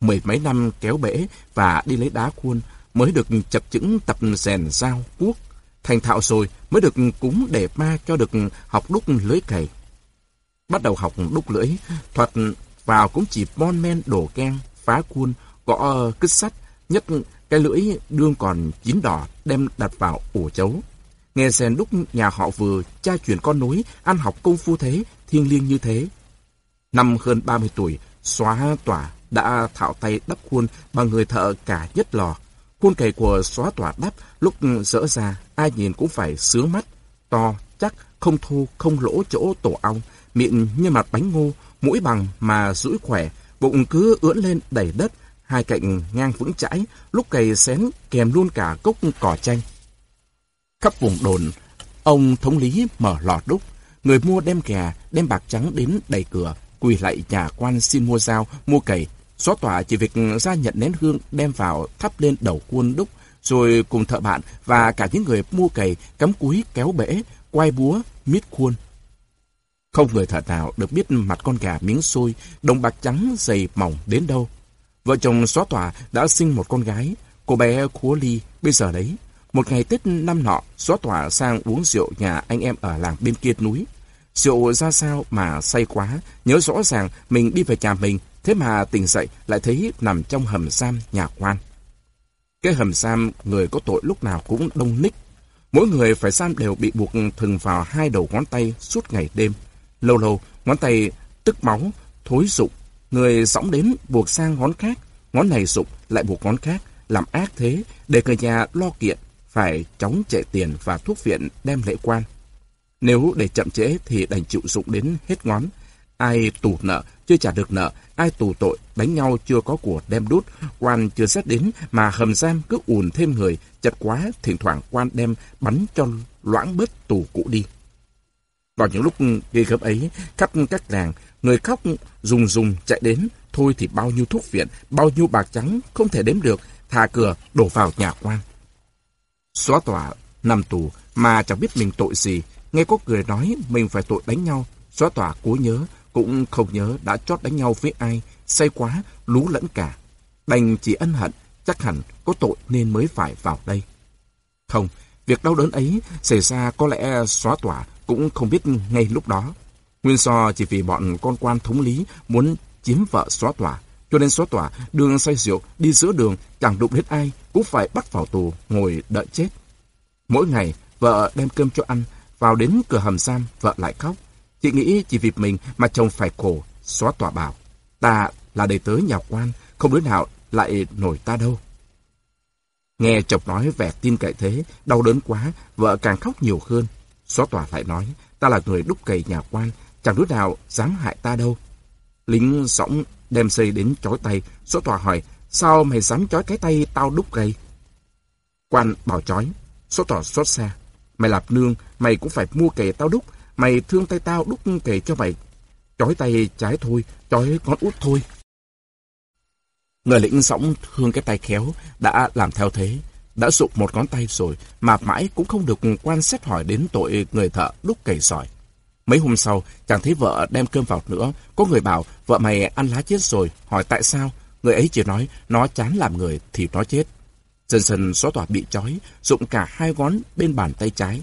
Mười mấy năm kéo bể và đi lấy đá khuôn mới được chập chững tập rèn dao, cuốc. Thành thạo rồi mới được cúng để ma cho được học đúc lưới cày. Bắt đầu học đúc lưỡi, thuật vào cũng chỉ bon men đổ keng, phá khuôn, gõ ờ, kích sắt, nhất cái lưỡi đương còn chín đỏ đem đặt vào ổ chấu. Nghe rèn đúc nhà họ vừa cha truyền con nối, ăn học công phu thế, thiêng liêng như thế. Năm hơn 30 tuổi, xóa tỏa đã thạo tay đắp khuôn bằng người thợ cả nhất lò. Khuôn cày của xóa tỏa đắp lúc dỡ ra, ai nhìn cũng phải sướng mắt, to, chắc, không thô, không lỗ chỗ tổ ong, miệng như mặt bánh ngô, mũi bằng mà duỗi khỏe, bụng cứ ưỡn lên đầy đất, hai cạnh ngang vững chãi, lúc cày xén kèm luôn cả cốc cỏ chanh. Khắp vùng đồn, ông thống lý mở lò đúc, người mua đem gà, đem bạc trắng đến đầy cửa, quỳ lại nhà quan xin mua dao, mua cày. Xóa tỏa chỉ việc ra nhận nén hương đem vào thắp lên đầu quân đúc, rồi cùng thợ bạn và cả những người mua cày cắm cúi kéo bể, quay búa, miết khuôn. Không người thợ nào được biết mặt con gà miếng xôi, đồng bạc trắng dày mỏng đến đâu. Vợ chồng xóa tòa đã sinh một con gái, cô bé Khúa Ly bây giờ đấy. Một ngày Tết năm nọ, xóa tòa sang uống rượu nhà anh em ở làng bên kia núi. Rượu ra sao mà say quá, nhớ rõ ràng mình đi về nhà mình, thế mà tỉnh dậy lại thấy nằm trong hầm giam nhà quan. Cái hầm giam người có tội lúc nào cũng đông ních. Mỗi người phải giam đều bị buộc thừng vào hai đầu ngón tay suốt ngày đêm. Lâu lâu, ngón tay tức máu, thối rụng. Người sóng đến buộc sang ngón khác, ngón này rụng lại buộc ngón khác, làm ác thế để người nhà lo kiện, phải chóng chạy tiền và thuốc viện đem lễ quan. Nếu để chậm trễ thì đành chịu dụng đến hết ngón. Ai tù nợ, chưa trả được nợ, ai tù tội, đánh nhau chưa có của đem đút, quan chưa xét đến mà hầm giam cứ ùn thêm người, chật quá, thỉnh thoảng quan đem bắn cho loãng bớt tù cũ đi. Vào những lúc ghê gớm ấy, khắp các làng, người khóc rùng rùng chạy đến, thôi thì bao nhiêu thuốc viện, bao nhiêu bạc trắng không thể đếm được, thà cửa đổ vào nhà quan. Xóa tòa nằm tù mà chẳng biết mình tội gì, nghe có người nói mình phải tội đánh nhau, xóa tòa cố nhớ, cũng không nhớ đã chót đánh nhau với ai, say quá, lú lẫn cả. Đành chỉ ân hận, chắc hẳn có tội nên mới phải vào đây. Không, việc đau đớn ấy xảy ra có lẽ xóa tỏa cũng không biết ngay lúc đó. Nguyên do chỉ vì bọn con quan thống lý muốn chiếm vợ xóa tòa cho nên xóa tòa đường say rượu đi giữa đường chẳng đụng đến ai cũng phải bắt vào tù ngồi đợi chết. Mỗi ngày vợ đem cơm cho ăn, vào đến cửa hầm giam vợ lại khóc. Chị nghĩ chỉ vì mình mà chồng phải khổ, xóa tòa bảo. Ta là đầy tớ nhà quan, không đứa nào lại nổi ta đâu. Nghe chồng nói vẻ tin cậy thế, đau đớn quá, vợ càng khóc nhiều hơn. Xóa tỏa lại nói, ta là người đúc cày nhà quan, chẳng đứa nào dám hại ta đâu. Lính sõng đem dây đến chói tay, xóa tỏa hỏi, sao mày dám chói cái tay tao đúc cày? Quan bảo chói, xóa tỏa xót xa. Mày lạp nương, mày cũng phải mua cày tao đúc, mày thương tay tao đúc cày cho mày. Chói tay trái thôi, chói ngón út thôi. Người lĩnh sõng thương cái tay khéo, đã làm theo thế, đã sụp một ngón tay rồi mà mãi cũng không được quan xét hỏi đến tội người thợ đúc cày sỏi. Mấy hôm sau, chẳng thấy vợ đem cơm vào nữa. Có người bảo, vợ mày ăn lá chết rồi, hỏi tại sao. Người ấy chỉ nói, nó chán làm người thì nó chết. Dần dần xóa tỏa bị trói, dụng cả hai ngón bên bàn tay trái.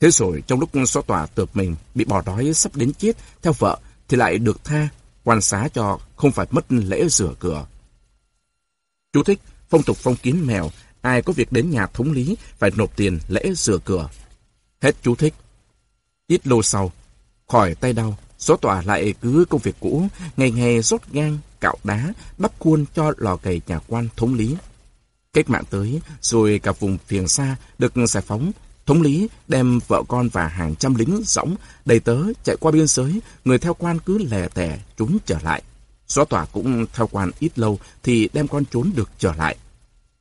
Thế rồi, trong lúc xóa tỏa tưởng mình bị bỏ đói sắp đến chết theo vợ, thì lại được tha, quan xá cho không phải mất lễ rửa cửa. Chú thích, phong tục phong kiến mèo ai có việc đến nhà thống lý phải nộp tiền lễ sửa cửa. Hết chú thích. Ít lâu sau, khỏi tay đau, số tòa lại cứ công việc cũ, ngày ngày rốt gan, cạo đá, đắp khuôn cho lò cày nhà quan thống lý. Cách mạng tới, rồi cả vùng phiền xa được giải phóng. Thống lý đem vợ con và hàng trăm lính rỗng đầy tớ chạy qua biên giới, người theo quan cứ lè tẻ chúng trở lại. Xóa tỏa cũng theo quan ít lâu thì đem con trốn được trở lại.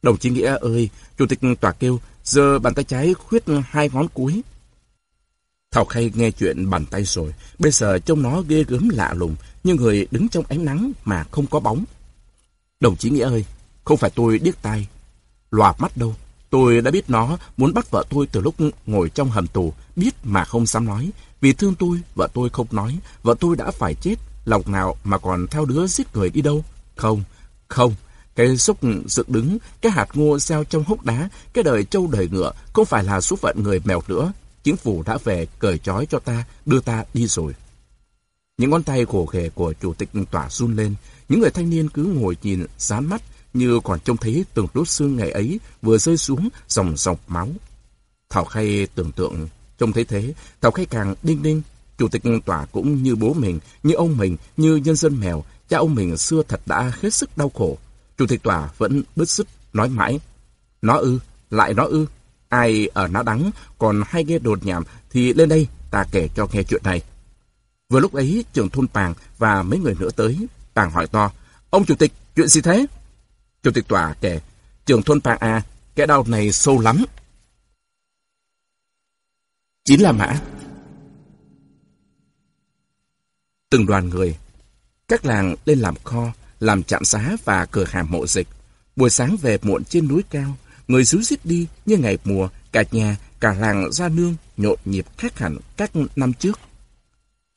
Đồng chí Nghĩa ơi, Chủ tịch tòa kêu, giờ bàn tay trái khuyết hai ngón cuối. Thảo Khay nghe chuyện bàn tay rồi, bây giờ trông nó ghê gớm lạ lùng, như người đứng trong ánh nắng mà không có bóng. Đồng chí Nghĩa ơi, không phải tôi điếc tai, loạt mắt đâu. Tôi đã biết nó muốn bắt vợ tôi từ lúc ngồi trong hầm tù, biết mà không dám nói. Vì thương tôi, vợ tôi không nói, vợ tôi đã phải chết, lòng nào mà còn theo đứa giết người đi đâu. Không, không, cái xúc dựng đứng, cái hạt ngô gieo trong hốc đá, cái đời trâu đời ngựa không phải là số phận người mèo nữa. Chính phủ đã về cởi trói cho ta, đưa ta đi rồi. Những ngón tay khổ khề của chủ tịch tỏa run lên, những người thanh niên cứ ngồi nhìn, dán mắt, như còn trông thấy từng đốt xương ngày ấy vừa rơi xuống dòng dọc máu. Thảo Khay tưởng tượng, trông thấy thế, Thảo Khay càng đinh đinh. Chủ tịch tòa cũng như bố mình, như ông mình, như nhân dân mèo, cha ông mình xưa thật đã hết sức đau khổ. Chủ tịch tòa vẫn bứt sức nói mãi. Nó ư, lại nó ư. Ai ở nó đắng, còn hay nghe đột nhảm thì lên đây ta kể cho nghe chuyện này. Vừa lúc ấy, trưởng thôn Pàng và mấy người nữa tới. Pàng hỏi to, ông chủ tịch, chuyện gì thế? Chủ tịch tòa kể, trưởng thôn Pàng A, cái đau này sâu lắm. Chính là mã. Từng đoàn người, các làng lên làm kho, làm trạm xá và cửa hàng mộ dịch. Buổi sáng về muộn trên núi cao, người xứ xít đi như ngày mùa, cả nhà, cả làng ra nương, nhộn nhịp khác hẳn các năm trước.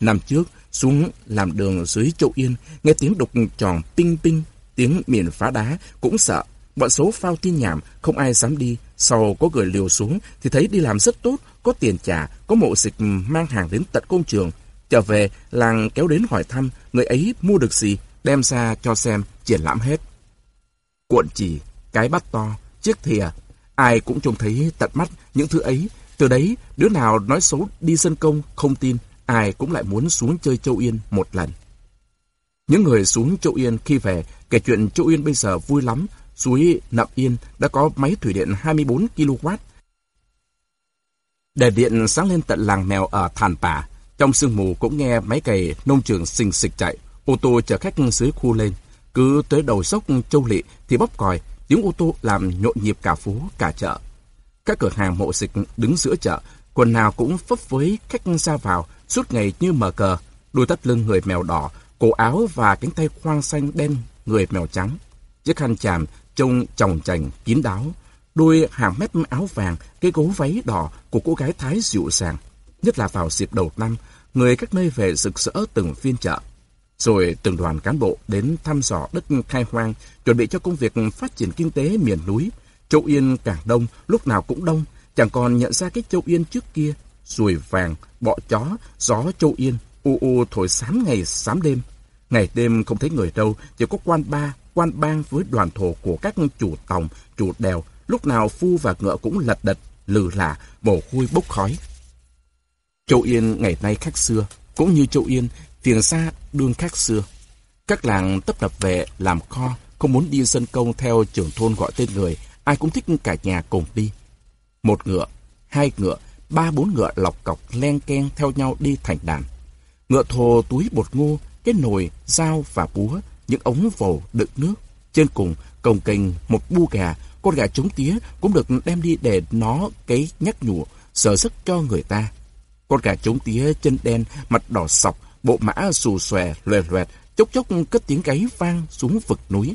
Năm trước, xuống làm đường dưới Châu Yên, nghe tiếng đục tròn ping ping, tiếng miền phá đá, cũng sợ. Bọn số phao tin nhảm, không ai dám đi. Sau có người liều xuống, thì thấy đi làm rất tốt, có tiền trả, có mộ dịch mang hàng đến tận công trường. Trở về, làng kéo đến hỏi thăm, người ấy mua được gì, đem ra cho xem, triển lãm hết. Cuộn chỉ, cái bắt to, chiếc thìa, ai cũng trông thấy tận mắt những thứ ấy. Từ đấy, đứa nào nói xấu đi sân công, không tin, ai cũng lại muốn xuống chơi Châu Yên một lần. Những người xuống Châu Yên khi về kể chuyện Châu Yên bây giờ vui lắm. Suối Nậm Yên đã có máy thủy điện 24 kW. Đèn điện sáng lên tận làng mèo ở Thàn Pả. Trong sương mù cũng nghe máy cày nông trường xình xịch chạy. Ô tô chở khách dưới khu lên. Cứ tới đầu dốc Châu Lị thì bóp còi. Tiếng ô tô làm nhộn nhịp cả phố, cả chợ. Các cửa hàng mộ dịch đứng giữa chợ. Quần nào cũng phấp với khách ra vào suốt ngày như mở cờ, đuôi tắt lưng người mèo đỏ, cổ áo và cánh tay khoang xanh đen người mèo trắng. Chiếc khăn chàm trông chồng trành kín đáo, đôi hàng mép áo vàng, cái gấu váy đỏ của cô gái Thái dịu dàng. Nhất là vào dịp đầu năm, người các nơi về rực rỡ từng phiên chợ. Rồi từng đoàn cán bộ đến thăm dò đất khai hoang, chuẩn bị cho công việc phát triển kinh tế miền núi. Châu Yên càng đông, lúc nào cũng đông, chẳng còn nhận ra cái Châu Yên trước kia ruồi vàng, bọ chó, gió châu yên, u u thổi sáng ngày sám đêm. Ngày đêm không thấy người đâu, chỉ có quan ba, quan bang với đoàn thổ của các chủ tòng, chủ đèo, lúc nào phu và ngựa cũng lật đật, lừ lả, bổ hôi bốc khói. Châu Yên ngày nay khác xưa, cũng như Châu Yên, tiền xa đương khác xưa. Các làng tấp nập về làm kho, không muốn đi sân công theo trưởng thôn gọi tên người, ai cũng thích cả nhà cùng đi. Một ngựa, hai ngựa, ba bốn ngựa lọc cọc len ken theo nhau đi thành đàn. Ngựa thồ túi bột ngô, cái nồi, dao và búa, những ống vồ đựng nước. Trên cùng, cồng kềnh một bu gà, con gà trống tía cũng được đem đi để nó cái nhắc nhủ, sở sức cho người ta. Con gà trống tía chân đen, mặt đỏ sọc, bộ mã xù xòe, loè loẹt, chốc chốc cất tiếng gáy vang xuống vực núi.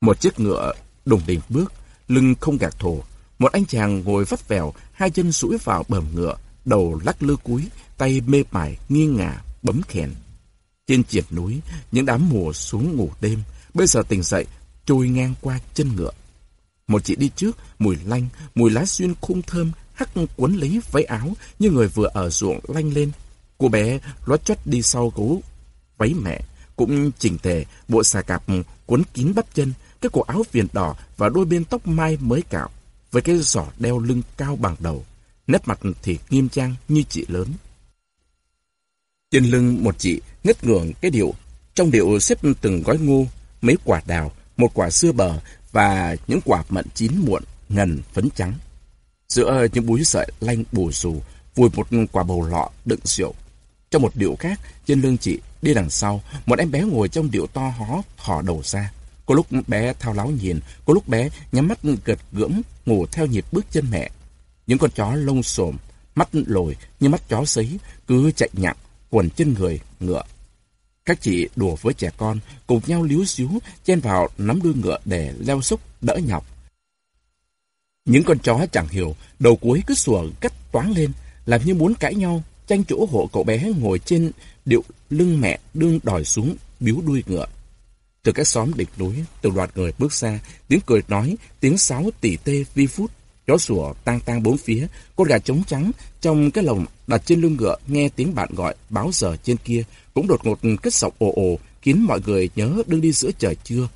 Một chiếc ngựa đùng đỉnh bước, lưng không gạt thổ, một anh chàng ngồi vắt vẻo, hai chân sũi vào bờm ngựa, đầu lắc lư cúi, tay mê mải, nghiêng ngả, bấm khèn. Trên triệt núi, những đám mùa xuống ngủ đêm, bây giờ tỉnh dậy, trôi ngang qua chân ngựa. Một chị đi trước, mùi lanh, mùi lá xuyên khung thơm, hắc quấn lấy váy áo như người vừa ở ruộng lanh lên. Cô bé lót chót đi sau gấu váy mẹ, cũng chỉnh tề, bộ xà cạp cuốn kín bắp chân, cái cổ áo viền đỏ và đôi bên tóc mai mới cạo với cái giỏ đeo lưng cao bằng đầu, nét mặt thì nghiêm trang như chị lớn. Trên lưng một chị ngất ngưởng cái điệu, trong điệu xếp từng gói ngô, mấy quả đào, một quả dưa bờ và những quả mận chín muộn, ngần, phấn trắng. Giữa những búi sợi lanh bù xù, vùi một quả bầu lọ đựng rượu. Trong một điệu khác, trên lưng chị, đi đằng sau, một em bé ngồi trong điệu to hó, thỏ đầu ra. Có lúc bé thao láo nhìn, có lúc bé nhắm mắt gật gưỡng, ngủ theo nhịp bước chân mẹ. Những con chó lông xồm, mắt lồi như mắt chó sấy, cứ chạy nhặng, quần chân người, ngựa. Các chị đùa với trẻ con, cùng nhau líu xíu, chen vào nắm đuôi ngựa để leo xúc, đỡ nhọc. Những con chó chẳng hiểu, đầu cuối cứ sủa cắt toáng lên, làm như muốn cãi nhau, tranh chỗ hộ cậu bé ngồi trên điệu lưng mẹ đương đòi xuống, biếu đuôi ngựa. Từ các xóm đỉnh núi, từ loạt người bước ra, tiếng cười nói, tiếng sáo tỉ tê vi phút, chó sủa tang tang bốn phía, con gà trống trắng trong cái lồng đặt trên lưng ngựa nghe tiếng bạn gọi báo giờ trên kia, cũng đột ngột kết sọc ồ ồ, khiến mọi người nhớ đương đi giữa trời trưa.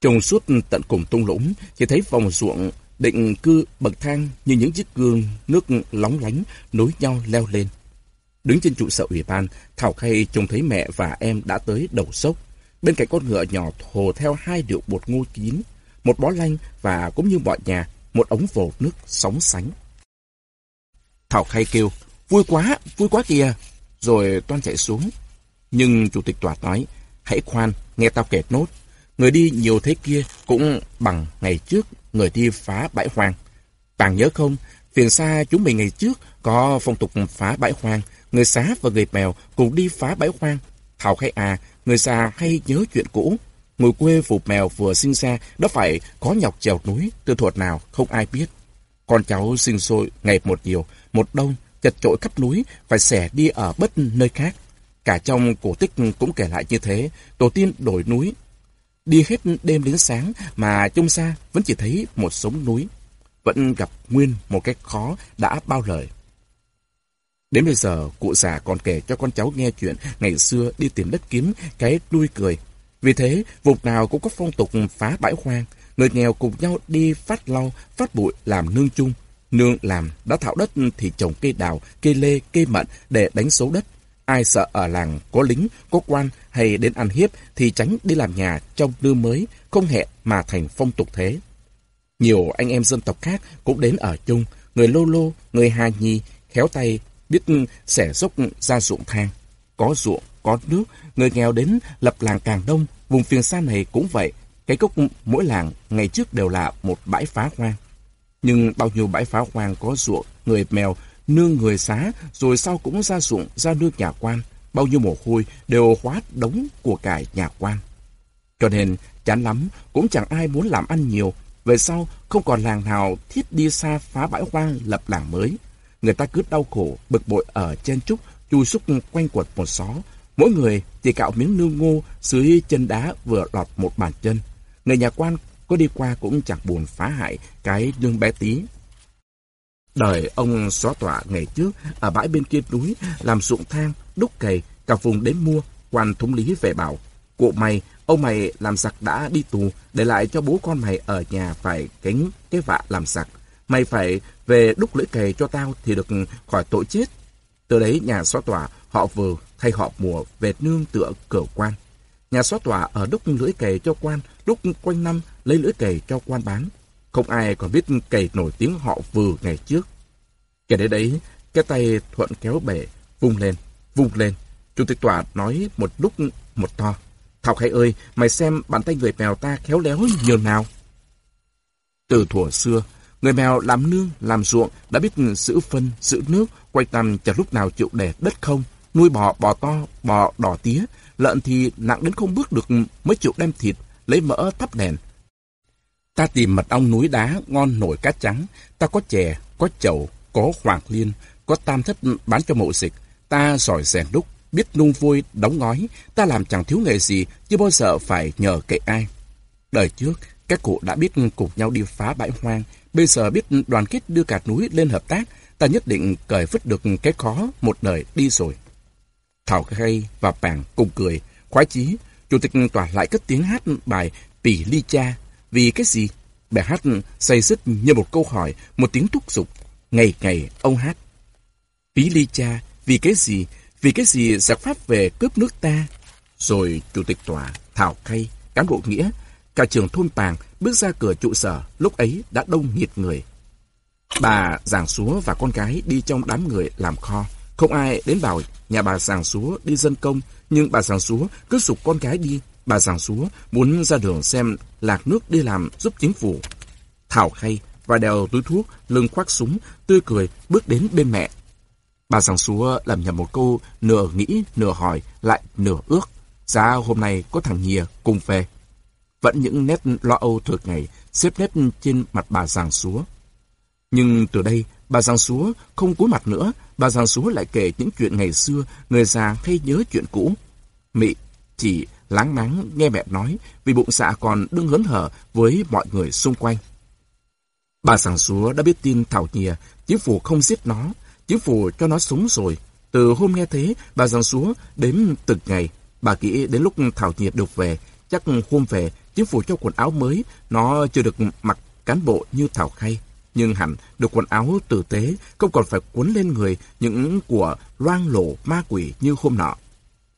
Trông suốt tận cùng tung lũng, chỉ thấy vòng ruộng định cư bậc thang như những chiếc gương nước lóng lánh nối nhau leo lên. Đứng trên trụ sở ủy ban, Thảo Khay trông thấy mẹ và em đã tới đầu sốc. Bên cạnh con ngựa nhỏ thồ theo hai điệu bột ngô kín, một bó lanh và cũng như mọi nhà, một ống vồ nước sóng sánh. Thảo Khay kêu, vui quá, vui quá kìa, rồi toan chạy xuống. Nhưng chủ tịch tòa nói, hãy khoan, nghe tao kể nốt. Người đi nhiều thế kia cũng bằng ngày trước người đi phá bãi hoang. Bạn nhớ không, phiền xa chúng mình ngày trước có phong tục phá bãi hoang, người xá và người mèo cùng đi phá bãi hoang. Thảo khai à, người già hay nhớ chuyện cũ. Người quê phụ mèo vừa sinh ra đã phải có nhọc trèo núi, từ thuật nào không ai biết. Con cháu sinh sôi ngày một nhiều, một đông, chật chội khắp núi, phải xẻ đi ở bất nơi khác. Cả trong cổ tích cũng kể lại như thế, tổ tiên đổi núi. Đi hết đêm đến sáng mà trông xa vẫn chỉ thấy một sống núi. Vẫn gặp nguyên một cái khó đã bao lời. Đến bây giờ, cụ già còn kể cho con cháu nghe chuyện ngày xưa đi tìm đất kiếm cái đuôi cười. Vì thế, vùng nào cũng có phong tục phá bãi hoang. Người nghèo cùng nhau đi phát lau, phát bụi làm nương chung. Nương làm đã thạo đất thì trồng cây đào, cây lê, cây mận để đánh số đất. Ai sợ ở làng có lính, có quan hay đến ăn hiếp thì tránh đi làm nhà trong đưa mới, không hẹn mà thành phong tục thế. Nhiều anh em dân tộc khác cũng đến ở chung, người Lô Lô, người Hà Nhi, khéo tay biết xẻ dốc ra ruộng thang. Có ruộng, có nước, người nghèo đến lập làng càng đông, vùng phiền xa này cũng vậy. Cái cốc mỗi làng ngày trước đều là một bãi phá hoang. Nhưng bao nhiêu bãi phá hoang có ruộng, người mèo, nương người xá, rồi sau cũng ra ruộng, ra nương nhà quan. Bao nhiêu mồ hôi đều hóa đống của cải nhà quan. Cho nên, chán lắm, cũng chẳng ai muốn làm ăn nhiều. Về sau, không còn làng nào thiết đi xa phá bãi hoang lập làng mới. Người ta cứ đau khổ, bực bội ở trên trúc, chui xúc quanh quật một xó. Mỗi người chỉ cạo miếng nương ngô dưới chân đá vừa lọt một bàn chân. Người nhà quan có đi qua cũng chẳng buồn phá hại cái nương bé tí. Đời ông xóa tọa ngày trước ở bãi bên kia núi làm ruộng thang, đúc cày, cả vùng đến mua, quan thống lý về bảo. Cụ mày, ông mày làm giặc đã đi tù, để lại cho bố con mày ở nhà phải cánh cái vạ làm giặc. Mày phải về đúc lưỡi cày cho tao thì được khỏi tội chết. Từ đấy nhà xóa tòa họ vừa thay họ mùa về nương tựa cửa quan. Nhà xóa tòa ở đúc lưỡi cày cho quan, đúc quanh năm lấy lưỡi cày cho quan bán. Không ai còn biết cày nổi tiếng họ vừa ngày trước. Kể đến đấy, cái tay thuận kéo bể, vung lên, vung lên. Chủ tịch tòa nói một lúc một to. Thảo hay ơi, mày xem bàn tay người mèo ta khéo léo như nào. Từ thuở xưa, Người mèo làm nương, làm ruộng, đã biết giữ phân, giữ nước, quay tằm, chẳng lúc nào chịu để đất không. Nuôi bò, bò to, bò đỏ tía, lợn thì nặng đến không bước được mới chịu đem thịt, lấy mỡ thắp đèn. Ta tìm mật ong núi đá, ngon nổi cá trắng. Ta có chè, có chậu, có hoàng liên, có tam thất bán cho mộ dịch. Ta giỏi rèn đúc, biết nung vui đóng ngói. Ta làm chẳng thiếu nghề gì, chứ bao giờ phải nhờ cậy ai. Đời trước, các cụ đã biết cùng nhau đi phá bãi hoang, Bây giờ biết đoàn kết đưa cả núi lên hợp tác, ta nhất định cởi vứt được cái khó một đời đi rồi. Thảo Khay và Bàng cùng cười, khoái chí. Chủ tịch tòa lại cất tiếng hát bài Tỷ Ly Cha. Vì cái gì? bà hát say dứt như một câu hỏi, một tiếng thúc giục. Ngày ngày ông hát. Phí Ly Cha, vì cái gì? Vì cái gì giặc Pháp về cướp nước ta? Rồi chủ tịch tòa Thảo Khay, cán bộ nghĩa, Cả trường thôn Pàng bước ra cửa trụ sở, lúc ấy đã đông nghịt người. Bà giảng súa và con gái đi trong đám người làm kho. Không ai đến bảo nhà bà giảng súa đi dân công, nhưng bà giảng súa cứ sụp con gái đi. Bà giàng súa muốn ra đường xem lạc nước đi làm giúp chính phủ. Thảo khay và đeo túi thuốc, lưng khoác súng, tươi cười bước đến bên mẹ. Bà giàng súa làm nhầm một câu nửa nghĩ, nửa hỏi, lại nửa ước. Giá hôm nay có thằng Nhìa cùng về. Vẫn những nét lo âu thường ngày xếp nét trên mặt bà giàng súa. Nhưng từ đây, bà giàng Súa không cúi mặt nữa, bà giàng Súa lại kể những chuyện ngày xưa, người già hay nhớ chuyện cũ. Mị chỉ láng máng nghe mẹ nói, vì bụng dạ còn đương hớn hở với mọi người xung quanh. Bà sàng Súa đã biết tin Thảo Nhìa, chính phủ không giết nó, chính phủ cho nó sống rồi. Từ hôm nghe thế, bà sàng Súa đếm từng ngày, bà nghĩ đến lúc Thảo Nhìa được về, chắc hôm về, chính phủ cho quần áo mới, nó chưa được mặc cán bộ như Thảo Khay nhưng hẳn được quần áo tử tế, không còn phải cuốn lên người những của loang lổ ma quỷ như hôm nọ.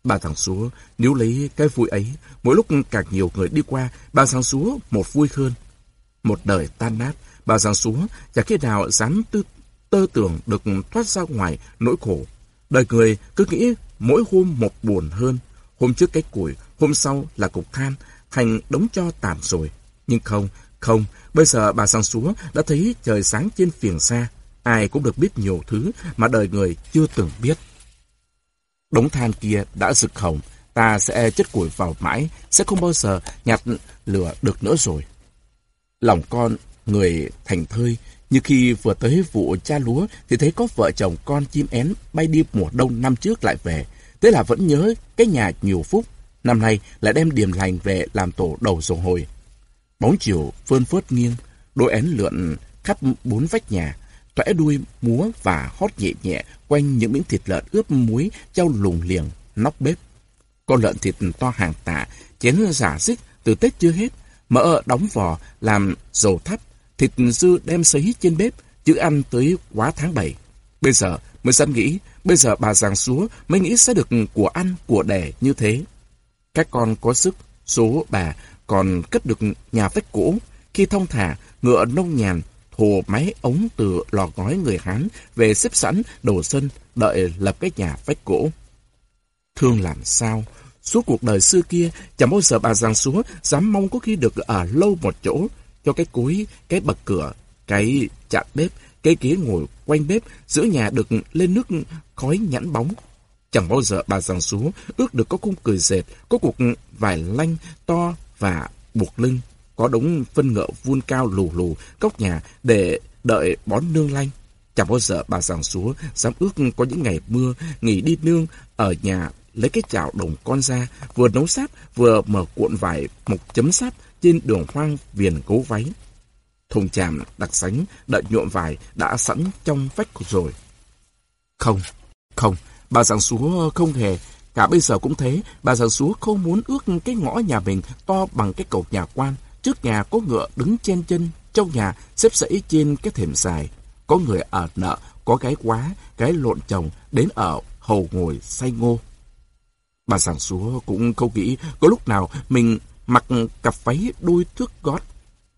Bà thằng Súa nếu lấy cái vui ấy, mỗi lúc càng nhiều người đi qua, bà thằng Súa một vui hơn. Một đời tan nát, bà thằng Súa chả khi nào dám tư, tơ tưởng được thoát ra ngoài nỗi khổ. Đời người cứ nghĩ mỗi hôm một buồn hơn. Hôm trước cái củi, hôm sau là cục than, thành đống cho tạm rồi. Nhưng không, không, bây giờ bà Sang Súa đã thấy trời sáng trên phiền xa. Ai cũng được biết nhiều thứ mà đời người chưa từng biết. Đống than kia đã rực hồng, ta sẽ chất củi vào mãi, sẽ không bao giờ nhặt lửa được nữa rồi. Lòng con, người thành thơi, như khi vừa tới vụ cha lúa thì thấy có vợ chồng con chim én bay đi mùa đông năm trước lại về. Thế là vẫn nhớ cái nhà nhiều phúc. Năm nay lại đem điểm lành về làm tổ đầu dầu hồi. Bóng chiều phơn phớt nghiêng, đôi én lượn khắp bốn vách nhà, toẻ đuôi múa và hót nhẹ nhẹ quanh những miếng thịt lợn ướp muối trao lùng liền nóc bếp. Con lợn thịt to hàng tạ, chén giả xích từ Tết chưa hết, mỡ đóng vò làm dầu thắp, thịt dư đem sấy trên bếp, chứ ăn tới quá tháng 7. Bây giờ mới dám nghĩ, bây giờ bà giàng xúa mới nghĩ sẽ được của ăn, của đẻ như thế. Các con có sức, số bà còn cất được nhà vách cũ. Khi thông thả, ngựa nông nhàn, hồ máy ống từ lò gói người Hán về xếp sẵn đồ sân, đợi lập cái nhà vách gỗ Thương làm sao? Suốt cuộc đời xưa kia, chẳng bao giờ bà Giang Súa dám mong có khi được ở lâu một chỗ, cho cái cối, cái bậc cửa, cái chạm bếp, cái ghế ngồi quanh bếp, giữa nhà được lên nước khói nhẵn bóng. Chẳng bao giờ bà Giang Súa ước được có khung cười dệt, có cuộc vải lanh to và buộc lưng, có đống phân ngựa vuông cao lù lù góc nhà để đợi bón nương lanh. Chẳng bao giờ bà giảng súa dám ước có những ngày mưa nghỉ đi nương ở nhà lấy cái chảo đồng con ra, vừa nấu sáp vừa mở cuộn vải một chấm sáp trên đường hoang viền gấu váy. Thùng chàm đặc sánh đợi nhuộm vải đã sẵn trong vách rồi. Không, không, bà giảng súa không hề Cả bây giờ cũng thế, bà giảng súa không muốn ước cái ngõ nhà mình to bằng cái cầu nhà quan. Trước nhà có ngựa đứng trên chân, trong nhà xếp sẫy trên cái thềm dài. Có người ở nợ, có gái quá, gái lộn chồng, đến ở hầu ngồi say ngô. Bà sàng súa cũng không nghĩ có lúc nào mình mặc cặp váy đôi thước gót,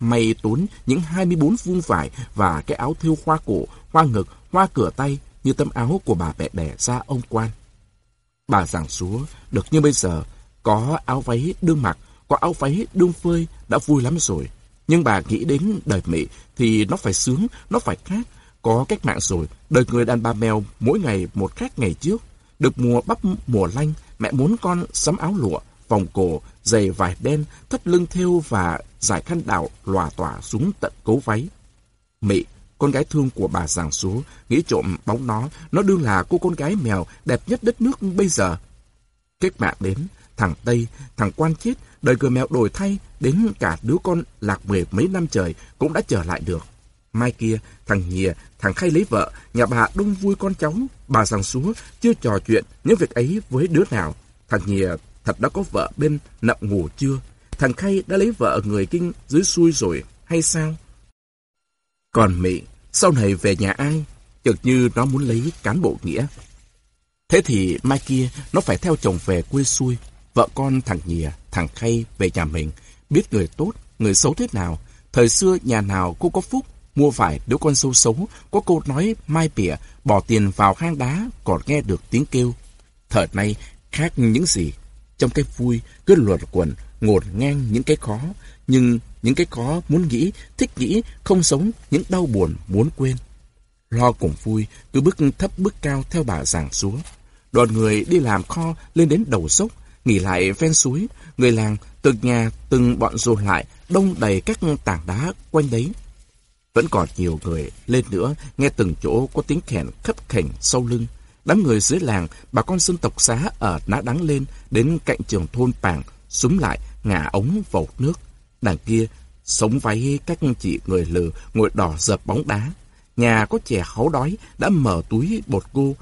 may tốn những 24 vuông vải và cái áo thêu hoa cổ, hoa ngực, hoa cửa tay như tấm áo của bà mẹ đẻ ra ông quan. Bà giảng súa, được như bây giờ, có áo váy đương mặc, có áo váy đương phơi, đã vui lắm rồi. Nhưng bà nghĩ đến đời mẹ thì nó phải sướng, nó phải khác. Có cách mạng rồi, đời người đàn bà mèo mỗi ngày một khác ngày trước. Được mùa bắp mùa lanh, mẹ muốn con sắm áo lụa, vòng cổ, giày vải đen, thắt lưng thêu và giải khăn đảo lòa tỏa xuống tận cấu váy. mẹ con gái thương của bà giàng số, nghĩ trộm bóng nó, nó đương là cô con gái mèo đẹp nhất đất nước bây giờ. cách mạng đến, thằng Tây, thằng quan chết, đời cửa mèo đổi thay, đến cả đứa con lạc mười mấy năm trời cũng đã trở lại được. Mai kia, thằng Nhìa, thằng Khay lấy vợ, nhà bà đông vui con cháu, bà rằng súa chưa trò chuyện những việc ấy với đứa nào. Thằng Nhìa thật đã có vợ bên nậm ngủ chưa? Thằng Khay đã lấy vợ người kinh dưới xuôi rồi hay sao? Còn Mỹ, sau này về nhà ai? Chợt như nó muốn lấy cán bộ nghĩa. Thế thì mai kia nó phải theo chồng về quê xuôi. Vợ con thằng Nhìa, thằng Khay về nhà mình. biết người tốt, người xấu thế nào. Thời xưa nhà nào cũng có phúc, mua phải đứa con sâu xấu, có câu nói mai pỉa, bỏ tiền vào hang đá, còn nghe được tiếng kêu. Thời nay, khác những gì. Trong cái vui, cứ luẩn quẩn, ngột ngang những cái khó, nhưng những cái khó muốn nghĩ, thích nghĩ, không sống, những đau buồn muốn quên. Lo cùng vui, cứ bước thấp bước cao theo bà giảng xuống. Đoàn người đi làm kho lên đến đầu dốc, nghỉ lại ven suối. Người làng từng nhà từng bọn dồn lại, đông đầy các tảng đá quanh đấy. Vẫn còn nhiều người lên nữa, nghe từng chỗ có tiếng khèn khấp khảnh sau lưng. Đám người dưới làng, bà con dân tộc xá ở ná đắng lên, đến cạnh trường thôn Pàng, súng lại, ngả ống vào nước. Đằng kia, sống váy các chị người lừ ngồi đỏ dập bóng đá. Nhà có trẻ háu đói, đã mở túi bột cô.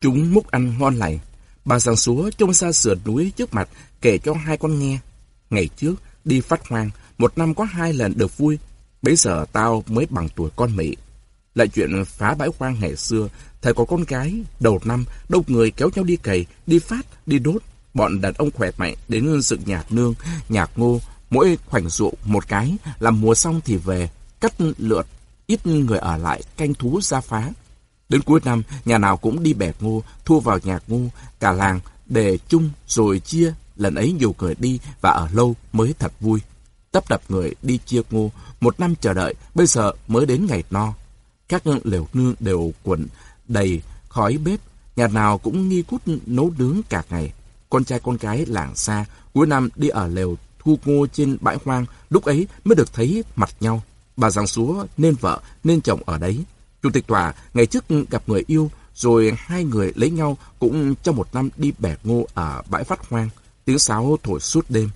Chúng múc ăn ngon lành. Bà sàng súa trông xa sườn núi trước mặt, kể cho hai con nghe. Ngày trước, đi phát hoang, một năm có hai lần được vui. Bây giờ tao mới bằng tuổi con Mỹ. Lại chuyện phá bãi hoang ngày xưa, thầy có con gái, đầu năm, đâu người kéo nhau đi cày, đi phát, đi đốt. Bọn đàn ông khỏe mạnh đến sự nhạc nương, nhạc ngô, mỗi khoảnh ruộng một cái, làm mùa xong thì về, cắt lượt, ít người ở lại canh thú ra phá. Đến cuối năm, nhà nào cũng đi bẻ ngô, thu vào nhà ngô, cả làng để chung rồi chia, lần ấy nhiều người đi và ở lâu mới thật vui. Tấp đập người đi chia ngô, một năm chờ đợi, bây giờ mới đến ngày no. Các lều nương đều quẩn đầy khói bếp, nhà nào cũng nghi cút nấu nướng cả ngày. Con trai con gái làng xa, cuối năm đi ở lều thu ngô trên bãi hoang, lúc ấy mới được thấy mặt nhau. Bà giang xúa nên vợ, nên chồng ở đấy. Chủ tịch tòa ngày trước gặp người yêu, rồi hai người lấy nhau cũng trong một năm đi bẻ ngô ở bãi phát hoang. Tiếng sáo thổi suốt đêm.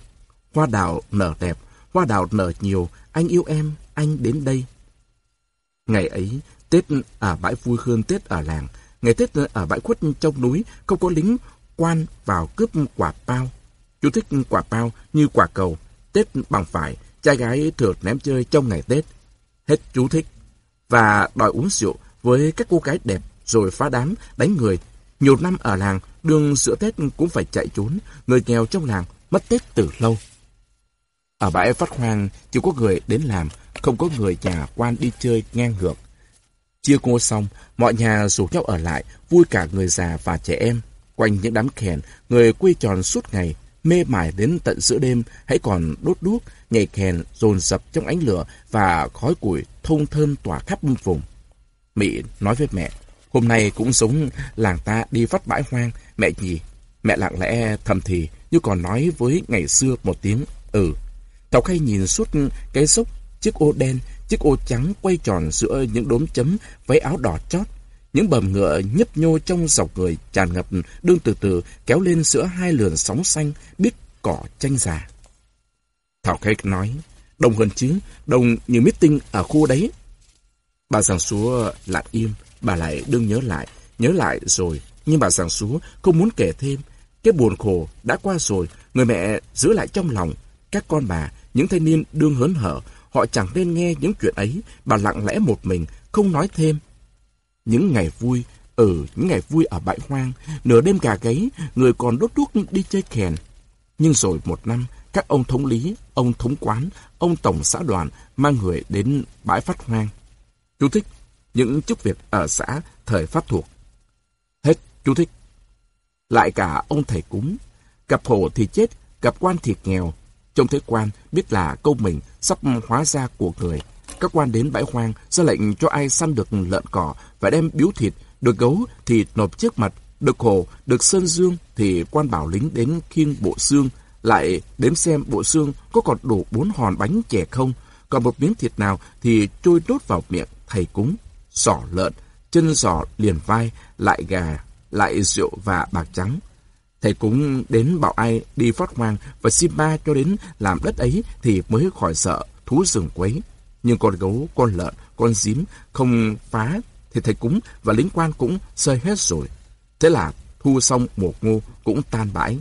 Hoa đào nở đẹp, hoa đào nở nhiều, anh yêu em, anh đến đây. Ngày ấy, Tết ở bãi vui hơn Tết ở làng. Ngày Tết ở bãi khuất trong núi, không có lính quan vào cướp quả bao. Chú thích quả bao như quả cầu, Tết bằng phải, trai gái thường ném chơi trong ngày Tết. Hết chú thích. Và đòi uống rượu với các cô gái đẹp rồi phá đám, đánh người. Nhiều năm ở làng, đường giữa Tết cũng phải chạy trốn, người nghèo trong làng mất Tết từ lâu. Ở bãi phát hoang, chỉ có người đến làm, không có người nhà quan đi chơi ngang ngược. Chia cô xong, mọi nhà rủ nhau ở lại, vui cả người già và trẻ em. Quanh những đám khèn, người quây tròn suốt ngày, mê mải đến tận giữa đêm, hãy còn đốt đuốc, nhảy khèn, dồn dập trong ánh lửa và khói củi thông thơm tỏa khắp vùng. Mỹ nói với mẹ, hôm nay cũng giống làng ta đi vắt bãi hoang, mẹ nhỉ. Mẹ lặng lẽ thầm thì, như còn nói với ngày xưa một tiếng, ừ. Thảo khay nhìn suốt cái dốc, chiếc ô đen, chiếc ô trắng quay tròn giữa những đốm chấm, váy áo đỏ chót, những bầm ngựa nhấp nhô trong dọc người tràn ngập đương từ từ kéo lên giữa hai lườn sóng xanh biết cỏ chanh già. Thảo Khách nói, đông hơn chứ, đông như meeting ở khu đấy. Bà giảng xúa lặng im, bà lại đương nhớ lại, nhớ lại rồi, nhưng bà giảng xúa không muốn kể thêm. Cái buồn khổ đã qua rồi, người mẹ giữ lại trong lòng. Các con bà, những thanh niên đương hớn hở, họ chẳng nên nghe những chuyện ấy, bà lặng lẽ một mình, không nói thêm. Những ngày vui, ừ, những ngày vui ở bãi hoang, nửa đêm gà gáy, người còn đốt thuốc đi chơi kèn. Nhưng rồi một năm, các ông thống lý, ông thống quán, ông tổng xã đoàn mang người đến bãi phát hoang. Chú thích, những chức việc ở xã thời pháp thuộc. Hết chú thích. Lại cả ông thầy cúng, gặp hồ thì chết, gặp quan thì nghèo. Trông thấy quan biết là câu mình sắp hóa ra của người. Các quan đến bãi hoang ra lệnh cho ai săn được lợn cỏ phải đem biếu thịt, được gấu thì nộp trước mặt, được hồ được sơn dương thì quan bảo lính đến khiêng bộ xương, lại đếm xem bộ xương có còn đủ bốn hòn bánh chè không, còn một miếng thịt nào thì trôi đốt vào miệng thầy cúng, sỏ lợn, chân giò liền vai, lại gà, lại rượu và bạc trắng. Thầy cúng đến bảo ai đi phát hoang và xin ba cho đến làm đất ấy thì mới khỏi sợ thú rừng quấy. Nhưng con gấu, con lợn, con dím không phá thì thầy cúng và lính quan cũng rơi hết rồi. Thế là thu xong một ngô cũng tan bãi.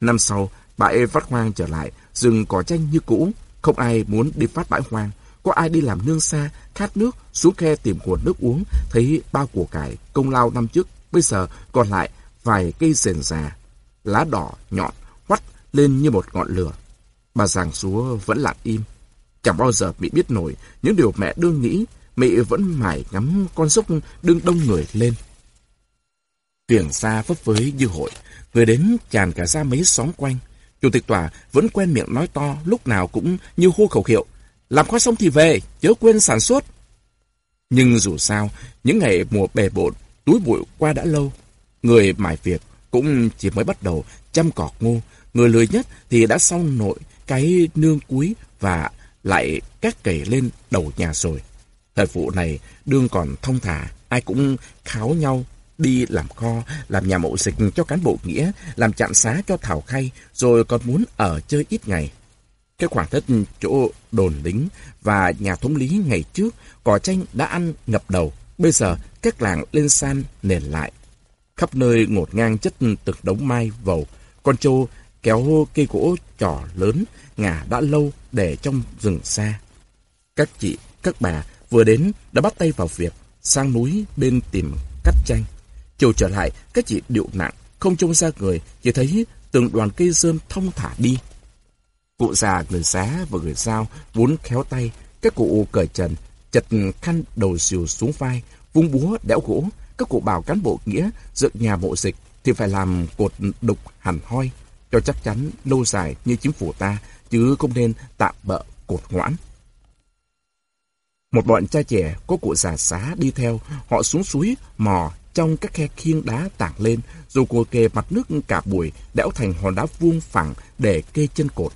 Năm sau, bãi phát hoang trở lại, rừng cỏ tranh như cũ, không ai muốn đi phát bãi hoang. Có ai đi làm nương xa, khát nước, xuống khe tìm nguồn nước uống, thấy bao của cải, công lao năm trước, bây giờ còn lại vài cây sền già, lá đỏ, nhọn, hoắt lên như một ngọn lửa. Bà giàng xúa vẫn lặng im. Chẳng bao giờ bị biết nổi những điều mẹ đương nghĩ, mẹ vẫn mải ngắm con dốc đương đông người lên. Tiền xa phấp với như hội, người đến tràn cả ra mấy xóm quanh. Chủ tịch tòa vẫn quen miệng nói to, lúc nào cũng như hô khẩu hiệu. Làm khoa xong thì về, chớ quên sản xuất. Nhưng dù sao, những ngày mùa bề bộn, túi bụi qua đã lâu. Người mải việc cũng chỉ mới bắt đầu chăm cọt ngô. Người lười nhất thì đã xong nội cái nương cuối và lại cắt cày lên đầu nhà rồi. Thời vụ này đương còn thông thả, ai cũng kháo nhau đi làm kho, làm nhà mậu dịch cho cán bộ nghĩa, làm chạm xá cho Thảo Khay, rồi còn muốn ở chơi ít ngày. Cái khoảng đất chỗ đồn lính và nhà thống lý ngày trước, cỏ tranh đã ăn ngập đầu. Bây giờ, các làng lên san nền lại. Khắp nơi ngột ngang chất từng đống mai vầu. Con trâu kéo cây gỗ trò lớn, ngả đã lâu để trong rừng xa. Các chị, các bà vừa đến đã bắt tay vào việc, sang núi bên tìm cắt tranh. Chiều trở lại, các chị điệu nặng, không trông ra người, chỉ thấy từng đoàn cây sơn thông thả đi. Cụ già, người xá và người sao vốn khéo tay, các cụ cởi trần, chật khăn đầu xìu xuống vai, vung búa đẽo gỗ. Các cụ bảo cán bộ nghĩa dựng nhà bộ dịch thì phải làm cột đục hẳn hoi, cho chắc chắn lâu dài như chính phủ ta, chứ không nên tạm bợ cột ngoãn. Một bọn trai trẻ có cụ già xá đi theo, họ xuống suối, mò trong các khe khiên đá tảng lên, rồi cua kề mặt nước cả buổi, đẽo thành hòn đá vuông phẳng để kê chân cột.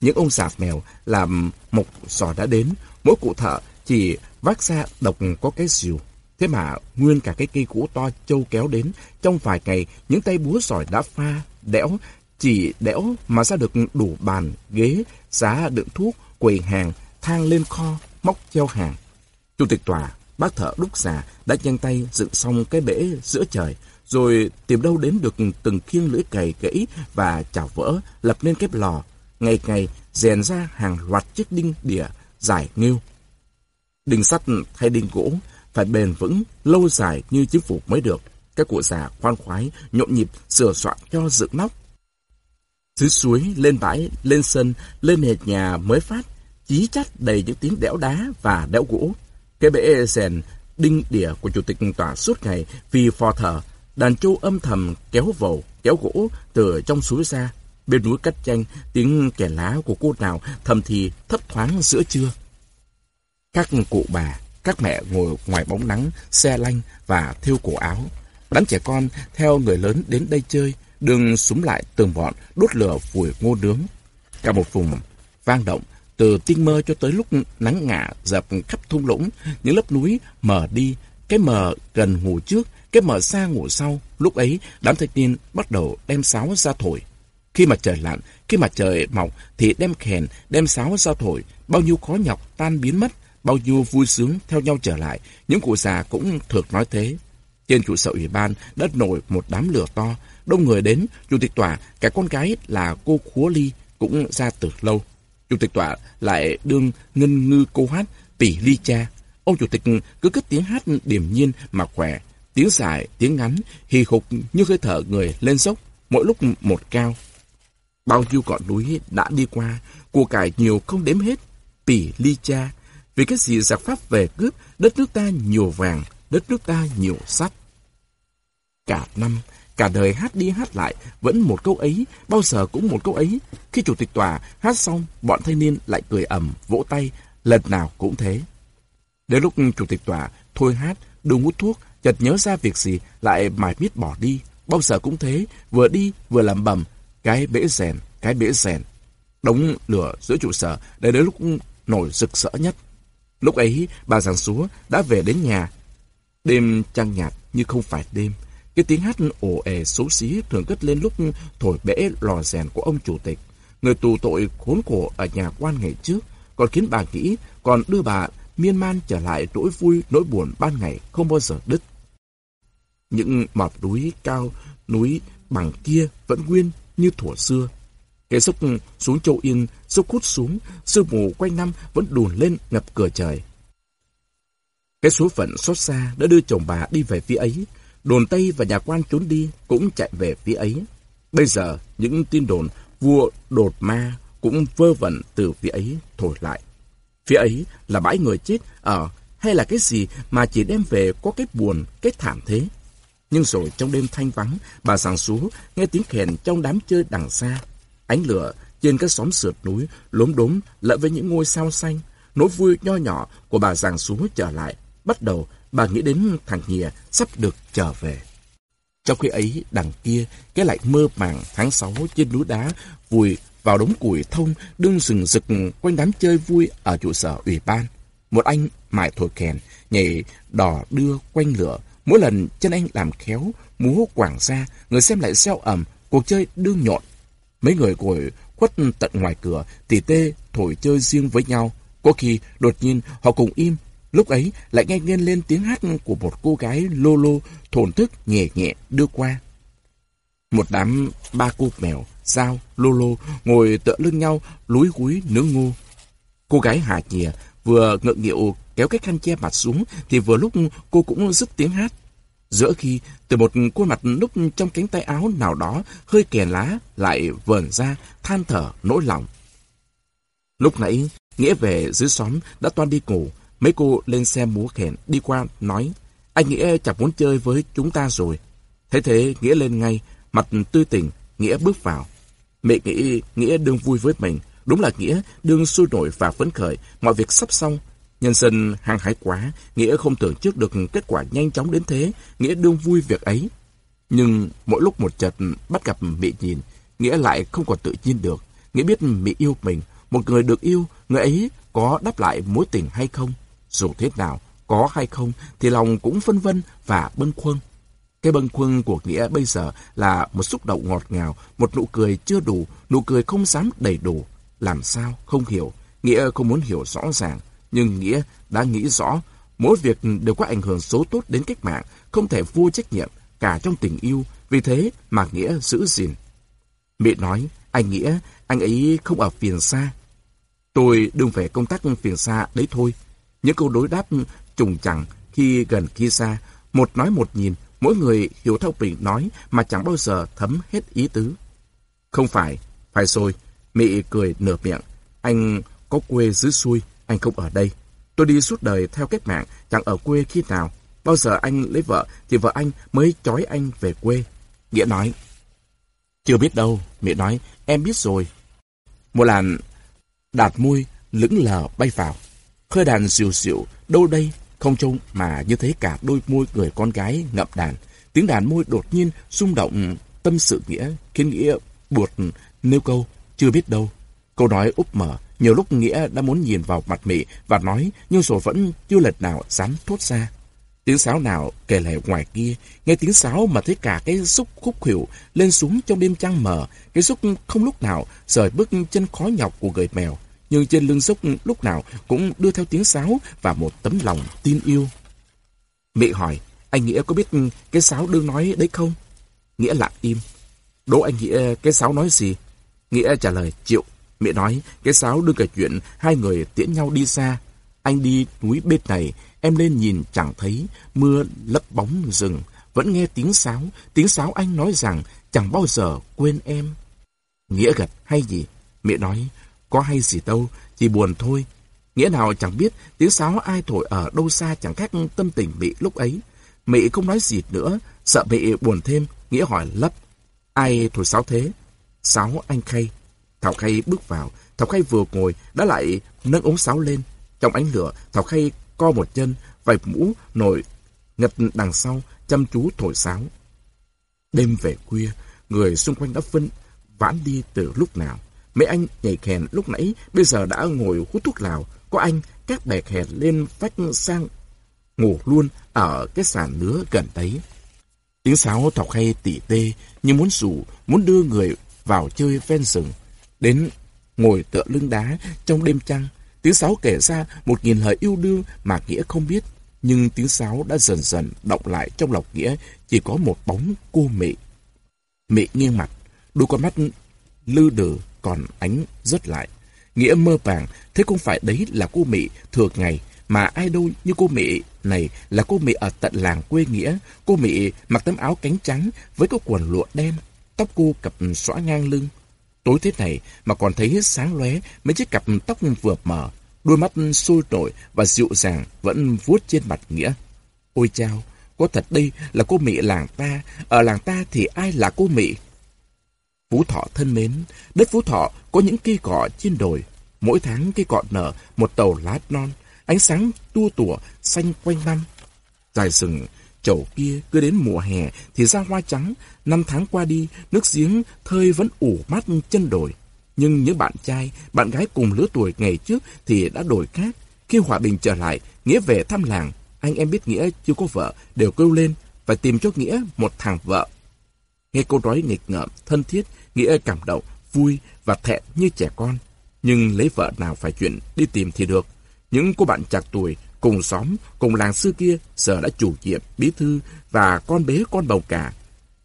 Những ông già mèo làm một sò đã đến, mỗi cụ thợ chỉ vác ra độc có cái rìu. Thế mà nguyên cả cái cây cũ to châu kéo đến, trong vài ngày những tay búa sỏi đã pha, đẽo, chỉ đẽo mà ra được đủ bàn, ghế, giá đựng thuốc, quầy hàng, thang lên kho, móc treo hàng. Chủ tịch tòa, bác thợ đúc già đã nhanh tay dựng xong cái bể giữa trời, rồi tìm đâu đến được từng khiêng lưỡi cày gãy và chảo vỡ, lập nên kép lò, ngày ngày rèn ra hàng loạt chiếc đinh đỉa dài nghêu. Đinh sắt hay đinh gỗ phải bền vững, lâu dài như chính phủ mới được. Các cụ già khoan khoái, nhộn nhịp, sửa soạn cho dựng nóc. Dưới suối, lên bãi, lên sân, lên nền nhà mới phát, chí chắt đầy những tiếng đẽo đá và đẽo gỗ. Cái bể rèn đinh đỉa của chủ tịch tòa suốt ngày vì phò thờ, đàn trâu âm thầm kéo vầu, kéo gỗ từ trong suối ra, Bên núi cắt chanh, tiếng kẻ lá của cô nào thầm thì thấp thoáng giữa trưa. Các cụ bà, các mẹ ngồi ngoài bóng nắng, xe lanh và thêu cổ áo. Đám trẻ con theo người lớn đến đây chơi, đường súng lại từng bọn đốt lửa vùi ngô nướng. Cả một vùng vang động, từ tiên mơ cho tới lúc nắng ngả dập khắp thung lũng, những lớp núi mờ đi, cái mờ gần ngủ trước, cái mờ xa ngủ sau. Lúc ấy, đám thanh niên bắt đầu đem sáo ra thổi. Khi mà trời lặn, khi mà trời mọc thì đem khèn, đem sáo ra thổi, bao nhiêu khó nhọc tan biến mất, bao nhiêu vui sướng theo nhau trở lại. Những cụ già cũng thường nói thế. Trên trụ sở ủy ban đã nổi một đám lửa to, đông người đến, chủ tịch tòa, cả con gái là cô Khúa Ly cũng ra từ lâu. Chủ tịch tòa lại đương ngân ngư cô hát tỷ ly cha. Ông chủ tịch cứ cất tiếng hát điềm nhiên mà khỏe, tiếng dài, tiếng ngắn, hì hục như hơi thở người lên dốc, mỗi lúc một cao. Bao nhiêu cọn núi đã đi qua, của cải nhiều không đếm hết. Tỷ ly cha, vì cái gì giặc Pháp về cướp, đất nước ta nhiều vàng, đất nước ta nhiều sắt. Cả năm, cả đời hát đi hát lại, vẫn một câu ấy, bao giờ cũng một câu ấy. Khi chủ tịch tòa hát xong, bọn thanh niên lại cười ầm, vỗ tay, lần nào cũng thế. Đến lúc chủ tịch tòa thôi hát, đừng hút thuốc, chợt nhớ ra việc gì, lại mải miết bỏ đi. Bao giờ cũng thế, vừa đi vừa làm bầm, cái bể rèn, cái bể rèn. Đống lửa giữa trụ sở để đến lúc nổi rực rỡ nhất. Lúc ấy, bà giàng súa đã về đến nhà. Đêm trăng nhạt như không phải đêm. Cái tiếng hát ồ ề xấu xí thường cất lên lúc thổi bể lò rèn của ông chủ tịch. Người tù tội khốn khổ ở nhà quan ngày trước, còn khiến bà nghĩ, còn đưa bà miên man trở lại nỗi vui, nỗi buồn ban ngày không bao giờ đứt. Những mọt núi cao, núi bằng kia vẫn nguyên như thuở xưa. Cái sốc xuống châu Yên, sốc hút xuống, sương mù quanh năm vẫn đùn lên ngập cửa trời. Cái số phận xót xa đã đưa chồng bà đi về phía ấy. Đồn Tây và nhà quan trốn đi cũng chạy về phía ấy. Bây giờ, những tin đồn vua đột ma, cũng vơ vẩn từ phía ấy thổi lại. Phía ấy là bãi người chết ở hay là cái gì mà chỉ đem về có cái buồn, cái thảm thế. Nhưng rồi trong đêm thanh vắng, bà sàng xuống nghe tiếng kèn trong đám chơi đằng xa. Ánh lửa trên các xóm sượt núi lốm đốm lẫn với những ngôi sao xanh. Nỗi vui nho nhỏ của bà giàng xuống trở lại. Bắt đầu bà nghĩ đến thằng Nhìa sắp được trở về. Trong khi ấy, đằng kia, cái lại mơ màng tháng 6 trên núi đá vùi vào đống củi thông đương rừng rực quanh đám chơi vui ở trụ sở ủy ban. Một anh mải thổi kèn, nhảy đò đưa quanh lửa. Mỗi lần chân anh làm khéo, múa quảng ra, người xem lại xeo ẩm, cuộc chơi đương nhộn. Mấy người ngồi khuất tận ngoài cửa, tỉ tê thổi chơi riêng với nhau. Có khi đột nhiên họ cùng im, lúc ấy lại nghe nghe lên tiếng hát của một cô gái lô lô, thổn thức nhẹ nhẹ đưa qua. Một đám ba cô mèo, dao, lô lô ngồi tựa lưng nhau, lúi húi nướng ngô. Cô gái hạ nhìa vừa ngượng nghịu kéo cái khăn che mặt xuống thì vừa lúc cô cũng dứt tiếng hát. Giữa khi từ một khuôn mặt núp trong cánh tay áo nào đó hơi kèn lá lại vờn ra than thở nỗi lòng. Lúc nãy Nghĩa về dưới xóm đã toan đi ngủ. Mấy cô lên xe múa kèn đi qua nói anh Nghĩa chẳng muốn chơi với chúng ta rồi. Thế thế Nghĩa lên ngay, mặt tươi tỉnh, Nghĩa bước vào. Mẹ nghĩ Nghĩa đương vui với mình. Đúng là Nghĩa đương sôi nổi và phấn khởi, mọi việc sắp xong. Nhân dân hăng hái quá, Nghĩa không tưởng trước được kết quả nhanh chóng đến thế, Nghĩa đương vui việc ấy. Nhưng mỗi lúc một chật bắt gặp mẹ nhìn, Nghĩa lại không còn tự nhiên được. Nghĩa biết mẹ yêu mình, một người được yêu, người ấy có đáp lại mối tình hay không? Dù thế nào, có hay không, thì lòng cũng phân vân và bâng khuâng. Cái bâng khuâng của Nghĩa bây giờ là một xúc động ngọt ngào, một nụ cười chưa đủ, nụ cười không dám đầy đủ. Làm sao, không hiểu. Nghĩa không muốn hiểu rõ ràng, nhưng Nghĩa đã nghĩ rõ. Mỗi việc đều có ảnh hưởng số tốt đến cách mạng, không thể vô trách nhiệm, cả trong tình yêu. Vì thế mà Nghĩa giữ gìn. Mẹ nói, anh Nghĩa, anh ấy không ở phiền xa. Tôi đừng về công tác phiền xa đấy thôi. Những câu đối đáp trùng chẳng khi gần khi xa, một nói một nhìn, mỗi người hiểu theo mình nói mà chẳng bao giờ thấm hết ý tứ. Không phải, phải rồi, Mị cười nửa miệng. Anh có quê dưới xuôi, anh không ở đây. Tôi đi suốt đời theo cách mạng, chẳng ở quê khi nào. Bao giờ anh lấy vợ thì vợ anh mới chói anh về quê. Nghĩa nói. Chưa biết đâu, Mị nói, em biết rồi. Một làn đạt môi lững lờ bay vào. Khơi đàn xìu dịu, đâu đây, không trông mà như thấy cả đôi môi người con gái ngậm đàn. Tiếng đàn môi đột nhiên rung động tâm sự nghĩa, khiến nghĩa buột nêu câu, chưa biết đâu. Câu nói úp mở, nhiều lúc Nghĩa đã muốn nhìn vào mặt mị và nói, nhưng rồi vẫn chưa lần nào dám thốt ra. Tiếng sáo nào kể lại ngoài kia, nghe tiếng sáo mà thấy cả cái xúc khúc khỉu lên xuống trong đêm trăng mờ, cái xúc không lúc nào rời bước chân khó nhọc của người mèo, nhưng trên lưng xúc lúc nào cũng đưa theo tiếng sáo và một tấm lòng tin yêu. Mị hỏi, anh Nghĩa có biết cái sáo đương nói đấy không? Nghĩa lặng im. Đố anh Nghĩa cái sáo nói gì? Nghĩa trả lời, chịu. Mẹ nói, cái sáo đưa kể chuyện hai người tiễn nhau đi xa. Anh đi núi bên này, em lên nhìn chẳng thấy, mưa lấp bóng rừng. Vẫn nghe tiếng sáo, tiếng sáo anh nói rằng chẳng bao giờ quên em. Nghĩa gật hay gì? Mẹ nói, có hay gì đâu, chỉ buồn thôi. Nghĩa nào chẳng biết tiếng sáo ai thổi ở đâu xa chẳng khác tâm tình bị lúc ấy. Mẹ không nói gì nữa, sợ mẹ buồn thêm, Nghĩa hỏi lấp. Ai thổi sáo thế? Sáo anh Khay. Thảo Khay bước vào, Thảo Khay vừa ngồi đã lại nâng ống sáo lên. Trong ánh lửa, Thảo Khay co một chân, vạch mũ nổi ngập đằng sau, chăm chú thổi sáo. Đêm về khuya, người xung quanh đã phân vãn đi từ lúc nào. Mấy anh nhảy khèn lúc nãy bây giờ đã ngồi hút thuốc lào. Có anh các bè khèn lên vách sang ngủ luôn ở cái sàn nứa gần đấy. Tiếng sáo thọc hay tỉ tê như muốn rủ, muốn đưa người vào chơi ven rừng. Đến ngồi tựa lưng đá trong đêm trăng, tiếng sáo kể ra một nghìn lời yêu đương mà Nghĩa không biết. Nhưng tiếng sáo đã dần dần động lại trong lòng Nghĩa chỉ có một bóng cô mị. Mị nghiêng mặt, đôi con mắt lư đừ còn ánh rớt lại. Nghĩa mơ vàng, thế không phải đấy là cô mỹ thường ngày, mà ai đâu như cô mỹ này là cô mỹ ở tận làng quê Nghĩa. Cô mỹ mặc tấm áo cánh trắng với cái quần lụa đen, tóc cô cặp xõa ngang lưng. Tối thế này mà còn thấy sáng lóe mấy chiếc cặp tóc vừa mở, đôi mắt sôi nổi và dịu dàng vẫn vuốt trên mặt Nghĩa. Ôi chao, có thật đây là cô mỹ làng ta, ở làng ta thì ai là cô mỹ Phú Thọ thân mến, đất Phú Thọ có những cây cọ trên đồi. Mỗi tháng cây cọ nở một tàu lá non, ánh sáng tua tủa xanh quanh năm. Dài rừng, chậu kia cứ đến mùa hè thì ra hoa trắng, năm tháng qua đi, nước giếng thơi vẫn ủ mát chân đồi. Nhưng những bạn trai, bạn gái cùng lứa tuổi ngày trước thì đã đổi khác. Khi hòa bình trở lại, Nghĩa về thăm làng, anh em biết Nghĩa chưa có vợ, đều kêu lên, phải tìm cho Nghĩa một thằng vợ. Nghe câu nói nghịch ngợm, thân thiết, Nghĩa cảm động, vui và thẹn như trẻ con. Nhưng lấy vợ nào phải chuyện đi tìm thì được. Những cô bạn chạc tuổi, cùng xóm, cùng làng xưa kia, giờ đã chủ nhiệm, bí thư và con bé con bầu cả.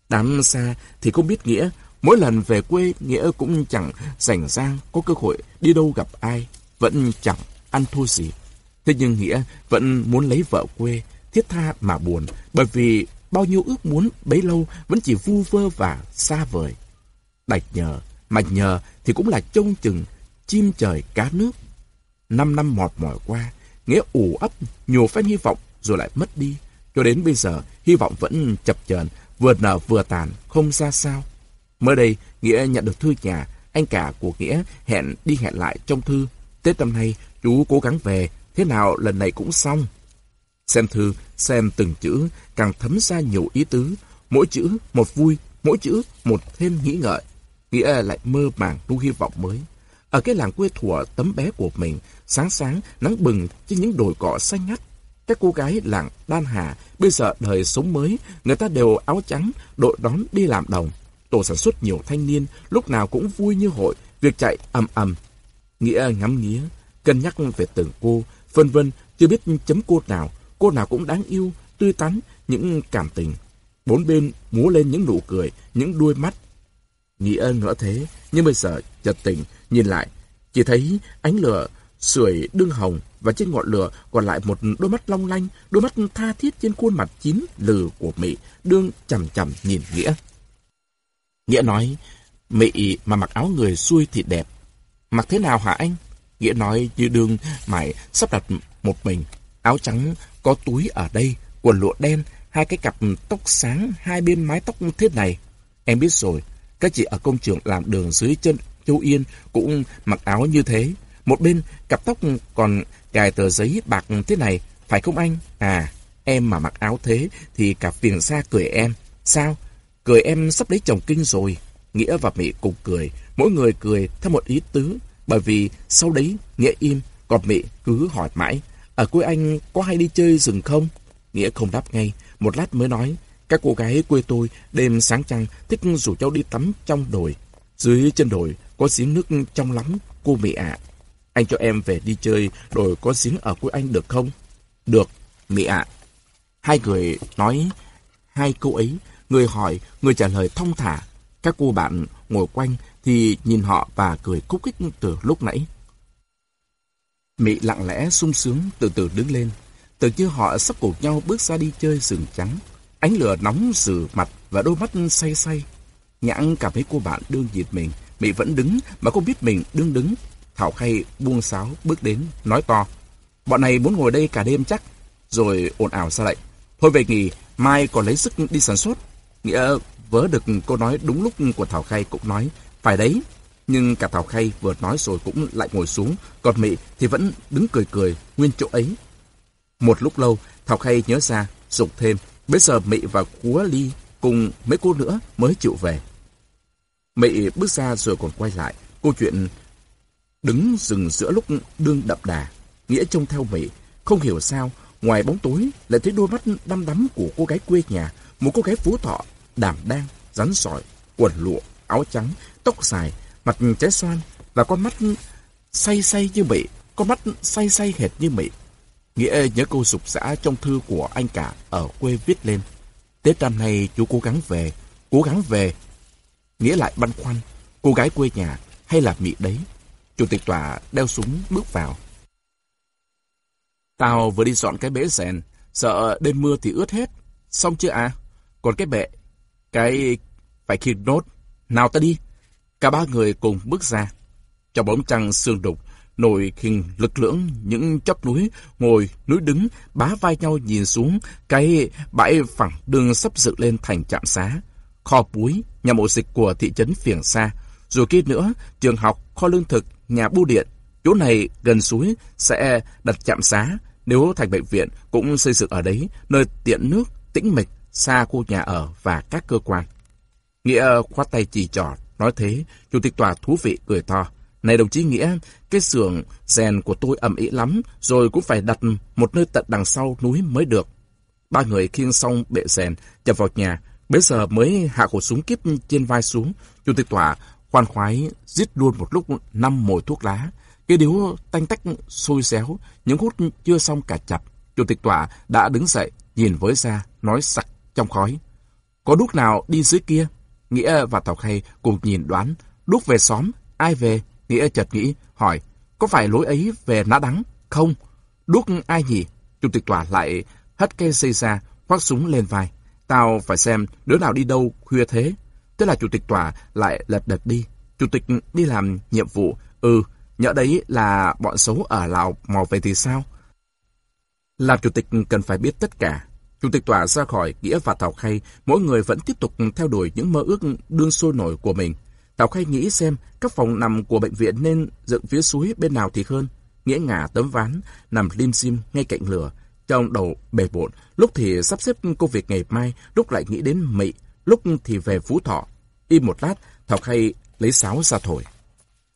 Đám xa thì không biết Nghĩa, mỗi lần về quê Nghĩa cũng chẳng rảnh rang có cơ hội đi đâu gặp ai, vẫn chẳng ăn thua gì. Thế nhưng Nghĩa vẫn muốn lấy vợ quê, thiết tha mà buồn, bởi vì bao nhiêu ước muốn bấy lâu vẫn chỉ vu vơ và xa vời. Đạch nhờ, mà nhờ thì cũng là trông chừng, chim trời cá nước. Năm năm mọt mỏi qua, Nghĩa ủ ấp nhiều phen hy vọng rồi lại mất đi. Cho đến bây giờ, hy vọng vẫn chập chờn vừa nở vừa tàn, không ra sao. Mới đây, Nghĩa nhận được thư nhà, anh cả của Nghĩa hẹn đi hẹn lại trong thư. Tết năm nay, chú cố gắng về, thế nào lần này cũng xong. Xem thư, xem từng chữ, càng thấm ra nhiều ý tứ. Mỗi chữ một vui, mỗi chữ một thêm nghĩ ngợi. Nghĩa lại mơ màng nuôi hy vọng mới. Ở cái làng quê thủa tấm bé của mình, sáng sáng, nắng bừng trên những đồi cỏ xanh ngắt. Các cô gái làng Đan Hà bây giờ đời sống mới, người ta đều áo trắng, đội đón đi làm đồng. Tổ sản xuất nhiều thanh niên, lúc nào cũng vui như hội, việc chạy ầm ầm. Nghĩa ngắm nghía, cân nhắc về từng cô, vân vân, chưa biết chấm cô nào, cô nào cũng đáng yêu, tươi tắn, những cảm tình. Bốn bên múa lên những nụ cười, những đuôi mắt. Nghĩa ngỡ thế, nhưng bây giờ chợt tỉnh, nhìn lại, chỉ thấy ánh lửa sưởi đương hồng và trên ngọn lửa còn lại một đôi mắt long lanh, đôi mắt tha thiết trên khuôn mặt chín lừ của Mỹ, đương chầm chầm nhìn Nghĩa. Nghĩa nói, Mỹ mà mặc áo người xuôi thì đẹp. Mặc thế nào hả anh? Nghĩa nói như đương mày sắp đặt một mình. Áo trắng có túi ở đây, quần lụa đen, hai cái cặp tóc sáng hai bên mái tóc thế này. Em biết rồi, các chị ở công trường làm đường dưới chân Châu Yên cũng mặc áo như thế. Một bên cặp tóc còn cài tờ giấy bạc thế này, phải không anh? À, em mà mặc áo thế thì cả phiền xa cười em. Sao? Cười em sắp lấy chồng kinh rồi. Nghĩa và Mỹ cùng cười, mỗi người cười theo một ý tứ. Bởi vì sau đấy Nghĩa im, còn Mỹ cứ hỏi mãi. Ở quê anh có hay đi chơi rừng không? Nghĩa không đáp ngay, một lát mới nói. Các cô gái quê tôi đêm sáng trăng thích rủ nhau đi tắm trong đồi. Dưới chân đồi có giếng nước trong lắm, cô mẹ ạ. Anh cho em về đi chơi đồi có giếng ở quê anh được không? Được, mẹ ạ. Hai người nói hai câu ấy, người hỏi, người trả lời thông thả. Các cô bạn ngồi quanh thì nhìn họ và cười khúc khích từ lúc nãy mị lặng lẽ sung sướng từ từ đứng lên. Từ như họ sắp cùng nhau bước ra đi chơi rừng trắng. Ánh lửa nóng rừ mặt và đôi mắt say say. Nhãn cảm thấy cô bạn đương dịp mình. mị vẫn đứng mà không biết mình đương đứng. Thảo Khay buông sáo bước đến, nói to. Bọn này muốn ngồi đây cả đêm chắc. Rồi ồn ào ra lệnh. Thôi về nghỉ, mai còn lấy sức đi sản xuất. Nghĩa vớ được cô nói đúng lúc của Thảo Khay cũng nói. Phải đấy. Nhưng cả Thảo Khay vừa nói rồi cũng lại ngồi xuống. Còn Mỹ thì vẫn đứng cười cười, nguyên chỗ ấy. Một lúc lâu, Thảo Khay nhớ ra, dục thêm. Bây giờ Mỹ và Cúa Ly cùng mấy cô nữa mới chịu về. Mỹ bước ra rồi còn quay lại. Câu chuyện đứng dừng giữa lúc đương đậm đà. Nghĩa trông theo Mỹ, không hiểu sao, ngoài bóng tối lại thấy đôi mắt đăm đắm của cô gái quê nhà, một cô gái phú thọ, đảm đang, rắn sỏi, quần lụa, áo trắng, tóc dài, mặt trái xoan và con mắt say say như mị, con mắt say say hệt như mị. Nghĩa nhớ câu sục xã trong thư của anh cả ở quê viết lên. Tết năm nay chú cố gắng về, cố gắng về. Nghĩa lại băn khoăn, cô gái quê nhà hay là mị đấy. Chủ tịch tòa đeo súng bước vào. Tao vừa đi dọn cái bể rèn, sợ đêm mưa thì ướt hết. Xong chưa à? Còn cái bệ, cái phải khi nốt. Nào ta đi. Cả ba người cùng bước ra. Trong bóng trăng sương đục, nổi hình lực lưỡng những chóp núi, ngồi, núi đứng, bá vai nhau nhìn xuống cái bãi phẳng đường sắp dựng lên thành trạm xá. Kho búi, nhà mộ dịch của thị trấn Phiền xa, Rồi kia nữa, trường học, kho lương thực, nhà bưu điện. Chỗ này gần suối sẽ đặt trạm xá. Nếu thành bệnh viện cũng xây dựng ở đấy, nơi tiện nước, tĩnh mịch, xa khu nhà ở và các cơ quan. Nghĩa khoát tay chỉ trỏ, nói thế, chủ tịch tòa thú vị cười to. Này đồng chí Nghĩa, cái xưởng rèn của tôi ẩm ý lắm, rồi cũng phải đặt một nơi tận đằng sau núi mới được. Ba người khiêng xong bệ rèn, chập vào nhà, bây giờ mới hạ khẩu súng kíp trên vai xuống. Chủ tịch tòa khoan khoái giết luôn một lúc năm mồi thuốc lá. Cái điếu tanh tách sôi xéo, những hút chưa xong cả chập. Chủ tịch tòa đã đứng dậy, nhìn với ra, nói sặc trong khói. Có đúc nào đi dưới kia? Nghĩa và Tàu Khay cùng nhìn đoán. Đúc về xóm, ai về? Nghĩa chợt nghĩ, hỏi, có phải lối ấy về nã đắng? Không. Đúc ai nhỉ? Chủ tịch tòa lại hất cây xây ra, khoác súng lên vai. Tao phải xem đứa nào đi đâu khuya thế. Thế là chủ tịch tòa lại lật đật đi. Chủ tịch đi làm nhiệm vụ. Ừ, nhỡ đấy là bọn xấu ở Lào mò về thì sao? Làm chủ tịch cần phải biết tất cả. Chủ tịch tòa ra khỏi Nghĩa và Tào Khay, mỗi người vẫn tiếp tục theo đuổi những mơ ước đương sôi nổi của mình. Tào Khay nghĩ xem các phòng nằm của bệnh viện nên dựng phía suối bên nào thì hơn. Nghĩa ngả tấm ván, nằm lim dim ngay cạnh lửa. Trong đầu bề bộn, lúc thì sắp xếp công việc ngày mai, lúc lại nghĩ đến mỹ lúc thì về Phú Thọ. Im một lát, Tào Khay lấy sáo ra thổi.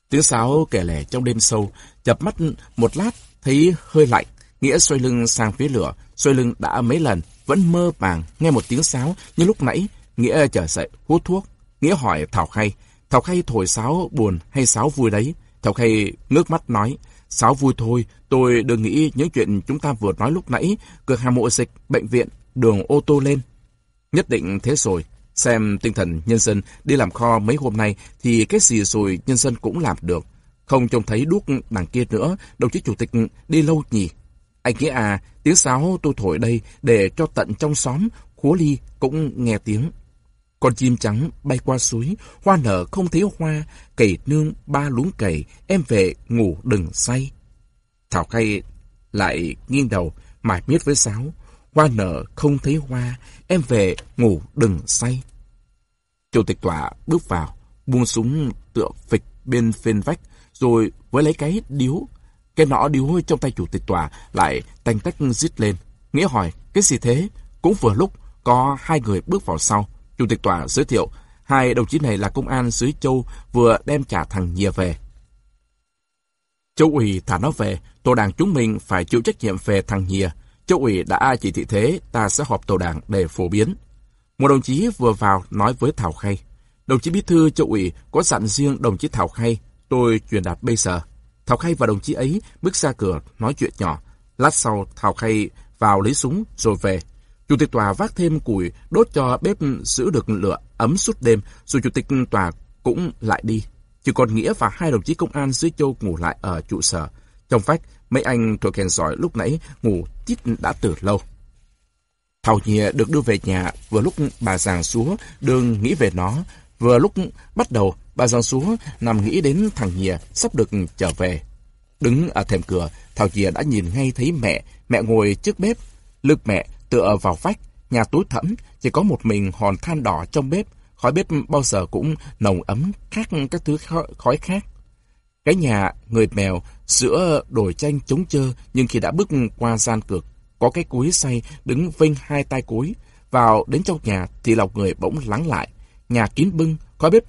Tiếng sáo kẻ lẻ trong đêm sâu, chập mắt một lát, thấy hơi lạnh. Nghĩa xoay lưng sang phía lửa, xoay lưng đã mấy lần, vẫn mơ màng nghe một tiếng sáo như lúc nãy. Nghĩa trở dậy, hút thuốc. Nghĩa hỏi Thảo Khay, Thảo Khay thổi sáo buồn hay sáo vui đấy? Thảo Khay ngước mắt nói, sáo vui thôi, tôi đừng nghĩ những chuyện chúng ta vừa nói lúc nãy, cửa hàng mộ dịch, bệnh viện, đường ô tô lên. Nhất định thế rồi, xem tinh thần nhân dân đi làm kho mấy hôm nay thì cái gì rồi nhân dân cũng làm được. Không trông thấy đuốc đằng kia nữa, đồng chí chủ tịch đi lâu nhỉ? Anh nghĩa à, tiếng sáo tôi thổi đây để cho tận trong xóm, khúa ly cũng nghe tiếng. Con chim trắng bay qua suối, hoa nở không thấy hoa, cầy nương ba luống cầy, em về ngủ đừng say. Thảo Khay lại nghiêng đầu, mải miết với sáo, hoa nở không thấy hoa, em về ngủ đừng say. Chủ tịch tòa bước vào, buông súng tựa phịch bên phên vách, rồi với lấy cái điếu cái nõ điếu trong tay chủ tịch tòa lại tanh tách rít lên. Nghĩa hỏi, cái gì thế? Cũng vừa lúc, có hai người bước vào sau. Chủ tịch tòa giới thiệu, hai đồng chí này là công an dưới châu vừa đem trả thằng Nhìa về. Châu ủy thả nó về, tổ đảng chúng mình phải chịu trách nhiệm về thằng Nhìa. Châu ủy đã chỉ thị thế, ta sẽ họp tổ đảng để phổ biến. Một đồng chí vừa vào nói với Thảo Khay. Đồng chí bí thư châu ủy có dặn riêng đồng chí Thảo Khay, tôi truyền đạt bây giờ. Thảo Khay và đồng chí ấy bước ra cửa nói chuyện nhỏ. Lát sau, Thảo Khay vào lấy súng rồi về. Chủ tịch tòa vác thêm củi đốt cho bếp giữ được lửa ấm suốt đêm, rồi chủ tịch tòa cũng lại đi. Chỉ còn Nghĩa và hai đồng chí công an dưới châu ngủ lại ở trụ sở. Trong vách, mấy anh thuộc kèn giỏi lúc nãy ngủ chít đã từ lâu. Thảo Nhìa được đưa về nhà vừa lúc bà giàng xuống, đương nghĩ về nó, vừa lúc bắt đầu Bà giang xuống nằm nghĩ đến thằng Nhìa sắp được trở về. Đứng ở thềm cửa, Thảo Nhìa đã nhìn ngay thấy mẹ, mẹ ngồi trước bếp. Lực mẹ tựa vào vách, nhà tối thẫm, chỉ có một mình hòn than đỏ trong bếp. Khói bếp bao giờ cũng nồng ấm khác các thứ khói khác. Cái nhà, người mèo, giữa đồi tranh chống chơ, nhưng khi đã bước qua gian cực, có cái cúi say đứng vinh hai tay cúi. Vào đến trong nhà thì lòng người bỗng lắng lại. Nhà kín bưng, khói bếp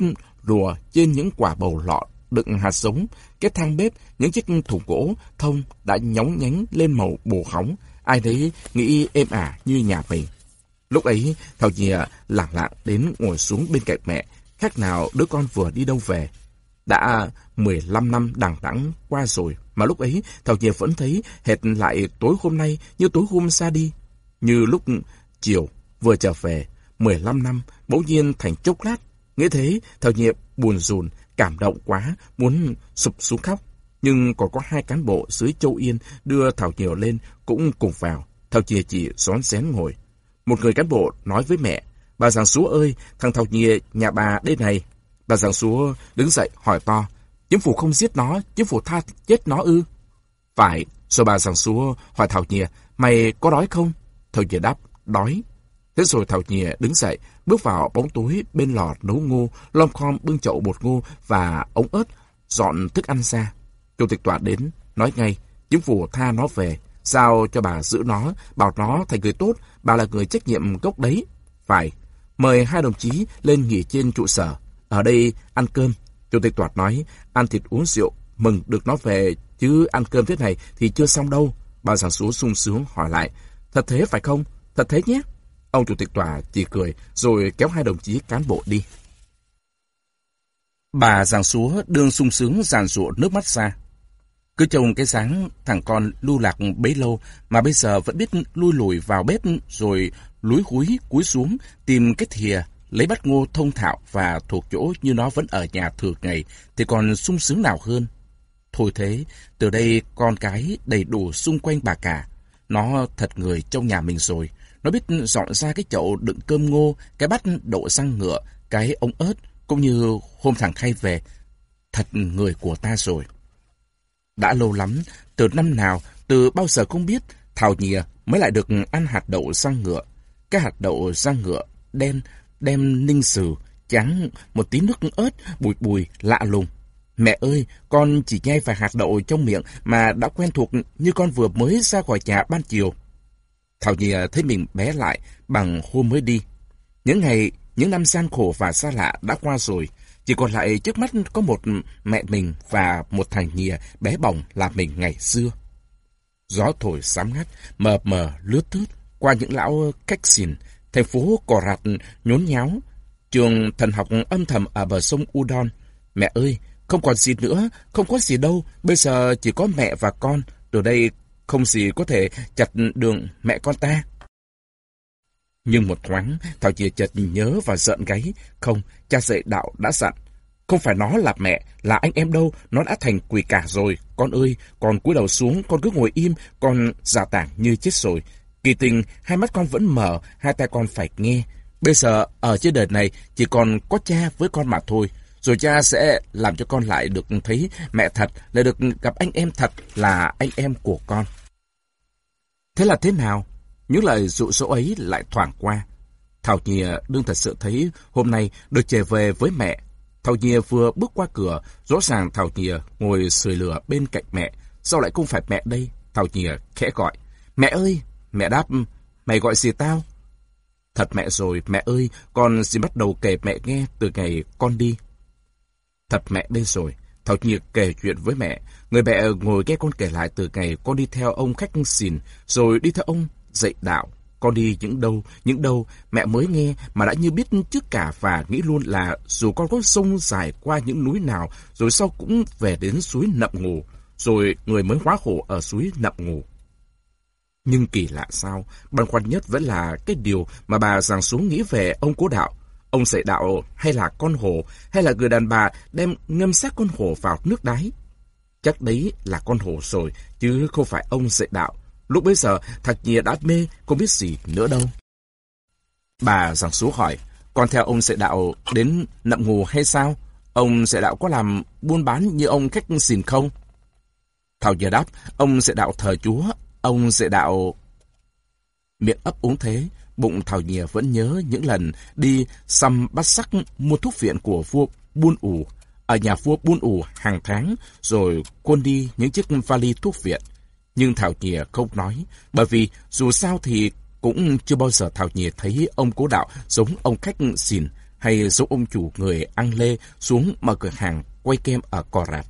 rùa trên những quả bầu lọ đựng hạt giống, cái thang bếp, những chiếc thùng gỗ thông đã nhóng nhánh lên màu bồ hóng, ai đấy nghĩ êm ả như nhà mình. Lúc ấy, Thảo Nhìa à, lặng lặng đến ngồi xuống bên cạnh mẹ, khác nào đứa con vừa đi đâu về. Đã 15 năm đằng đẵng qua rồi, mà lúc ấy Thảo Nhìa vẫn thấy hệt lại tối hôm nay như tối hôm xa đi. Như lúc chiều vừa trở về, 15 năm bỗng nhiên thành chốc lát Nghĩ thế, Thảo Nhiệm buồn rùn, cảm động quá, muốn sụp xuống khóc. Nhưng còn có hai cán bộ dưới Châu Yên đưa Thảo Nhiều lên cũng cùng vào. Thảo Chìa chỉ xón xén ngồi. Một người cán bộ nói với mẹ, bà giàng Súa ơi, thằng Thảo Nhìa nhà bà đây này. Bà giảng súa đứng dậy hỏi to. Chính phủ không giết nó, chính phủ tha chết nó ư? Phải, rồi bà giảng súa hỏi Thảo Nhìa, mày có đói không? Thảo Nhìa đáp, đói. Thế rồi Thảo Nhìa đứng dậy, bước vào bóng tối bên lò nấu ngô, lom khom bưng chậu bột ngô và ống ớt, dọn thức ăn ra. Chủ tịch tòa đến, nói ngay, chính phủ tha nó về, giao cho bà giữ nó, bảo nó thành người tốt, bà là người trách nhiệm gốc đấy. Phải, mời hai đồng chí lên nghỉ trên trụ sở. Ở đây ăn cơm. Chủ tịch tòa nói, ăn thịt uống rượu, mừng được nó về, chứ ăn cơm thế này thì chưa xong đâu. Bà giảng số sung sướng hỏi lại, thật thế phải không? Thật thế nhé. Ông chủ tịch tòa chỉ cười, rồi kéo hai đồng chí cán bộ đi. Bà giàng súa đương sung sướng giàn rụa nước mắt ra. Cứ trông cái dáng thằng con lưu lạc bấy lâu mà bây giờ vẫn biết lui lùi vào bếp rồi lúi húi cúi xuống tìm cái thìa lấy bát ngô thông thạo và thuộc chỗ như nó vẫn ở nhà thường ngày thì còn sung sướng nào hơn. Thôi thế, từ đây con cái đầy đủ xung quanh bà cả. Nó thật người trong nhà mình rồi. Nó biết dọn ra cái chậu đựng cơm ngô, cái bát đậu xăng ngựa, cái ống ớt, cũng như hôm thằng Khay về. Thật người của ta rồi. Đã lâu lắm, từ năm nào, từ bao giờ không biết, Thảo Nhìa mới lại được ăn hạt đậu xăng ngựa. Cái hạt đậu xăng ngựa đen, đem ninh sừ, trắng, một tí nước ớt, bùi bùi, lạ lùng. Mẹ ơi, con chỉ nhai vài hạt đậu trong miệng mà đã quen thuộc như con vừa mới ra khỏi nhà ban chiều. Thảo Nhìa à, thấy mình bé lại bằng hôm mới đi. Những ngày, những năm gian khổ và xa lạ đã qua rồi. Chỉ còn lại trước mắt có một mẹ mình và một thằng Nhìa à, bé bỏng là mình ngày xưa. Gió thổi sám ngắt, mờ mờ lướt tướt qua những lão cách xìn, thành phố cò rạt nhốn nháo. Trường thần học âm thầm ở bờ sông Udon. Mẹ ơi, không còn gì nữa, không có gì đâu, bây giờ chỉ có mẹ và con, từ đây không gì có thể chặt đường mẹ con ta. Nhưng một thoáng, Thảo Chia chợt nhớ và giận gáy. Không, cha dạy đạo đã dặn. Không phải nó là mẹ, là anh em đâu, nó đã thành quỷ cả rồi. Con ơi, con cúi đầu xuống, con cứ ngồi im, con giả tảng như chết rồi. Kỳ tình, hai mắt con vẫn mở, hai tay con phải nghe. Bây giờ, ở trên đời này, chỉ còn có cha với con mà thôi. Rồi cha sẽ làm cho con lại được thấy mẹ thật, lại được gặp anh em thật là anh em của con. Thế là thế nào? Những lời dụ dỗ ấy lại thoảng qua. Thảo Nhìa đương thật sự thấy hôm nay được trở về với mẹ. Thảo Nhìa vừa bước qua cửa, rõ ràng Thảo Nhìa ngồi sưởi lửa bên cạnh mẹ. Sao lại không phải mẹ đây? Thảo Nhìa khẽ gọi. Mẹ ơi! Mẹ đáp, mày gọi gì tao? Thật mẹ rồi, mẹ ơi, con xin bắt đầu kể mẹ nghe từ ngày con đi. Thật mẹ đây rồi, Thảo Nhiệt kể chuyện với mẹ. Người mẹ ngồi nghe con kể lại từ ngày con đi theo ông khách xìn, rồi đi theo ông dạy đạo. Con đi những đâu, những đâu, mẹ mới nghe mà đã như biết trước cả và nghĩ luôn là dù con có sông dài qua những núi nào, rồi sau cũng về đến suối nậm ngủ, rồi người mới hóa khổ ở suối nậm ngủ. Nhưng kỳ lạ sao, băn khoăn nhất vẫn là cái điều mà bà giảng xuống nghĩ về ông cố đạo. Ông dạy đạo hay là con hổ, hay là người đàn bà đem ngâm xác con hổ vào nước đáy. Chắc đấy là con hổ rồi, chứ không phải ông dạy đạo. Lúc bấy giờ, thật nhìa đã mê, không biết gì nữa đâu. Bà giảng số hỏi, con theo ông dạy đạo đến nậm ngù hay sao? Ông dạy đạo có làm buôn bán như ông khách xìn không? Thảo giờ đáp, ông dạy đạo thờ chúa, ông dạy đạo... Miệng ấp uống thế, bụng Thảo Nhìa vẫn nhớ những lần đi xăm bắt sắc mua thuốc viện của vua Buôn ủ ở nhà vua Buôn ủ hàng tháng, rồi quân đi những chiếc vali thuốc viện. Nhưng Thảo Nhìa không nói, bởi vì dù sao thì cũng chưa bao giờ Thảo Nhìa thấy ông cố đạo giống ông khách xìn hay giống ông chủ người ăn lê xuống mở cửa hàng quay kem ở Cò Rạt.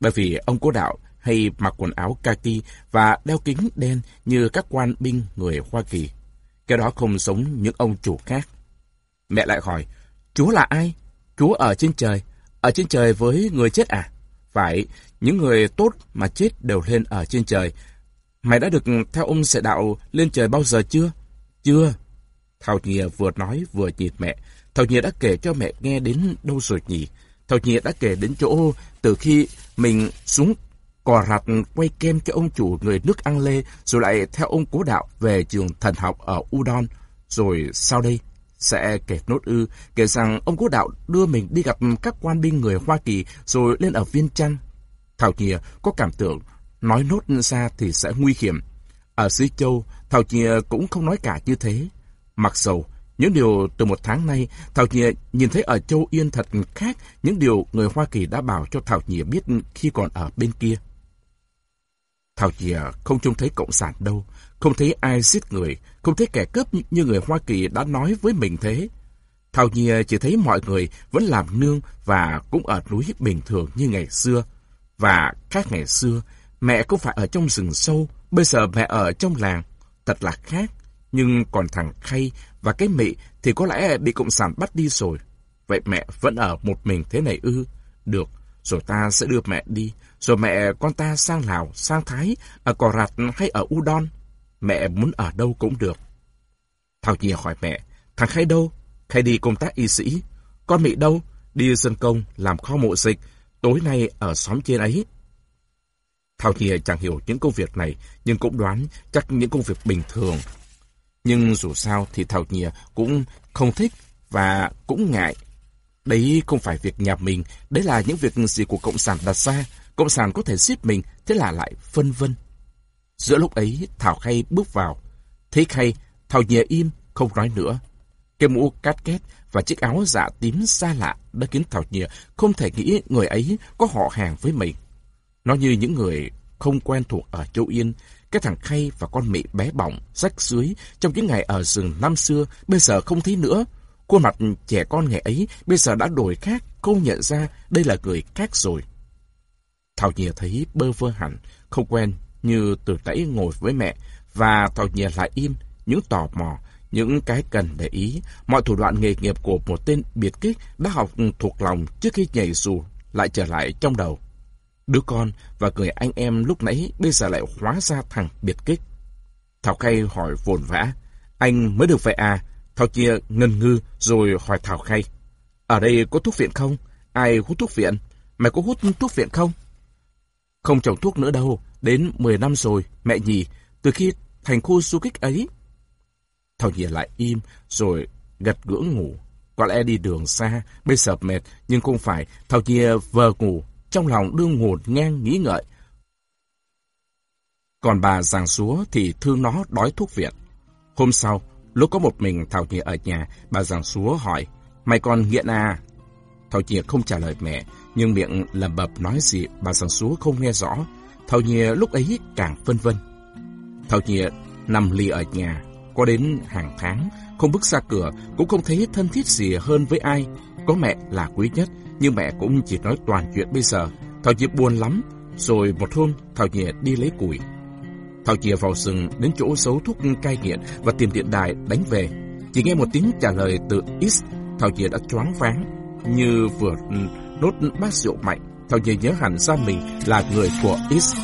Bởi vì ông cố đạo hay mặc quần áo kaki và đeo kính đen như các quan binh người Hoa Kỳ. Cái đó không giống những ông chủ khác. Mẹ lại hỏi, Chúa là ai? Chúa ở trên trời. Ở trên trời với người chết à? Phải, những người tốt mà chết đều lên ở trên trời. Mày đã được theo ông sẽ đạo lên trời bao giờ chưa? Chưa. Thảo Nhìa vừa nói vừa nhìn mẹ. Thảo Nhìa đã kể cho mẹ nghe đến đâu rồi nhỉ? Thảo Nhìa đã kể đến chỗ từ khi mình xuống cò rặt quay kem cho ông chủ người nước Ang Lê, rồi lại theo ông cố đạo về trường thần học ở Udon. Rồi sau đây? Sẽ kể nốt ư, kể rằng ông cố đạo đưa mình đi gặp các quan binh người Hoa Kỳ rồi lên ở Viên Trăng. Thảo Chìa có cảm tưởng nói nốt ra thì sẽ nguy hiểm. Ở dưới châu, Thảo Chìa cũng không nói cả như thế. Mặc dầu, những điều từ một tháng nay, Thảo Nhìa nhìn thấy ở châu Yên thật khác những điều người Hoa Kỳ đã bảo cho Thảo Nhìa biết khi còn ở bên kia. Thảo chìa không trông thấy Cộng sản đâu, không thấy ai giết người, không thấy kẻ cướp như người Hoa Kỳ đã nói với mình thế. Thảo Nhìa chỉ thấy mọi người vẫn làm nương và cũng ở núi bình thường như ngày xưa. Và khác ngày xưa, mẹ cũng phải ở trong rừng sâu, bây giờ mẹ ở trong làng. Thật là khác, nhưng còn thằng Khay và cái mị thì có lẽ bị Cộng sản bắt đi rồi. Vậy mẹ vẫn ở một mình thế này ư? Được, rồi ta sẽ đưa mẹ đi, rồi mẹ con ta sang Lào, sang Thái, ở Cò Rạt hay ở Udon. Mẹ muốn ở đâu cũng được. Thảo Nhi hỏi mẹ, thằng Khai đâu? Khai đi công tác y sĩ. Con Mỹ đâu? Đi dân công, làm kho mộ dịch. Tối nay ở xóm trên ấy. Thảo Nhi chẳng hiểu những công việc này, nhưng cũng đoán chắc những công việc bình thường. Nhưng dù sao thì Thảo Nhi cũng không thích và cũng ngại. Đấy không phải việc nhà mình, đấy là những việc gì của Cộng sản đặt ra. Cộng sản có thể giết mình, thế là lại phân vân. Giữa lúc ấy, Thảo Khay bước vào. Thấy Khay, Thảo nhẹ im, không nói nữa. Cái mũ cát két và chiếc áo dạ tím xa lạ đã khiến Thảo Nhịa không thể nghĩ người ấy có họ hàng với mình. Nó như những người không quen thuộc ở châu Yên, cái thằng Khay và con mị bé bỏng, rách dưới trong những ngày ở rừng năm xưa bây giờ không thấy nữa. Khuôn mặt trẻ con ngày ấy bây giờ đã đổi khác, không nhận ra đây là người khác rồi. Thảo Nhiệt thấy bơ vơ hẳn, không quen như từ nãy ngồi với mẹ, và Thảo Nhiệt lại im, những tò mò, những cái cần để ý, mọi thủ đoạn nghề nghiệp của một tên biệt kích đã học thuộc lòng trước khi nhảy dù lại trở lại trong đầu. Đứa con và người anh em lúc nãy bây giờ lại hóa ra thằng biệt kích. Thảo Khay hỏi vồn vã, anh mới được vậy à? Thảo Chia ngần ngư rồi hỏi Thảo Khay, ở đây có thuốc viện không? Ai hút thuốc viện? Mày có hút thuốc viện không? Không trồng thuốc nữa đâu, đến 10 năm rồi, mẹ nhỉ. từ khi thành khu du kích ấy. Thảo Nhi lại im, rồi gật gưỡng ngủ. Có lẽ đi đường xa, bây giờ mệt, nhưng không phải. Thảo Nhi vờ ngủ, trong lòng đương ngột ngang nghĩ ngợi. Còn bà giàng xúa thì thương nó đói thuốc viện. Hôm sau, lúc có một mình Thảo Nhi ở nhà, bà giàng xúa hỏi, mày còn nghiện à? Thảo Nhi không trả lời mẹ, nhưng miệng lầm bập nói gì bà sằng xúa không nghe rõ. Thảo Nhi lúc ấy càng phân vân. Thảo Nhi nằm lì ở nhà, có đến hàng tháng, không bước ra cửa, cũng không thấy thân thiết gì hơn với ai. Có mẹ là quý nhất, nhưng mẹ cũng chỉ nói toàn chuyện bây giờ. Thảo nhiệt buồn lắm, rồi một hôm Thảo nhiệt đi lấy củi. Thảo nhiệt vào rừng đến chỗ giấu thuốc cai nghiện và tìm điện đài đánh về. Chỉ nghe một tiếng trả lời từ X, Thảo nhiệt đã choáng váng, như vừa nốt bát rượu mạnh. Thảo Nhẹ nhớ hẳn ra mình là người của X.